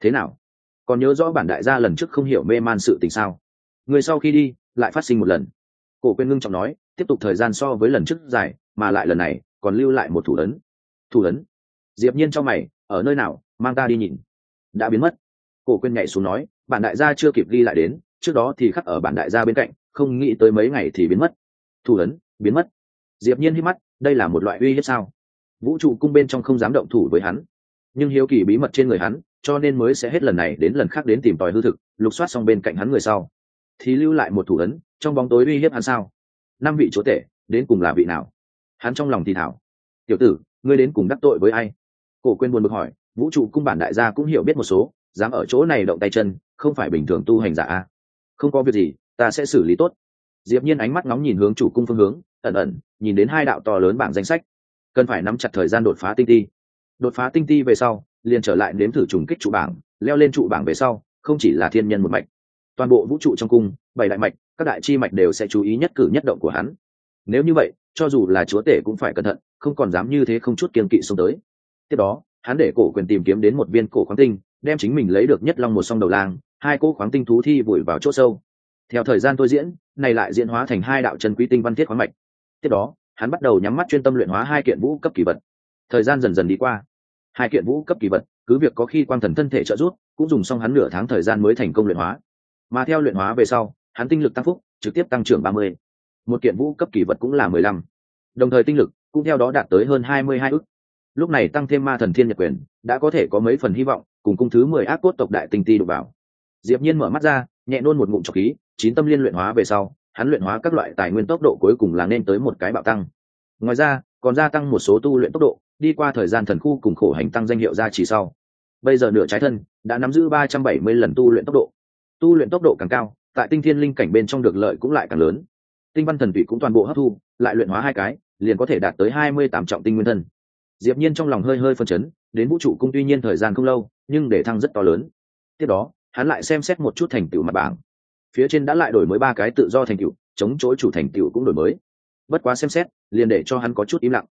Thế nào? Còn nhớ rõ bản đại gia lần trước không hiểu mê man sự tình sao? Người sau khi đi, lại phát sinh một lần. Cổ quên ngưng trọng nói, tiếp tục thời gian so với lần trước dài, mà lại lần này, còn lưu lại một thủ ấn. Thủ ấn? Diệp nhiên cho mày, ở nơi nào? Mang ta đi nhìn. Đã biến mất. Cổ quên nhảy xuống nói, bản đại gia chưa kịp ghi lại đến, trước đó thì khắc ở bản đại gia bên cạnh, không nghĩ tới mấy ngày thì biến mất. Thủ ấn, biến mất. Diệp nhiên hít mắt, đây là một loại uy hiếp sao? Vũ trụ cung bên trong không dám động thủ với hắn. Nhưng hiếu kỳ bí mật trên người hắn, cho nên mới sẽ hết lần này đến lần khác đến tìm tòi hư thực, lục soát xong bên cạnh hắn người sau. Thì lưu lại một thủ ấn, trong bóng tối uy hiếp hắn sao? Năm vị chúa tể, đến cùng là vị nào? Hắn trong lòng thì thảo. Tiểu tử, ngươi đến cùng đắc tội với ai? Cổ quên buồn bực hỏi, vũ trụ cung bản đại gia cũng hiểu biết một số, dám ở chỗ này động tay chân, không phải bình thường tu hành giả a? Không có việc gì, ta sẽ xử lý tốt. Diệp nhiên ánh mắt ngóng nhìn hướng chủ cung phương hướng, ẩn ẩn nhìn đến hai đạo to lớn bảng danh sách cần phải nắm chặt thời gian đột phá tinh ti. Đột phá tinh ti về sau, liền trở lại nếm thử trùng kích trụ bảng, leo lên trụ bảng về sau, không chỉ là thiên nhân một mạch. Toàn bộ vũ trụ trong cung, bảy đại mạch, các đại chi mạch đều sẽ chú ý nhất cử nhất động của hắn. Nếu như vậy, cho dù là chúa tể cũng phải cẩn thận, không còn dám như thế không chút kiên kỵ xuống tới. Tiếp đó, hắn để cổ quyền tìm kiếm đến một viên cổ khoáng tinh, đem chính mình lấy được nhất long một song đầu lang, hai cỗ khoáng tinh thú thi vùi vào chỗ sâu. Theo thời gian tôi diễn, này lại diễn hóa thành hai đạo chân quý tinh văn thiết khoáng mạch. Tiếp đó hắn bắt đầu nhắm mắt chuyên tâm luyện hóa hai kiện vũ cấp kỳ vật. Thời gian dần dần đi qua. Hai kiện vũ cấp kỳ vật, cứ việc có khi quang thần thân thể trợ giúp, cũng dùng xong hắn nửa tháng thời gian mới thành công luyện hóa. Mà theo luyện hóa về sau, hắn tinh lực tăng phúc, trực tiếp tăng trưởng ba mươi. Một kiện vũ cấp kỳ vật cũng là mười lăm. Đồng thời tinh lực cũng theo đó đạt tới hơn hai mươi hai ức. Lúc này tăng thêm ma thần thiên nhật quyền, đã có thể có mấy phần hy vọng, cùng cung thứ mười ác cốt tộc đại tinh ti đục vào. Diệp nhiên mở mắt ra, nhẹ nôn một ngụm trọc khí, chín tâm liên luyện hóa về sau hắn luyện hóa các loại tài nguyên tốc độ cuối cùng là nên tới một cái bạo tăng. Ngoài ra, còn gia tăng một số tu luyện tốc độ, đi qua thời gian thần khu cùng khổ hành tăng danh hiệu ra chỉ sau. Bây giờ nửa trái thân đã nắm giữ ba trăm bảy mươi lần tu luyện tốc độ. Tu luyện tốc độ càng cao, tại tinh thiên linh cảnh bên trong được lợi cũng lại càng lớn. Tinh văn thần vị cũng toàn bộ hấp thu, lại luyện hóa hai cái, liền có thể đạt tới hai mươi tám trọng tinh nguyên thân. Diệp nhiên trong lòng hơi hơi phân chấn, đến vũ trụ cung tuy nhiên thời gian không lâu, nhưng để thăng rất to lớn. Tiếp đó, hắn lại xem xét một chút thành tựu mặt bảng phía trên đã lại đổi mới ba cái tự do thành tựu chống chối chủ thành tựu cũng đổi mới. Bất quá xem xét liền để cho hắn có chút im lặng.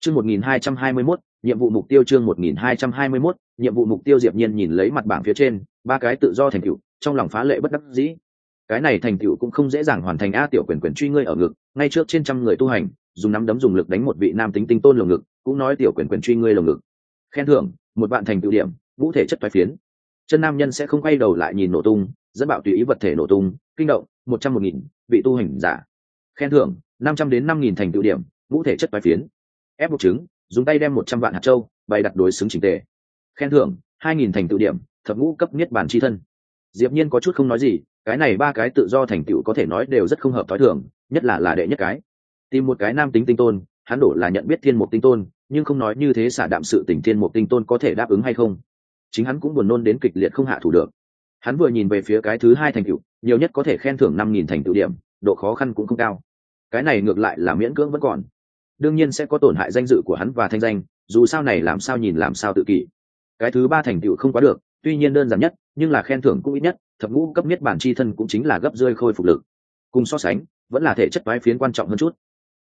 Chương 1221, nhiệm vụ mục tiêu chương 1221, nhiệm vụ mục tiêu diệp nhiên nhìn lấy mặt bảng phía trên ba cái tự do thành tựu trong lòng phá lệ bất đắc dĩ. Cái này thành tựu cũng không dễ dàng hoàn thành a tiểu quyền quyền truy ngươi ở ngực ngay trước trên trăm người tu hành dùng nắm đấm dùng lực đánh một vị nam tính tinh tôn lồng ngực cũng nói tiểu quyền quyền truy ngươi lồng ngực. Khen thưởng một bạn thành tựu điểm vũ thể chất thoái phiến. Chân nam nhân sẽ không quay đầu lại nhìn nổ tung dẫn bạo tùy ý vật thể nổ tung, kinh động, một trăm một nghìn vị tu hành giả. Khen thưởng, năm trăm đến năm nghìn thành tựu điểm, ngũ thể chất bài phiến. Ép buộc chứng dùng tay đem một trăm vạn hạt châu, bày đặt đối xứng trình tề. Khen thưởng, hai nghìn thành tựu điểm, thập ngũ cấp nhất bản c thân. Diệp nhiên có chút không nói gì, cái này ba cái tự do thành tựu có thể nói đều rất không hợp thói thường, nhất là là đệ nhất cái. Tìm một cái nam tính tinh tôn, hắn đổ là nhận biết thiên một tinh tôn, nhưng không nói như thế xả đạm sự tình thiên một tinh tôn có thể đáp ứng hay không. Chính hắn cũng buồn nôn đến kịch liệt không hạ thủ được hắn vừa nhìn về phía cái thứ hai thành tựu, nhiều nhất có thể khen thưởng năm nghìn thành tựu điểm, độ khó khăn cũng không cao. Cái này ngược lại là miễn cưỡng vẫn còn. Đương nhiên sẽ có tổn hại danh dự của hắn và thanh danh, dù sao này làm sao nhìn làm sao tự kỷ. Cái thứ ba thành tựu không quá được, tuy nhiên đơn giản nhất, nhưng là khen thưởng cũng ít nhất, thập ngũ cấp nhất bản chi thân cũng chính là gấp rơi khôi phục lực. Cùng so sánh, vẫn là thể chất toái phiến quan trọng hơn chút.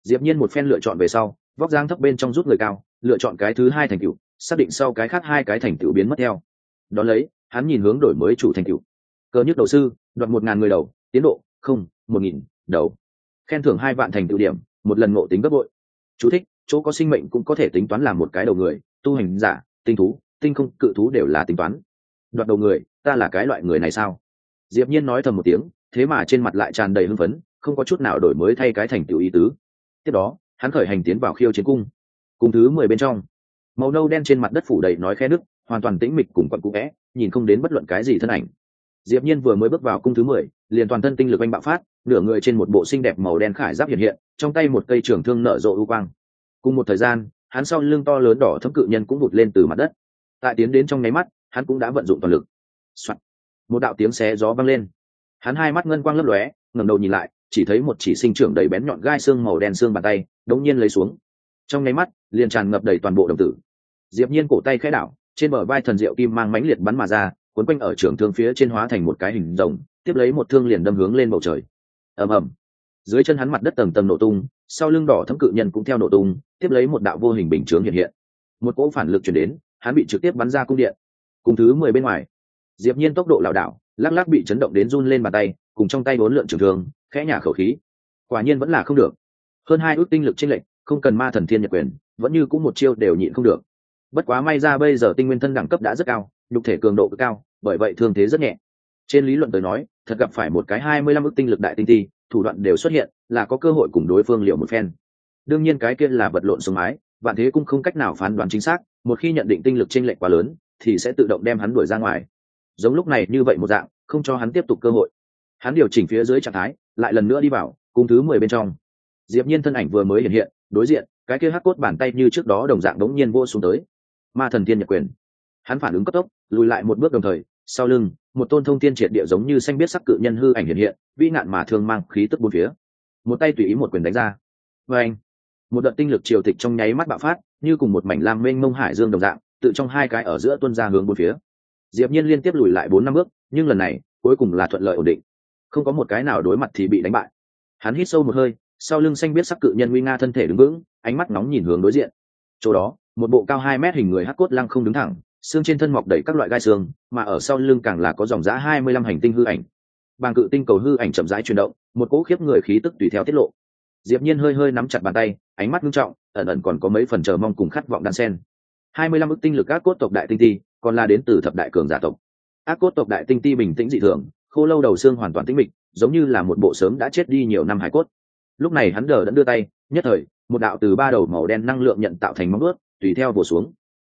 Diệp nhiên một phen lựa chọn về sau, vóc dáng thấp bên trong rút người cao, lựa chọn cái thứ hai thành tựu, xác định sau cái khác hai cái thành tựu biến mất theo. Đón lấy hắn nhìn hướng đổi mới chủ thành tựu. Cơ nhất đầu sư, đoạt một ngàn người đầu, tiến độ, không, một nghìn, đầu. Khen thưởng hai vạn thành tựu điểm, một lần ngộ tính gấp bội. Chú thích, chỗ có sinh mệnh cũng có thể tính toán làm một cái đầu người, tu hành giả, tinh thú, tinh không, cự thú đều là tính toán. Đoạt đầu người, ta là cái loại người này sao? Diệp nhiên nói thầm một tiếng, thế mà trên mặt lại tràn đầy hưng phấn, không có chút nào đổi mới thay cái thành tựu ý tứ. Tiếp đó, hắn khởi hành tiến vào khiêu chiến cung. Cùng thứ mười bên trong màu nâu đen trên mặt đất phủ đầy nói khe nước hoàn toàn tĩnh mịch cùng quặn cũ vẽ, nhìn không đến bất luận cái gì thân ảnh. Diệp nhiên vừa mới bước vào cung thứ mười, liền toàn thân tinh lực anh bạo phát, nửa người trên một bộ xinh đẹp màu đen khải giáp hiện hiện, trong tay một cây trường thương nở rộ ưu quang. Cùng một thời gian, hắn sau lưng to lớn đỏ thấm cự nhân cũng vụt lên từ mặt đất. Tại tiến đến trong nháy mắt, hắn cũng đã vận dụng toàn lực. Soạn. một đạo tiếng xé gió vang lên. Hắn hai mắt ngân quang lấp lóe, ngẩng đầu nhìn lại, chỉ thấy một chỉ sinh trưởng đầy bén nhọn gai xương màu đen xương bàn tay, đống nhiên lấy xuống. Trong nháy mắt liền tràn ngập đầy toàn bộ đồng tử. Diệp nhiên cổ tay khẽ đảo, trên bờ vai thần diệu kim mang mãnh liệt bắn mà ra, cuốn quanh ở trường thương phía trên hóa thành một cái hình rồng, tiếp lấy một thương liền đâm hướng lên bầu trời. Ầm ầm. Dưới chân hắn mặt đất tầng tầng nổ tung, sau lưng đỏ thấm cự nhân cũng theo nổ tung, tiếp lấy một đạo vô hình bình chướng hiện hiện. Một cỗ phản lực chuyển đến, hắn bị trực tiếp bắn ra cung điện. Cùng thứ mười bên ngoài, diệp nhiên tốc độ lảo đảo, lắc lắc bị chấn động đến run lên bàn tay, cùng trong tay bốn lượng trường thương, khẽ nhả khẩu khí. Quả nhiên vẫn là không được. Hơn hai ước tinh lực trên lệnh không cần ma thần thiên nhật quyền vẫn như cũng một chiêu đều nhịn không được. Bất quá may ra bây giờ tinh nguyên thân đẳng cấp đã rất cao, nhục thể cường độ cực cao, bởi vậy thương thế rất nhẹ. Trên lý luận tới nói, thật gặp phải một cái hai mươi lăm ức tinh lực đại tinh ti, thủ đoạn đều xuất hiện, là có cơ hội cùng đối phương liệu một phen. Đương nhiên cái kia là vật lộn xuống mái vạn thế cũng không cách nào phán đoán chính xác, một khi nhận định tinh lực chênh lệch quá lớn, thì sẽ tự động đem hắn đuổi ra ngoài. Giống lúc này như vậy một dạng, không cho hắn tiếp tục cơ hội. Hắn điều chỉnh phía dưới trạng thái, lại lần nữa đi vào, cung thứ mười bên trong. Diệp nhiên thân ảnh vừa mới hiện hiện, đối diện cái kia hắc cốt bàn tay như trước đó đồng dạng đống nhiên vô xuống tới. Ma thần thiên nhật quyền. Hắn phản ứng cấp tốc, lùi lại một bước đồng thời, sau lưng, một tôn thông thiên triệt địa giống như xanh biết sắc cự nhân hư ảnh hiện hiện, vĩ nạn mà thường mang khí tức bốn phía. Một tay tùy ý một quyền đánh ra. Và anh, một đợt tinh lực triều tịch trong nháy mắt bạo phát, như cùng một mảnh lam mênh mông hải dương đồng dạng, tự trong hai cái ở giữa tuân ra hướng bốn phía. Diệp nhiên liên tiếp lùi lại bốn năm bước, nhưng lần này, cuối cùng là thuận lợi ổn định. Không có một cái nào đối mặt thì bị đánh bại. Hắn hít sâu một hơi sau lưng xanh biết sắc cự nhân nguy nga thân thể đứng vững, ánh mắt nóng nhìn hướng đối diện. Chỗ đó, một bộ cao hai mét hình người hắc cốt lăng không đứng thẳng, xương trên thân mọc đầy các loại gai xương, mà ở sau lưng càng là có dòng giã hai mươi lăm hành tinh hư ảnh. Bàng cự tinh cầu hư ảnh chậm rãi chuyển động, một cỗ khiếp người khí tức tùy theo tiết lộ. Diệp nhiên hơi hơi nắm chặt bàn tay, ánh mắt nghiêm trọng, ẩn ẩn còn có mấy phần chờ mong cùng khát vọng đan sen. Hai mươi lăm ức tinh lực các cốt tộc đại tinh ti, còn là đến từ thập đại cường giả tộc. Ác cốt tộc đại tinh ti bình tĩnh dị thường, khô lâu đầu xương hoàn toàn tĩnh mịch, giống như là một bộ sớm đã chết đi nhiều năm hải cốt lúc này hắn đờ đẫn đưa tay, nhất thời, một đạo từ ba đầu màu đen năng lượng nhận tạo thành móng ướt tùy theo vồ xuống.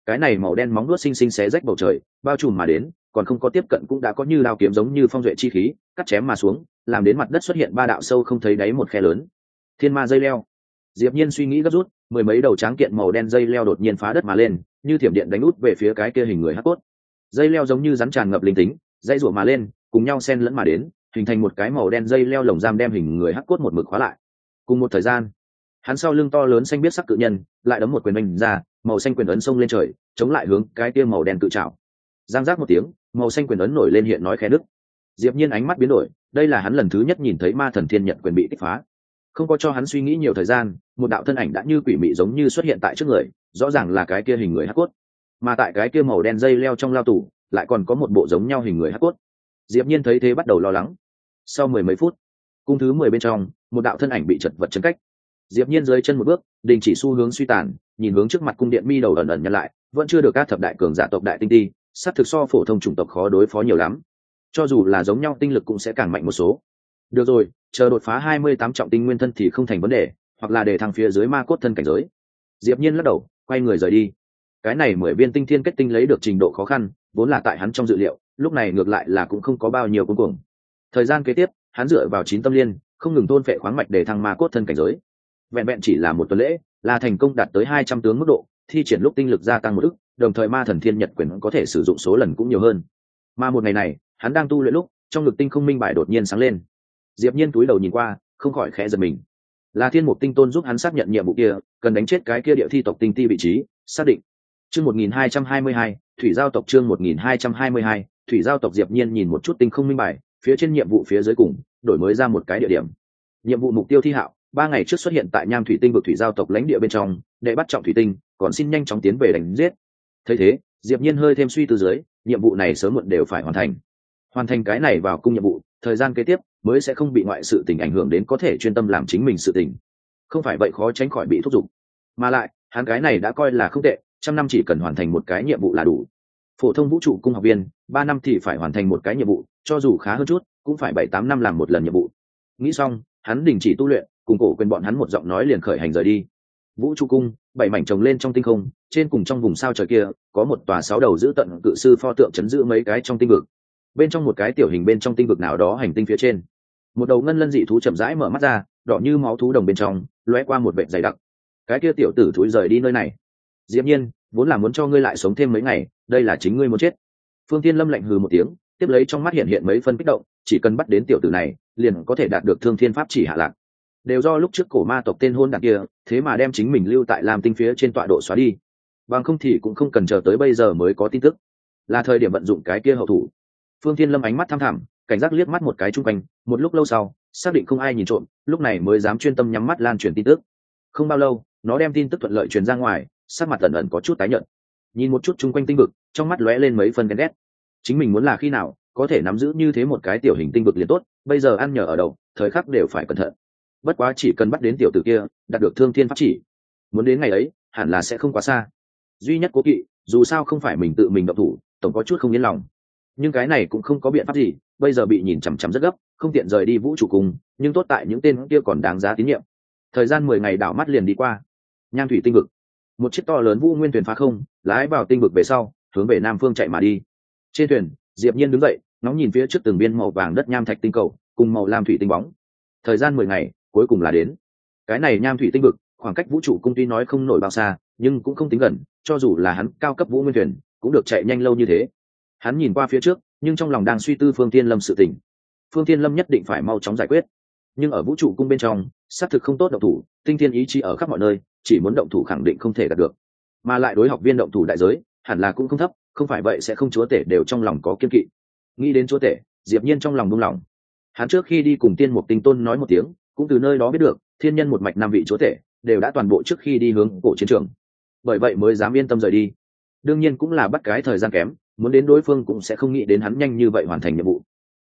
Cái này màu đen móng ướt xinh xinh xé rách bầu trời, bao trùm mà đến, còn không có tiếp cận cũng đã có như lao kiếm giống như phong duệ chi khí, cắt chém mà xuống, làm đến mặt đất xuất hiện ba đạo sâu không thấy đáy một khe lớn. Thiên ma dây leo. Diệp nhiên suy nghĩ gấp rút, mười mấy đầu tráng kiện màu đen dây leo đột nhiên phá đất mà lên, như thiểm điện đánh út về phía cái kia hình người hắc cốt. Dây leo giống như rắn tràn ngập linh tính, dây rủa mà lên, cùng nhau xen lẫn mà đến, hình thành một cái màu đen dây leo lồng giam đem hình người hắc cốt một mực khóa lại cùng một thời gian, hắn sau lưng to lớn xanh biết sắc cự nhân, lại đấm một quyền mình ra, màu xanh quyền ấn sông lên trời, chống lại hướng cái kia màu đen cự trào giang giác một tiếng, màu xanh quyền ấn nổi lên hiện nói khẽ đức. Diệp nhiên ánh mắt biến đổi, đây là hắn lần thứ nhất nhìn thấy ma thần thiên nhận quyền bị kích phá. Không có cho hắn suy nghĩ nhiều thời gian, một đạo thân ảnh đã như quỷ mị giống như xuất hiện tại trước người, rõ ràng là cái kia hình người hắc cốt. Mà tại cái kia màu đen dây leo trong lao tủ lại còn có một bộ giống nhau hình người hắc cốt. Diệp nhiên thấy thế bắt đầu lo lắng. Sau mười mấy phút, cung thứ mười bên trong một đạo thân ảnh bị chật vật chấn cách. Diệp nhiên dưới chân một bước, đình chỉ xu hướng suy tàn, nhìn hướng trước mặt cung điện mi đầu ẩn ẩn nhăn lại, vẫn chưa được các thập đại cường giả tộc đại tinh ti sát thực so phổ thông chủng tộc khó đối phó nhiều lắm. Cho dù là giống nhau tinh lực cũng sẽ càng mạnh một số. Được rồi, chờ đột phá hai mươi tám trọng tinh nguyên thân thì không thành vấn đề, hoặc là để thăng phía dưới ma cốt thân cảnh giới. Diệp nhiên lắc đầu, quay người rời đi. Cái này mười viên tinh thiên kết tinh lấy được trình độ khó khăn, vốn là tại hắn trong dự liệu, lúc này ngược lại là cũng không có bao nhiêu cuối cùng thời gian kế tiếp, hắn dựa vào chín tâm liên không ngừng tôn phệ khoáng mạch để thăng ma cốt thân cảnh giới. Vẹn vẹn chỉ là một tuần lễ là thành công đạt tới hai trăm tướng mức độ thi triển lúc tinh lực gia tăng một ức đồng thời ma thần thiên nhật quyền có thể sử dụng số lần cũng nhiều hơn. Mà một ngày này hắn đang tu luyện lúc trong ngực tinh không minh bài đột nhiên sáng lên. Diệp nhiên túi đầu nhìn qua không khỏi khẽ giật mình. Là thiên mục tinh tôn giúp hắn xác nhận nhiệm vụ kia cần đánh chết cái kia địa thi tộc tinh ti vị trí xác định. Chương 1222, thủy giao tộc chương 1222, thủy giao tộc diệp nhiên nhìn một chút tinh không minh bài phía trên nhiệm vụ phía dưới cùng đổi mới ra một cái địa điểm. Nhiệm vụ mục tiêu thi hạo, ba ngày trước xuất hiện tại nham thủy tinh vực thủy giao tộc lãnh địa bên trong, để bắt trọng thủy tinh, còn xin nhanh chóng tiến về đánh giết. Thấy thế, diệp nhiên hơi thêm suy tư dưới, nhiệm vụ này sớm muộn đều phải hoàn thành. Hoàn thành cái này vào cung nhiệm vụ, thời gian kế tiếp mới sẽ không bị ngoại sự tình ảnh hưởng đến có thể chuyên tâm làm chính mình sự tình. Không phải vậy khó tránh khỏi bị thúc giục. Mà lại, hắn cái này đã coi là không tệ, trăm năm chỉ cần hoàn thành một cái nhiệm vụ là đủ. Phổ thông vũ trụ cung học viên, ba năm thì phải hoàn thành một cái nhiệm vụ, cho dù khá hơn chút cũng phải bảy tám năm làm một lần nhiệm vụ. Nghĩ xong, hắn đình chỉ tu luyện, cùng cổ quyền bọn hắn một giọng nói liền khởi hành rời đi. Vũ trụ cung, bảy mảnh trồng lên trong tinh không, trên cùng trong vùng sao trời kia, có một tòa sáu đầu giữ tận cự sư pho tượng chấn giữ mấy cái trong tinh vực. Bên trong một cái tiểu hình bên trong tinh vực nào đó hành tinh phía trên. Một đầu ngân lân dị thú chậm rãi mở mắt ra, đỏ như máu thú đồng bên trong, lóe qua một vệt dày đặc. Cái kia tiểu tử thúi rời đi nơi này. Diễm nhiên, vốn là muốn cho ngươi lại sống thêm mấy ngày, đây là chính ngươi muốn chết. Phương tiên lâm lạnh hừ một tiếng tiếp lấy trong mắt hiện hiện mấy phân kích động, chỉ cần bắt đến tiểu tử này, liền có thể đạt được thương thiên pháp chỉ hạ lạc. Đều do lúc trước cổ ma tộc tên hôn đ kia, thế mà đem chính mình lưu tại làm tinh phía trên tọa độ xóa đi. Bằng không thì cũng không cần chờ tới bây giờ mới có tin tức. Là thời điểm vận dụng cái kia hậu thủ. Phương thiên lâm ánh mắt tham thẳm, cảnh giác liếc mắt một cái chung quanh, một lúc lâu sau, xác định không ai nhìn trộm, lúc này mới dám chuyên tâm nhắm mắt lan truyền tin tức. Không bao lâu, nó đem tin tức thuận lợi truyền ra ngoài, sắc mặt ẩn ẩn có chút tái nhợt. Nhìn một chút chung quanh tinh vực, trong mắt lóe lên mấy phần ghen ghét chính mình muốn là khi nào, có thể nắm giữ như thế một cái tiểu hình tinh vực liền tốt, bây giờ ăn nhờ ở đầu, thời khắc đều phải cẩn thận. Bất quá chỉ cần bắt đến tiểu tử kia, đạt được thương thiên pháp chỉ, muốn đến ngày ấy, hẳn là sẽ không quá xa. Duy nhất cố kỵ, dù sao không phải mình tự mình độc thủ, tổng có chút không yên lòng. Nhưng cái này cũng không có biện pháp gì, bây giờ bị nhìn chằm chằm rất gấp, không tiện rời đi vũ trụ cùng, nhưng tốt tại những tên kia còn đáng giá tín nhiệm. Thời gian mười ngày đảo mắt liền đi qua. Nham thủy tinh vực. Một chiếc to lớn vũ nguyên thuyền phá không, lái vào tinh vực về sau, hướng về nam phương chạy mà đi trên thuyền, diệp nhiên đứng dậy nóng nhìn phía trước từng biên màu vàng đất nham thạch tinh cầu, cùng màu lam thủy tinh bóng. Thời gian mười ngày, cuối cùng là đến. Cái này nham thủy tinh vực, khoảng cách vũ trụ cung tuy nói không nổi bao xa, nhưng cũng không tính gần, cho dù là hắn cao cấp vũ nguyên thuyền, cũng được chạy nhanh lâu như thế. Hắn nhìn qua phía trước, nhưng trong lòng đang suy tư phương tiên lâm sự tình. Phương tiên lâm nhất định phải mau chóng giải quyết. Nhưng ở vũ trụ cung bên trong, xác thực không tốt động thủ, tinh thiên ý chí ở khắp mọi nơi, chỉ muốn động thủ khẳng định không thể đạt được. Mà lại đối học viên động thủ đại giới, hẳn là cũng không thấp không phải vậy sẽ không chúa tể đều trong lòng có kiên kỵ. Nghĩ đến chúa tể, diệp nhiên trong lòng buông lòng hắn trước khi đi cùng tiên một tinh tôn nói một tiếng, cũng từ nơi đó biết được, thiên nhân một mạch năm vị chúa tể đều đã toàn bộ trước khi đi hướng cổ chiến trường. Bởi vậy mới dám yên tâm rời đi. Đương nhiên cũng là bắt cái thời gian kém, muốn đến đối phương cũng sẽ không nghĩ đến hắn nhanh như vậy hoàn thành nhiệm vụ.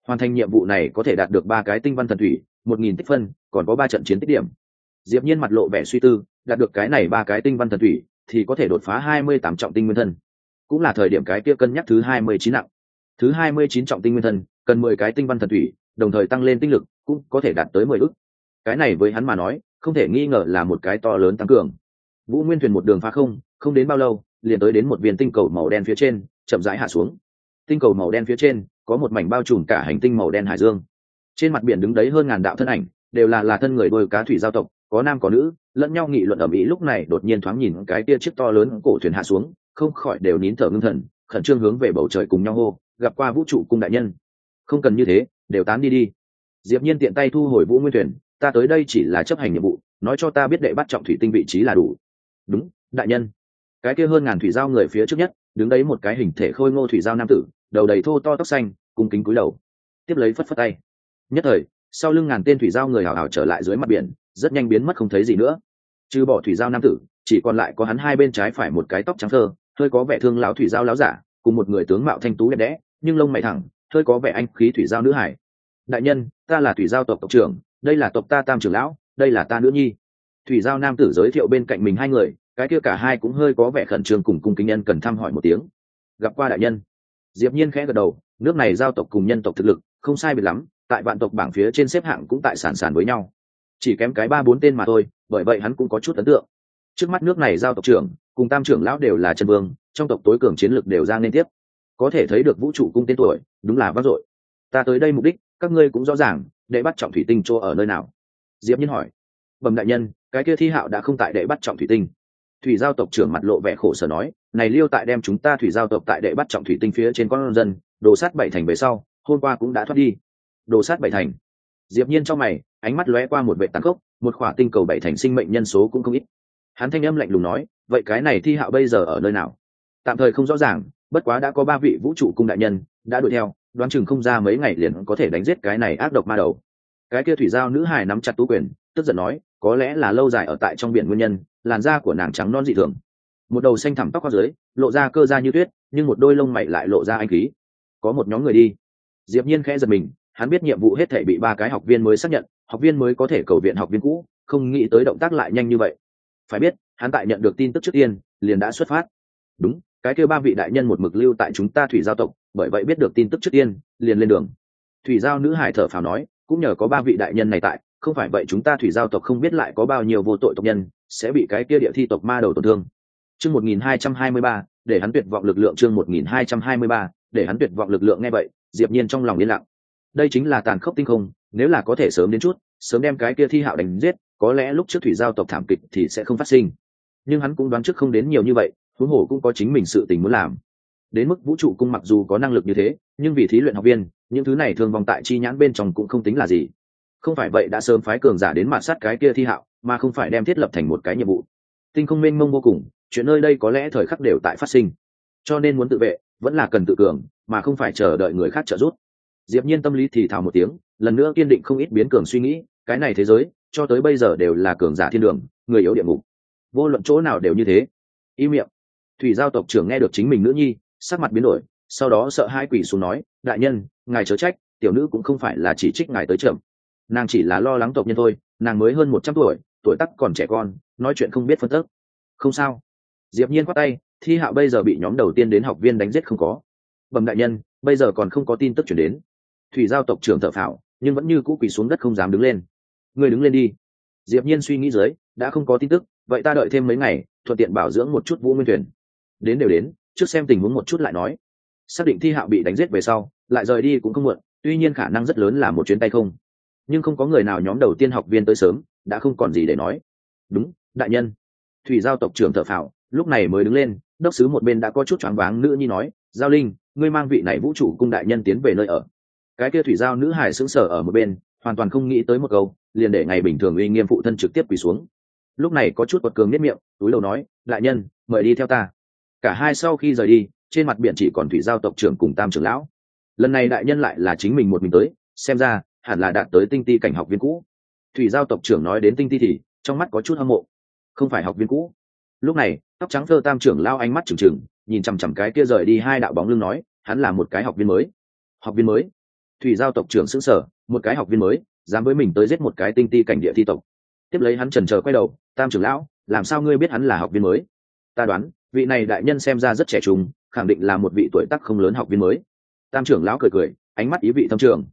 Hoàn thành nhiệm vụ này có thể đạt được ba cái tinh văn thần thủy, một nghìn tích phân, còn có ba trận chiến tích điểm. Diệp nhiên mặt lộ vẻ suy tư, đạt được cái này ba cái tinh văn thần thủy thì có thể đột phá hai mươi tám trọng tinh nguyên thân cũng là thời điểm cái kia cân nhắc thứ hai mươi chín nặng. Thứ hai mươi chín trọng tinh nguyên thân cần mười cái tinh văn thần thủy, đồng thời tăng lên tinh lực, cũng có thể đạt tới mười ức. Cái này với hắn mà nói, không thể nghi ngờ là một cái to lớn tăng cường. Vũ nguyên thuyền một đường phá không không đến bao lâu, liền tới đến một viên tinh cầu màu đen phía trên, chậm rãi hạ xuống. Tinh cầu màu đen phía trên, có một mảnh bao trùm cả hành tinh màu đen hải dương. Trên mặt biển đứng đấy hơn ngàn đạo thân ảnh, đều là là thân người đôi cá thủy giao tộc, có nam có nữ, lẫn nhau nghị luận ở mỹ lúc này đột nhiên thoáng nhìn cái kia chiếc to lớn cổ thuyền hạ xuống không khỏi đều nín thở ngưng thần, khẩn trương hướng về bầu trời cùng nhau hô, gặp qua vũ trụ cung đại nhân. Không cần như thế, đều tán đi đi. Diệp nhiên tiện tay thu hồi vũ nguyên thuyền, ta tới đây chỉ là chấp hành nhiệm vụ, nói cho ta biết đệ bắt trọng thủy tinh vị trí là đủ. Đúng, đại nhân. Cái kia hơn ngàn thủy giao người phía trước nhất, đứng đấy một cái hình thể khôi ngô thủy giao nam tử, đầu đầy thô to tóc xanh, cung kính cúi đầu. Tiếp lấy phất phất tay. Nhất thời, sau lưng ngàn tên thủy giao người hào hào trở lại dưới mặt biển, rất nhanh biến mất không thấy gì nữa. Trừ bỏ thủy giao nam tử, chỉ còn lại có hắn hai bên trái phải một cái tóc trắng thơ hơi có vẻ thương lão thủy giao lão giả, cùng một người tướng mạo thanh tú đẹp đẽ, nhưng lông mày thẳng, hơi có vẻ anh khí thủy giao nữ hải. Đại nhân, ta là thủy giao tộc tộc trưởng, đây là tộc ta tam trưởng lão, đây là ta nữ nhi. Thủy giao nam tử giới thiệu bên cạnh mình hai người, cái kia cả hai cũng hơi có vẻ khẩn trương cùng cung kính nhân cần thăm hỏi một tiếng. Gặp qua đại nhân. Diệp nhiên khẽ gật đầu, nước này giao tộc cùng nhân tộc thực lực, không sai biệt lắm, tại vạn tộc bảng phía trên xếp hạng cũng tại sản sản với nhau. Chỉ kém cái ba bốn tên mà thôi, bởi vậy hắn cũng có chút ấn tượng trước mắt nước này giao tộc trưởng, cùng tam trưởng lão đều là chân vương, trong tộc tối cường chiến lực đều ra nên tiếp. Có thể thấy được vũ trụ cung tên tuổi, đúng là vác dội. Ta tới đây mục đích, các ngươi cũng rõ ràng đệ bắt trọng thủy tinh chỗ ở nơi nào. Diệp nhiên hỏi. Bẩm đại nhân, cái kia thi hạo đã không tại đệ bắt trọng thủy tinh. Thủy giao tộc trưởng mặt lộ vẻ khổ sở nói, này liêu tại đem chúng ta thủy giao tộc tại đệ bắt trọng thủy tinh phía trên con dân, đồ sát bảy thành về sau, hôm qua cũng đã thoát đi. Đồ sát bảy thành. Diệp nhiên trong mày, ánh mắt lóe qua một vệ tăng cốc một khỏa tinh cầu bảy thành sinh mệnh nhân số cũng không ít hắn thanh âm lạnh lùng nói, vậy cái này thi hạo bây giờ ở nơi nào? Tạm thời không rõ ràng, bất quá đã có ba vị vũ trụ cung đại nhân, đã đuổi theo, đoán chừng không ra mấy ngày liền có thể đánh giết cái này ác độc ma đầu. Cái kia thủy giao nữ hài nắm chặt tú quyền, tức giận nói, có lẽ là lâu dài ở tại trong biển nguyên nhân, làn da của nàng trắng non dị thường. Một đầu xanh thẳm tóc qua dưới, lộ ra cơ da như tuyết, nhưng một đôi lông mày lại lộ ra anh khí. Có một nhóm người đi. Diệp nhiên khẽ giật mình, hắn biết nhiệm vụ hết thể bị ba cái học viên mới xác nhận, học viên mới có thể cầu viện học viên cũ, không nghĩ tới động tác lại nhanh như vậy phải biết, hắn tại nhận được tin tức trước tiên, liền đã xuất phát. Đúng, cái kêu ba vị đại nhân một mực lưu tại chúng ta thủy giao tộc, bởi vậy biết được tin tức trước tiên, liền lên đường. Thủy giao nữ hải thở phào nói, cũng nhờ có ba vị đại nhân này tại, không phải vậy chúng ta thủy giao tộc không biết lại có bao nhiêu vô tội tộc nhân, sẽ bị cái kia địa thi tộc ma đầu tổn thương. Chương một nghìn hai trăm hai mươi ba, để hắn tuyệt vọng lực lượng chương một nghìn hai trăm hai mươi ba, để hắn tuyệt vọng lực lượng nghe vậy, diệp nhiên trong lòng yên lặng. Đây chính là tàn khốc tinh không, nếu là có thể sớm đến chút, sớm đem cái kia thi hạo đánh giết có lẽ lúc trước thủy giao tộc thảm kịch thì sẽ không phát sinh. Nhưng hắn cũng đoán trước không đến nhiều như vậy, huống hồ cũng có chính mình sự tình muốn làm. Đến mức vũ trụ cung mặc dù có năng lực như thế, nhưng vì thí luyện học viên, những thứ này thường vòng tại chi nhãn bên trong cũng không tính là gì. Không phải vậy đã sớm phái cường giả đến mặt sát cái kia thi hạo, mà không phải đem thiết lập thành một cái nhiệm vụ. Tinh không mênh mông vô cùng, chuyện nơi đây có lẽ thời khắc đều tại phát sinh. Cho nên muốn tự vệ, vẫn là cần tự cường, mà không phải chờ đợi người khác trợ giúp. Diệp nhiên tâm lý thì thào một tiếng, lần nữa kiên định không ít biến cường suy nghĩ, cái này thế giới cho tới bây giờ đều là cường giả thiên đường, người yếu địa ngục. Vô luận chỗ nào đều như thế. Y miệng. Thủy giao tộc trưởng nghe được chính mình nữ nhi, sắc mặt biến đổi, sau đó sợ hai quỷ xuống nói, đại nhân, ngài chớ trách, tiểu nữ cũng không phải là chỉ trích ngài tới trưởng. Nàng chỉ là lo lắng tộc nhân thôi, nàng mới hơn một trăm tuổi tuổi tắc còn trẻ con, nói chuyện không biết phân tức không sao. Diệp nhiên khoát tay, thi hạo bây giờ bị nhóm đầu tiên đến học viên đánh giết không có. Bẩm đại nhân, bây giờ còn không có tin tức chuyển đến. Thủy giao tộc trưởng thở phào, nhưng vẫn như cũ quỳ xuống đất không dám đứng lên. Ngươi đứng lên đi. Diệp nhiên suy nghĩ dưới, đã không có tin tức, vậy ta đợi thêm mấy ngày, thuận tiện bảo dưỡng một chút vũ nguyên thuyền. Đến đều đến, trước xem tình huống một chút lại nói. Xác định thi hạo bị đánh giết về sau, lại rời đi cũng không muộn, tuy nhiên khả năng rất lớn là một chuyến tay không. Nhưng không có người nào nhóm đầu tiên học viên tới sớm, đã không còn gì để nói. Đúng, đại nhân. Thủy giao tộc trưởng thợ phào, lúc này mới đứng lên, đốc sứ một bên đã có chút choáng váng, nữ nhi nói, giao linh, ngươi mang vị này vũ trụ cung đại nhân tiến về nơi ở. Cái kia thủy giao nữ hải sững sờ ở một bên, hoàn toàn không nghĩ tới một câu liền để ngày bình thường uy nghiêm phụ thân trực tiếp quỳ xuống. Lúc này có chút quật cường nhất miệng, túi đầu nói, đại nhân, mời đi theo ta. Cả hai sau khi rời đi, trên mặt biển chỉ còn thủy giao tộc trưởng cùng tam trưởng lão. Lần này đại nhân lại là chính mình một mình tới, xem ra, hẳn là đạt tới tinh ti cảnh học viên cũ. Thủy giao tộc trưởng nói đến tinh ti thì, trong mắt có chút hâm mộ. Không phải học viên cũ. Lúc này, tóc trắng thơ tam trưởng lao ánh mắt trừng trừng, nhìn chằm chằm cái kia rời đi hai đạo bóng lưng nói, hắn là một cái học viên mới. Học viên mới? Thủy giao tộc trưởng xứng sở một cái học viên mới dám với mình tới giết một cái tinh ti cảnh địa thi tộc. Tiếp lấy hắn trần trờ quay đầu, tam trưởng lão, làm sao ngươi biết hắn là học viên mới? Ta đoán, vị này đại nhân xem ra rất trẻ trung, khẳng định là một vị tuổi tác không lớn học viên mới. Tam trưởng lão cười cười, ánh mắt ý vị thâm trường.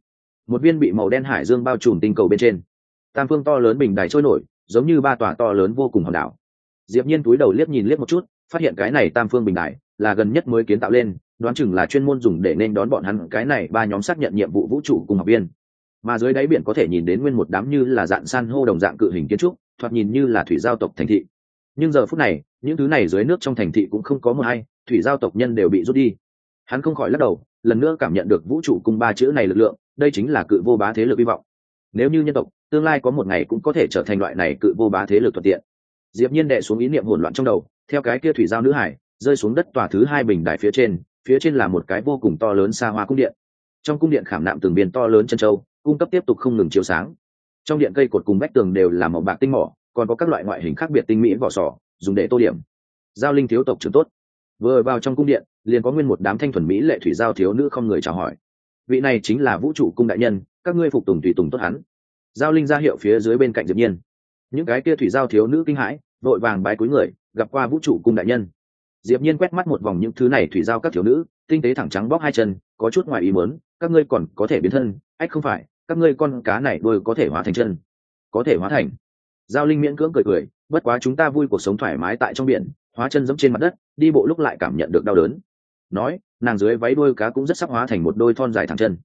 Một viên bị màu đen hải dương bao trùm tinh cầu bên trên. Tam phương to lớn bình đài trôi nổi, giống như ba tòa to lớn vô cùng hòn đảo. Diệp nhiên túi đầu liếc nhìn liếc một chút, phát hiện cái này tam phương bình đài là gần nhất mới kiến tạo lên, đoán chừng là chuyên môn dùng để nên đón bọn hắn cái này ba nhóm xác nhận nhiệm vụ vũ trụ cùng học viên mà dưới đáy biển có thể nhìn đến nguyên một đám như là dạng san hô đồng dạng cự hình kiến trúc, thoạt nhìn như là thủy giao tộc thành thị. Nhưng giờ phút này, những thứ này dưới nước trong thành thị cũng không có một ai, thủy giao tộc nhân đều bị rút đi. Hắn không khỏi lắc đầu, lần nữa cảm nhận được vũ trụ cung ba chữ này lực lượng, đây chính là cự vô bá thế lực hy vọng. Nếu như nhân tộc, tương lai có một ngày cũng có thể trở thành loại này cự vô bá thế lực thuận tiện. Diệp nhiên đệ xuống ý niệm hỗn loạn trong đầu, theo cái kia thủy giao nữ hải, rơi xuống đất tòa thứ hai bình đài phía trên phía trên là một cái vô cùng to lớn xa hoa cung điện. Trong cung điện khảm nạm từng biên to lớn chân châu cung cấp tiếp tục không ngừng chiếu sáng. Trong điện cây cột cùng vách tường đều là màu bạc tinh mỏ, còn có các loại ngoại hình khác biệt tinh mỹ vỏ sò, dùng để tô điểm. Giao linh thiếu tộc trưởng tốt. Vừa vào trong cung điện, liền có nguyên một đám thanh thuần mỹ lệ thủy giao thiếu nữ không người chào hỏi. Vị này chính là vũ trụ cung đại nhân, các ngươi phục tùng tùy tùng tốt hắn. Giao linh ra hiệu phía dưới bên cạnh diệp nhiên. Những cái kia thủy giao thiếu nữ kinh hãi, vội vàng bái cúi người, gặp qua vũ trụ cung đại nhân. Diệp nhiên quét mắt một vòng những thứ này thủy giao các thiếu nữ, tinh tế thẳng trắng bóc hai chân, có chút ngoài ý muốn, các ngươi còn có thể biến thân, ách không phải các ngươi con cá này đuôi có thể hóa thành chân. Có thể hóa thành. Giao linh miễn cưỡng cười cười, bất quá chúng ta vui cuộc sống thoải mái tại trong biển, hóa chân giống trên mặt đất, đi bộ lúc lại cảm nhận được đau đớn. Nói, nàng dưới váy đuôi cá cũng rất sắc hóa thành một đôi thon dài thẳng chân.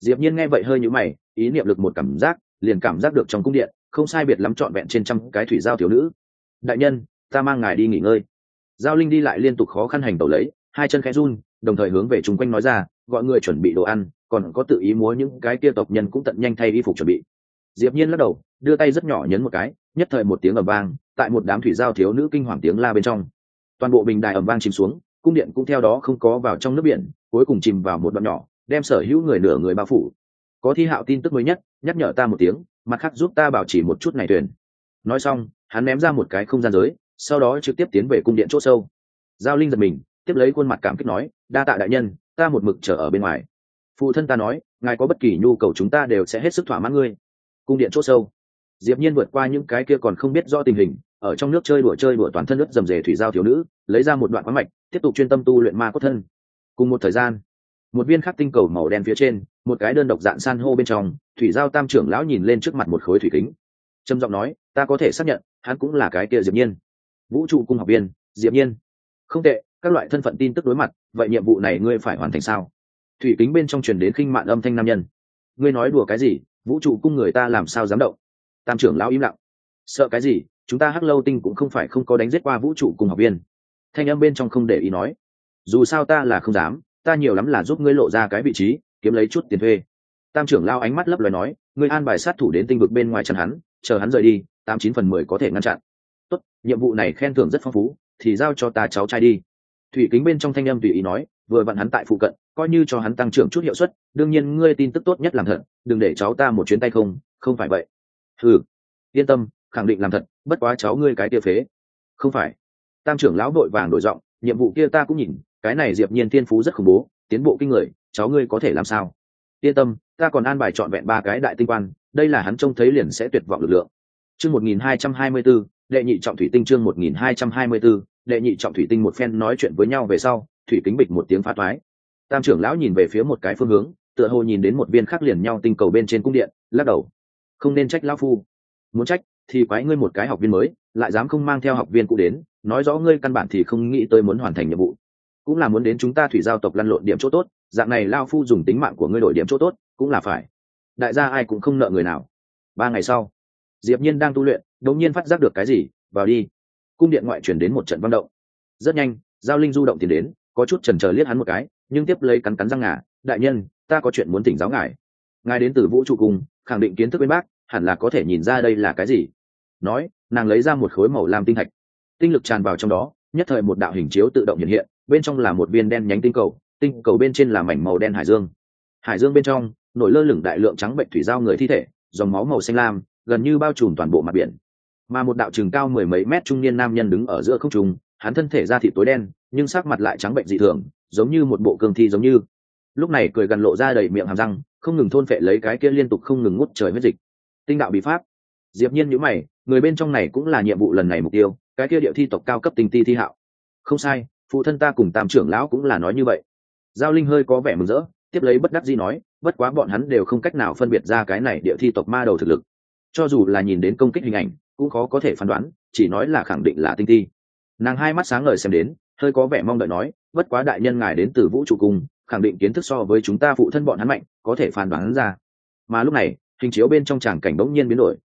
Diệp nhiên nghe vậy hơi nhũ mày, ý niệm lực một cảm giác, liền cảm giác được trong cung điện, không sai biệt lắm trọn vẹn trên trăm cái thủy giao thiếu nữ. Đại nhân, ta mang ngài đi nghỉ ngơi. Giao linh đi lại liên tục khó khăn hành tẩu lấy, hai chân khẽ run, đồng thời hướng về chúng quanh nói ra gọi người chuẩn bị đồ ăn, còn có tự ý múa những cái kia tộc nhân cũng tận nhanh thay y phục chuẩn bị. Diệp nhiên lắc đầu, đưa tay rất nhỏ nhấn một cái, nhất thời một tiếng ầm vang, tại một đám thủy giao thiếu nữ kinh hoàng tiếng la bên trong. Toàn bộ bình đài ầm vang chìm xuống, cung điện cũng theo đó không có vào trong nước biển, cuối cùng chìm vào một đoạn nhỏ, đem sở hữu người nửa người bao phủ. Có thi hạo tin tức mới nhất, nhắc nhở ta một tiếng, mặt khác giúp ta bảo trì một chút này thuyền. Nói xong, hắn ném ra một cái không gian giới, sau đó trực tiếp tiến về cung điện chỗ sâu. Giao linh giật mình, tiếp lấy khuôn mặt cảm kích nói, đa tạ đại nhân ta một mực chờ ở bên ngoài. Phụ thân ta nói, ngài có bất kỳ nhu cầu chúng ta đều sẽ hết sức thỏa mãn ngươi. Cung điện chỗ sâu. Diệp nhiên vượt qua những cái kia còn không biết rõ tình hình, ở trong nước chơi đùa chơi đùa toàn thân nước dầm dề thủy giao thiếu nữ, lấy ra một đoạn khoáng mạch, tiếp tục chuyên tâm tu luyện ma cốt thân. Cùng một thời gian, một viên khắc tinh cầu màu đen phía trên, một cái đơn độc dạng san hô bên trong, thủy giao tam trưởng lão nhìn lên trước mặt một khối thủy kính. Trầm giọng nói, ta có thể xác nhận, hắn cũng là cái kia diệp nhiên. Vũ trụ cung học viên, diệp nhiên. Không tệ các loại thân phận tin tức đối mặt, vậy nhiệm vụ này ngươi phải hoàn thành sao? Thủy kính bên trong truyền đến khinh mạn âm thanh nam nhân. Ngươi nói đùa cái gì? Vũ trụ cung người ta làm sao dám động? Tam trưởng lão im lặng. Sợ cái gì? Chúng ta hắc lâu tinh cũng không phải không có đánh giết qua vũ trụ cùng học viên. Thanh âm bên trong không để ý nói. Dù sao ta là không dám, ta nhiều lắm là giúp ngươi lộ ra cái vị trí, kiếm lấy chút tiền thuê. Tam trưởng lao ánh mắt lấp lời nói, ngươi an bài sát thủ đến tinh vực bên ngoài chặn hắn, chờ hắn rời đi, tám chín phần mười có thể ngăn chặn. Tốt, nhiệm vụ này khen thưởng rất phong phú, thì giao cho ta cháu trai đi thủy kính bên trong thanh âm tùy ý nói vừa vặn hắn tại phụ cận coi như cho hắn tăng trưởng chút hiệu suất đương nhiên ngươi tin tức tốt nhất làm thật đừng để cháu ta một chuyến tay không không phải vậy. Ừ yên tâm khẳng định làm thật bất quá cháu ngươi cái tia phế. Không phải. Tam trưởng lão đội vàng đổi giọng nhiệm vụ kia ta cũng nhìn cái này diệp nhiên thiên phú rất khủng bố tiến bộ kinh người cháu ngươi có thể làm sao? Yên tâm ta còn an bài chọn vẹn ba cái đại tinh quan đây là hắn trông thấy liền sẽ tuyệt vọng lực lượng. Chương 1224, đệ nhị trọng thủy tinh chương 1224, đệ nhị trọng thủy tinh một phen nói chuyện với nhau về sau, thủy kính bịch một tiếng phá thoái. Tam trưởng lão nhìn về phía một cái phương hướng, tựa hồ nhìn đến một viên khác liền nhau tinh cầu bên trên cung điện, lắc đầu. Không nên trách lão phu. Muốn trách, thì quái ngươi một cái học viên mới, lại dám không mang theo học viên cũ đến, nói rõ ngươi căn bản thì không nghĩ tới muốn hoàn thành nhiệm vụ. Cũng là muốn đến chúng ta thủy giao tộc lăn lộn điểm chỗ tốt, dạng này lao phu dùng tính mạng của ngươi đổi điểm chỗ tốt, cũng là phải. Đại gia ai cũng không nợ người nào. Ba ngày sau, diệp nhiên đang tu luyện, đột nhiên phát giác được cái gì, vào đi cung điện ngoại chuyển đến một trận văn động. Rất nhanh, giao linh du động tiến đến, có chút chần chờ liếc hắn một cái, nhưng tiếp lấy cắn cắn răng ngà, đại nhân, ta có chuyện muốn tỉnh giáo ngài. Ngài đến từ vũ trụ cung khẳng định kiến thức bên bác, hẳn là có thể nhìn ra đây là cái gì. Nói, nàng lấy ra một khối màu lam tinh thạch. Tinh lực tràn vào trong đó, nhất thời một đạo hình chiếu tự động hiện hiện, bên trong là một viên đen nhánh tinh cầu tinh cầu bên trên là mảnh màu đen hải dương. Hải dương bên trong, nổi lơ lửng đại lượng trắng bệnh thủy giao người thi thể, dòng máu màu xanh lam, gần như bao trùm toàn bộ mặt biển mà một đạo trường cao mười mấy mét trung niên nam nhân đứng ở giữa không trung, hắn thân thể da thịt tối đen, nhưng sắc mặt lại trắng bệnh dị thường, giống như một bộ cương thi giống như. Lúc này cười gần lộ ra đầy miệng hàm răng, không ngừng thôn phệ lấy cái kia liên tục không ngừng ngút trời huyết dịch. Tinh đạo bị pháp. Diệp nhiên nhíu mày, người bên trong này cũng là nhiệm vụ lần này mục tiêu, cái kia địa thi tộc cao cấp tinh ti thi hạo. Không sai, phụ thân ta cùng tam trưởng lão cũng là nói như vậy. Giao linh hơi có vẻ mừng rỡ, tiếp lấy bất đắc dĩ nói, bất quá bọn hắn đều không cách nào phân biệt ra cái này địa thi tộc ma đầu thực lực cho dù là nhìn đến công kích hình ảnh, cũng khó có thể phán đoán, chỉ nói là khẳng định là tinh thi. nàng hai mắt sáng ngời xem đến, hơi có vẻ mong đợi nói, bất quá đại nhân ngài đến từ vũ trụ cung khẳng định kiến thức so với chúng ta phụ thân bọn hắn mạnh, có thể phán đoán ra. Mà lúc này, hình chiếu bên trong tràng cảnh bỗng nhiên biến đổi.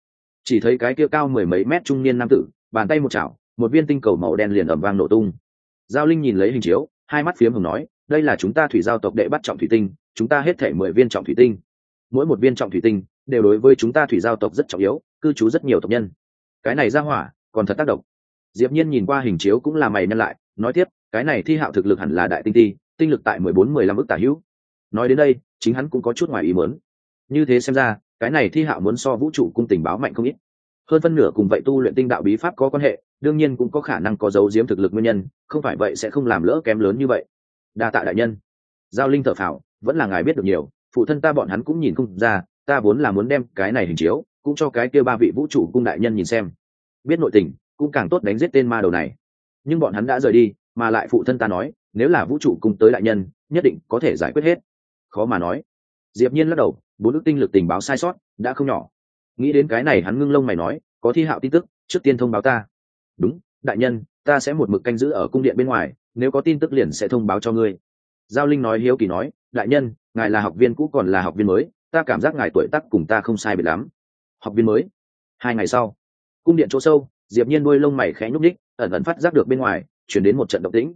Chỉ thấy cái kia cao mười mấy mét trung niên nam tử, bàn tay một chảo, một viên tinh cầu màu đen liền ẩm vang nổ tung. Giao linh nhìn lấy hình chiếu, hai mắt phiếm hồng nói, đây là chúng ta thủy giao tộc đệ bắt trọng thủy tinh, chúng ta hết thể mười viên trọng thủy tinh. Mỗi một viên trọng thủy tinh đều đối với chúng ta thủy giao tộc rất trọng yếu, cư trú rất nhiều tộc nhân. Cái này ra hỏa, còn thật tác động. Diệp nhiên nhìn qua hình chiếu cũng là mày nhân lại, nói tiếp, cái này thi hạo thực lực hẳn là đại tinh ti, tinh lực tại mười bốn, mười lăm ức tả hữu. Nói đến đây, chính hắn cũng có chút ngoài ý muốn. Như thế xem ra, cái này thi hạo muốn so vũ trụ cung tình báo mạnh không ít. Hơn phân nửa cùng vậy tu luyện tinh đạo bí pháp có quan hệ, đương nhiên cũng có khả năng có dấu giếm thực lực nguyên nhân, không phải vậy sẽ không làm lỡ kém lớn như vậy. Đa tạ đại nhân. Giao linh thở phào, vẫn là ngài biết được nhiều, phụ thân ta bọn hắn cũng nhìn không ra ta vốn là muốn đem cái này hình chiếu, cũng cho cái kia ba vị vũ trụ cung đại nhân nhìn xem. Biết nội tình, cũng càng tốt đánh giết tên ma đầu này. Nhưng bọn hắn đã rời đi, mà lại phụ thân ta nói, nếu là vũ trụ cung tới đại nhân, nhất định có thể giải quyết hết. Khó mà nói. Diệp nhiên lắc đầu, bốn đức tinh lực tình báo sai sót, đã không nhỏ. Nghĩ đến cái này hắn ngưng lông mày nói, có thi hạo tin tức, trước tiên thông báo ta. Đúng, đại nhân, ta sẽ một mực canh giữ ở cung điện bên ngoài, nếu có tin tức liền sẽ thông báo cho ngươi. Giao linh nói hiếu kỳ nói, đại nhân, ngài là học viên cũ còn là học viên mới ta cảm giác ngài tuổi tác cùng ta không sai biệt lắm. Học viên mới. Hai ngày sau, cung điện chỗ sâu, diệp nhiên đuôi lông mày khẽ nhúc nhích, ẩn ẩn phát giác được bên ngoài, chuyển đến một trận động tĩnh.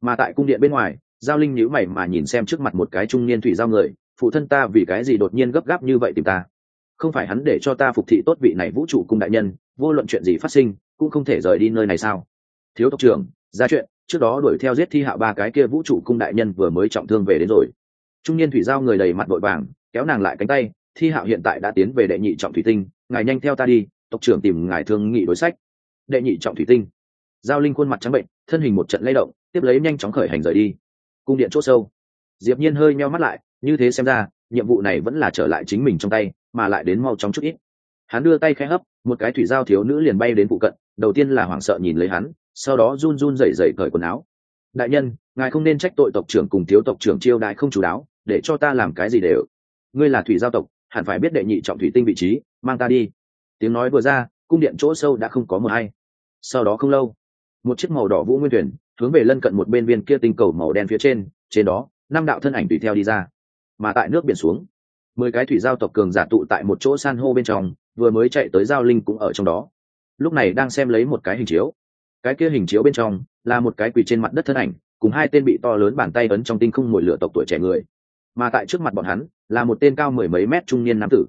Mà tại cung điện bên ngoài, giao linh nhíu mày mà nhìn xem trước mặt một cái trung niên thủy giao người, phụ thân ta vì cái gì đột nhiên gấp gáp như vậy tìm ta? Không phải hắn để cho ta phục thị tốt vị này vũ trụ cung đại nhân, vô luận chuyện gì phát sinh, cũng không thể rời đi nơi này sao? Thiếu tộc trưởng, ra chuyện, trước đó đuổi theo giết thi hạo ba cái kia vũ trụ cung đại nhân vừa mới trọng thương về đến rồi. Trung niên thủy giao người đầy mặt vội vàng kéo nàng lại cánh tay, thi hạo hiện tại đã tiến về đệ nhị trọng thủy tinh, ngài nhanh theo ta đi, tộc trưởng tìm ngài thương nghị đối sách. Đệ nhị trọng thủy tinh. Giao linh khuôn mặt trắng bệnh, thân hình một trận lay động, tiếp lấy nhanh chóng khởi hành rời đi. Cung điện c h ỗ sâu. Diệp nhiên hơi meo mắt lại, như thế xem ra, nhiệm vụ này vẫn là trở lại chính mình trong tay, mà lại đến mau chóng chút ít. Hắn đưa tay khẽ hấp, một cái thủy giao thiếu nữ liền bay đến phụ cận, đầu tiên là hoảng sợ nhìn lấy hắn, sau đó run run rẩy rẩy cởi quần áo. Đại nhân, ngài không nên trách tội tộc trưởng cùng thiếu tộc trưởng chiêu đại không chú đáo, để cho ta làm cái gì đều ngươi là thủy giao tộc, hẳn phải biết đệ nhị trọng thủy tinh vị trí, mang ta đi. Tiếng nói vừa ra, cung điện chỗ sâu đã không có mờ hay. Sau đó không lâu, một chiếc màu đỏ vũ nguyên thuyền hướng về lân cận một bên viên kia tinh cầu màu đen phía trên trên đó, năm đạo thân ảnh tùy theo đi ra, mà tại nước biển xuống, mười cái thủy giao tộc cường giả tụ tại một chỗ san hô bên trong, vừa mới chạy tới giao linh cũng ở trong đó. Lúc này đang xem lấy một cái hình chiếu. Cái kia hình chiếu bên trong là một cái quỳ trên mặt đất thân ảnh, cùng hai tên bị to lớn bàn tay ấn trong tinh không mồi lửa tộc tuổi trẻ người mà tại trước mặt bọn hắn là một tên cao mười mấy mét trung niên nam tử,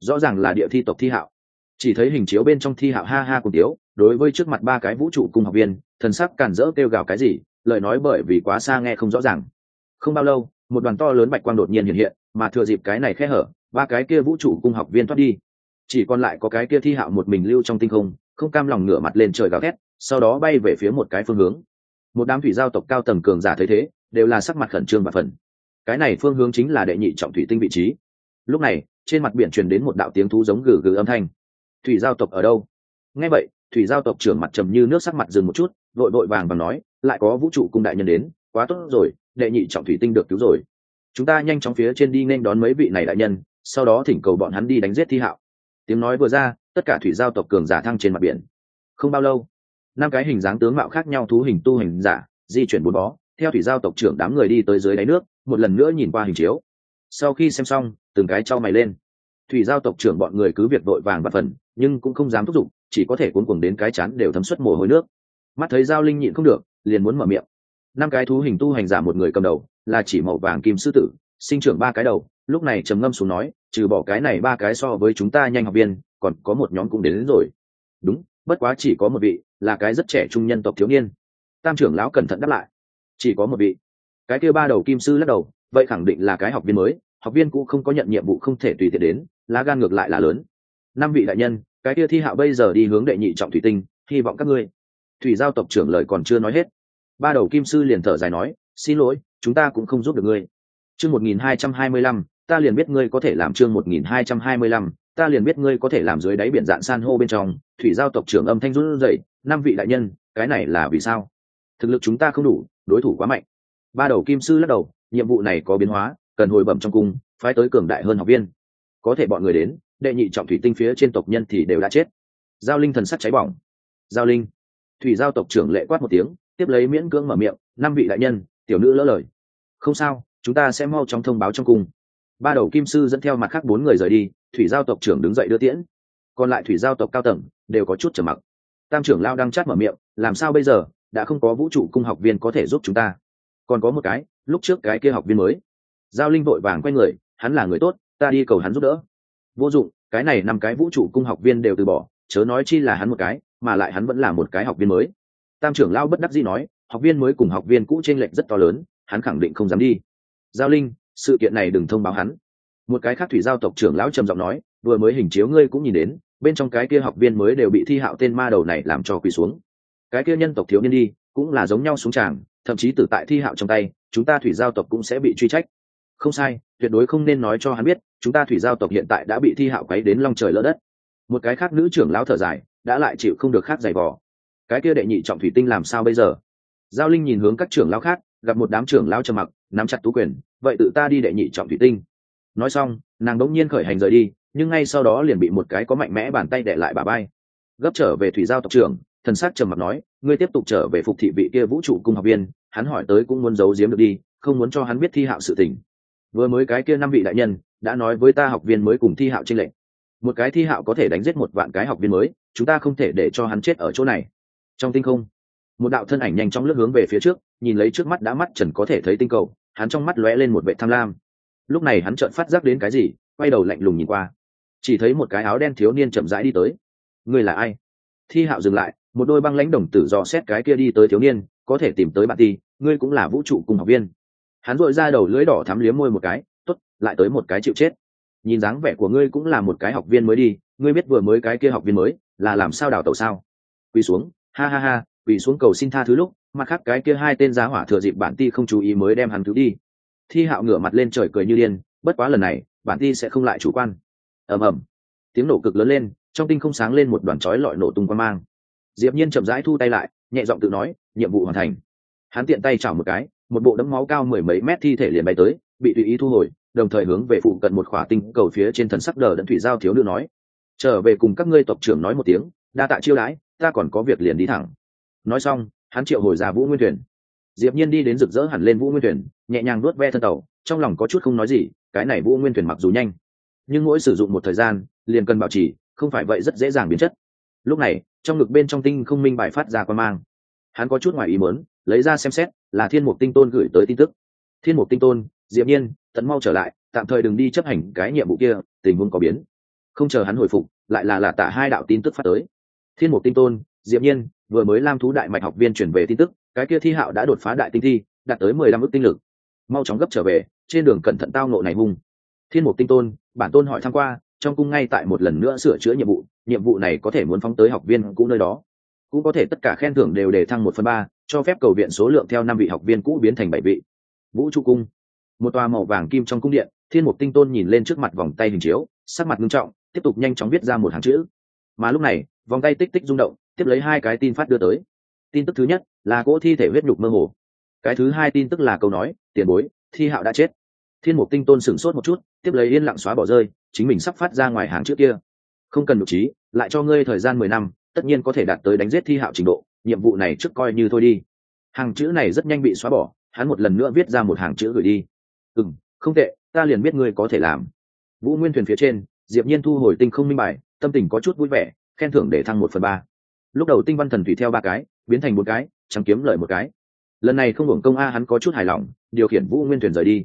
rõ ràng là địa thi tộc thi hạo. Chỉ thấy hình chiếu bên trong thi hạo ha ha cùng tiếu, đối với trước mặt ba cái vũ trụ cùng học viên, thần sắc cản rỡ kêu gào cái gì, lời nói bởi vì quá xa nghe không rõ ràng. Không bao lâu, một đoàn to lớn bạch quang đột nhiên hiện hiện, mà thừa dịp cái này khe hở, ba cái kia vũ trụ cung học viên thoát đi. Chỉ còn lại có cái kia thi hạo một mình lưu trong tinh không không cam lòng ngửa mặt lên trời gào thét, sau đó bay về phía một cái phương hướng. Một đám thủy giao tộc cao tầng cường giả thấy thế, đều là sắc mặt khẩn trương và phần cái này phương hướng chính là đệ nhị trọng thủy tinh vị trí. Lúc này, trên mặt biển truyền đến một đạo tiếng thú giống gừ gừ âm thanh. Thủy giao tộc ở đâu? Nghe vậy, thủy giao tộc trưởng mặt trầm như nước sắc mặt dừng một chút vội vội vàng và nói, lại có vũ trụ cung đại nhân đến, quá tốt rồi, đệ nhị trọng thủy tinh được cứu rồi. Chúng ta nhanh chóng phía trên đi nên đón mấy vị này đại nhân, sau đó thỉnh cầu bọn hắn đi đánh giết thi hạo. Tiếng nói vừa ra, tất cả thủy giao tộc cường giả thăng trên mặt biển. Không bao lâu, năm cái hình dáng tướng mạo khác nhau thú hình tu hình giả, di chuyển bốn bó, theo thủy giao tộc trưởng đám người đi tới dưới đáy nước một lần nữa nhìn qua hình chiếu. Sau khi xem xong từng cái trao mày lên. Thủy giao tộc trưởng bọn người cứ việc đội vàng và phần nhưng cũng không dám thúc giục chỉ có thể cuốn cuồng đến cái chán đều thấm suất mồ hôi nước. Mắt thấy giao linh nhịn không được liền muốn mở miệng. Năm cái thú hình tu hành giả một người cầm đầu là chỉ màu vàng kim sư tử sinh trưởng ba cái đầu lúc này trầm ngâm xuống nói trừ bỏ cái này ba cái so với chúng ta nhanh học viên còn có một nhóm cũng đến, đến rồi. Đúng bất quá chỉ có một vị là cái rất trẻ trung nhân tộc thiếu niên. Tam trưởng lão cẩn thận đáp lại. Chỉ có một vị cái kia ba đầu kim sư lắc đầu, vậy khẳng định là cái học viên mới, học viên cũng không có nhận nhiệm vụ không thể tùy tiện đến, lá gan ngược lại là lớn. Năm vị đại nhân, cái kia thi hạo bây giờ đi hướng đệ nhị trọng thủy tinh, hy vọng các ngươi. Thủy giao tộc trưởng lời còn chưa nói hết. Ba đầu kim sư liền thở dài nói, xin lỗi, chúng ta cũng không giúp được ngươi. Chương một nghìn hai trăm hai mươi lăm, ta liền biết ngươi có thể làm chương một nghìn hai trăm hai mươi lăm, ta liền biết ngươi có thể làm dưới đáy biển dạng san hô bên trong. Thủy giao tộc trưởng âm thanh rút rẩy, năm vị đại nhân, cái này là vì sao? Thực lực chúng ta không đủ, đối thủ quá mạnh ba đầu kim sư lắc đầu, nhiệm vụ này có biến hóa, cần hồi bẩm trong cung, phái tới cường đại hơn học viên. Có thể bọn người đến, đệ nhị trọng thủy tinh phía trên tộc nhân thì đều đã chết. Giao linh thần sắt cháy bỏng. Giao linh. Thủy giao tộc trưởng lệ quát một tiếng, tiếp lấy miễn cưỡng mở miệng, năm vị đại nhân, tiểu nữ lỡ lời. Không sao, chúng ta sẽ mau chóng thông báo trong cung. Ba đầu kim sư dẫn theo mặt khác bốn người rời đi, thủy giao tộc trưởng đứng dậy đưa tiễn. Còn lại thủy giao tộc cao tầng, đều có chút trầm mặc. Tam trưởng lao đang chát mở miệng, làm sao bây giờ, đã không có vũ trụ cung học viên có thể giúp chúng ta? Còn có một cái, lúc trước cái kia học viên mới. Giao linh vội vàng quay người, hắn là người tốt, ta đi cầu hắn giúp đỡ. Vô dụng, cái này năm cái vũ trụ cung học viên đều từ bỏ, chớ nói chi là hắn một cái, mà lại hắn vẫn là một cái học viên mới. Tam trưởng lao bất đắc dĩ nói, học viên mới cùng học viên cũ t r ê n lệch rất to lớn, hắn khẳng định không dám đi. Giao linh, sự kiện này đừng thông báo hắn. Một cái khác thủy giao tộc trưởng lão trầm giọng nói, vừa mới hình chiếu ngươi cũng nhìn đến, bên trong cái kia học viên mới đều bị thi hạo tên ma đầu này làm cho quỳ xuống. Cái kia nhân tộc thiếu niên đi, cũng là giống nhau xuống tràng thậm chí tử tại thi hạo trong tay, chúng ta thủy giao tộc cũng sẽ bị truy trách. Không sai, tuyệt đối không nên nói cho hắn biết, chúng ta thủy giao tộc hiện tại đã bị thi hạo quấy đến long trời lỡ đất. Một cái khác nữ trưởng lão thở dài, đã lại chịu không được khác giày vò. Cái kia đệ nhị trọng thủy tinh làm sao bây giờ? Giao linh nhìn hướng các trưởng lão khác, gặp một đám trưởng lão trầm mặc, nắm chặt tú quyền, vậy tự ta đi đệ nhị trọng thủy tinh. Nói xong, nàng đống nhiên khởi hành rời đi, nhưng ngay sau đó liền bị một cái có mạnh mẽ bàn tay đệ lại bà bay. Gấp trở về thủy giao tộc trưởng thần sắc trầm mặc nói, ngươi tiếp tục trở về phục thị vị kia vũ trụ cung học viên. Hắn hỏi tới cũng muốn giấu giếm được đi, không muốn cho hắn biết thi hạo sự tình. Vừa mới cái kia năm vị đại nhân đã nói với ta học viên mới cùng thi hạo tranh lệnh một cái thi hạo có thể đánh giết một vạn cái học viên mới, chúng ta không thể để cho hắn chết ở chỗ này. Trong tinh không, một đạo thân ảnh nhanh chóng lướt hướng về phía trước, nhìn lấy trước mắt đã mắt trần có thể thấy tinh cầu, hắn trong mắt lóe lên một vệ tham lam. Lúc này hắn chợt phát giác đến cái gì, quay đầu lạnh lùng nhìn qua. Chỉ thấy một cái áo đen thiếu niên chậm rãi đi tới. Ngươi là ai? Thi hạo dừng lại một đôi băng lãnh đồng tử dò xét cái kia đi tới thiếu niên, có thể tìm tới bạn ti, ngươi cũng là vũ trụ cùng học viên. Hắn dội ra đầu lưỡi đỏ thắm liếm môi một cái t ố t lại tới một cái chịu chết. Nhìn dáng vẻ của ngươi cũng là một cái học viên mới đi, ngươi biết vừa mới cái kia học viên mới, là làm sao đào tẩu sao? Quỳ xuống, ha ha ha, quỳ xuống cầu xin tha thứ lúc, mặt khác cái kia hai tên giá hỏa thừa dịp bản ti không chú ý mới đem hắn cứu đi. Thi hạo ngửa mặt lên trời cười như điên, bất quá lần này bản ti sẽ không lại chủ quan. Ầm ầm. Tiếng nổ cực lớn lên, trong tinh không sáng lên một đoàn chói lọi nổ tung quan mang diệp nhiên chậm rãi thu tay lại, nhẹ giọng tự nói, nhiệm vụ hoàn thành. Hắn tiện tay chảo một cái, một bộ đấm máu cao mười mấy mét thi thể liền bay tới, bị tùy ý thu hồi, đồng thời hướng về phụ cận một khỏa tinh cầu phía trên thần sắc đờ đẫn thủy giao thiếu nữ nói, trở về cùng các ngươi tộc trưởng nói một tiếng, đa tạ chiêu đãi, ta còn có việc liền đi thẳng. Nói xong, hắn triệu hồi ra vũ nguyên thuyền. Diệp nhiên đi đến rực rỡ hẳn lên vũ nguyên thuyền, nhẹ nhàng nuốt ve thân tàu, trong lòng có chút không nói gì, cái này vũ nguyên thuyền mặc dù nhanh, nhưng mỗi sử dụng một thời gian, liền cần bảo trì, không phải vậy rất dễ dàng biến chất lúc này, trong ngực bên trong tinh không minh bài phát ra quan mang. Hắn có chút ngoài ý muốn, lấy ra xem xét, là thiên mục tinh tôn gửi tới tin tức. Thiên mục tinh tôn diệm nhiên, tận mau trở lại, tạm thời đừng đi chấp hành cái nhiệm vụ kia, tình huống có biến. Không chờ hắn hồi phục, lại là là tạ hai đạo tin tức phát tới. Thiên mục tinh tôn diệm nhiên, vừa mới lam thú đại mạch học viên chuyển về tin tức, cái kia thi hạo đã đột phá đại tinh thi, đạt tới mười lăm ước tinh lực. Mau chóng gấp trở về, trên đường cẩn thận tao nộ này hung. Thiên mục tinh tôn, bản tôn hỏi tham q u a trong cung ngay tại một lần nữa sửa chữa nhiệm vụ nhiệm vụ này có thể muốn phóng tới học viên cũ nơi đó. Cũng có thể tất cả khen thưởng đều để thăng một phần ba, cho phép cầu viện số lượng theo năm vị học viên cũ biến thành bảy vị. Vũ trụ cung. Một tòa màu vàng kim trong cung điện, thiên mục tinh tôn nhìn lên trước mặt vòng tay hình chiếu, sắc mặt nghiêm trọng, tiếp tục nhanh chóng viết ra một hàng chữ. Mà lúc này, vòng tay tích tích rung động, tiếp lấy hai cái tin phát đưa tới. Tin tức thứ nhất là cỗ thi thể huyết nhục mơ hồ. Cái thứ hai tin tức là câu nói, tiền bối, thi hạo đã chết thiên mục tinh tôn sửng sốt một chút, tiếp lấy yên lặng xóa bỏ rơi, chính mình sắp phát ra ngoài hàng trước kia. Không cần nhục trí, lại cho ngươi thời gian mười năm, tất nhiên có thể đạt tới đánh giết thi hạo trình độ, nhiệm vụ này trước coi như thôi đi. Hàng chữ này rất nhanh bị xóa bỏ, hắn một lần nữa viết ra một hàng chữ gửi đi. Ừ m không tệ, ta liền biết ngươi có thể làm. Vũ nguyên thuyền phía trên, diệp nhiên thu hồi tinh không minh bài, tâm tình có chút vui vẻ, khen thưởng để thăng một phần ba. Lúc đầu tinh văn thần thủy theo ba cái, biến thành một cái chẳng kiếm lợi một cái. Lần này không hưởng công a hắn có chút hài lòng, điều khiển vũ nguyên thuyền rời đi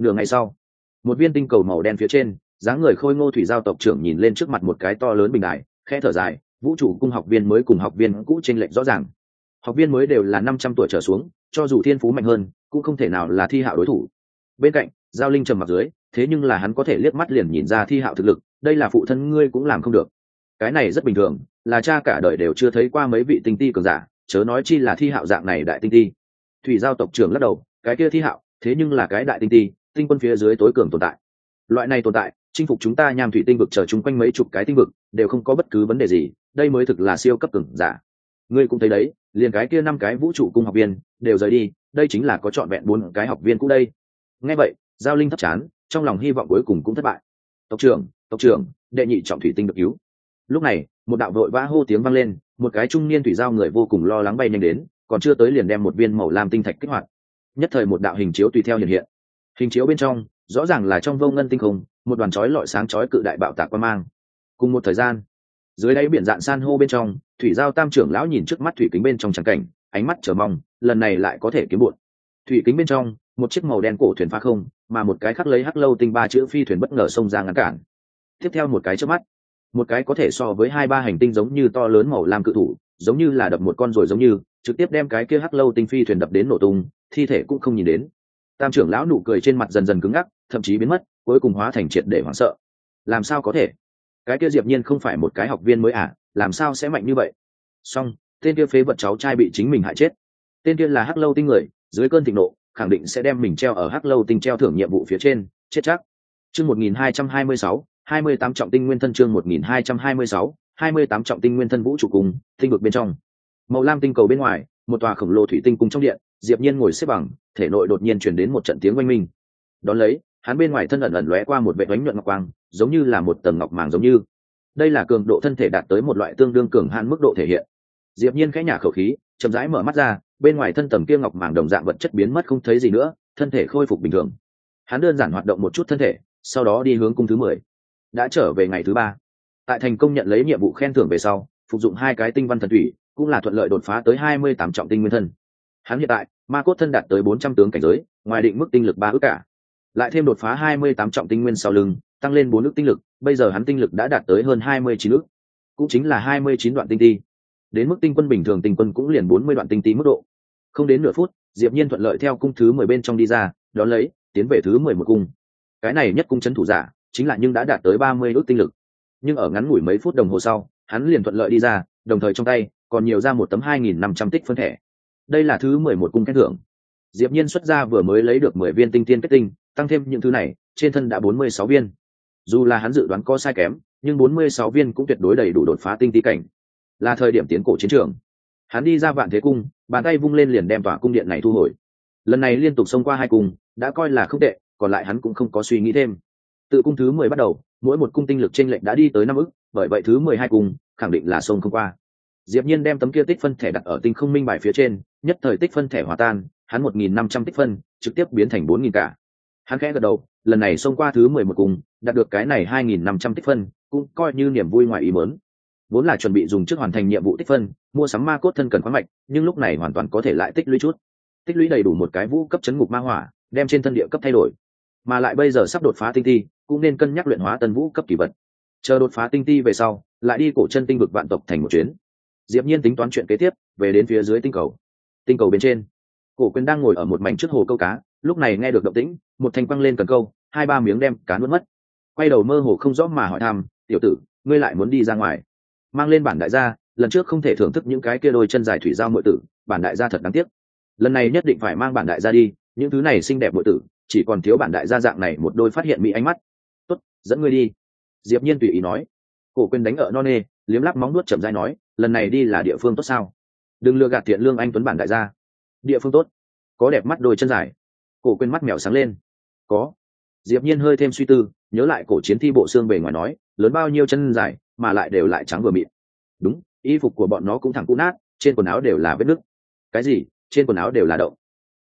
nửa ngày sau, một viên tinh cầu màu đen phía trên, dáng người khôi ngô thủy giao tộc trưởng nhìn lên trước mặt một cái to lớn bình đại khẽ thở dài, vũ trụ cung học viên mới cùng học viên cũ tranh lệch rõ ràng. Học viên mới đều là năm trăm tuổi trở xuống, cho dù thiên phú mạnh hơn, cũng không thể nào là thi hạo đối thủ. Bên cạnh, giao linh trầm mặc dưới, thế nhưng là hắn có thể liếc mắt liền nhìn ra thi hạo thực lực, đây là phụ thân ngươi cũng làm không được. Cái này rất bình thường, là cha cả đời đều chưa thấy qua mấy vị tinh ti cường giả, chớ nói chi là thi hạo dạng này đại tinh ti. Thủy giao tộc trưởng lắc đầu, cái kia thi hạo, thế nhưng là cái đại tinh ti tinh quân phía dưới tối cường tồn tại. Loại này tồn tại, chinh phục chúng ta nham thủy tinh vực chờ chung quanh mấy chục cái tinh vực, đều không có bất cứ vấn đề gì, đây mới thực là siêu cấp cường giả. Ngươi cũng thấy đấy, liền cái kia năm cái vũ trụ cung học viên, đều rời đi, đây chính là có trọn vẹn bốn cái học viên cũ đây. Nghe vậy, giao linh thấp chán, trong lòng hy vọng cuối cùng cũng thất bại. Tộc trưởng tộc trưởng, đệ nhị trọng thủy tinh được cứu. Lúc này, một đạo đội vã hô tiếng vang lên, một cái trung niên thủy giao người vô cùng lo lắng bay nhanh đến, còn chưa tới liền đem một viên màu lam tinh thạch kích hoạt. Nhất thời một đạo hình chiếu tùy theo hiện hiện hình chiếu bên trong, rõ ràng là trong vô ngân tinh không một đoàn chói lọi sáng chói cự đại bạo tạc quan mang. Cùng một thời gian, dưới đáy biển dạn san hô bên trong, thủy giao tam trưởng lão nhìn trước mắt thủy kính bên trong trắng cảnh, ánh mắt chờ mong, lần này lại có thể kiếm bụn thủy kính bên trong, một chiếc màu đen cổ thuyền phá không, mà một cái khắc lấy hắc lâu tinh ba chữ phi thuyền bất ngờ xông ra ngăn cản. Tiếp theo một cái trước mắt, một cái có thể so với hai ba hành tinh giống như to lớn màu lam cự thủ, giống như là đập một con rồi giống như, trực tiếp đem cái kia hắc lâu tinh phi thuyền đập đến nổ tung, thi thể cũng không nhìn đến tam trưởng lão nụ cười trên mặt dần dần cứng ngắc, thậm chí biến mất, cuối cùng hóa thành triệt để hoảng sợ. Làm sao có thể? Cái kia diệp nhiên không phải một cái học viên mới à làm sao sẽ mạnh như vậy? Song tên kia phế vật cháu trai bị chính mình hại chết. Tên kia là hắc lâu tinh người, dưới cơn thịnh nộ, khẳng định sẽ đem mình treo ở hắc lâu tinh treo thưởng nhiệm vụ phía trên, chết chắc. Chương 1226 28 trọng tinh nguyên thân chương 1226 28 trọng tinh nguyên thân vũ trụ cùng, tinh vực bên trong. Màu lam tinh cầu bên ngoài, một tòa khổng lồ thủy tinh cung trong điện diệp nhiên ngồi xếp bằng, thể nội đột nhiên truyền đến một trận tiếng oanh minh. Đón lấy, hắn bên ngoài thân ẩn ẩn lóe qua một vệ ánh nhuận ngọc quang, giống như là một tầng ngọc màng giống như. Đây là cường độ thân thể đạt tới một loại tương đương cường hạn mức độ thể hiện. Diệp nhiên khẽ nhả khẩu khí, chậm rãi mở mắt ra, bên ngoài thân tầng kia ngọc màng đồng dạng vật chất biến mất không thấy gì nữa, thân thể khôi phục bình thường. Hắn đơn giản hoạt động một chút thân thể, sau đó đi hướng cung thứ mười. Đã trở về ngày thứ ba. Tại thành công nhận lấy nhiệm vụ khen thưởng về sau, phục dụng hai cái tinh văn thần thủy, cũng là thuận lợi đột phá tới hai mươi tám trọng tinh nguyên thân hắn hiện tại, ma cốt thân đạt tới bốn trăm tướng cảnh giới, ngoài định mức tinh lực ba ước cả. Lại thêm đột phá hai mươi tám trọng tinh nguyên sau lưng, tăng lên bốn ước tinh lực, bây giờ hắn tinh lực đã đạt tới hơn hai mươi chín ước. Cũng chính là hai mươi chín đoạn tinh ti. Đến mức tinh quân bình thường tinh quân cũng liền bốn mươi đoạn tinh ti mức độ. Không đến nửa phút, diệp nhiên thuận lợi theo cung thứ mười bên trong đi ra, đón lấy, tiến về thứ mười một cung. Cái này nhất cung chấn thủ giả, chính là nhưng đã đạt tới ba mươi ước tinh lực. Nhưng ở ngắn ngủi mấy phút đồng hồ sau, hắn liền thuận lợi đi ra, đồng thời trong tay còn nhiều ra một tấm hai nghìn năm trăm tích phân thẻ đây là thứ mười một cung khen thưởng. Diệp nhiên xuất ra vừa mới lấy được mười viên tinh tiên kết tinh, tăng thêm những thứ này, trên thân đã bốn mươi sáu viên. Dù là hắn dự đoán có sai kém, nhưng bốn mươi sáu viên cũng tuyệt đối đầy đủ đột phá tinh tí cảnh. Là thời điểm tiến cổ chiến trường. Hắn đi ra vạn thế cung, bàn tay vung lên liền đem tỏa cung điện này thu hồi. Lần này liên tục xông qua hai cung, đã coi là không tệ, còn lại hắn cũng không có suy nghĩ thêm. Tự cung thứ mười bắt đầu, mỗi một cung tinh lực trên lệnh đã đi tới năm ức, bởi vậy thứ mười hai cung, khẳng định là sông không qua diệp nhiên đem tấm kia tích phân thẻ đặt ở tinh không minh bài phía trên, nhất thời tích phân thẻ hòa tan, hắn một nghìn năm trăm tích phân, trực tiếp biến thành bốn nghìn cả. Hắn khẽ gật đầu, lần này xông qua thứ mười một cùng, đạt được cái này hai nghìn năm trăm tích phân, cũng coi như niềm vui ngoài ý muốn. Vốn là chuẩn bị dùng trước hoàn thành nhiệm vụ tích phân, mua sắm ma cốt thân cần khoáng mạch, nhưng lúc này hoàn toàn có thể lại tích lũy chút. Tích lũy đầy đủ một cái vũ cấp chấn ngục ma hỏa, đem trên thân địa cấp thay đổi. Mà lại bây giờ sắp đột phá tinh ti, cũng nên cân nhắc luyện hóa tân vũ cấp kỳ vật. Chờ đột phá tinh ti về sau, lại đi cổ chân tinh vực vạn tộc thành một chuyến diệp nhiên tính toán chuyện kế tiếp, về đến phía dưới tinh cầu. Tinh cầu bên trên, cổ quyền đang ngồi ở một mảnh trước hồ câu cá, lúc này nghe được động tĩnh, một thanh quăng lên cần câu, hai ba miếng đem cá nuốt mất. Quay đầu mơ hồ không rõ mà hỏi thăm, tiểu tử, ngươi lại muốn đi ra ngoài? Mang lên bản đại gia, lần trước không thể thưởng thức những cái kia đôi chân dài thủy giao nội tử, bản đại gia thật đáng tiếc. Lần này nhất định phải mang bản đại gia đi, những thứ này xinh đẹp nội tử, chỉ còn thiếu bản đại gia dạng này một đôi phát hiện mỹ ánh mắt. Tốt, dẫn ngươi đi. Diệp nhiên tùy ý nói. Cổ quyền đánh ở non nê liếm lắp móng nuốt chậm rãi nói, lần này đi là địa phương tốt sao? Đừng lừa gạt thiện lương anh tuấn bản đại gia. Địa phương tốt. Có đẹp mắt đôi chân dài. Cổ quên mắt mèo sáng lên. Có. Diệp nhiên hơi thêm suy tư, nhớ lại cổ chiến thi bộ xương bề ngoài nói, lớn bao nhiêu chân dài, mà lại đều lại trắng vừa mịn. Đúng, y phục của bọn nó cũng thẳng cũ nát, trên quần áo đều là vết nứt. Cái gì? Trên quần áo đều là động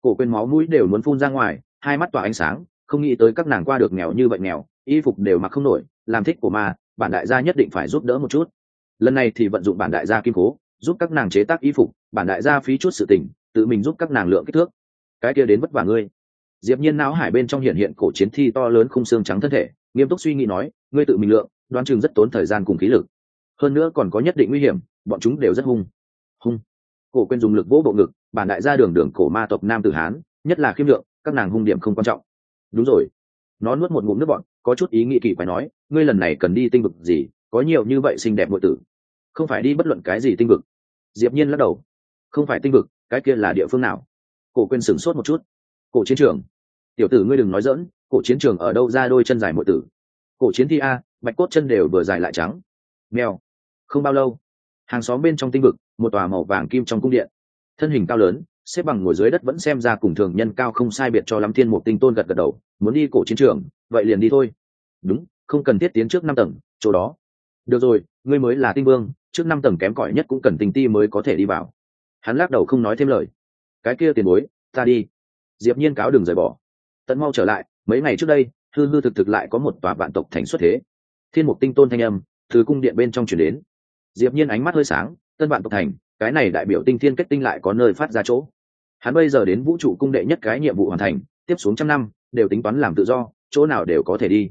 cổ quên máu mũi đều muốn phun ra ngoài, hai mắt tỏa ánh sáng, không nghĩ tới các nàng qua được nghèo như vậy nghèo, y phục đều mặc không nổi, làm thích của ma, bản đại gia nhất định phải giúp đỡ một chút lần này thì vận dụng bản đại gia kim cố, giúp các nàng chế tác y phục, bản đại gia phí chút sự tình, tự mình giúp các nàng lượng kích thước. Cái kia đến vất vả ngươi. Diệp nhiên não hải bên trong hiện hiện cổ chiến thi to lớn khung xương trắng thân thể, nghiêm túc suy nghĩ nói, ngươi tự mình lượng, đoán chừng rất tốn thời gian cùng khí lực. Hơn nữa còn có nhất định nguy hiểm, bọn chúng đều rất hung. Hung. Cổ quên dùng lực vỗ bộ ngực, bản đại gia đường đường cổ ma tộc nam tử hán, nhất là khiêm lượng, các nàng hung điểm không quan trọng. Đúng rồi. Nó nuốt một ngụm nước bọn có chút ý nghĩ kỳ phải nói, ngươi lần này cần đi tinh vực gì? Có nhiều như vậy xinh đẹp muội tử. Không phải đi bất luận cái gì tinh vực. Diệp nhiên lắc đầu. Không phải tinh vực, cái kia là địa phương nào? Cổ quên sửng sốt một chút. Cổ chiến trường. Tiểu tử ngươi đừng nói dỡn cổ chiến trường ở đâu ra đôi chân dài muội tử? Cổ chiến thi a, bạch cốt chân đều vừa dài lại trắng. Mèo. Không bao lâu, hàng xóm bên trong tinh vực, một tòa màu vàng kim trong cung điện. Thân hình cao lớn, xếp bằng ngồi dưới đất vẫn xem ra cùng thường nhân cao không sai biệt cho lắm thiên một tinh tôn gật gật đầu, muốn đi cổ chiến trường, vậy liền đi thôi. Đúng, không cần thiết tiến trước năm tầng, chỗ đó được rồi, ngươi mới là tinh vương, trước năm tầng kém cỏi nhất cũng cần tình ti mới có thể đi vào. Hắn lắc đầu không nói thêm lời. Cái kia tiền bối, ta đi. Diệp nhiên cáo đừng rời bỏ. Tận mau trở lại, mấy ngày trước đây, hư hư thực thực lại có một tòa vạn tộc thành xuất thế. Thiên mục tinh tôn thanh âm từ cung điện bên trong truyền đến. Diệp nhiên ánh mắt hơi sáng, tân vạn tộc thành, cái này đại biểu tinh thiên kết tinh lại có nơi phát ra chỗ. Hắn bây giờ đến vũ trụ cung đệ nhất cái nhiệm vụ hoàn thành, tiếp xuống trăm năm, đều tính toán làm tự do, chỗ nào đều có thể đi.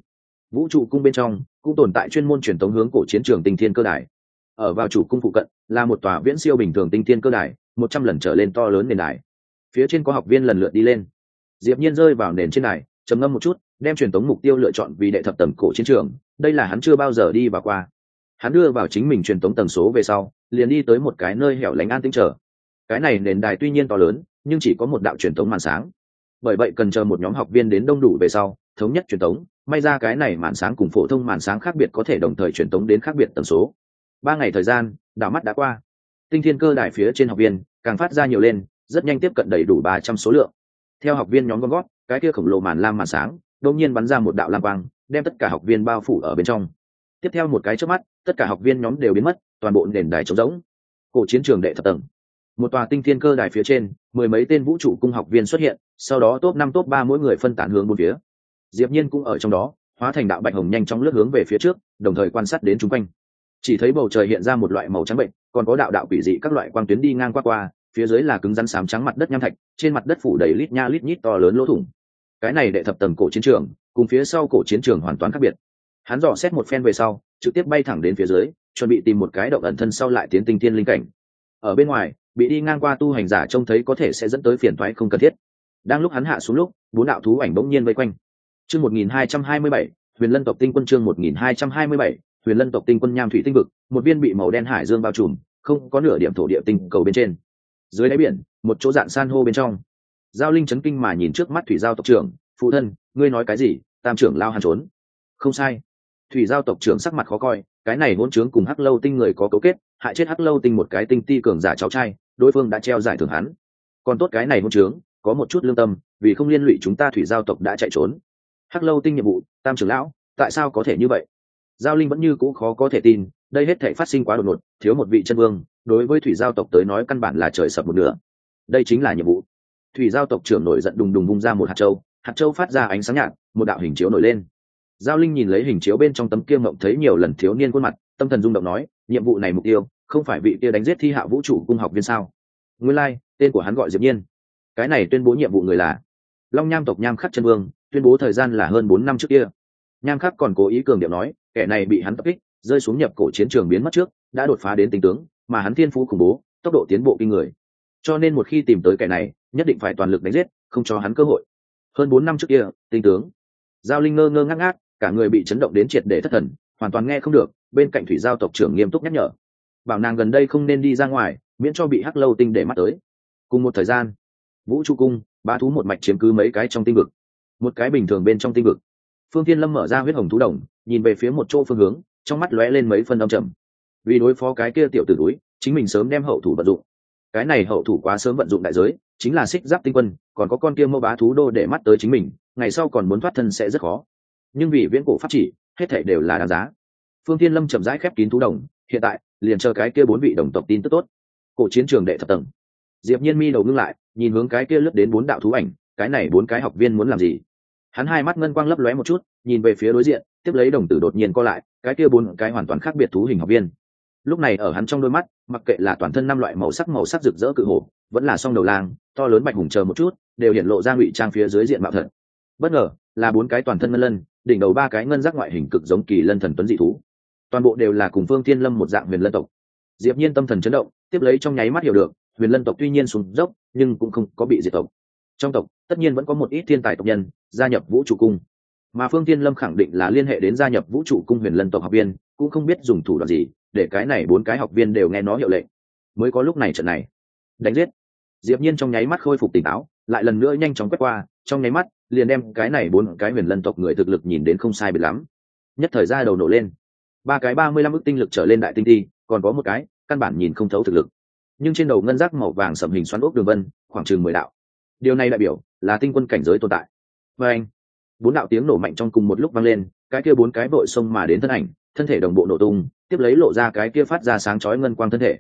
Vũ trụ cung bên trong cũng tồn tại chuyên môn truyền thống hướng cổ chiến trường tinh thiên cơ đài. Ở vào chủ cung phụ cận, là một tòa viễn siêu bình thường tinh thiên cơ đài, một trăm lần trở lên to lớn nền đài. Phía trên có học viên lần lượt đi lên. Diệp nhiên rơi vào nền trên đài, trầm ngâm một chút, đem truyền thống mục tiêu lựa chọn vì đệ thập tầng cổ chiến trường, đây là hắn chưa bao giờ đi và qua. Hắn đưa vào chính mình truyền thống tầng số về sau, liền đi tới một cái nơi hẻo lánh an tĩnh chờ. Cái này nền đài tuy nhiên to lớn, nhưng chỉ có một đạo truyền thống màn sáng. Bởi vậy cần chờ một nhóm học viên đến đông đủ về sau thống nhất truyền thống, may ra cái này màn sáng cùng phổ thông màn sáng khác biệt có thể đồng thời truyền thống đến khác biệt tần số. Ba ngày thời gian, đảo mắt đã qua. Tinh thiên cơ đài phía trên học viên càng phát ra nhiều lên, rất nhanh tiếp cận đầy đủ ba trăm số lượng. Theo học viên nhóm gom gót cái kia khổng lồ màn lam màn sáng đột nhiên bắn ra một đạo lam quang, đem tất cả học viên bao phủ ở bên trong. Tiếp theo một cái trước mắt, tất cả học viên nhóm đều biến mất, toàn bộ nền đài trống rỗng. Cổ chiến trường đệ thập tầng. Một tòa tinh thiên cơ đài phía trên, mười mấy tên vũ trụ cung học viên xuất hiện, sau đó top năm, top ba mỗi người phân tán hướng bốn phía diệp nhiên cũng ở trong đó, hóa thành đạo bạch hồng nhanh chóng lướt hướng về phía trước, đồng thời quan sát đến chung quanh. Chỉ thấy bầu trời hiện ra một loại màu trắng bệnh, còn có đạo đạo quỷ dị các loại quang tuyến đi ngang qua qua, phía dưới là cứng rắn sám trắng mặt đất nham thạch, trên mặt đất phủ đầy lít nha lít nhít to lớn lỗ thủng. Cái này đệ thập tầng cổ chiến trường, cùng phía sau cổ chiến trường hoàn toàn khác biệt. Hắn dò xét một phen về sau, trực tiếp bay thẳng đến phía dưới, chuẩn bị tìm một cái động ẩn thân sau lại tiến tinh thiên linh cảnh. Ở bên ngoài, bị đi ngang qua tu hành giả trông thấy có thể sẽ dẫn tới phiền toái không cần thiết. Đang lúc hắn hạ xuống lúc, bốn đạo thú ảnh bỗng nhiên vây quanh chương một nghìn hai trăm hai mươi bảy, huyền lân tộc tinh quân chương một nghìn hai trăm hai mươi bảy, huyền lân tộc tinh quân nham thủy tinh vực, một viên bị màu đen hải dương bao trùm, không có nửa điểm thổ địa tinh cầu bên trên. Dưới đáy biển, một chỗ dạng san hô bên trong. Giao linh chấn kinh mà nhìn trước mắt thủy giao tộc trưởng, phụ thân, ngươi nói cái gì? Tam trưởng lao hàn trốn. Không sai. Thủy giao tộc trưởng sắc mặt khó coi, cái này hỗn trướng cùng hắc lâu tinh người có cấu kết, hại chết hắc lâu tinh một cái tinh ti cường giả cháu trai, đối phương đã treo giải thưởng hắn. Còn tốt cái này hỗn trướng, có một chút lương tâm, vì không liên lụy chúng ta thủy giao tộc đã chạy trốn hắc lâu tinh nhiệm vụ tam trưởng lão tại sao có thể như vậy? Giao linh vẫn như cũ khó có thể tin đây hết thể phát sinh quá đột ngột thiếu một vị chân vương đối với thủy giao tộc tới nói căn bản là trời sập một nửa. Đây chính là nhiệm vụ. Thủy giao tộc trưởng nổi giận đùng đùng bung ra một hạt châu hạt châu phát ra ánh sáng nhạt một đạo hình chiếu nổi lên. Giao linh nhìn lấy hình chiếu bên trong tấm kia mộng thấy nhiều lần thiếu niên khuôn mặt tâm thần rung động nói nhiệm vụ này mục tiêu không phải vị kia đánh giết thi hạ vũ trụ cung học viên sao? Nguyên lai、like, tên của hắn gọi diệp nhiên. Cái này tuyên bố nhiệm vụ người là long nham tộc nham khắc chân vương tuyên bố thời gian là hơn bốn năm trước kia. Nham khắc còn cố ý cường điệu nói, kẻ này bị hắn tập kích, rơi xuống nhập cổ chiến trường biến mất trước, đã đột phá đến tinh tướng, mà hắn thiên phú khủng bố, tốc độ tiến bộ kinh người. Cho nên một khi tìm tới kẻ này, nhất định phải toàn lực đánh giết, không cho hắn cơ hội. Hơn bốn năm trước kia tinh tướng. Giao linh ngơ ngơ ngác ngác, cả người bị chấn động đến triệt để thất thần, hoàn toàn nghe không được, bên cạnh thủy giao tộc trưởng nghiêm túc nhắc nhở. Bảo nàng gần đây không nên đi ra ngoài, miễn cho bị hắc lâu tinh để mắt tới. Cùng một thời gian, vũ trụ cung ba thú một mạch chiếm cứ mấy cái trong tinh vực một cái bình thường bên trong tinh vực. Phương thiên lâm mở ra huyết hồng thú đồng, nhìn về phía một chỗ phương hướng, trong mắt lóe lên mấy phân âm trầm. Vì đối phó cái kia tiểu tử túi chính mình sớm đem hậu thủ vận dụng. Cái này hậu thủ quá sớm vận dụng đại giới, chính là xích giáp tinh quân, còn có con kia mô bá thú đô để mắt tới chính mình, ngày sau còn muốn thoát thân sẽ rất khó. Nhưng vì viễn cổ pháp chỉ, hết thể đều là đáng giá. Phương thiên lâm chậm rãi khép kín thú đồng, hiện tại, liền chờ cái kia bốn vị đồng tộc tin tức tốt. Cổ chiến trường đệ thập tầng. Diệp nhiên mi đầu ngưng lại, nhìn hướng cái kia lướt đến bốn đạo thú ảnh cái này bốn cái học viên muốn làm gì? Hắn hai mắt ngân quang lấp lóe một chút, nhìn về phía đối diện, tiếp lấy đồng tử đột nhiên co lại, cái kia bốn cái hoàn toàn khác biệt thú hình học viên. Lúc này ở hắn trong đôi mắt, mặc kệ là toàn thân năm loại màu sắc màu sắc rực rỡ cự hổ, vẫn là song đầu lang, to lớn bạch hùng chờ một chút, đều hiện lộ ra ngụy trang phía dưới diện mạo thật. Bất ngờ, là bốn cái toàn thân ngân lân, đỉnh đầu ba cái ngân giác ngoại hình cực giống kỳ lân thần tuấn dị thú. Toàn bộ đều là cùng phương thiên lâm một dạng huyền lân tộc. Diệp nhiên tâm thần chấn động, tiếp lấy trong nháy mắt hiểu được, huyền lân tộc tuy nhiên xuống dốc, nhưng cũng không có bị diệt tộc. Trong tộc tất nhiên vẫn có một ít thiên tài tộc nhân gia nhập vũ trụ cung. Mà phương thiên lâm khẳng định là liên hệ đến gia nhập vũ trụ cung huyền lân tộc học viên, cũng không biết dùng thủ đoạn gì để cái này bốn cái học viên đều nghe nó hiệu lệnh. Mới có lúc này trận này. Đánh giết. Diệp nhiên trong nháy mắt khôi phục tỉnh táo, lại lần nữa nhanh chóng quét qua, trong nháy mắt, liền đem cái này bốn cái huyền lân tộc người thực lực nhìn đến không sai biệt lắm. Nhất thời ra đầu nổ lên. Ba cái ba mươi lăm ức tinh lực trở lên đại tinh thi, còn có một cái, căn bản nhìn không thấu thực lực. Nhưng trên đầu ngân giác màu vàng sầm hình xoắn ốc đường vân, khoảng chừng mười đạo điều này đại biểu là tinh quân cảnh giới tồn tại. Và anh, bốn đạo tiếng nổ mạnh trong cùng một lúc vang lên, cái kia bốn cái vội xông mà đến thân ảnh, thân thể đồng bộ nổ tung, tiếp lấy lộ ra cái kia phát ra sáng chói ngân quang thân thể.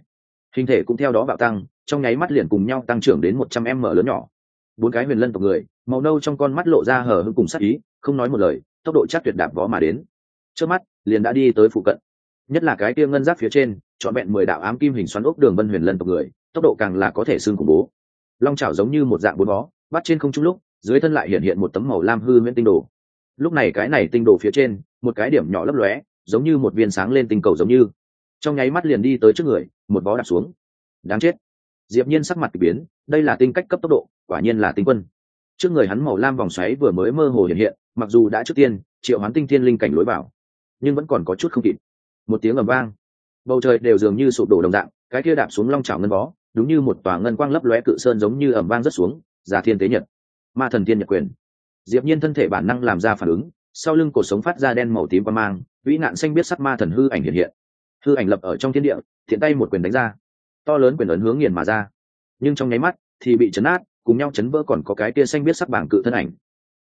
Hình thể cũng theo đó bạo tăng, trong nháy mắt liền cùng nhau tăng trưởng đến một trăm m lớn nhỏ. Bốn cái huyền lân tộc người, màu nâu trong con mắt lộ ra hở hưng cùng sắc ý, không nói một lời, tốc độ chắc tuyệt đạp vó mà đến. Trước mắt, liền đã đi tới phụ cận. Nhất là cái kia ngân giáp phía trên, trọn vẹn mười đạo ám kim hình xoắn ốc đường vân huyền lân tộc người, tốc độ càng là có thể xương khủng bố long chảo giống như một dạng bốn bó bắt trên không trung lúc, dưới thân lại hiện hiện một tấm màu lam hư miễn tinh đồ. Lúc này cái này tinh đồ phía trên, một cái điểm nhỏ lấp lóe, giống như một viên sáng lên tinh cầu giống như. Trong nháy mắt liền đi tới trước người, một bó đạp xuống. Đáng chết. Diệp nhiên sắc mặt kỳ biến, đây là tinh cách cấp tốc độ, quả nhiên là tinh quân. Trước người hắn màu lam vòng xoáy vừa mới mơ hồ hiện hiện, mặc dù đã trước tiên, triệu hoán tinh thiên linh cảnh lối vào, nhưng vẫn còn có chút không kịp. Một tiếng ầm vang. Bầu trời đều dường như sụp đổ đồng dạng, cái kia đạp xuống long chảo ngân bó đúng như một tòa ngân quang lấp lóe cự sơn giống như ầm vang rất xuống giả thiên tế nhật, ma thần thiên nhật quyền. Diệp nhiên thân thể bản năng làm ra phản ứng, sau lưng cổ sống phát ra đen màu tím qua mang, vĩ nạn xanh biết sắc ma thần hư ảnh hiện hiện. Hư ảnh lập ở trong thiên địa, thiện tay một quyền đánh ra. To lớn quyền ấn hướng nghiền mà ra. Nhưng trong nháy mắt thì bị chấn át, cùng nhau chấn vỡ còn có cái kia xanh biết sắc bảng cự thân ảnh.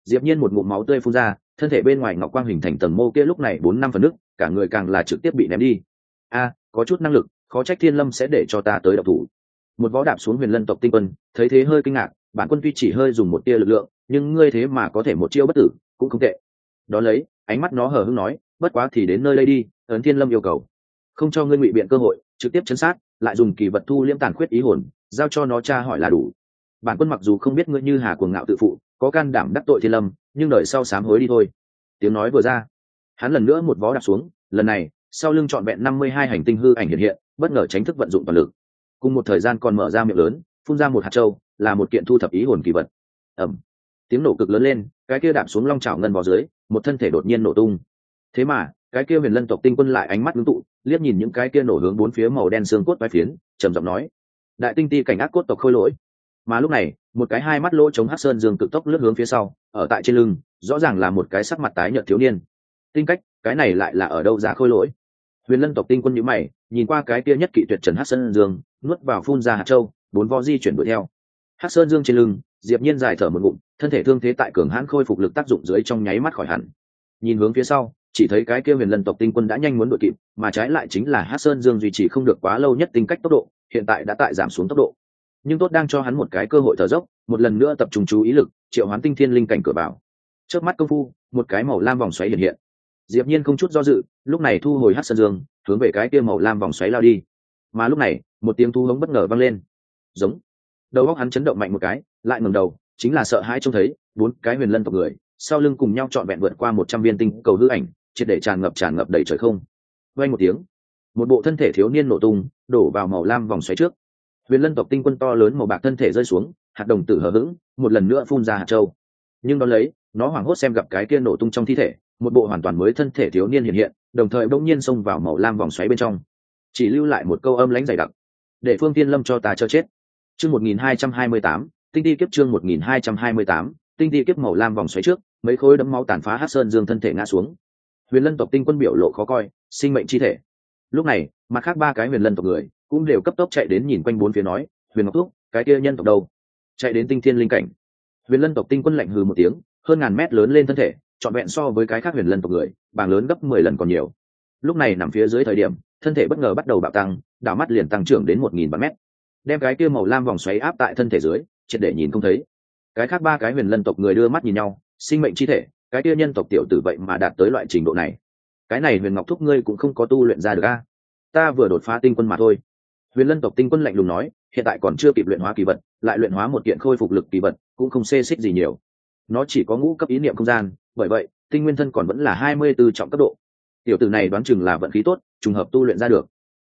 Diệp nhiên một ngụm máu tươi phun ra, thân thể bên ngoài ngọc quang hình thành tầng mô kia lúc này bốn năm phần nước, cả người càng là trực tiếp bị ném đi. A, có chút năng lực, khó trách thiên lâm sẽ để cho ta tới độc thủ một võ đạp xuống huyền lân tộc tinh quân, thấy thế hơi kinh ngạc, bản quân tuy chỉ hơi dùng một tia lực lượng, nhưng ngươi thế mà có thể một chiêu bất tử, cũng không tệ. Đó lấy, ánh mắt nó hờ hững nói, bất quá thì đến nơi đây đi, ấn thiên lâm yêu cầu. Không cho ngươi ngụy biện cơ hội, trực tiếp chấn sát, lại dùng kỳ vật thu liễm tàn khuyết ý hồn, giao cho nó tra hỏi là đủ. Bản quân mặc dù không biết ngươi như hà cuồng ngạo tự phụ, có can đảm đắc tội thiên lâm, nhưng đợi sau sám hối đi thôi. Tiếng nói vừa ra, hắn lần nữa một vó đạp xuống, lần này, sau lưng trọn vẹn năm mươi hai hành tinh hư ảnh hiện hiện, bất ngờ tránh thức vận dụng toàn lực cùng một thời gian còn mở ra miệng lớn, phun ra một hạt trâu là một kiện thu thập ý hồn kỳ vật. Ẩm tiếng nổ cực lớn lên, cái kia đạp xuống long trào ngân vào dưới, một thân thể đột nhiên nổ tung. Thế mà, cái kia huyền lân tộc tinh quân lại ánh mắt ngưng tụ, liếc nhìn những cái kia nổ hướng bốn phía màu đen xương cốt vai phiến, trầm giọng nói, đại tinh ti cảnh ác cốt tộc khôi lỗi. Mà lúc này, một cái hai mắt lỗ chống hát sơn dương cực tốc lướt hướng phía sau, ở tại trên lưng, rõ ràng là một cái sắc mặt tái nhợt thiếu niên. Tinh cách, cái này lại là ở đâu ra khôi lỗi? Huyền lân tộc tinh quân nhữ mày, nhìn qua cái kia nhất kỵ tuyệt trần hát sơn dương, nuốt vào phun ra hạt châu, bốn vo di chuyển đuổi theo. Hát sơn dương trên lưng, diệp nhiên dài thở một ngụm, thân thể thương thế tại cường hãn khôi phục lực tác dụng dưới trong nháy mắt khỏi hẳn. Nhìn hướng phía sau, chỉ thấy cái kia huyền lân tộc tinh quân đã nhanh muốn đuổi kịp, mà trái lại chính là hát sơn dương duy trì không được quá lâu nhất tính cách tốc độ, hiện tại đã tại giảm xuống tốc độ. Nhưng tốt đang cho hắn một cái cơ hội thở dốc, một lần nữa tập trung chú ý lực, triệu hoán tinh thiên linh cảnh cửa bảo trước mắt công phu, một cái màu lam vòng xoáy hiện hiện diệp nhiên không chút do dự, lúc này thu hồi hát sơn dương, hướng về cái kia màu lam vòng xoáy lao đi. Mà lúc này, một tiếng thu hống bất ngờ vang lên. Giống. Đầu óc hắn chấn động mạnh một cái, lại ngẩng đầu, chính là sợ hãi trông thấy, bốn cái huyền lân tộc người, sau lưng cùng nhau trọn vẹn vượt qua một trăm viên tinh cầu hư ảnh, triệt để tràn ngập tràn ngập đầy trời không. Vang một tiếng, một bộ thân thể thiếu niên nổ tung, đổ vào màu lam vòng xoáy trước. Huyền lân tộc tinh quân to lớn màu bạc thân thể rơi xuống, hạt đồng tử hở hững, một lần nữa phun ra hạt châu. Nhưng đón lấy, nó hoảng hốt xem gặp cái kia nổ tung trong thi thể một bộ hoàn toàn mới thân thể thiếu niên hiện hiện, đồng thời bỗng nhiên xông vào màu lam vòng xoáy bên trong. Chỉ lưu lại một câu âm lãnh dày đặc. Để phương tiên lâm cho ta cho chết. Chương một nghìn hai trăm hai mươi tám, tinh ti kiếp chương một nghìn hai trăm hai mươi tám, tinh ti kiếp màu lam vòng xoáy trước, mấy khối đấm máu tàn phá hát sơn dương thân thể ngã xuống. Huyền lân tộc tinh quân biểu lộ khó coi, sinh mệnh chi thể. Lúc này, mặt khác ba cái huyền lân tộc người cũng đều cấp tốc chạy đến nhìn quanh bốn phía nói, huyền ngọc thúc, cái kia nhân tộc đâu? Chạy đến tinh thiên linh cảnh. Huyền lân tộc tinh quân lạnh hừ một tiếng, hơn ngàn mét lớn lên thân thể trọn vẹn so với cái khác huyền lân tộc người, bảng lớn gấp mười lần còn nhiều. Lúc này nằm phía dưới thời điểm, thân thể bất ngờ bắt đầu bạo tăng, đảo mắt liền tăng trưởng đến một nghìn ba mét. Đem cái kia màu lam vòng xoáy áp tại thân thể dưới, triệt để nhìn không thấy. Cái khác ba cái huyền lân tộc người đưa mắt nhìn nhau, sinh mệnh chi thể, cái kia nhân tộc tiểu tử vậy mà đạt tới loại trình độ này. Cái này huyền ngọc thúc ngươi cũng không có tu luyện ra được a. Ta vừa đột phá tinh quân mà thôi. Huyền lân tộc tinh quân lạnh lùng nói, hiện tại còn chưa kịp luyện hóa kỳ vật, lại luyện hóa một kiện khôi phục lực kỳ vật, cũng không xê xích gì nhiều nó chỉ có ngũ cấp ý niệm không gian, bởi vậy, tinh nguyên thân còn vẫn là hai mươi b ố trọng cấp độ. Tiểu tử này đoán chừng là vận khí tốt, trùng hợp tu luyện ra được.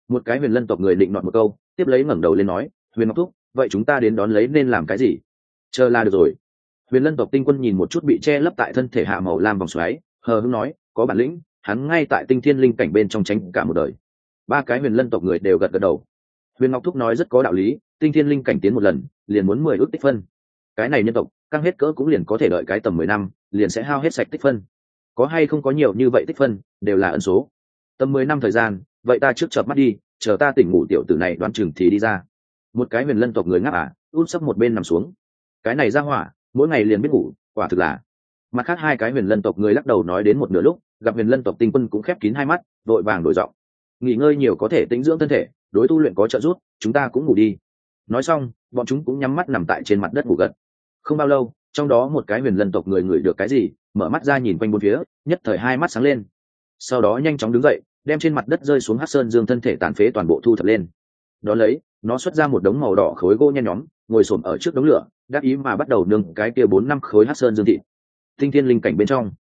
Một cái huyền lân tộc người định nọt một câu, tiếp lấy ngẩng đầu lên nói, huyền ngọc thúc, vậy chúng ta đến đón lấy nên làm cái gì? Chờ là được rồi. Huyền lân tộc tinh quân nhìn một chút bị che lấp tại thân thể hạ màu lam vòng xoáy, hờ hưng nói, có bản lĩnh, hắn ngay tại tinh thiên linh cảnh bên trong tránh cả một đời. Ba cái huyền lân tộc người đều gật gật đầu. Huyền ngọc thúc nói rất có đạo lý, tinh thiên linh cảnh tiến một lần, liền muốn mười ước tích phân cái này nhân tộc, căng hết cỡ cũng liền có thể đợi cái tầm mười năm, liền sẽ hao hết sạch tích phân. Có hay không có nhiều như vậy tích phân, đều là ẩn số. Tầm mười năm thời gian, vậy ta trước chợp mắt đi, chờ ta tỉnh ngủ tiểu tử này đoán chừng thì đi ra. Một cái huyền lân tộc người ngáp à út sấp một bên nằm xuống. Cái này ra hỏa, mỗi ngày liền biết ngủ, quả thực là. Mặt khác hai cái huyền lân tộc người lắc đầu nói đến một nửa lúc, gặp huyền lân tộc tinh quân cũng khép kín hai mắt, vội vàng đổi giọng. Nghỉ ngơi nhiều có thể tĩnh dưỡng thân thể, đối tu luyện có trợ giúp, chúng ta cũng ngủ đi. Nói xong, bọn chúng cũng nhắm mắt nằm tại trên mặt đất ngủ gật không bao lâu, trong đó một cái huyền lân tộc người ngửi được cái gì, mở mắt ra nhìn quanh bốn phía, nhất thời hai mắt sáng lên. Sau đó nhanh chóng đứng dậy, đem trên mặt đất rơi xuống hát sơn dương thân thể tàn phế toàn bộ thu thập lên. Đón lấy, nó xuất ra một đống màu đỏ khối gỗ nhen nhóm, ngồi xổm ở trước đống lửa, đắc ý mà bắt đầu nâng cái kia bốn năm khối hát sơn dương thị tinh thiên linh cảnh bên trong,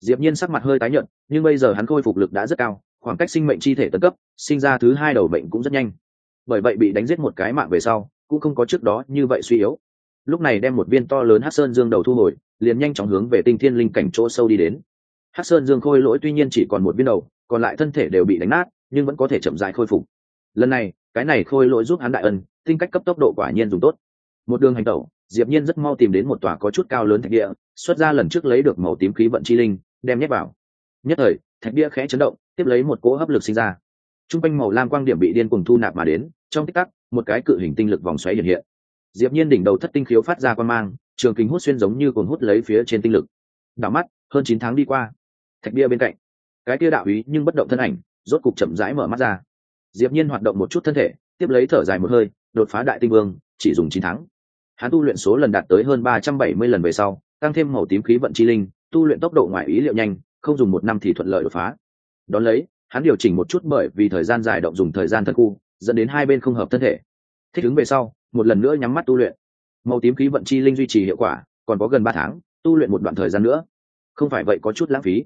diệp nhiên sắc mặt hơi tái nhợt, nhưng bây giờ hắn khôi phục lực đã rất cao, khoảng cách sinh mệnh chi thể tấn cấp, sinh ra thứ hai đầu bệnh cũng rất nhanh. Bởi vậy bị đánh giết một cái mạng về sau, cũng không có trước đó như vậy suy yếu lúc này đem một viên to lớn hát sơn dương đầu thu hồi, liền nhanh chóng hướng về tinh thiên linh cảnh chỗ sâu đi đến. Hát sơn dương khôi lỗi tuy nhiên chỉ còn một viên đầu, còn lại thân thể đều bị đánh nát, nhưng vẫn có thể chậm dài khôi phục. Lần này, cái này khôi lỗi giúp hắn đại ân, tinh cách cấp tốc độ quả nhiên dùng tốt. Một đường hành tẩu, diệp nhiên rất mau tìm đến một tòa có chút cao lớn thạch địa, xuất ra lần trước lấy được màu tím khí vận chi linh, đem nhét vào. Nhất thời, thạch địa khẽ chấn động, tiếp lấy một cỗ hấp lực sinh ra. Trung quanh màu lam quang điểm bị điên cuồng thu nạp mà đến, trong tích tắc, một cái cự hình tinh lực vòng xoáy hiện hiện diệp nhiên đỉnh đầu thất tinh khiếu phát ra quan mang, trường kính hút xuyên giống như cuồng hút lấy phía trên tinh lực. Đảo mắt, hơn chín tháng đi qua. Thạch bia bên cạnh. Cái kia đạo ý nhưng bất động thân ảnh, rốt cục chậm rãi mở mắt ra. Diệp nhiên hoạt động một chút thân thể, tiếp lấy thở dài một hơi, đột phá đại tinh vương, chỉ dùng chín tháng. Hắn tu luyện số lần đạt tới hơn ba trăm bảy mươi lần về sau, tăng thêm màu tím khí vận chi linh, tu luyện tốc độ ngoại ý liệu nhanh, không dùng một năm thì thuận lợi đột phá. Đón lấy, hắn điều chỉnh một chút bởi vì thời gian dài động dùng thời gian thần khu, dẫn đến hai bên không hợp thân thể. Thích ứng về sau một lần nữa nhắm mắt tu luyện. Màu tím khí vận chi linh duy trì hiệu quả, còn có gần ba tháng, tu luyện một đoạn thời gian nữa. Không phải vậy có chút lãng phí.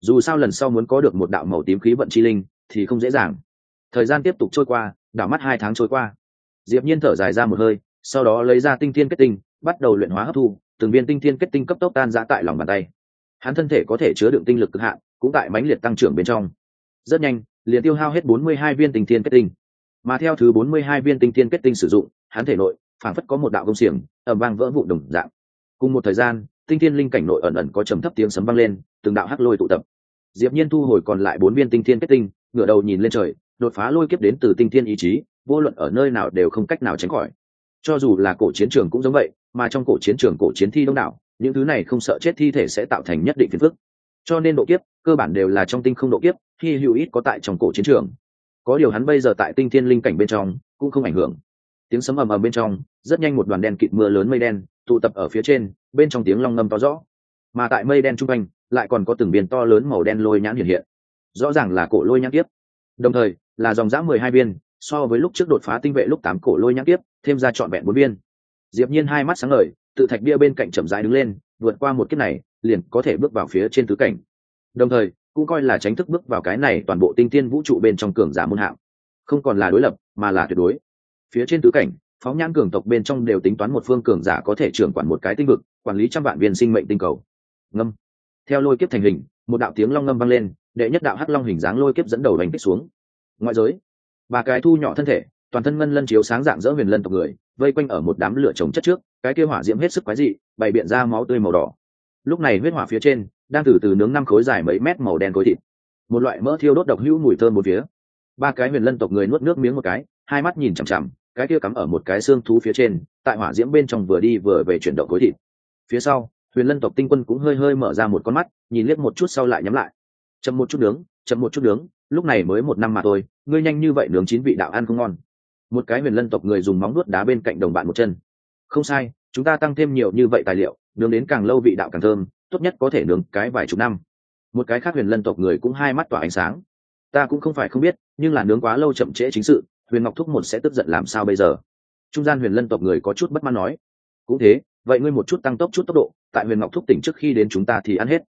Dù sao lần sau muốn có được một đạo màu tím khí vận chi linh, thì không dễ dàng. Thời gian tiếp tục trôi qua, đảo mắt hai tháng trôi qua. Diệp nhiên thở dài ra một hơi, sau đó lấy ra tinh thiên kết tinh, bắt đầu luyện hóa hấp thu, từng viên tinh thiên kết tinh cấp tốc tan ra tại lòng bàn tay. Hắn thân thể có thể chứa đựng tinh lực cực hạn, cũng tại mãnh liệt tăng trưởng bên trong. Rất nhanh, liền tiêu hao hết 42 viên tinh thiên kết tinh. Mà theo thứ 42 viên tinh thiên kết tinh sử dụng hắn thể nội, phảng phất có một đạo công xiềng ẩm vang vỡ vụn đồng dạng. Cùng một thời gian, tinh thiên linh cảnh nội ẩn ẩn có trầm thấp tiếng sấm vang lên, từng đạo hắc lôi tụ tập. Diệp nhiên thu hồi còn lại bốn viên tinh thiên kết tinh, ngửa đầu nhìn lên trời, đột phá lôi kiếp đến từ tinh thiên ý chí, vô luận ở nơi nào đều không cách nào tránh khỏi. Cho dù là cổ chiến trường cũng giống vậy, mà trong cổ chiến trường cổ chiến thi đông đảo, những thứ này không sợ chết thi thể sẽ tạo thành nhất định phiền phức. Cho nên độ kiếp, cơ bản đều là trong tinh không độ kiếp khi hữu ít có tại trong cổ chiến trường. Có điều hắn bây giờ tại tinh thiên linh cảnh bên trong, cũng không ảnh hưởng tiếng sấm ầm ầm bên trong, rất nhanh một đoàn đen kịt mưa lớn mây đen tụ tập ở phía trên, bên trong tiếng long ngâm to rõ. Mà tại mây đen trung quanh, lại còn có từng viên to lớn màu đen lôi nhãn hiện hiện. Rõ ràng là cổ lôi nhãn tiếp đồng thời, là dòng dã mười hai viên, so với lúc trước đột phá tinh vệ lúc tám cổ lôi nhãn tiếp thêm ra trọn vẹn bốn viên. Diệp nhiên hai mắt sáng ngời, tự thạch bia bên cạnh chậm rãi đứng lên, vượt qua một kiếp này, liền có thể bước vào phía trên tứ cảnh. Đồng thời, cũng coi là tránh thức bước vào cái này toàn bộ tinh tiên vũ trụ bên trong cường giả môn hạng. Không còn là đối lập, mà là tuyệt đối phía trên tứ cảnh, phóng nhãn cường tộc bên trong đều tính toán một phương cường giả có thể trưởng quản một cái tinh vực, quản lý trăm vạn viên sinh mệnh tinh cầu. Ngâm. Theo lôi kiếp thành hình, một đạo tiếng long ngâm vang lên, đệ nhất đạo hắc long hình dáng lôi kiếp dẫn đầu đánh kích xuống. Ngoại giới, ba cái thu nhỏ thân thể, toàn thân ngân lân chiếu sáng dạng dỡ huyền lân tộc người, vây quanh ở một đám lửa trồng chất trước, cái kia hỏa diễm hết sức quái dị, bày biện ra máu tươi màu đỏ. Lúc này huyết hỏa phía trên, đang từ từ nướng năm khối dài mấy mét màu đen khối thịt. Một loại mỡ thiêu đốt độc hữu mùi thơm một phía. Ba cái huyền lân tộc người nuốt nước miếng một cái, hai mắt nhìn chằm chằm cái kia cắm ở một cái xương thú phía trên, tại hỏa diễm bên trong vừa đi vừa về chuyển động khối thịt. Phía sau, huyền lân tộc tinh quân cũng hơi hơi mở ra một con mắt, nhìn liếc một chút sau lại nhắm lại. Chậm một chút nướng, chậm một chút nướng, lúc này mới một năm mà thôi, ngươi nhanh như vậy nướng chín vị đạo ăn không ngon. Một cái huyền lân tộc người dùng móng nuốt đá bên cạnh đồng bạn một chân. Không sai, chúng ta tăng thêm nhiều như vậy tài liệu, nướng đến càng lâu vị đạo càng thơm, tốt nhất có thể nướng cái vài chục năm. Một cái khác huyền lân tộc người cũng hai mắt tỏa ánh sáng. Ta cũng không phải không biết, nhưng là nướng quá lâu chậm trễ chính sự huyền ngọc thúc một sẽ tức giận làm sao bây giờ? Trung gian huyền lân tộc người có chút bất mãn nói. Cũng thế, vậy ngươi một chút tăng tốc chút tốc độ, tại huyền ngọc thúc tỉnh trước khi đến chúng ta thì ăn hết.